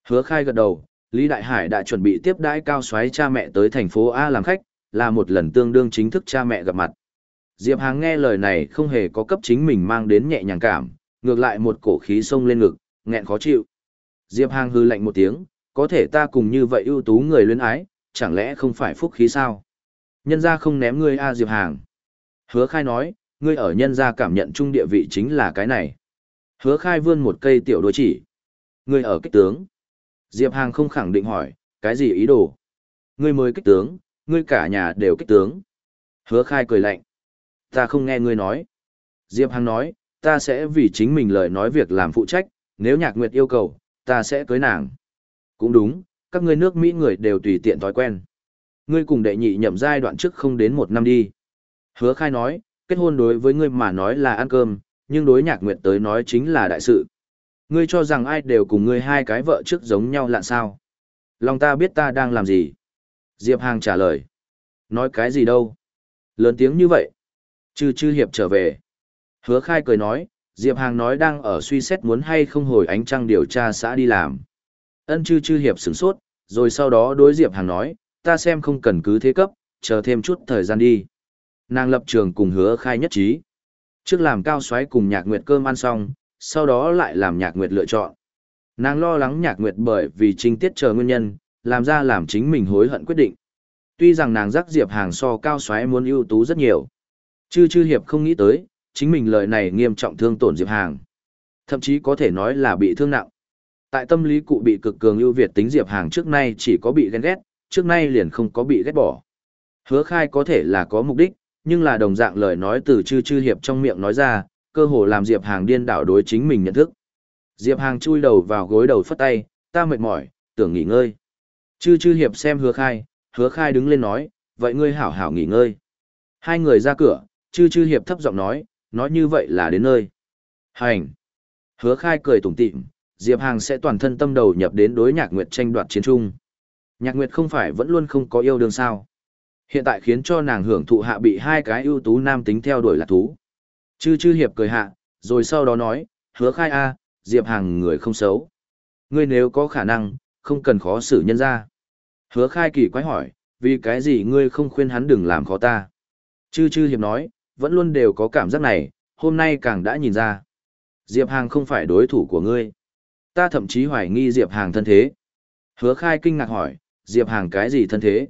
Hứa khai gật đầu, Lý Đại Hải đã chuẩn bị tiếp đãi cao xoáy cha mẹ tới thành phố A làm khách, là một lần tương đương chính thức cha mẹ gặp mặt. Diệp Hàng nghe lời này không hề có cấp chính mình mang đến nhẹ nhàng cảm, ngược lại một cổ khí sông lên ngực, nghẹn khó chịu. Diệp Hàng hư lạnh một tiếng, có thể ta cùng như vậy ưu tú người luyến ái, chẳng lẽ không phải phúc khí sao? Nhân gia không ném ngươi A Diệp Hàng. Hứa khai nói, ngươi ở nhân gia cảm nhận chung địa vị chính là cái này. Hứa khai vươn một cây tiểu đôi chỉ. Ngươi ở kích tướng. Diệp Hàng không khẳng định hỏi, cái gì ý đồ? Ngươi mới kích tướng, ngươi cả nhà đều kích tướng. Hứa khai cười lạnh. Ta không nghe ngươi nói. Diệp Hàng nói, ta sẽ vì chính mình lời nói việc làm phụ trách, nếu nhạc nguyệt yêu cầu, ta sẽ cưới nàng. Cũng đúng, các ngươi nước Mỹ người đều tùy tiện thói quen. Ngươi cùng đệ nhị nhậm giai đoạn trước không đến một năm đi. Hứa khai nói, kết hôn đối với ngươi mà nói là ăn cơm, nhưng đối nhạc nguyệt tới nói chính là đại sự. Ngươi cho rằng ai đều cùng ngươi hai cái vợ trước giống nhau lạ sao. Lòng ta biết ta đang làm gì. Diệp Hàng trả lời. Nói cái gì đâu. Lớn tiếng như vậy. Chư chư hiệp trở về. Hứa khai cười nói, Diệp Hàng nói đang ở suy xét muốn hay không hồi ánh trăng điều tra xã đi làm. Ân chư chư hiệp sửng sốt, rồi sau đó đối Diệp Hàng nói, ta xem không cần cứ thế cấp, chờ thêm chút thời gian đi. Nàng lập trường cùng hứa khai nhất trí. Trước làm cao xoáy cùng nhạc nguyệt cơm ăn xong, sau đó lại làm nhạc nguyệt lựa chọn. Nàng lo lắng nhạc nguyệt bởi vì trinh tiết chờ nguyên nhân, làm ra làm chính mình hối hận quyết định. Tuy rằng nàng rắc Diệp Hàng so cao xoáy muốn ưu tú rất nhiều. Chư chư hiệp không nghĩ tới, chính mình lời này nghiêm trọng thương tổn Diệp Hàng. Thậm chí có thể nói là bị thương nặng. Tại tâm lý cụ bị cực cường ưu việt tính Diệp Hàng trước nay chỉ có bị ghen ghét, trước nay liền không có bị ghét bỏ. Hứa khai có thể là có mục đích, nhưng là đồng dạng lời nói từ chư chư hiệp trong miệng nói ra, cơ hồ làm Diệp Hàng điên đảo đối chính mình nhận thức. Diệp Hàng chui đầu vào gối đầu phất tay, ta mệt mỏi, tưởng nghỉ ngơi. Chư chư hiệp xem hứa khai, hứa khai đứng lên nói, vậy ngươi hảo hảo nghỉ ngơi. Hai người ra cửa, chư chư hiệp thấp giọng nói, nói như vậy là đến nơi. Hành. Hứa khai cười tủm tỉm, Diệp Hàng sẽ toàn thân tâm đầu nhập đến đối nhạc nguyệt tranh đoạt chiến trung. Nhạc nguyệt không phải vẫn luôn không có yêu đương sao. Hiện tại khiến cho nàng hưởng thụ hạ bị hai cái ưu tú nam tính theo đuổi là thú. Chư chư hiệp cười hạ, rồi sau đó nói, hứa khai a Diệp Hàng người không xấu. Ngươi nếu có khả năng, không cần khó xử nhân ra. Hứa khai kỳ quái hỏi, vì cái gì ngươi không khuyên hắn đừng làm khó ta. Chư chư hiệp nói, vẫn luôn đều có cảm giác này, hôm nay càng đã nhìn ra. Diệp Hàng không phải đối thủ của ngươi. Ta thậm chí hoài nghi Diệp Hàng thân thế. Hứa khai kinh ngạc hỏi, Diệp Hàng cái gì thân thế?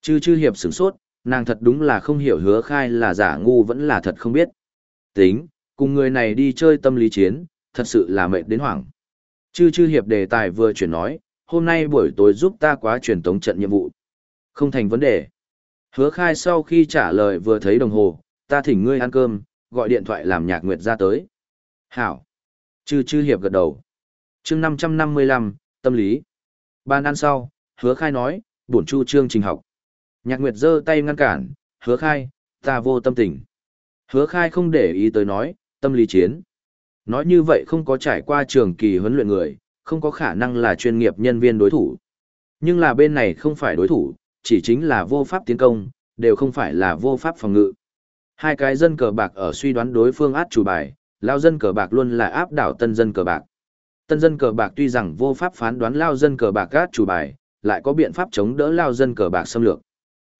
Chư chư hiệp sửng sốt, nàng thật đúng là không hiểu hứa khai là giả ngu vẫn là thật không biết. Tính, cùng người này đi chơi tâm lý chiến, thật sự là mệt đến hoảng. Chư chư hiệp đề tài vừa chuyển nói, hôm nay buổi tối giúp ta quá truyền tống trận nhiệm vụ. Không thành vấn đề. Hứa khai sau khi trả lời vừa thấy đồng hồ, ta thỉnh ngươi ăn cơm, gọi điện thoại làm nhạc nguyệt ra tới. Hảo. Chư chư hiệp gật đầu. chương 555, tâm lý. Ban ăn sau, hứa khai nói, bổn chu chương trình học. Nhạc nguyệt giơ tay ngăn cản, hứa khai, ta vô tâm tình. Hứa khai không để ý tới nói, tâm lý chiến. Nói như vậy không có trải qua trường kỳ huấn luyện người, không có khả năng là chuyên nghiệp nhân viên đối thủ. Nhưng là bên này không phải đối thủ, chỉ chính là vô pháp tiến công, đều không phải là vô pháp phòng ngự. Hai cái dân cờ bạc ở suy đoán đối phương át chủ bài, lao dân cờ bạc luôn là áp đảo tân dân cờ bạc. Tân dân cờ bạc tuy rằng vô pháp phán đoán lao dân cờ bạc át chủ bài, lại có biện pháp chống đỡ lao dân cờ bạc xâm lược.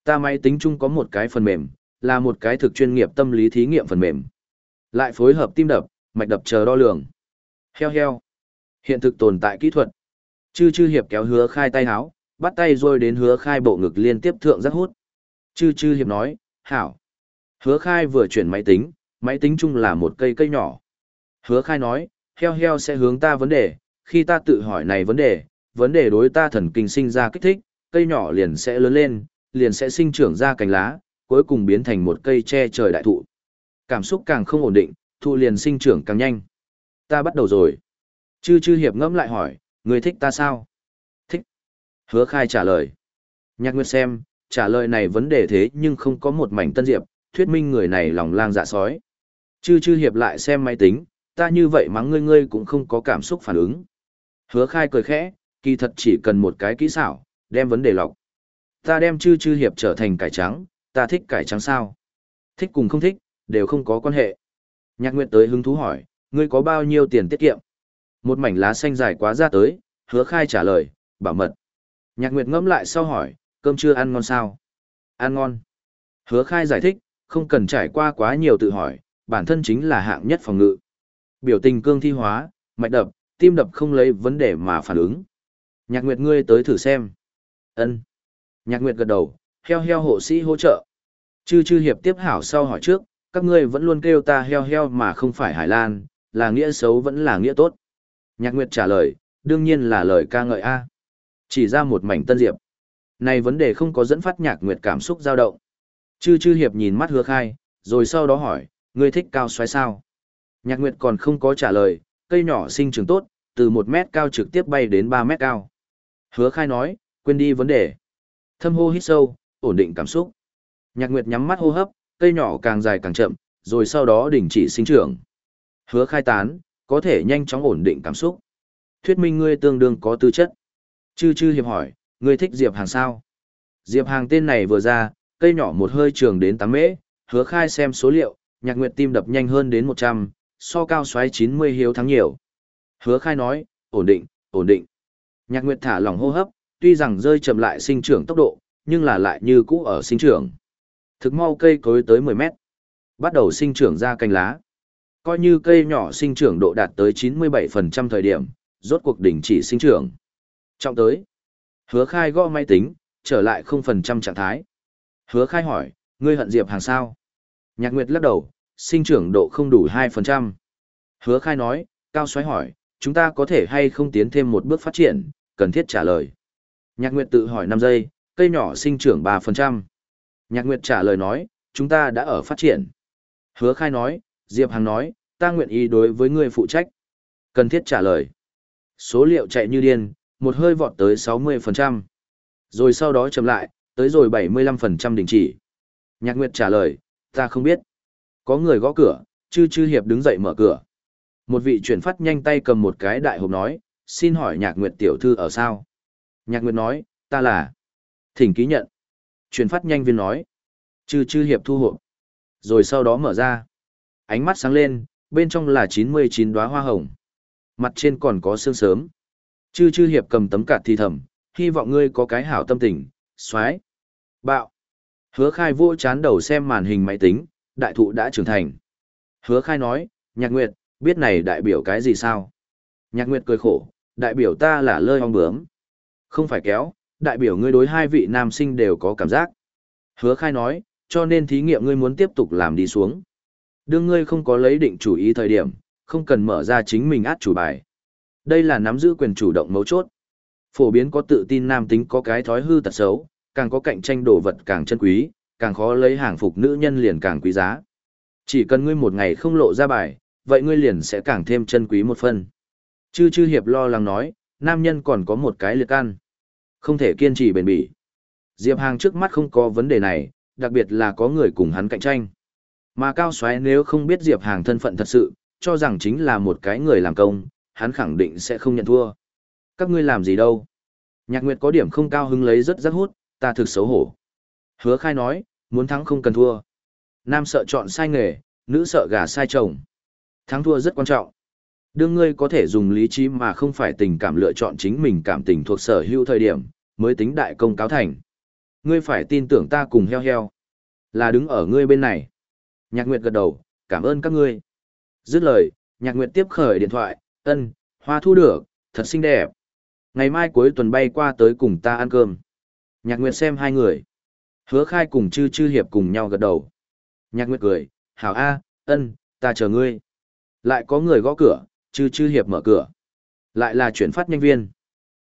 Ta máy tính chung có một cái phần mềm, là một cái thực chuyên nghiệp tâm lý thí nghiệm phần mềm. Lại phối hợp tim đập, mạch đập chờ đo lường. Heo heo. Hiện thực tồn tại kỹ thuật. Chư chư hiệp kéo hứa khai tay háo, bắt tay rồi đến hứa khai bộ ngực liên tiếp thượng rất hút. Chư chư hiệp nói, hảo. Hứa khai vừa chuyển máy tính, máy tính chung là một cây cây nhỏ. Hứa khai nói, heo heo sẽ hướng ta vấn đề, khi ta tự hỏi này vấn đề, vấn đề đối ta thần kinh sinh ra kích thích, cây nhỏ liền sẽ lớn lên, liền sẽ sinh trưởng ra cành lá, cuối cùng biến thành một cây che trời đại thụ. Cảm xúc càng không ổn định, thụ liền sinh trưởng càng nhanh. Ta bắt đầu rồi. Chư chư hiệp ngẫm lại hỏi, người thích ta sao? Thích. Hứa khai trả lời. Nhạc Nguyệt xem, trả lời này vấn đề thế nhưng không có một mảnh tân diệp, thuyết minh người này lòng lang dạ sói. Chư chư hiệp lại xem máy tính, ta như vậy mắng ngươi ngươi cũng không có cảm xúc phản ứng. Hứa khai cười khẽ, kỳ thật chỉ cần một cái kỹ xảo, đem vấn đề lọc. Ta đem chư chư hiệp trở thành cải trắng, ta thích cải trắng sao? Thích cùng không thích, đều không có quan hệ. Nhạc Nguyệt tới hứng thú hỏi, ngươi có bao nhiêu tiền tiết kiệm? Một mảnh lá xanh dài quá ra tới, hứa khai trả lời, bảo mật. Nhạc Nguyệt ngẫm lại sau hỏi, cơm chưa ăn ngon sao? Ăn ngon. Hứa khai giải thích, không cần trải qua quá nhiều tự hỏi, bản thân chính là hạng nhất phòng ngự. Biểu tình cương thi hóa, mạch đập, tim đập không lấy vấn đề mà phản ứng. Nhạc Nguyệt ngươi tới thử xem. ân Nhạc Nguyệt gật đầu, heo heo hộ sĩ hỗ trợ. Chư chư hiệp tiếp hảo sau hỏi trước, các ngươi vẫn luôn kêu ta heo heo mà không phải Hải Lan, là nghĩa xấu vẫn là nghĩa tốt. Nhạc Nguyệt trả lời, đương nhiên là lời ca ngợi A. Chỉ ra một mảnh tân diệp. Này vấn đề không có dẫn phát Nhạc Nguyệt cảm xúc dao động. Chư chư hiệp nhìn mắt hứa khai, rồi sau đó hỏi, ngươi thích cao xoáy sao? Nhạc Nguyệt còn không có trả lời, cây nhỏ sinh trưởng tốt, từ một mét cao trực tiếp bay đến ba mét cao. Hứa khai nói, quên đi vấn đề. Thâm hô hít sâu, ổn định cảm xúc. Nhạc Nguyệt nhắm mắt hô hấp, cây nhỏ càng dài càng chậm, rồi sau đó đình chỉ sinh trưởng. Hứa khai tán, có thể nhanh chóng ổn định cảm xúc. Thuyết minh ngươi tương đương có tư chất. Chư chư hiệp hỏi, ngươi thích Diệp Hàng sao? Diệp Hàng tên này vừa ra, cây nhỏ một hơi trường đến 8 mễ, hứa khai xem số liệu, nhạc nguyệt tim đập nhanh hơn đến 100, so cao xoáy 90 hiếu thắng nhiều. Hứa khai nói, ổn định, ổn định. Nhạc nguyệt thả lỏng hô hấp, tuy rằng rơi chậm lại sinh trưởng tốc độ, nhưng là lại như cũ ở sinh trưởng. Thực mau cây cối tới 10 mét, bắt đầu sinh trưởng ra cành lá. Coi như cây nhỏ sinh trưởng độ đạt tới 97% thời điểm, rốt cuộc đỉnh chỉ sinh trưởng. Trọng tới, hứa khai gõ máy tính, trở lại 0 phần trăm trạng thái. Hứa khai hỏi, ngươi hận Diệp Hàng sao? Nhạc Nguyệt lắc đầu, sinh trưởng độ không đủ 2%. Hứa khai nói, Cao xoáy hỏi, chúng ta có thể hay không tiến thêm một bước phát triển, cần thiết trả lời. Nhạc Nguyệt tự hỏi 5 giây, cây nhỏ sinh trưởng 3%. Nhạc Nguyệt trả lời nói, chúng ta đã ở phát triển. Hứa khai nói, Diệp Hằng nói, ta nguyện ý đối với người phụ trách. Cần thiết trả lời. Số liệu chạy như điên, một hơi vọt tới 60%. Rồi sau đó chậm lại, tới rồi 75% đình chỉ. Nhạc Nguyệt trả lời, ta không biết. Có người gõ cửa, chư chư hiệp đứng dậy mở cửa. Một vị chuyển phát nhanh tay cầm một cái đại hộp nói, xin hỏi nhạc Nguyệt tiểu thư ở sao? Nhạc Nguyệt nói, ta là. Thỉnh ký nhận. Chuyển phát nhanh viên nói, chư chư hiệp thu hộp. Rồi sau đó mở ra. Ánh mắt sáng lên, bên trong là 99 đóa hoa hồng. Mặt trên còn có sương sớm. Chư chư hiệp cầm tấm cạt thì thầm, hy vọng ngươi có cái hảo tâm tình, xoái. Bạo. Hứa khai vô chán đầu xem màn hình máy tính, đại thụ đã trưởng thành. Hứa khai nói, nhạc nguyệt, biết này đại biểu cái gì sao? Nhạc nguyệt cười khổ, đại biểu ta là lơi ong bướm. Không phải kéo, đại biểu ngươi đối hai vị nam sinh đều có cảm giác. Hứa khai nói, cho nên thí nghiệm ngươi muốn tiếp tục làm đi xuống. Đương ngươi không có lấy định chủ ý thời điểm, không cần mở ra chính mình át chủ bài. Đây là nắm giữ quyền chủ động mấu chốt. Phổ biến có tự tin nam tính có cái thói hư tật xấu, càng có cạnh tranh đồ vật càng chân quý, càng khó lấy hàng phục nữ nhân liền càng quý giá. Chỉ cần ngươi một ngày không lộ ra bài, vậy ngươi liền sẽ càng thêm chân quý một phần. Chư chư hiệp lo lắng nói, nam nhân còn có một cái liệt ăn. Không thể kiên trì bền bỉ. Diệp Hàng trước mắt không có vấn đề này, đặc biệt là có người cùng hắn cạnh tranh. Mà Cao Xoáy nếu không biết Diệp Hàng thân phận thật sự, cho rằng chính là một cái người làm công, hắn khẳng định sẽ không nhận thua. Các ngươi làm gì đâu? Nhạc Nguyệt có điểm không cao hứng lấy rất rất hút, ta thực xấu hổ. Hứa khai nói, muốn thắng không cần thua. Nam sợ chọn sai nghề, nữ sợ gà sai chồng. Thắng thua rất quan trọng. Đương ngươi có thể dùng lý trí mà không phải tình cảm lựa chọn chính mình cảm tình thuộc sở hữu thời điểm, mới tính đại công cáo thành. Ngươi phải tin tưởng ta cùng heo heo. Là đứng ở ngươi bên này. Nhạc Nguyệt gật đầu, cảm ơn các ngươi. Dứt lời, Nhạc Nguyệt tiếp khởi điện thoại, ân, hoa thu được, thật xinh đẹp. Ngày mai cuối tuần bay qua tới cùng ta ăn cơm. Nhạc Nguyệt xem hai người. Hứa khai cùng chư chư hiệp cùng nhau gật đầu. Nhạc Nguyệt cười, hảo A, ân, ta chờ ngươi. Lại có người gõ cửa, chư chư hiệp mở cửa. Lại là chuyển phát nhanh viên.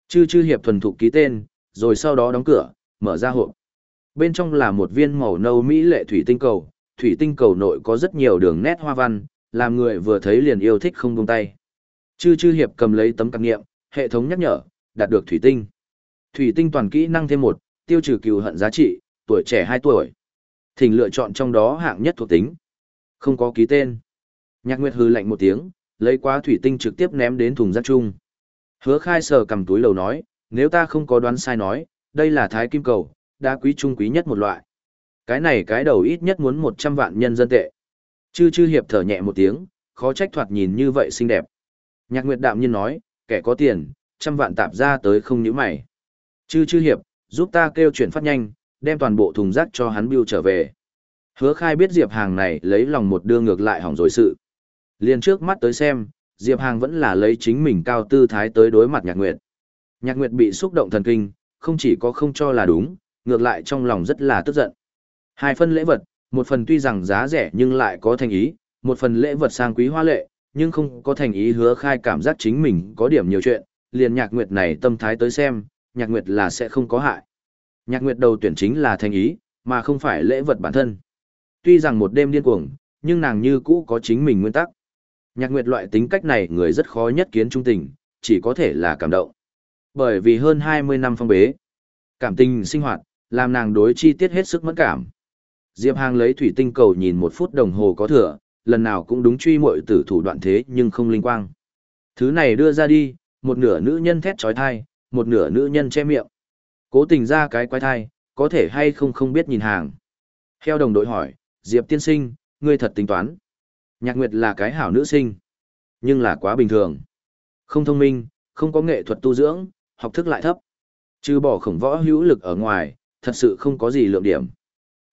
Chư chư hiệp thuần thục ký tên, rồi sau đó đóng cửa, mở ra hộp. Bên trong là một viên màu nâu mỹ lệ thủy tinh cầu, thủy tinh cầu nội có rất nhiều đường nét hoa văn, làm người vừa thấy liền yêu thích không buông tay. Chư chư hiệp cầm lấy tấm cạc nghiệm, hệ thống nhắc nhở, đạt được thủy tinh. Thủy tinh toàn kỹ năng thêm một, tiêu trừ cừu hận giá trị, tuổi trẻ 2 tuổi. Thỉnh lựa chọn trong đó hạng nhất thuộc tính. Không có ký tên. Nhạc Nguyệt hư lạnh một tiếng, lấy quá thủy tinh trực tiếp ném đến thùng rác chung. Hứa khai sờ cầm túi lầu nói, nếu ta không có đoán sai nói, đây là thái kim cầu, đá quý trung quý nhất một loại. Cái này cái đầu ít nhất muốn 100 vạn nhân dân tệ. Chư chư hiệp thở nhẹ một tiếng, khó trách thoạt nhìn như vậy xinh đẹp. Nhạc Nguyệt đạm nhiên nói, kẻ có tiền, trăm vạn tạp ra tới không nhíu mày. Chư chư hiệp, giúp ta kêu chuyển phát nhanh, đem toàn bộ thùng rác cho hắn bưu trở về. Hứa khai biết Diệp Hàng này lấy lòng một đưa ngược lại hỏng rồi sự. Liên trước mắt tới xem, Diệp Hàng vẫn là lấy chính mình cao tư thái tới đối mặt Nhạc Nguyệt. Nhạc Nguyệt bị xúc động thần kinh, không chỉ có không cho là đúng, ngược lại trong lòng rất là tức giận. Hai phần lễ vật, một phần tuy rằng giá rẻ nhưng lại có thành ý, một phần lễ vật sang quý hoa lệ, nhưng không có thành ý hứa khai cảm giác chính mình có điểm nhiều chuyện, liền nhạc nguyệt này tâm thái tới xem, nhạc nguyệt là sẽ không có hại. Nhạc nguyệt đầu tuyển chính là thành ý, mà không phải lễ vật bản thân. Tuy rằng một đêm điên cuồng, nhưng nàng như cũ có chính mình nguyên tắc. Nhạc nguyệt loại tính cách này người rất khó nhất kiến trung tình, chỉ có thể là cảm động. Bởi vì hơn 20 năm phong bế, cảm tình sinh hoạt, làm nàng đối chi tiết hết sức mẫn cảm. Diệp Hàng lấy thủy tinh cầu nhìn một phút đồng hồ có thừa, lần nào cũng đúng truy muội tử thủ đoạn thế nhưng không linh quang. Thứ này đưa ra đi, một nửa nữ nhân thét trói thai, một nửa nữ nhân che miệng. Cố tình ra cái quái thai, có thể hay không không biết nhìn hàng. Heo đồng đội hỏi, Diệp tiên sinh, ngươi thật tính toán. Nhạc Nguyệt là cái hảo nữ sinh, nhưng là quá bình thường. Không thông minh, không có nghệ thuật tu dưỡng, học thức lại thấp. Trừ bỏ khổng võ hữu lực ở ngoài, thật sự không có gì lượng điểm.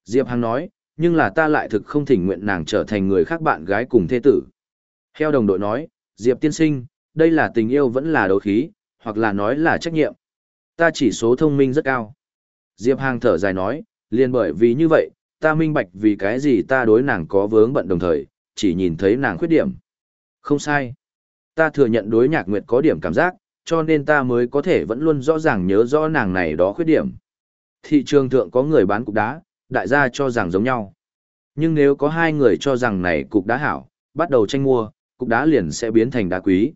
Diệp Hằng nói, nhưng là ta lại thực không thỉnh nguyện nàng trở thành người khác bạn gái cùng thê tử. Heo đồng đội nói, Diệp tiên sinh, đây là tình yêu vẫn là đấu khí, hoặc là nói là trách nhiệm. Ta chỉ số thông minh rất cao. Diệp Hàng thở dài nói, liền bởi vì như vậy, ta minh bạch vì cái gì ta đối nàng có vướng bận đồng thời, chỉ nhìn thấy nàng khuyết điểm. Không sai. Ta thừa nhận đối nhạc nguyệt có điểm cảm giác, cho nên ta mới có thể vẫn luôn rõ ràng nhớ rõ nàng này đó khuyết điểm. Thị trường thượng có người bán cục đá, đại gia cho rằng giống nhau. Nhưng nếu có hai người cho rằng này cục đá hảo, bắt đầu tranh mua, cục đá liền sẽ biến thành đá quý.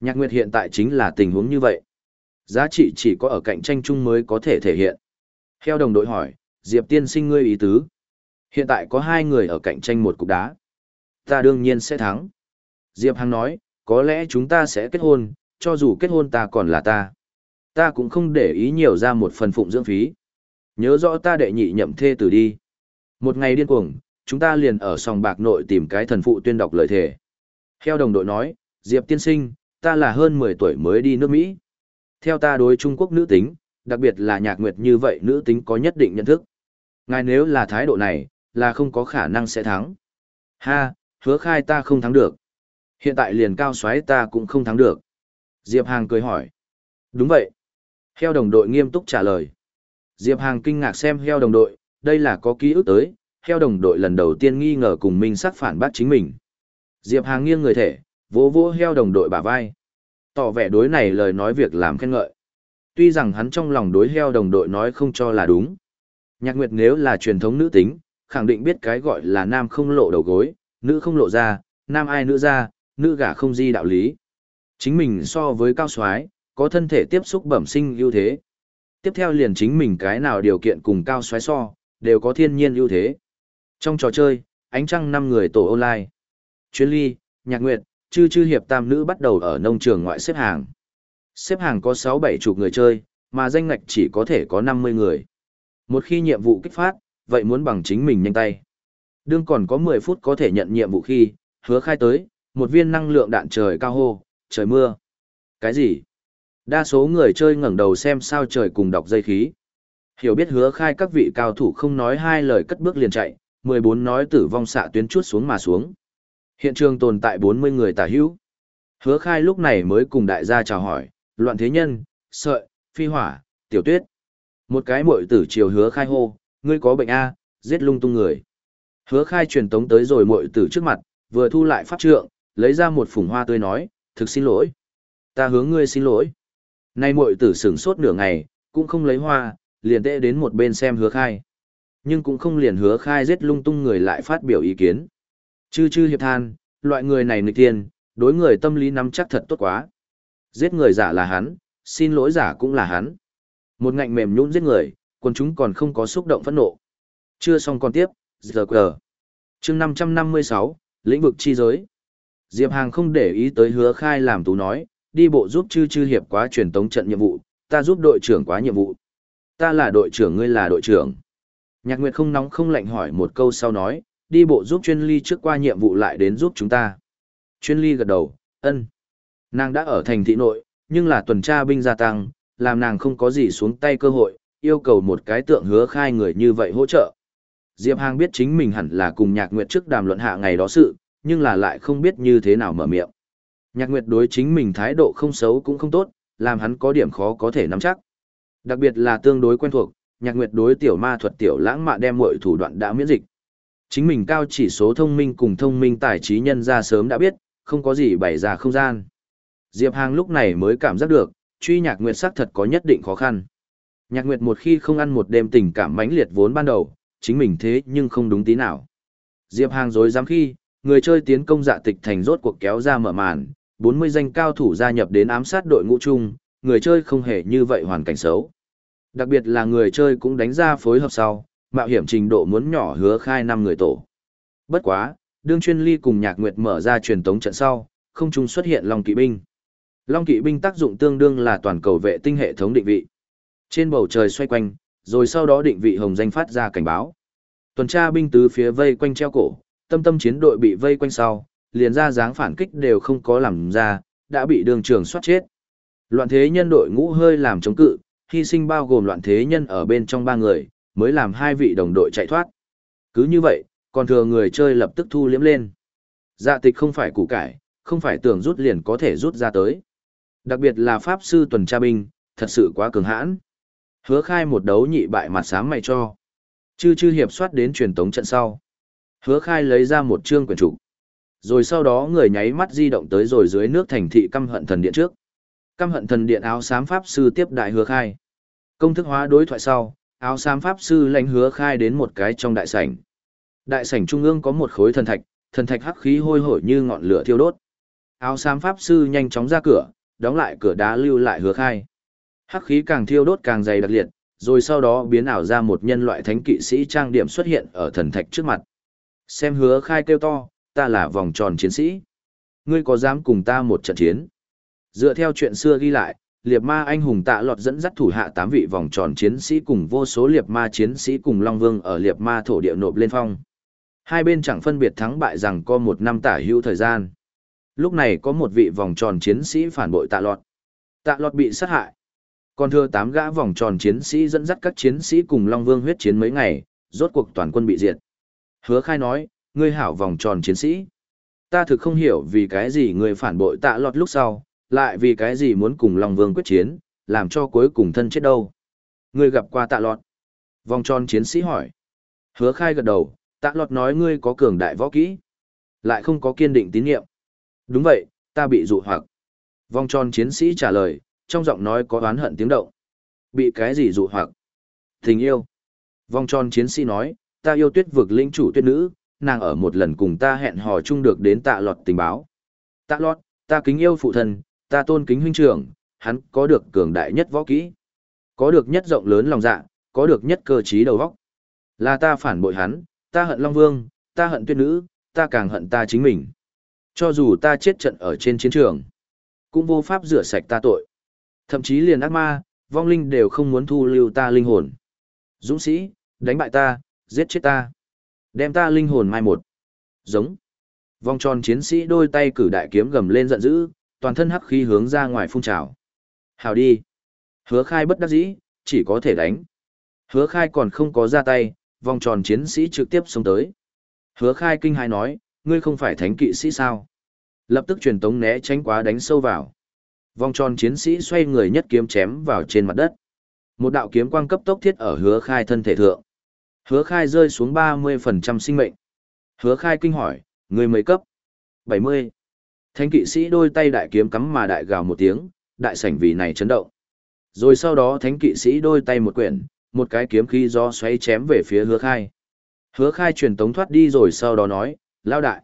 Nhạc Nguyệt hiện tại chính là tình huống như vậy. Giá trị chỉ có ở cạnh tranh chung mới có thể thể hiện. Theo đồng đội hỏi, Diệp tiên sinh ngươi ý tứ. Hiện tại có hai người ở cạnh tranh một cục đá. Ta đương nhiên sẽ thắng. Diệp Hằng nói, có lẽ chúng ta sẽ kết hôn, cho dù kết hôn ta còn là ta. Ta cũng không để ý nhiều ra một phần phụng dưỡng phí. Nhớ rõ ta đệ nhị nhậm thê tử đi. Một ngày điên cuồng, chúng ta liền ở sòng bạc nội tìm cái thần phụ tuyên đọc lời thề. Theo đồng đội nói, Diệp tiên sinh, ta là hơn 10 tuổi mới đi nước Mỹ. Theo ta đối Trung Quốc nữ tính, đặc biệt là nhạc nguyệt như vậy nữ tính có nhất định nhận thức. Ngài nếu là thái độ này, là không có khả năng sẽ thắng. Ha, hứa khai ta không thắng được. Hiện tại liền cao xoáy ta cũng không thắng được. Diệp Hàng cười hỏi. Đúng vậy. Heo đồng đội nghiêm túc trả lời. Diệp Hàng kinh ngạc xem heo đồng đội, đây là có ký ức tới, heo đồng đội lần đầu tiên nghi ngờ cùng mình sắc phản bác chính mình. Diệp Hàng nghiêng người thể, vỗ vỗ heo đồng đội bả vai. Tỏ vẻ đối này lời nói việc làm khen ngợi. Tuy rằng hắn trong lòng đối heo đồng đội nói không cho là đúng. Nhạc Nguyệt nếu là truyền thống nữ tính, khẳng định biết cái gọi là nam không lộ đầu gối, nữ không lộ ra, nam ai nữ ra, nữ gả không di đạo lý. Chính mình so với cao soái có thân thể tiếp xúc bẩm sinh ưu thế. Tiếp theo liền chính mình cái nào điều kiện cùng cao soái so, đều có thiên nhiên ưu thế. Trong trò chơi, ánh trăng năm người tổ online. Chuyên ly, nhạc nguyệt, chư chư hiệp tam nữ bắt đầu ở nông trường ngoại xếp hàng. Xếp hàng có 6-7 chục người chơi, mà danh ngạch chỉ có thể có 50 người. Một khi nhiệm vụ kích phát, vậy muốn bằng chính mình nhanh tay. Đương còn có 10 phút có thể nhận nhiệm vụ khi, hứa khai tới, một viên năng lượng đạn trời cao hô, trời mưa. Cái gì? Đa số người chơi ngẩng đầu xem sao trời cùng đọc dây khí. Hiểu biết hứa khai các vị cao thủ không nói hai lời cất bước liền chạy, 14 nói tử vong xạ tuyến chuốt xuống mà xuống. Hiện trường tồn tại 40 người tả hữu. Hứa khai lúc này mới cùng đại gia chào hỏi, loạn thế nhân, sợi, phi hỏa, tiểu tuyết. Một cái mội tử chiều hứa khai hô, ngươi có bệnh A, giết lung tung người. Hứa khai truyền tống tới rồi mội tử trước mặt, vừa thu lại pháp trượng, lấy ra một phùng hoa tươi nói, thực xin lỗi. Ta hướng ngươi xin lỗi. Nay mội tử sửng sốt nửa ngày, cũng không lấy hoa, liền tệ đến một bên xem hứa khai. Nhưng cũng không liền hứa khai giết lung tung người lại phát biểu ý kiến. Chư chư hiệp than, loại người này nghịch tiền đối người tâm lý nắm chắc thật tốt quá. Giết người giả là hắn, xin lỗi giả cũng là hắn. Một ngạnh mềm nhũn giết người, còn chúng còn không có xúc động phẫn nộ. Chưa xong còn tiếp, giờ cờ. chương 556, lĩnh vực chi giới. Diệp Hàng không để ý tới hứa khai làm tú nói, đi bộ giúp chư chư hiệp quá truyền tống trận nhiệm vụ, ta giúp đội trưởng quá nhiệm vụ. Ta là đội trưởng ngươi là đội trưởng. Nhạc Nguyệt không nóng không lạnh hỏi một câu sau nói, đi bộ giúp chuyên ly trước qua nhiệm vụ lại đến giúp chúng ta. Chuyên ly gật đầu, ân. Nàng đã ở thành thị nội, nhưng là tuần tra binh gia tăng, làm nàng không có gì xuống tay cơ hội, yêu cầu một cái tượng hứa khai người như vậy hỗ trợ. Diệp Hàng biết chính mình hẳn là cùng Nhạc Nguyệt trước đàm luận hạ ngày đó sự, nhưng là lại không biết như thế nào mở miệng. Nhạc Nguyệt đối chính mình thái độ không xấu cũng không tốt, làm hắn có điểm khó có thể nắm chắc. Đặc biệt là tương đối quen thuộc, Nhạc Nguyệt đối tiểu ma thuật tiểu lãng mạn đem mọi thủ đoạn đã miễn dịch. Chính mình cao chỉ số thông minh cùng thông minh tài trí nhân ra sớm đã biết, không có gì bày ra không gian. Diệp Hàng lúc này mới cảm giác được, truy Nhạc Nguyệt xác thật có nhất định khó khăn. Nhạc Nguyệt một khi không ăn một đêm tình cảm mãnh liệt vốn ban đầu, chính mình thế nhưng không đúng tí nào. Diệp Hàng dối dám khi, người chơi tiến công dạ tịch thành rốt cuộc kéo ra mở màn, 40 danh cao thủ gia nhập đến ám sát đội ngũ chung, người chơi không hề như vậy hoàn cảnh xấu. Đặc biệt là người chơi cũng đánh ra phối hợp sau, mạo hiểm trình độ muốn nhỏ hứa khai năm người tổ. Bất quá, đương chuyên ly cùng nhạc nguyệt mở ra truyền tống trận sau, không chung xuất hiện Long Kỵ binh. Long Kỵ binh tác dụng tương đương là toàn cầu vệ tinh hệ thống định vị. Trên bầu trời xoay quanh, rồi sau đó định vị hồng danh phát ra cảnh báo. Tuần tra binh tứ phía vây quanh treo cổ, tâm tâm chiến đội bị vây quanh sau, liền ra dáng phản kích đều không có làm ra, đã bị đường trường soát chết. Loạn thế nhân đội ngũ hơi làm chống cự, hy sinh bao gồm loạn thế nhân ở bên trong ba người, mới làm hai vị đồng đội chạy thoát. Cứ như vậy, còn thừa người chơi lập tức thu liếm lên. Dạ tịch không phải củ cải, không phải tưởng rút liền có thể rút ra tới. Đặc biệt là Pháp sư tuần tra binh, thật sự quá cường hãn. Hứa khai một đấu nhị bại mặt sáng mày cho. Chư chư hiệp soát đến truyền tống trận sau. Hứa khai lấy ra một chương quyển trục. Rồi sau đó người nháy mắt di động tới rồi dưới nước thành thị căm hận thần điện trước. Căm hận thần điện áo xám pháp sư tiếp đại hứa khai. Công thức hóa đối thoại sau, áo xám pháp sư lãnh hứa khai đến một cái trong đại sảnh. Đại sảnh trung ương có một khối thần thạch, thần thạch hắc khí hôi hổi như ngọn lửa thiêu đốt. Áo xám pháp sư nhanh chóng ra cửa, đóng lại cửa đá lưu lại hứa khai. Hắc khí càng thiêu đốt càng dày đặc liệt, rồi sau đó biến ảo ra một nhân loại thánh kỵ sĩ trang điểm xuất hiện ở thần thạch trước mặt. Xem hứa khai kêu to, ta là vòng tròn chiến sĩ. Ngươi có dám cùng ta một trận chiến? Dựa theo chuyện xưa ghi lại, liệt ma anh hùng tạ lọt dẫn dắt thủ hạ tám vị vòng tròn chiến sĩ cùng vô số liệt ma chiến sĩ cùng Long Vương ở liệt ma thổ địa nộp lên phong. Hai bên chẳng phân biệt thắng bại rằng có một năm tả hữu thời gian. Lúc này có một vị vòng tròn chiến sĩ phản bội tạ lọt. Tạ lọt bị sát hại. Còn thưa tám gã vòng tròn chiến sĩ dẫn dắt các chiến sĩ cùng Long Vương huyết chiến mấy ngày, rốt cuộc toàn quân bị diệt. Hứa khai nói, ngươi hảo vòng tròn chiến sĩ. Ta thực không hiểu vì cái gì người phản bội tạ lọt lúc sau, lại vì cái gì muốn cùng Long Vương quyết chiến, làm cho cuối cùng thân chết đâu. Ngươi gặp qua tạ lọt. Vòng tròn chiến sĩ hỏi. Hứa khai gật đầu, tạ lọt nói ngươi có cường đại võ kỹ. Lại không có kiên định tín nhiệm. Đúng vậy, ta bị dụ hoặc. Vòng tròn chiến sĩ trả lời, trong giọng nói có oán hận tiếng động. Bị cái gì dụ hoặc? Tình yêu. Vòng tròn chiến sĩ nói, ta yêu tuyết vực linh chủ tuyết nữ, nàng ở một lần cùng ta hẹn hò chung được đến tạ lọt tình báo. Tạ lọt, ta kính yêu phụ thân, ta tôn kính huynh trưởng, hắn có được cường đại nhất võ kỹ. Có được nhất rộng lớn lòng dạ, có được nhất cơ trí đầu vóc. Là ta phản bội hắn, ta hận Long Vương, ta hận tuyết nữ, ta càng hận ta chính mình. Cho dù ta chết trận ở trên chiến trường, cũng vô pháp rửa sạch ta tội. Thậm chí liền ác ma, vong linh đều không muốn thu lưu ta linh hồn. Dũng sĩ, đánh bại ta, giết chết ta. Đem ta linh hồn mai một. Giống. Vong tròn chiến sĩ đôi tay cử đại kiếm gầm lên giận dữ, toàn thân hắc khí hướng ra ngoài phun trào. Hào đi. Hứa khai bất đắc dĩ, chỉ có thể đánh. Hứa khai còn không có ra tay, vòng tròn chiến sĩ trực tiếp xông tới. Hứa khai kinh hài nói, ngươi không phải thánh kỵ sĩ sao? Lập tức truyền tống né tránh quá đánh sâu vào. Vòng tròn chiến sĩ xoay người nhất kiếm chém vào trên mặt đất. Một đạo kiếm quang cấp tốc thiết ở hứa khai thân thể thượng. Hứa khai rơi xuống 30% sinh mệnh. Hứa khai kinh hỏi, người mấy cấp? 70. Thánh kỵ sĩ đôi tay đại kiếm cắm mà đại gào một tiếng, đại sảnh vì này chấn động. Rồi sau đó thánh kỵ sĩ đôi tay một quyển, một cái kiếm khí do xoay chém về phía hứa khai. Hứa khai truyền tống thoát đi rồi sau đó nói, lao đại.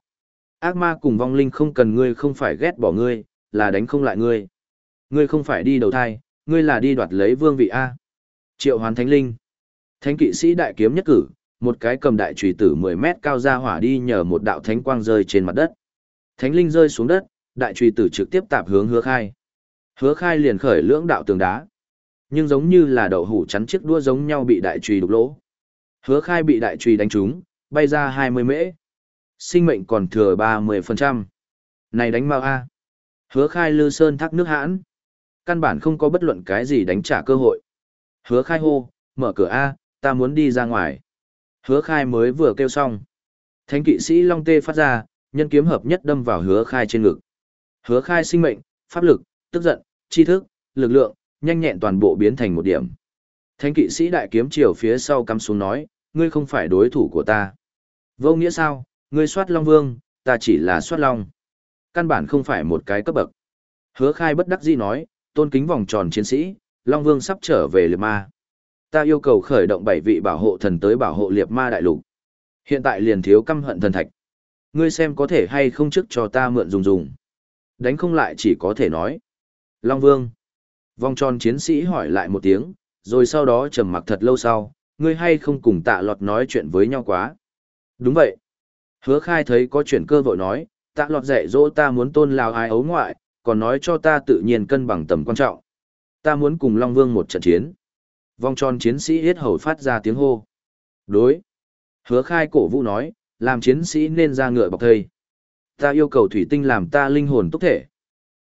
Ác ma cùng vong linh không cần ngươi không phải ghét bỏ ngươi, là đánh không lại ngươi. Ngươi không phải đi đầu thai, ngươi là đi đoạt lấy vương vị A. Triệu hoán thánh linh. Thánh kỵ sĩ đại kiếm nhất cử, một cái cầm đại trùy tử 10 mét cao ra hỏa đi nhờ một đạo thánh quang rơi trên mặt đất. Thánh linh rơi xuống đất, đại trùy tử trực tiếp tạp hướng hứa khai. Hứa khai liền khởi lưỡng đạo tường đá. Nhưng giống như là đậu hủ chắn chiếc đua giống nhau bị đại trùy đục lỗ. Hứa khai bị đại trùy đánh trúng, bay ra 20 mễ. Sinh mệnh còn thừa 30%. Này đánh mau A. Hứa khai lư sơn thác nước hãn. Căn bản không có bất luận cái gì đánh trả cơ hội. Hứa khai hô, mở cửa A, ta muốn đi ra ngoài. Hứa khai mới vừa kêu xong. Thánh kỵ sĩ Long Tê phát ra, nhân kiếm hợp nhất đâm vào hứa khai trên ngực. Hứa khai sinh mệnh, pháp lực, tức giận, tri thức, lực lượng, nhanh nhẹn toàn bộ biến thành một điểm. Thánh kỵ sĩ đại kiếm chiều phía sau cắm xuống nói, ngươi không phải đối thủ của ta. Vô nghĩa sao, ngươi soát Long Vương, ta chỉ là soát Long. Căn bản không phải một cái cấp bậc. Hứa khai bất đắc dĩ nói, tôn kính vòng tròn chiến sĩ, Long Vương sắp trở về liệt ma. Ta yêu cầu khởi động bảy vị bảo hộ thần tới bảo hộ liệt ma đại lục. Hiện tại liền thiếu căm hận thần thạch. Ngươi xem có thể hay không trước cho ta mượn dùng dùng. Đánh không lại chỉ có thể nói. Long Vương. Vòng tròn chiến sĩ hỏi lại một tiếng, rồi sau đó trầm mặc thật lâu sau, ngươi hay không cùng tạ lọt nói chuyện với nhau quá. Đúng vậy. Hứa khai thấy có chuyện cơ vội nói, tạ lọt dạy dỗ ta muốn tôn lào ai ấu ngoại, còn nói cho ta tự nhiên cân bằng tầm quan trọng. Ta muốn cùng Long Vương một trận chiến. Vòng tròn chiến sĩ hết hầu phát ra tiếng hô. Đối. Hứa khai cổ vũ nói, làm chiến sĩ nên ra ngựa bọc thây. Ta yêu cầu thủy tinh làm ta linh hồn túc thể.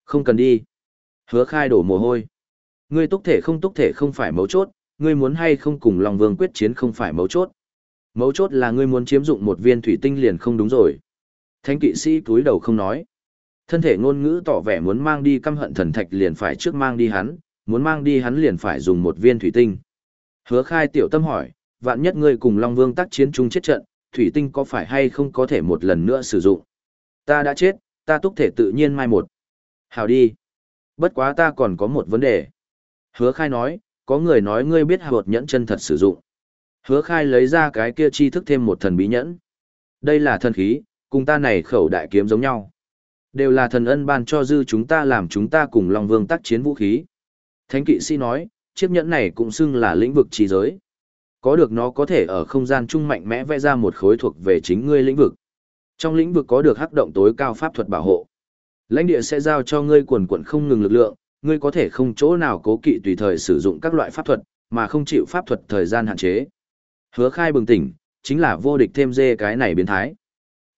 Không cần đi. Hứa khai đổ mồ hôi. Ngươi túc thể không túc thể không phải mấu chốt, ngươi muốn hay không cùng Long Vương quyết chiến không phải mấu chốt. Mấu chốt là ngươi muốn chiếm dụng một viên thủy tinh liền không đúng rồi. Thánh kỵ sĩ túi đầu không nói. Thân thể ngôn ngữ tỏ vẻ muốn mang đi căm hận thần thạch liền phải trước mang đi hắn, muốn mang đi hắn liền phải dùng một viên thủy tinh. Hứa khai tiểu tâm hỏi, vạn nhất ngươi cùng Long Vương tác chiến chung chết trận, thủy tinh có phải hay không có thể một lần nữa sử dụng? Ta đã chết, ta túc thể tự nhiên mai một. Hào đi. Bất quá ta còn có một vấn đề. Hứa khai nói, có người nói ngươi biết hột nhẫn chân thật sử dụng. Hứa khai lấy ra cái kia chi thức thêm một thần bí nhẫn. Đây là thần khí, cùng ta này khẩu đại kiếm giống nhau. Đều là thần ân ban cho dư chúng ta làm chúng ta cùng Long Vương tác chiến vũ khí. Thánh kỵ sĩ nói, chiếc nhẫn này cũng xưng là lĩnh vực trí giới. Có được nó có thể ở không gian chung mạnh mẽ vẽ ra một khối thuộc về chính ngươi lĩnh vực. Trong lĩnh vực có được hắc động tối cao pháp thuật bảo hộ. Lãnh địa sẽ giao cho ngươi quần quần không ngừng lực lượng, ngươi có thể không chỗ nào cố kỵ tùy thời sử dụng các loại pháp thuật, mà không chịu pháp thuật thời gian hạn chế. Hứa khai bừng tỉnh, chính là vô địch thêm dê cái này biến thái.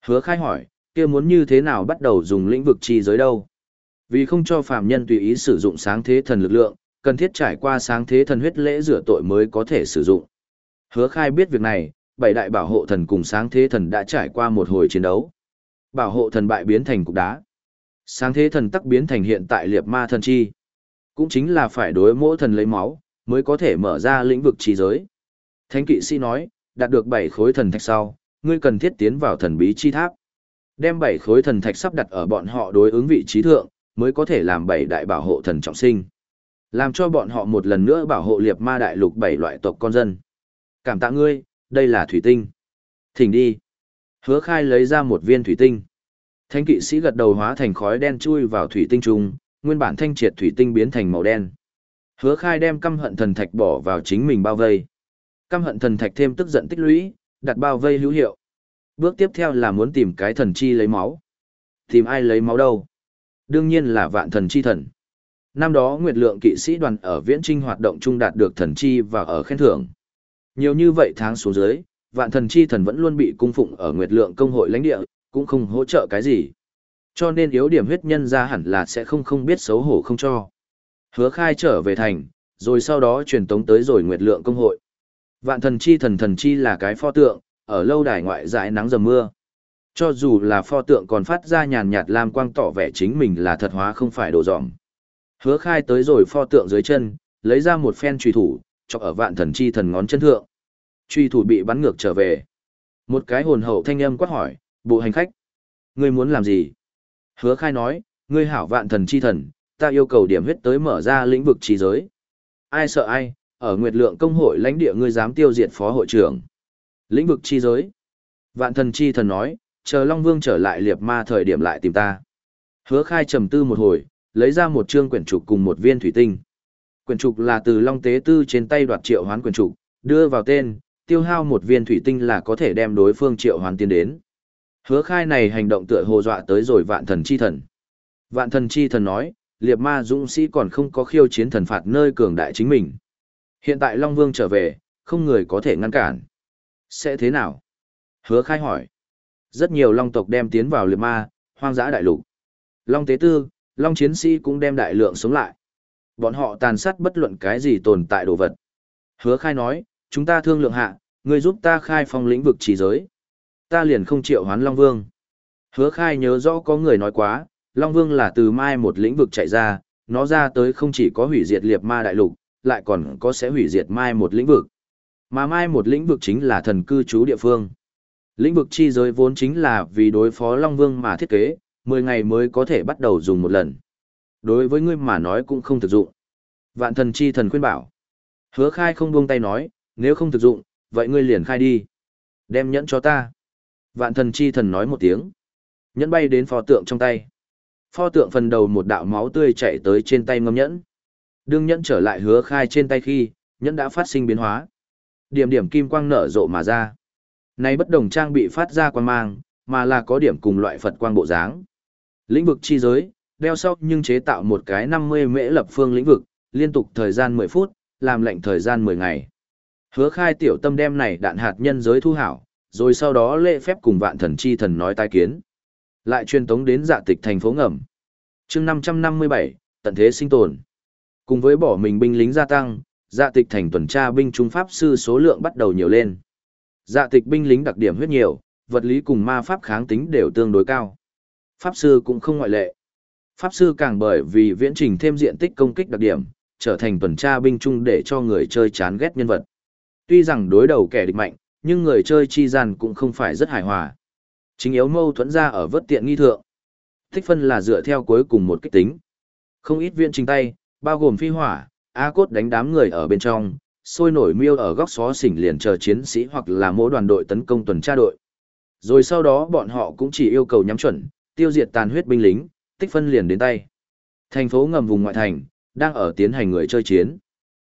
Hứa khai hỏi, kia muốn như thế nào bắt đầu dùng lĩnh vực chi giới đâu? Vì không cho phàm nhân tùy ý sử dụng sáng thế thần lực lượng, cần thiết trải qua sáng thế thần huyết lễ rửa tội mới có thể sử dụng. Hứa khai biết việc này, bảy đại bảo hộ thần cùng sáng thế thần đã trải qua một hồi chiến đấu. Bảo hộ thần bại biến thành cục đá. Sáng thế thần tắc biến thành hiện tại liệt ma thần chi. Cũng chính là phải đối mỗi thần lấy máu, mới có thể mở ra lĩnh vực trí giới. Thánh kỵ sĩ nói, đạt được bảy khối thần thạch sau, ngươi cần thiết tiến vào thần bí chi tháp. Đem bảy khối thần thạch sắp đặt ở bọn họ đối ứng vị trí thượng, mới có thể làm bảy đại bảo hộ thần trọng sinh. Làm cho bọn họ một lần nữa bảo hộ liệt ma đại lục bảy loại tộc con dân. Cảm tạ ngươi, đây là thủy tinh. Thỉnh đi. Hứa khai lấy ra một viên thủy tinh. Thanh kỵ sĩ gật đầu hóa thành khói đen chui vào thủy tinh trung, nguyên bản thanh triệt thủy tinh biến thành màu đen. Hứa khai đem căm hận thần thạch bỏ vào chính mình bao vây. Căm hận thần thạch thêm tức giận tích lũy, đặt bao vây hữu hiệu. Bước tiếp theo là muốn tìm cái thần chi lấy máu. Tìm ai lấy máu đâu? Đương nhiên là vạn thần chi thần. Năm đó Nguyệt Lượng kỵ sĩ đoàn ở Viễn Trinh hoạt động trung đạt được thần chi và ở khen thưởng. Nhiều như vậy tháng xuống dưới, vạn thần chi thần vẫn luôn bị cung phụng ở Nguyệt Lượng công hội lãnh địa, cũng không hỗ trợ cái gì. Cho nên yếu điểm huyết nhân ra hẳn là sẽ không không biết xấu hổ không cho. Hứa khai trở về thành, rồi sau đó truyền tống tới rồi Nguyệt Lượng công hội. Vạn thần chi thần thần chi là cái pho tượng, ở lâu đài ngoại dãi nắng dầm mưa. Cho dù là pho tượng còn phát ra nhàn nhạt lam quang tỏ vẻ chính mình là thật hóa không phải đồ dỏng. Hứa khai tới rồi pho tượng dưới chân, lấy ra một phen truy thủ, chọc ở vạn thần chi thần ngón chân thượng. Truy thủ bị bắn ngược trở về. Một cái hồn hậu thanh âm quát hỏi, bộ hành khách. Ngươi muốn làm gì? Hứa khai nói, ngươi hảo vạn thần chi thần, ta yêu cầu điểm huyết tới mở ra lĩnh vực trí giới. Ai sợ ai, ở Nguyệt Lượng công hội lãnh địa ngươi dám tiêu diệt phó hội trưởng. Lĩnh vực chi giới. Vạn thần chi thần nói, chờ Long Vương trở lại liệp ma thời điểm lại tìm ta. Hứa khai trầm tư một hồi, lấy ra một chương quyển trục cùng một viên thủy tinh. Quyển trục là từ Long Tế Tư trên tay đoạt triệu hoán quyển trục, đưa vào tên, tiêu hao một viên thủy tinh là có thể đem đối phương triệu hoán tiến đến. Hứa khai này hành động tựa hồ dọa tới rồi vạn thần chi thần. Vạn thần chi thần nói, liệp ma dũng sĩ còn không có khiêu chiến thần phạt nơi cường đại chính mình. Hiện tại Long Vương trở về, không người có thể ngăn cản. Sẽ thế nào? Hứa khai hỏi. Rất nhiều Long tộc đem tiến vào Liệt ma, hoang dã đại lục. Long tế tư, Long chiến sĩ cũng đem đại lượng sống lại. Bọn họ tàn sát bất luận cái gì tồn tại đồ vật. Hứa khai nói, chúng ta thương lượng hạ, người giúp ta khai phong lĩnh vực chỉ giới. Ta liền không triệu hoán Long Vương. Hứa khai nhớ rõ có người nói quá, Long Vương là từ mai một lĩnh vực chạy ra, nó ra tới không chỉ có hủy diệt liệt ma đại lục, lại còn có sẽ hủy diệt mai một lĩnh vực. Mà mai một lĩnh vực chính là thần cư trú địa phương. Lĩnh vực chi giới vốn chính là vì đối phó Long Vương mà thiết kế, 10 ngày mới có thể bắt đầu dùng một lần. Đối với ngươi mà nói cũng không thực dụng. Vạn thần chi thần khuyên bảo. Hứa khai không buông tay nói, nếu không thực dụng, vậy ngươi liền khai đi. Đem nhẫn cho ta. Vạn thần chi thần nói một tiếng. Nhẫn bay đến pho tượng trong tay. Pho tượng phần đầu một đạo máu tươi chạy tới trên tay ngâm nhẫn. Đương nhẫn trở lại hứa khai trên tay khi, nhẫn đã phát sinh biến hóa. Điểm điểm kim quang nở rộ mà ra. nay bất đồng trang bị phát ra quan mang, mà là có điểm cùng loại Phật quang bộ dáng. Lĩnh vực chi giới, đeo sau nhưng chế tạo một cái 50 mễ lập phương lĩnh vực, liên tục thời gian 10 phút, làm lệnh thời gian 10 ngày. Hứa khai tiểu tâm đem này đạn hạt nhân giới thu hảo, rồi sau đó lễ phép cùng vạn thần chi thần nói tai kiến. Lại truyền tống đến dạ tịch thành phố ngầm. chương 557, tận thế sinh tồn. Cùng với bỏ mình binh lính gia tăng, dạ tịch thành tuần tra binh trung pháp sư số lượng bắt đầu nhiều lên. Dạ tịch binh lính đặc điểm huyết nhiều, vật lý cùng ma pháp kháng tính đều tương đối cao. Pháp sư cũng không ngoại lệ. Pháp sư càng bởi vì viễn trình thêm diện tích công kích đặc điểm, trở thành tuần tra binh chung để cho người chơi chán ghét nhân vật. Tuy rằng đối đầu kẻ địch mạnh, nhưng người chơi chi gian cũng không phải rất hài hòa. Chính yếu mâu thuẫn ra ở vất tiện nghi thượng. Thích phân là dựa theo cuối cùng một kích tính. Không ít viễn trình tay, bao gồm phi hỏa, A cốt đánh đám người ở bên trong, sôi nổi miêu ở góc xó xỉnh liền chờ chiến sĩ hoặc là mỗi đoàn đội tấn công tuần tra đội. Rồi sau đó bọn họ cũng chỉ yêu cầu nhắm chuẩn, tiêu diệt tàn huyết binh lính, tích phân liền đến tay. Thành phố ngầm vùng ngoại thành, đang ở tiến hành người chơi chiến.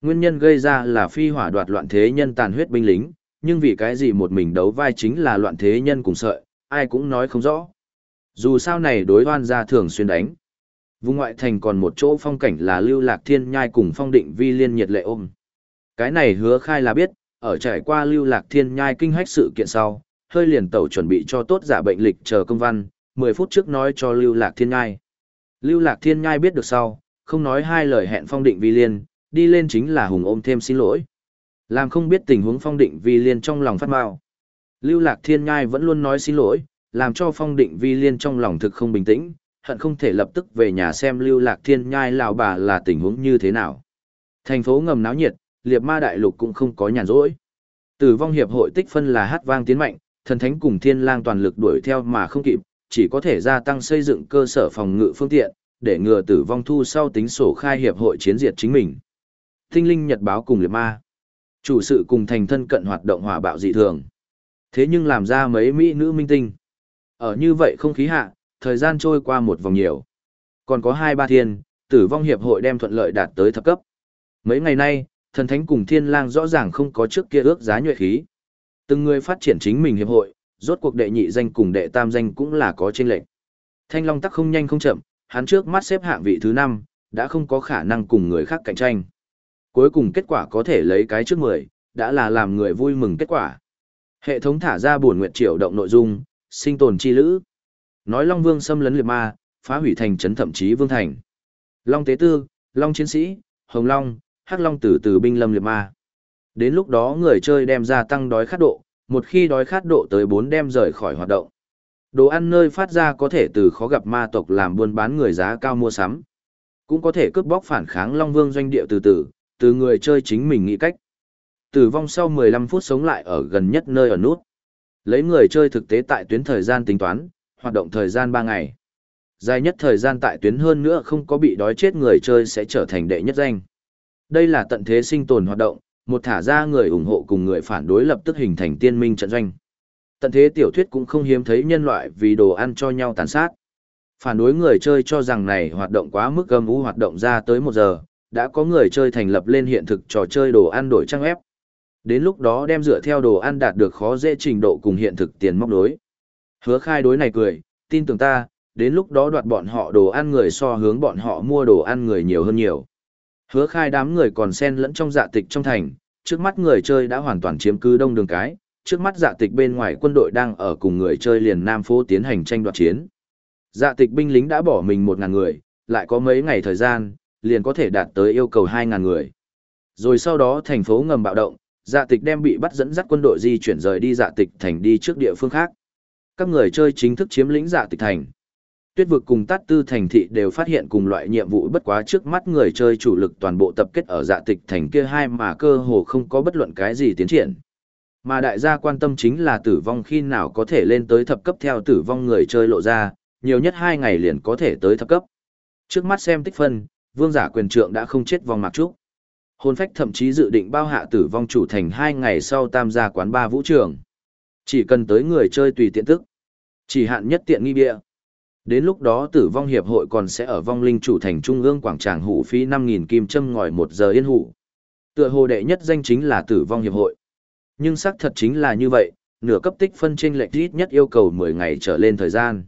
Nguyên nhân gây ra là phi hỏa đoạt loạn thế nhân tàn huyết binh lính, nhưng vì cái gì một mình đấu vai chính là loạn thế nhân cùng sợi, ai cũng nói không rõ. Dù sao này đối hoan ra thường xuyên đánh. Vùng ngoại thành còn một chỗ phong cảnh là lưu lạc thiên nhai cùng phong định vi liên nhiệt lệ ôm. Cái này hứa khai là biết, ở trải qua lưu lạc thiên nhai kinh hách sự kiện sau, hơi liền tẩu chuẩn bị cho tốt giả bệnh lịch chờ công văn, 10 phút trước nói cho lưu lạc thiên nhai. Lưu lạc thiên nhai biết được sau, không nói hai lời hẹn phong định vi liên, đi lên chính là hùng ôm thêm xin lỗi. Làm không biết tình huống phong định vi liên trong lòng phát mau. Lưu lạc thiên nhai vẫn luôn nói xin lỗi, làm cho phong định vi liên trong lòng thực không bình tĩnh, hận không thể lập tức về nhà xem lưu lạc thiên nhai lào bà là tình huống như thế nào. Thành phố ngầm náo nhiệt, liệt ma đại lục cũng không có nhàn rỗi. Tử vong hiệp hội tích phân là hát vang tiến mạnh, thần thánh cùng thiên lang toàn lực đuổi theo mà không kịp, chỉ có thể gia tăng xây dựng cơ sở phòng ngự phương tiện, để ngừa tử vong thu sau tính sổ khai hiệp hội chiến diệt chính mình. Tinh linh nhật báo cùng liệt ma. Chủ sự cùng thành thân cận hoạt động hỏa bạo dị thường. Thế nhưng làm ra mấy mỹ nữ minh tinh. Ở như vậy không khí hạ, thời gian trôi qua một vòng nhiều. Còn có hai ba thiên, tử vong hiệp hội đem thuận lợi đạt tới thập cấp. Mấy ngày nay, thần thánh cùng thiên lang rõ ràng không có trước kia ước giá nhuệ khí. Từng người phát triển chính mình hiệp hội, rốt cuộc đệ nhị danh cùng đệ tam danh cũng là có trên lệnh. Thanh Long tắc không nhanh không chậm, hắn trước mắt xếp hạng vị thứ 5, đã không có khả năng cùng người khác cạnh tranh. Cuối cùng kết quả có thể lấy cái trước 10, đã là làm người vui mừng kết quả. Hệ thống thả ra buồn nguyện triệu động nội dung, sinh tồn chi lữ. Nói Long Vương xâm lấn liệt ma, phá hủy thành trấn thậm chí vương thành. Long Tế Tư, Long Chiến Sĩ, Hồng Long, Hắc Long từ từ binh lâm liệt ma. Đến lúc đó người chơi đem ra tăng đói khát độ, một khi đói khát độ tới 4 đem rời khỏi hoạt động. Đồ ăn nơi phát ra có thể từ khó gặp ma tộc làm buôn bán người giá cao mua sắm. Cũng có thể cướp bóc phản kháng Long Vương doanh địa từ từ, từ người chơi chính mình nghĩ cách. Tử vong sau 15 phút sống lại ở gần nhất nơi ở nút. Lấy người chơi thực tế tại tuyến thời gian tính toán, hoạt động thời gian 3 ngày. Dài nhất thời gian tại tuyến hơn nữa không có bị đói chết người chơi sẽ trở thành đệ nhất danh. Đây là tận thế sinh tồn hoạt động, một thả ra người ủng hộ cùng người phản đối lập tức hình thành tiên minh trận doanh. Tận thế tiểu thuyết cũng không hiếm thấy nhân loại vì đồ ăn cho nhau tàn sát. Phản đối người chơi cho rằng này hoạt động quá mức gầm ú hoạt động ra tới một giờ, đã có người chơi thành lập lên hiện thực trò chơi đồ ăn đổi trang ép. Đến lúc đó đem dựa theo đồ ăn đạt được khó dễ trình độ cùng hiện thực tiền móc đối. Hứa khai đối này cười, tin tưởng ta, đến lúc đó đoạt bọn họ đồ ăn người so hướng bọn họ mua đồ ăn người nhiều hơn nhiều. Hứa khai đám người còn xen lẫn trong dạ tịch trong thành, trước mắt người chơi đã hoàn toàn chiếm cứ đông đường cái, trước mắt dạ tịch bên ngoài quân đội đang ở cùng người chơi liền Nam phố tiến hành tranh đoạt chiến. Dạ tịch binh lính đã bỏ mình 1.000 người, lại có mấy ngày thời gian, liền có thể đạt tới yêu cầu 2.000 người. Rồi sau đó thành phố ngầm bạo động, dạ tịch đem bị bắt dẫn dắt quân đội di chuyển rời đi dạ tịch thành đi trước địa phương khác. Các người chơi chính thức chiếm lĩnh dạ tịch thành. Tuyết vực cùng tát tư thành thị đều phát hiện cùng loại nhiệm vụ bất quá trước mắt người chơi chủ lực toàn bộ tập kết ở dạ tịch thành kia hai mà cơ hồ không có bất luận cái gì tiến triển. Mà đại gia quan tâm chính là tử vong khi nào có thể lên tới thập cấp theo tử vong người chơi lộ ra, nhiều nhất hai ngày liền có thể tới thập cấp. Trước mắt xem tích phân, vương giả quyền trượng đã không chết vòng mạc trúc. Hồn phách thậm chí dự định bao hạ tử vong chủ thành hai ngày sau tam gia quán ba vũ trường. Chỉ cần tới người chơi tùy tiện tức. Chỉ hạn nhất tiện nghi bia. Đến lúc đó tử vong hiệp hội còn sẽ ở vong linh chủ thành trung ương quảng tràng hủ phí 5.000 kim châm ngòi một giờ yên hủ. Tựa hồ đệ nhất danh chính là tử vong hiệp hội. Nhưng xác thật chính là như vậy, nửa cấp tích phân trên lệch ít nhất yêu cầu 10 ngày trở lên thời gian.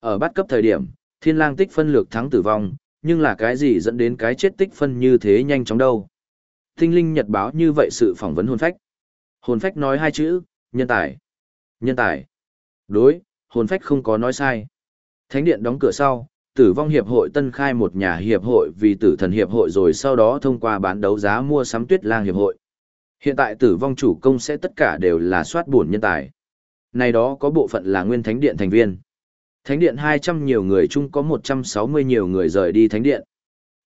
Ở bắt cấp thời điểm, thiên lang tích phân lược thắng tử vong, nhưng là cái gì dẫn đến cái chết tích phân như thế nhanh chóng đâu. Tinh linh nhật báo như vậy sự phỏng vấn hồn phách. Hồn phách nói hai chữ, nhân tài. Nhân tài. Đối, hồn phách không có nói sai. Thánh điện đóng cửa sau, tử vong hiệp hội tân khai một nhà hiệp hội vì tử thần hiệp hội rồi sau đó thông qua bán đấu giá mua sắm tuyết lang hiệp hội. Hiện tại tử vong chủ công sẽ tất cả đều là soát buồn nhân tài. Này đó có bộ phận là nguyên thánh điện thành viên. Thánh điện 200 nhiều người chung có 160 nhiều người rời đi thánh điện.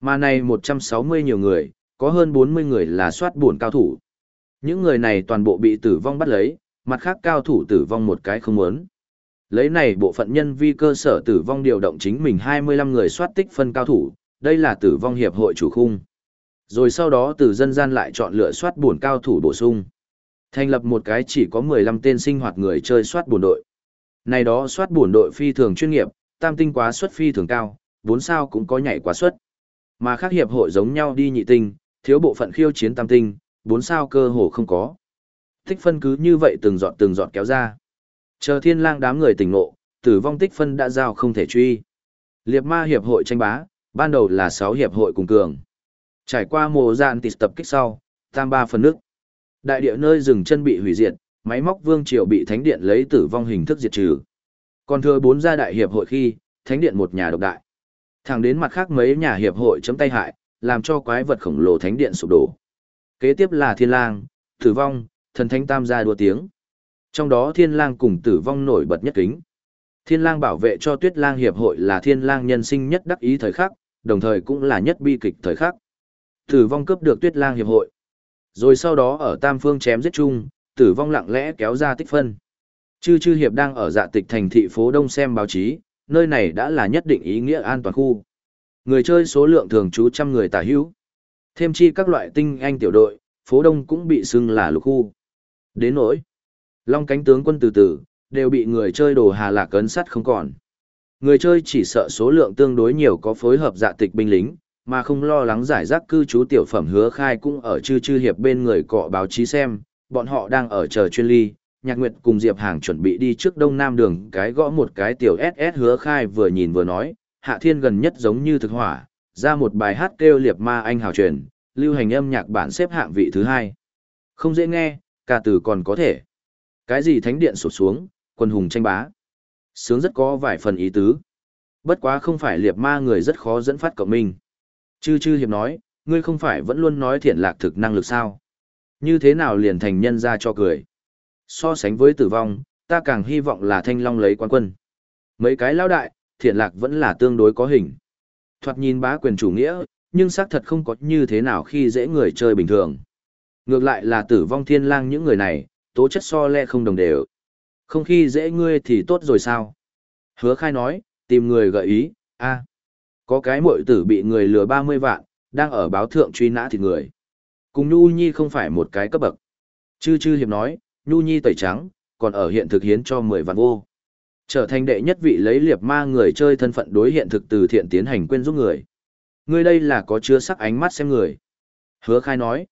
Mà này 160 nhiều người, có hơn 40 người là soát buồn cao thủ. Những người này toàn bộ bị tử vong bắt lấy, mặt khác cao thủ tử vong một cái không muốn. Lấy này bộ phận nhân vi cơ sở tử vong điều động chính mình 25 người soát tích phân cao thủ, đây là tử vong hiệp hội chủ khung. Rồi sau đó từ dân gian lại chọn lựa soát buồn cao thủ bổ sung. Thành lập một cái chỉ có 15 tên sinh hoạt người chơi soát buồn đội. Này đó soát buồn đội phi thường chuyên nghiệp, tam tinh quá suất phi thường cao, 4 sao cũng có nhảy quá suất. Mà khác hiệp hội giống nhau đi nhị tinh, thiếu bộ phận khiêu chiến tam tinh, 4 sao cơ hồ không có. Tích phân cứ như vậy từng giọt từng giọt kéo ra. Chờ thiên lang đám người tỉnh ngộ, tử vong tích phân đã giao không thể truy. Liệp ma hiệp hội tranh bá, ban đầu là 6 hiệp hội cùng cường. Trải qua mùa dạn tịt tập kích sau, tam ba phần nước. Đại địa nơi dừng chân bị hủy diệt, máy móc vương triều bị thánh điện lấy tử vong hình thức diệt trừ. Còn thừa bốn gia đại hiệp hội khi, thánh điện một nhà độc đại. Thẳng đến mặt khác mấy nhà hiệp hội chấm tay hại, làm cho quái vật khổng lồ thánh điện sụp đổ. Kế tiếp là thiên lang, tử vong, thần thánh tam gia đua tiếng. Trong đó thiên lang cùng tử vong nổi bật nhất kính. Thiên lang bảo vệ cho tuyết lang hiệp hội là thiên lang nhân sinh nhất đắc ý thời khắc, đồng thời cũng là nhất bi kịch thời khắc. Tử vong cướp được tuyết lang hiệp hội. Rồi sau đó ở tam phương chém giết chung, tử vong lặng lẽ kéo ra tích phân. Chư chư hiệp đang ở dạ tịch thành thị phố Đông xem báo chí, nơi này đã là nhất định ý nghĩa an toàn khu. Người chơi số lượng thường trú trăm người tả hữu. Thêm chi các loại tinh anh tiểu đội, phố Đông cũng bị xưng là lục khu. Đến nỗi, long cánh tướng quân từ từ, đều bị người chơi đồ hà lạc cấn sắt không còn. Người chơi chỉ sợ số lượng tương đối nhiều có phối hợp dạ tịch binh lính, mà không lo lắng giải rác cư trú tiểu phẩm hứa khai cũng ở chư chư hiệp bên người cọ báo chí xem, bọn họ đang ở chờ chuyên ly, Nhạc Nguyệt cùng Diệp Hàng chuẩn bị đi trước đông nam đường cái gõ một cái tiểu SS hứa khai vừa nhìn vừa nói, Hạ Thiên gần nhất giống như thực hỏa, ra một bài hát kêu liệp ma anh hào truyền, lưu hành âm nhạc bản xếp hạng vị thứ hai. Không dễ nghe, cả từ còn có thể. Cái gì thánh điện sụt xuống, quân hùng tranh bá. Sướng rất có vài phần ý tứ. Bất quá không phải liệp ma người rất khó dẫn phát cộng minh. Chư chư hiệp nói, ngươi không phải vẫn luôn nói thiện lạc thực năng lực sao? Như thế nào liền thành nhân ra cho cười? So sánh với tử vong, ta càng hy vọng là thanh long lấy quan quân. Mấy cái lao đại, thiện lạc vẫn là tương đối có hình. Thoạt nhìn bá quyền chủ nghĩa, nhưng xác thật không có như thế nào khi dễ người chơi bình thường. Ngược lại là tử vong thiên lang những người này, tố chất so le không đồng đều. Không khi dễ ngươi thì tốt rồi sao? Hứa khai nói, tìm người gợi ý, a có cái muội tử bị người lừa 30 vạn, đang ở báo thượng truy nã thịt người. Cùng Nhu Nhi không phải một cái cấp bậc. Chư chư hiệp nói, Nhu Nhi tẩy trắng, còn ở hiện thực hiến cho 10 vạn vô. Trở thành đệ nhất vị lấy liệp ma người chơi thân phận đối hiện thực từ thiện tiến hành quên giúp người. Ngươi đây là có chứa sắc ánh mắt xem người. Hứa khai nói.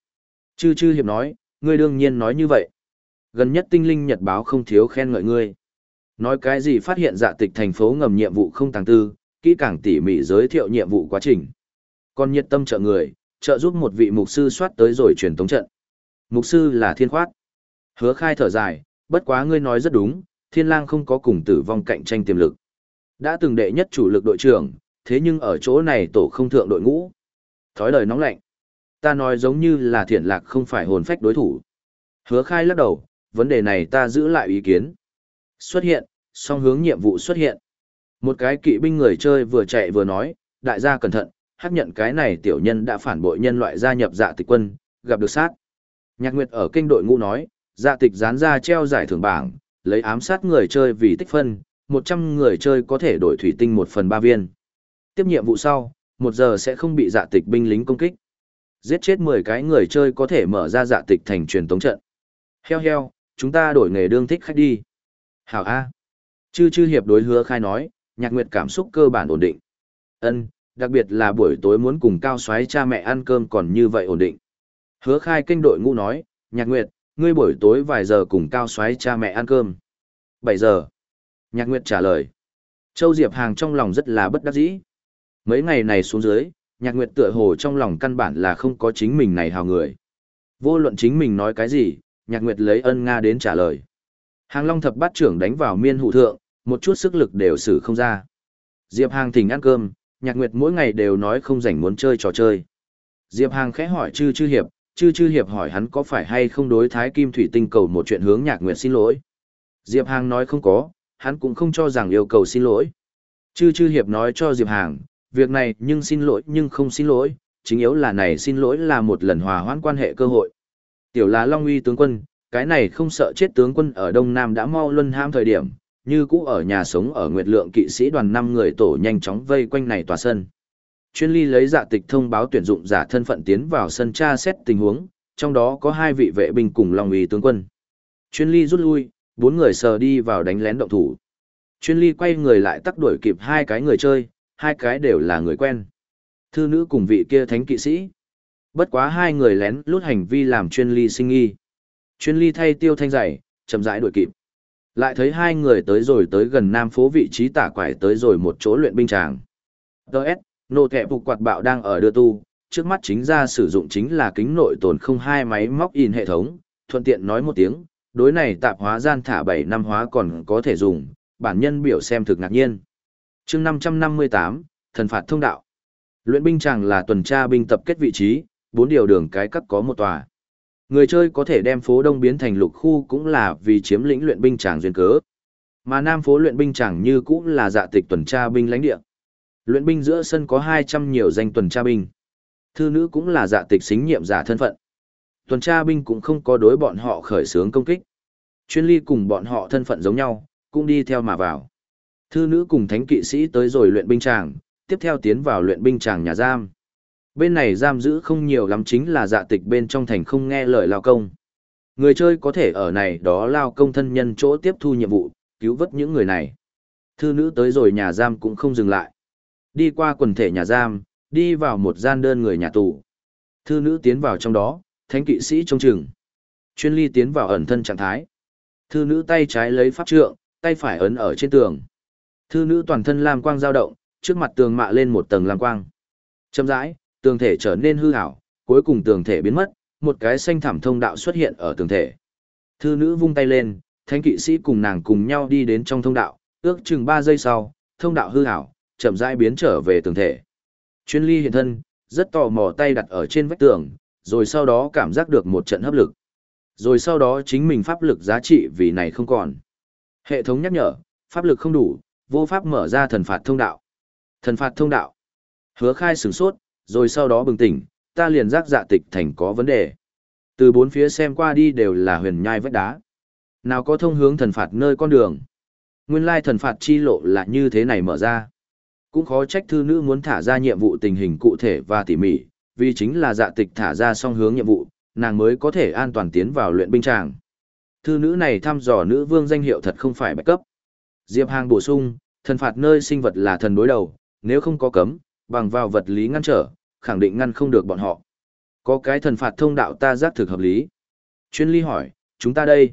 Chư chư hiệp nói, ngươi đương nhiên nói như vậy. Gần nhất tinh linh nhật báo không thiếu khen ngợi ngươi. Nói cái gì phát hiện dạ tịch thành phố ngầm nhiệm vụ không tàng tư, kỹ càng tỉ mỉ giới thiệu nhiệm vụ quá trình. Còn nhiệt tâm trợ người, trợ giúp một vị mục sư soát tới rồi truyền tống trận. Mục sư là thiên khoát. Hứa khai thở dài, bất quá ngươi nói rất đúng, thiên lang không có cùng tử vong cạnh tranh tiềm lực. Đã từng đệ nhất chủ lực đội trưởng, thế nhưng ở chỗ này tổ không thượng đội ngũ. Thói lời nóng lạnh. Ta nói giống như là thiện lạc không phải hồn phách đối thủ. Hứa khai lắc đầu, vấn đề này ta giữ lại ý kiến. Xuất hiện, song hướng nhiệm vụ xuất hiện. Một cái kỵ binh người chơi vừa chạy vừa nói, đại gia cẩn thận, hắc nhận cái này tiểu nhân đã phản bội nhân loại gia nhập dạ tịch quân, gặp được sát. Nhạc Nguyệt ở kinh đội ngũ nói, dạ tịch dán ra treo giải thưởng bảng, lấy ám sát người chơi vì tích phân, 100 người chơi có thể đổi thủy tinh 1 phần 3 viên. Tiếp nhiệm vụ sau, 1 giờ sẽ không bị dạ tịch binh lính công kích. Giết chết 10 cái người chơi có thể mở ra dạ tịch thành truyền tống trận. Heo heo, chúng ta đổi nghề đương thích khách đi. Hảo A. Chư chư hiệp đối hứa khai nói, nhạc nguyệt cảm xúc cơ bản ổn định. Ân, đặc biệt là buổi tối muốn cùng cao xoáy cha mẹ ăn cơm còn như vậy ổn định. Hứa khai kênh đội ngũ nói, nhạc nguyệt, ngươi buổi tối vài giờ cùng cao xoáy cha mẹ ăn cơm. 7 giờ. Nhạc nguyệt trả lời. Châu Diệp Hàng trong lòng rất là bất đắc dĩ. Mấy ngày này xuống dưới, nhạc nguyệt tựa hồ trong lòng căn bản là không có chính mình này hào người. Vô luận chính mình nói cái gì, nhạc nguyệt lấy ân Nga đến trả lời. Hàng Long thập bát trưởng đánh vào miên hụ thượng, một chút sức lực đều xử không ra. Diệp Hàng thỉnh ăn cơm, Nhạc Nguyệt mỗi ngày đều nói không rảnh muốn chơi trò chơi. Diệp Hàng khẽ hỏi Chư Chư Hiệp, Chư Chư Hiệp hỏi hắn có phải hay không đối Thái Kim Thủy Tinh cầu một chuyện hướng Nhạc Nguyệt xin lỗi. Diệp Hàng nói không có, hắn cũng không cho rằng yêu cầu xin lỗi. Chư Chư Hiệp nói cho Diệp Hàng, việc này nhưng xin lỗi nhưng không xin lỗi, chính yếu là này xin lỗi là một lần hòa hoãn quan hệ cơ hội. Tiểu là Long Uy tướng quân, cái này không sợ chết tướng quân ở Đông Nam đã mau luân ham thời điểm, như cũ ở nhà sống ở Nguyệt Lượng kỵ sĩ đoàn năm người tổ nhanh chóng vây quanh này tòa sân. Chuyên ly lấy dạ tịch thông báo tuyển dụng giả thân phận tiến vào sân tra xét tình huống, trong đó có hai vị vệ binh cùng Long Uy tướng quân. Chuyên ly rút lui, bốn người sờ đi vào đánh lén động thủ. Chuyên ly quay người lại tắc đuổi kịp hai cái người chơi, hai cái đều là người quen. Thư nữ cùng vị kia thánh kỵ sĩ. Bất quá hai người lén lút hành vi làm chuyên ly sinh nghi. Chuyên ly thay tiêu thanh dày, chậm rãi đuổi kịp. Lại thấy hai người tới rồi tới gần nam phố vị trí tả quải tới rồi một chỗ luyện binh tràng. Đợt, nô thẻ phục quạt bạo đang ở đưa tu, trước mắt chính ra sử dụng chính là kính nội tồn không hai máy móc in hệ thống, thuận tiện nói một tiếng, đối này tạp hóa gian thả 7 năm hóa còn có thể dùng, bản nhân biểu xem thực ngạc nhiên chương 558, thần phạt thông đạo. Luyện binh chàng là tuần tra binh tập kết vị trí, bốn điều đường cái cắt có một tòa. Người chơi có thể đem phố đông biến thành lục khu cũng là vì chiếm lĩnh luyện binh tràng duyên cớ. Mà nam phố luyện binh tràng như cũng là dạ tịch tuần tra binh lãnh địa. Luyện binh giữa sân có 200 nhiều danh tuần tra binh. Thư nữ cũng là dạ tịch xính nhiệm giả thân phận. Tuần tra binh cũng không có đối bọn họ khởi xướng công kích. Chuyên ly cùng bọn họ thân phận giống nhau, cũng đi theo mà vào. Thư nữ cùng thánh kỵ sĩ tới rồi luyện binh tràng, tiếp theo tiến vào luyện binh tràng nhà giam. Bên này giam giữ không nhiều lắm chính là dạ tịch bên trong thành không nghe lời lao công. Người chơi có thể ở này đó lao công thân nhân chỗ tiếp thu nhiệm vụ, cứu vớt những người này. Thư nữ tới rồi nhà giam cũng không dừng lại. Đi qua quần thể nhà giam, đi vào một gian đơn người nhà tù. Thư nữ tiến vào trong đó, thánh kỵ sĩ trông chừng. Chuyên ly tiến vào ẩn thân trạng thái. Thư nữ tay trái lấy pháp trượng, tay phải ấn ở trên tường. Thư nữ toàn thân lam quang dao động, trước mặt tường mạ lên một tầng lam quang. Chậm rãi, tường thể trở nên hư ảo, cuối cùng tường thể biến mất, một cái xanh thảm thông đạo xuất hiện ở tường thể. Thư nữ vung tay lên, thánh kỵ sĩ cùng nàng cùng nhau đi đến trong thông đạo, ước chừng 3 giây sau, thông đạo hư ảo, chậm rãi biến trở về tường thể. Chuyên ly hiện thân, rất tò mò tay đặt ở trên vách tường, rồi sau đó cảm giác được một trận hấp lực. Rồi sau đó chính mình pháp lực giá trị vì này không còn. Hệ thống nhắc nhở, pháp lực không đủ, vô pháp mở ra thần phạt thông đạo. Thần phạt thông đạo. Hứa khai sửng sốt, rồi sau đó bừng tỉnh, ta liền giác dạ tịch thành có vấn đề. Từ bốn phía xem qua đi đều là huyền nhai vách đá. Nào có thông hướng thần phạt nơi con đường. Nguyên lai thần phạt chi lộ là như thế này mở ra. Cũng khó trách thư nữ muốn thả ra nhiệm vụ tình hình cụ thể và tỉ mỉ, vì chính là dạ tịch thả ra song hướng nhiệm vụ, nàng mới có thể an toàn tiến vào luyện binh tràng. Thư nữ này thăm dò nữ vương danh hiệu thật không phải bạch cấp. Diệp Hàng bổ sung, thần phạt nơi sinh vật là thần đối đầu, nếu không có cấm, bằng vào vật lý ngăn trở, khẳng định ngăn không được bọn họ. Có cái thần phạt thông đạo ta giác thực hợp lý. Chuyên ly hỏi, chúng ta đây.